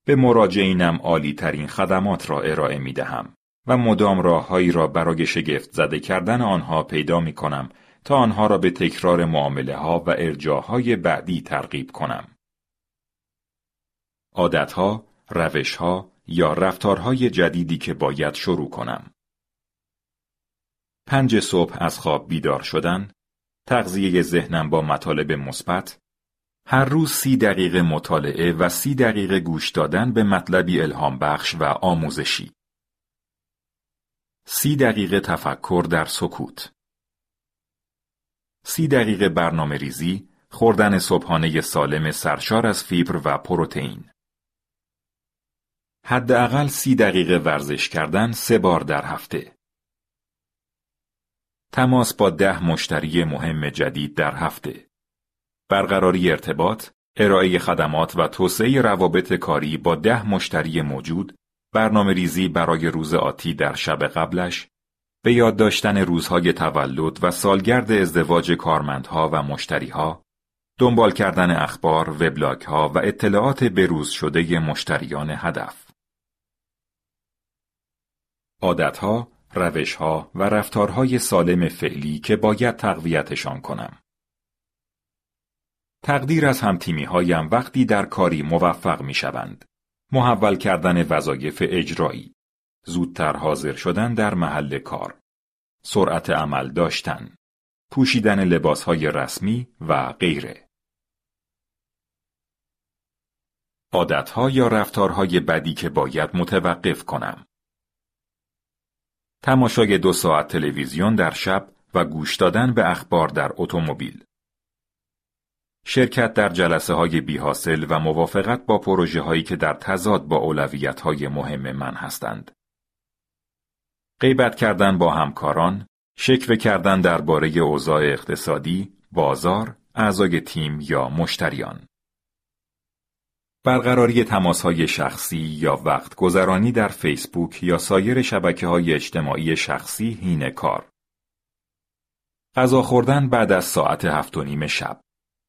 A: به مراجعینم عالی ترین خدمات را ارائه می دهم و مدام راههایی را برای شگفت زده کردن آنها پیدا می کنم تا آنها را به تکرار معامله ها و ارجاهای بعدی ترغیب کنم. عادتها، روشها یا رفتارهای جدیدی که باید شروع کنم. پنج صبح از خواب بیدار شدن، تغذیه ذهنم با مطالب مثبت، هر روز سی دقیقه مطالعه و سی دقیقه گوش دادن به مطلبی الهام بخش و آموزشی. سی دقیقه تفکر در سکوت. سی دقیقه برنامه ریزی، خوردن صبحانه سالم سرشار از فیبر و پروتئین. حداقل سی دقیقه ورزش کردن سه بار در هفته. تماس با ده مشتری مهم جدید در هفته. برقراری ارتباط، ارائه خدمات و توسعه روابط کاری با ده مشتری موجود، برنامه ریزی برای روز آتی در شب قبلش، به یاد داشتن روزهای تولد و سالگرد ازدواج کارمندها و مشتریها، دنبال کردن اخبار، وبلاگ ها و اطلاعات بروز شده مشتریان هدف. عادتها روشها و رفتارهای سالم فعلی که باید تقویتشان کنم. تقدیر از همتیمی هایم وقتی در کاری موفق می شوند. محول کردن وظایف اجرایی. زودتر حاضر شدن در محل کار. سرعت عمل داشتن. پوشیدن لباس های رسمی و غیره. عادتها یا رفتارهای بدی که باید متوقف کنم. تماشای دو ساعت تلویزیون در شب و گوش دادن به اخبار در اتومبیل. شرکت در جلسه های بیحاصل و موافقت با پروژه هایی که در تضاد با اولویت های مهم من هستند. غیبت کردن با همکاران، شکوه کردن درباره اوضاع اقتصادی، بازار، اعضای تیم یا مشتریان. برقراری های شخصی یا وقت گذرانی در فیسبوک یا سایر شبکه های اجتماعی شخصی هین کار. غذا خوردن بعد از ساعت هفت و نیم شب.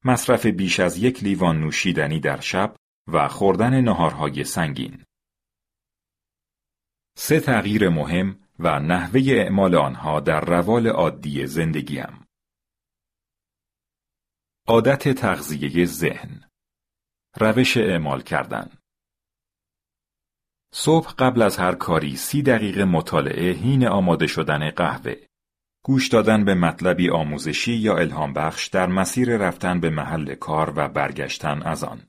A: مصرف بیش از یک لیوان نوشیدنی در شب و خوردن نهارهای سنگین. سه تغییر مهم و نحوه اعمال آنها در روال عادی زندگیم. عادت تغذیه ذهن روش اعمال کردن. صبح قبل از هر کاری سی دقیقه مطالعه هین آماده شدن قهوه. گوش دادن به مطلبی آموزشی یا الهام بخش در مسیر رفتن به محل کار و برگشتن از آن.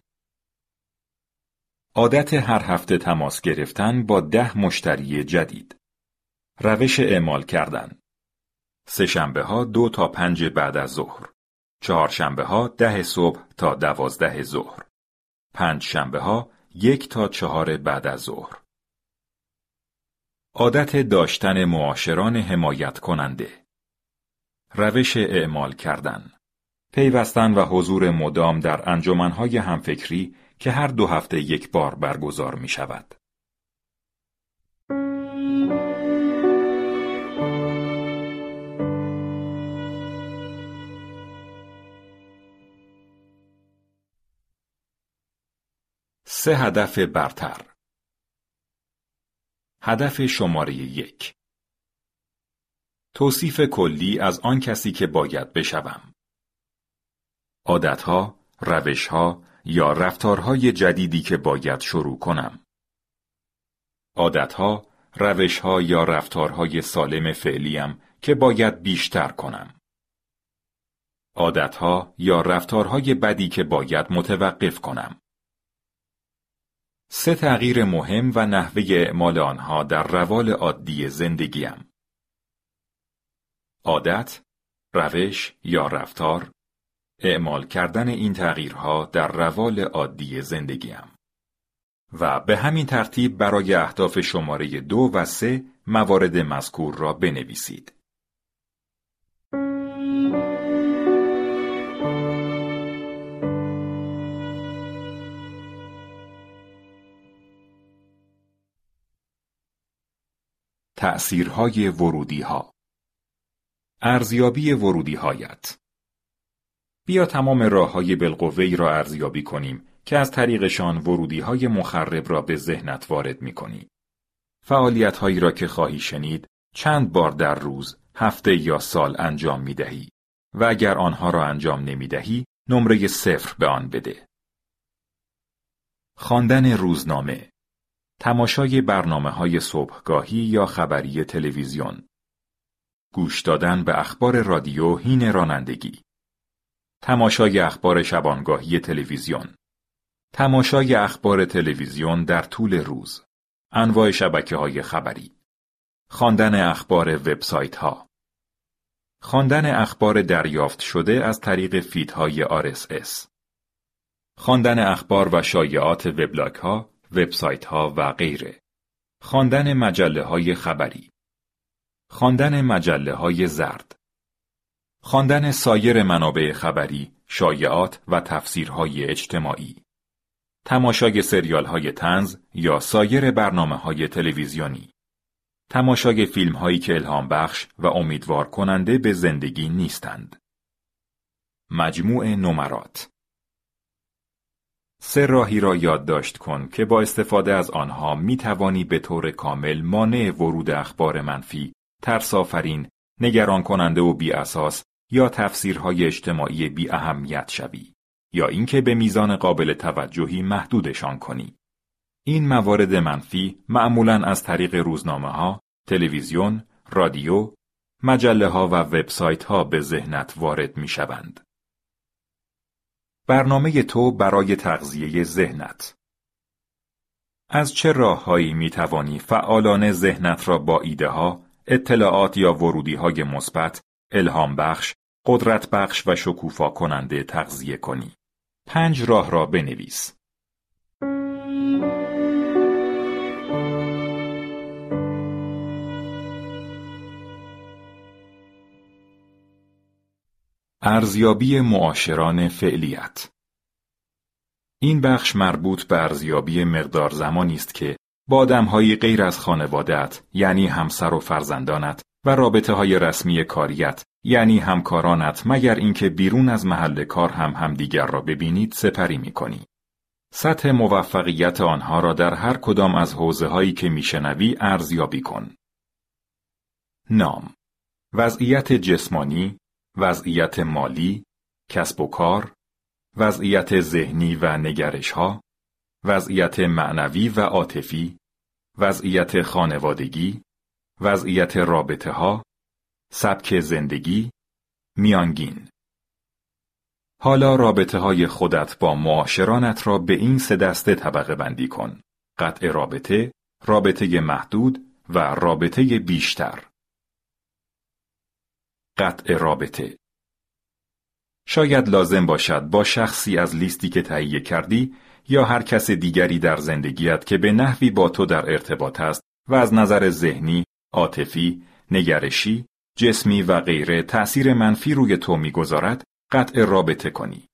A: عادت هر هفته تماس گرفتن با ده مشتری جدید. روش اعمال کردن. سه شنبه ها دو تا پنج بعد از ظهر. چهار شنبه ها ده صبح تا دوازده ظهر. پنج شنبه ها یک تا چهار بعد از ظهر. عادت داشتن معاشران حمایت کننده روش اعمال کردن پیوستن و حضور مدام در انجمنهای همفکری که هر دو هفته یک بار برگزار می شود. سه هدف برتر هدف شماره یک توصیف کلی از آن کسی که باید بشوم. عادتها، روشها یا رفتارهای جدیدی که باید شروع کنم. عادتها، روشها یا رفتارهای سالم فعلیم که باید بیشتر کنم. عادتها یا رفتارهای بدی که باید متوقف کنم. سه تغییر مهم و نحوه اعمال آنها در روال عادی زندگیم. عادت، روش یا رفتار، اعمال کردن این تغییرها در روال عادی زندگیم. و به همین ترتیب برای اهداف شماره دو و سه موارد مذکور را بنویسید. تأثیرهای ورودی ها ارزیابی ورودی هایت بیا تمام راه های بالقوهی را ارزیابی کنیم که از طریقشان ورودی های مخرب را به ذهنت وارد می کنی. فعالیت هایی را که خواهی شنید چند بار در روز، هفته یا سال انجام می دهی و اگر آنها را انجام نمی دهی نمره صفر به آن بده. خواندن روزنامه تماشای برنامه های صبحگاهی یا خبری تلویزیون. گوش دادن به اخبار رادیو هین رانندگی. تماشای اخبار شبانگاهی تلویزیون. تماشای اخبار تلویزیون در طول روز. انواع شبکه های خبری. خواندن اخبار وبسایت ها خواندن اخبار دریافت شده از طریق فیدهای RSS خواندن اخبار و شایعات وبلاگ ها وبسایت ها و غیره. خواندن مجله های خبری. خواندن مجله های زرد. خواندن سایر منابع خبری، شایعات و تفسیرهای اجتماعی. تماشای سریال های تنز یا سایر برنامه های تلویزیونی. تماشای فیلم هایی که الهام بخش و امیدوار کننده به زندگی نیستند. مجموع نمرات سه راهی را یادداشت کن که با استفاده از آنها می توانی به طور کامل مانع ورود اخبار منفی، ترسافرین، نگران کننده و بی اساس یا تفسیرهای اجتماعی بی اهمیت شوی یا اینکه به میزان قابل توجهی محدودشان کنی. این موارد منفی معمولا از طریق روزنامه ها، تلویزیون، رادیو، مجله ها و وبسایت ها به ذهنت وارد می شوند. برنامه تو برای تغذیه ذهنت از چه راههایی می توانی فعالانه ذهنت را با ایده ها، اطلاعات یا ورودی های مثبت، الهام بخش، قدرت بخش و شکوفا کننده تغذیه کنی؟ پنج راه را بنویس. ارزیابی معاشران فعلیت این بخش مربوط به ارزیابی مقدار زمانی است که با آدمهایی غیر از خانوادت یعنی همسر و فرزندانت و رابطه های رسمی کاریت یعنی همکارانت مگر اینکه بیرون از محل کار هم همدیگر را ببینید سپری می کنی. سطح موفقیت آنها را در هر کدام از حوزه هایی که میشنوی ارزیابی کن. نام وضعیت جسمانی، وضعیت مالی، کسب و کار، وضعیت ذهنی و نگرش ها، وضعیت معنوی و عاطفی، وضعیت خانوادگی، وضعیت رابطه ها، سبک زندگی، میانگین. حالا رابطه های خودت با معاشرانت را به این سه دسته طبقه بندی کن. قطع رابطه، رابطه محدود و رابطه بیشتر. قطع رابطه شاید لازم باشد با شخصی از لیستی که تهیه کردی یا هر کس دیگری در زندگیت که به نحوی با تو در ارتباط است و از نظر ذهنی، عاطفی، نگرشی، جسمی و غیره تأثیر منفی روی تو می‌گذارد قطع رابطه کنی.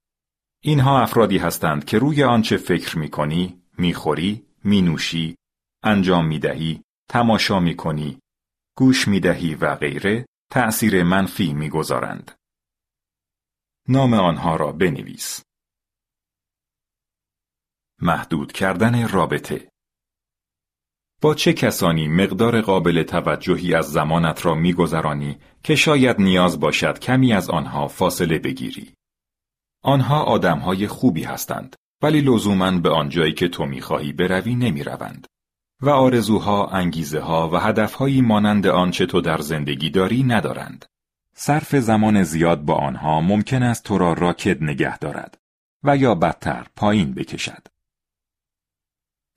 A: اینها افرادی هستند که روی آنچه فکر می کنی، می خوری، می نوشی، انجام می دهی، تماشا می کنی، گوش می دهی و غیره تأثیر منفی می گذارند. نام آنها را بنویس. محدود کردن رابطه با چه کسانی مقدار قابل توجهی از زمانت را میگذرانی که شاید نیاز باشد کمی از آنها فاصله بگیری؟ آنها آدمهای خوبی هستند ولی لزوما به آنجایی که تو می‌خواهی بروی نمی‌روند و آرزوها، انگیزه ها و هدفهایی مانند آنچه تو در زندگی داری ندارند. صرف زمان زیاد با آنها ممکن است تو را راکد نگه دارد و یا بدتر پایین بکشد.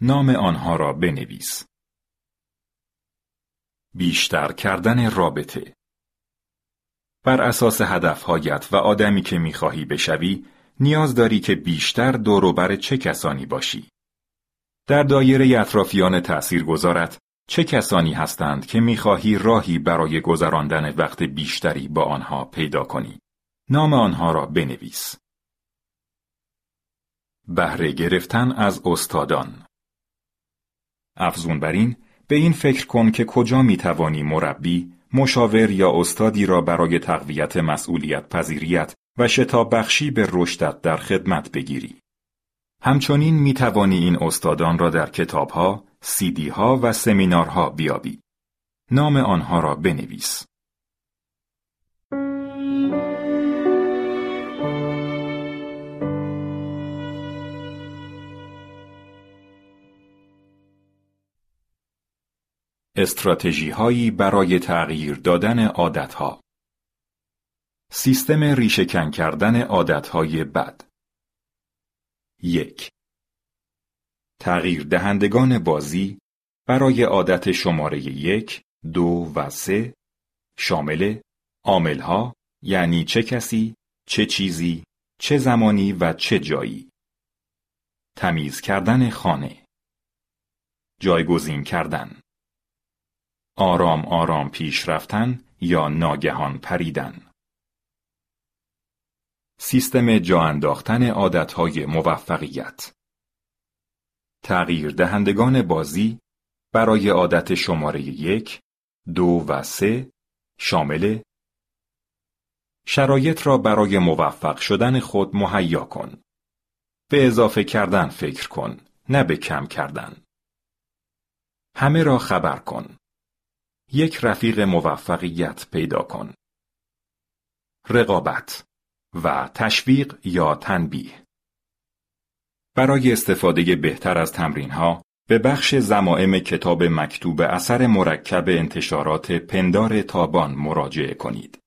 A: نام آنها را بنویس. بیشتر کردن رابطه بر اساس هدفهایت و آدمی که می‌خواهی بشوی نیاز داری که بیشتر دوروبر چه کسانی باشی در دایره اطرافیان تأثیر گذارت چه کسانی هستند که می‌خواهی راهی برای گذراندن وقت بیشتری با آنها پیدا کنی؟ نام آنها را بنویس. بهره گرفتن از استادان. افزون بر این به این فکر کن که کجا می توانی مربی، مشاور یا استادی را برای تقویت مسئولیت پذیریت و شتاب بخشی به رشدت در خدمت بگیری. همچنین می توانی این استادان را در کتابها، سیدی ها و سمینارها بیابی. نام آنها را بنویس. استراتژی برای تغییر دادن عادتها سیستم ریشهکن کردن عادتهای بد یک. تغییر دهندگان بازی برای عادت شماره یک، دو و سه شامل عاملها یعنی چه کسی، چه چیزی، چه زمانی و چه جایی. تمیز کردن خانه. جایگزین کردن. آرام آرام پیش رفتن یا ناگهان پریدن. سیستم جا انداختن عادتهای موفقیت تغییر دهندگان بازی برای عادت شماره یک، دو و سه شامل شرایط را برای موفق شدن خود مهیا کن. به اضافه کردن فکر کن، نه به کم کردن. همه را خبر کن. یک رفیق موفقیت پیدا کن. رقابت و تشویق یا تنبیه برای استفاده بهتر از تمرین ها به بخش زمائم کتاب مکتوب اثر مرکب انتشارات پندار تابان مراجعه کنید.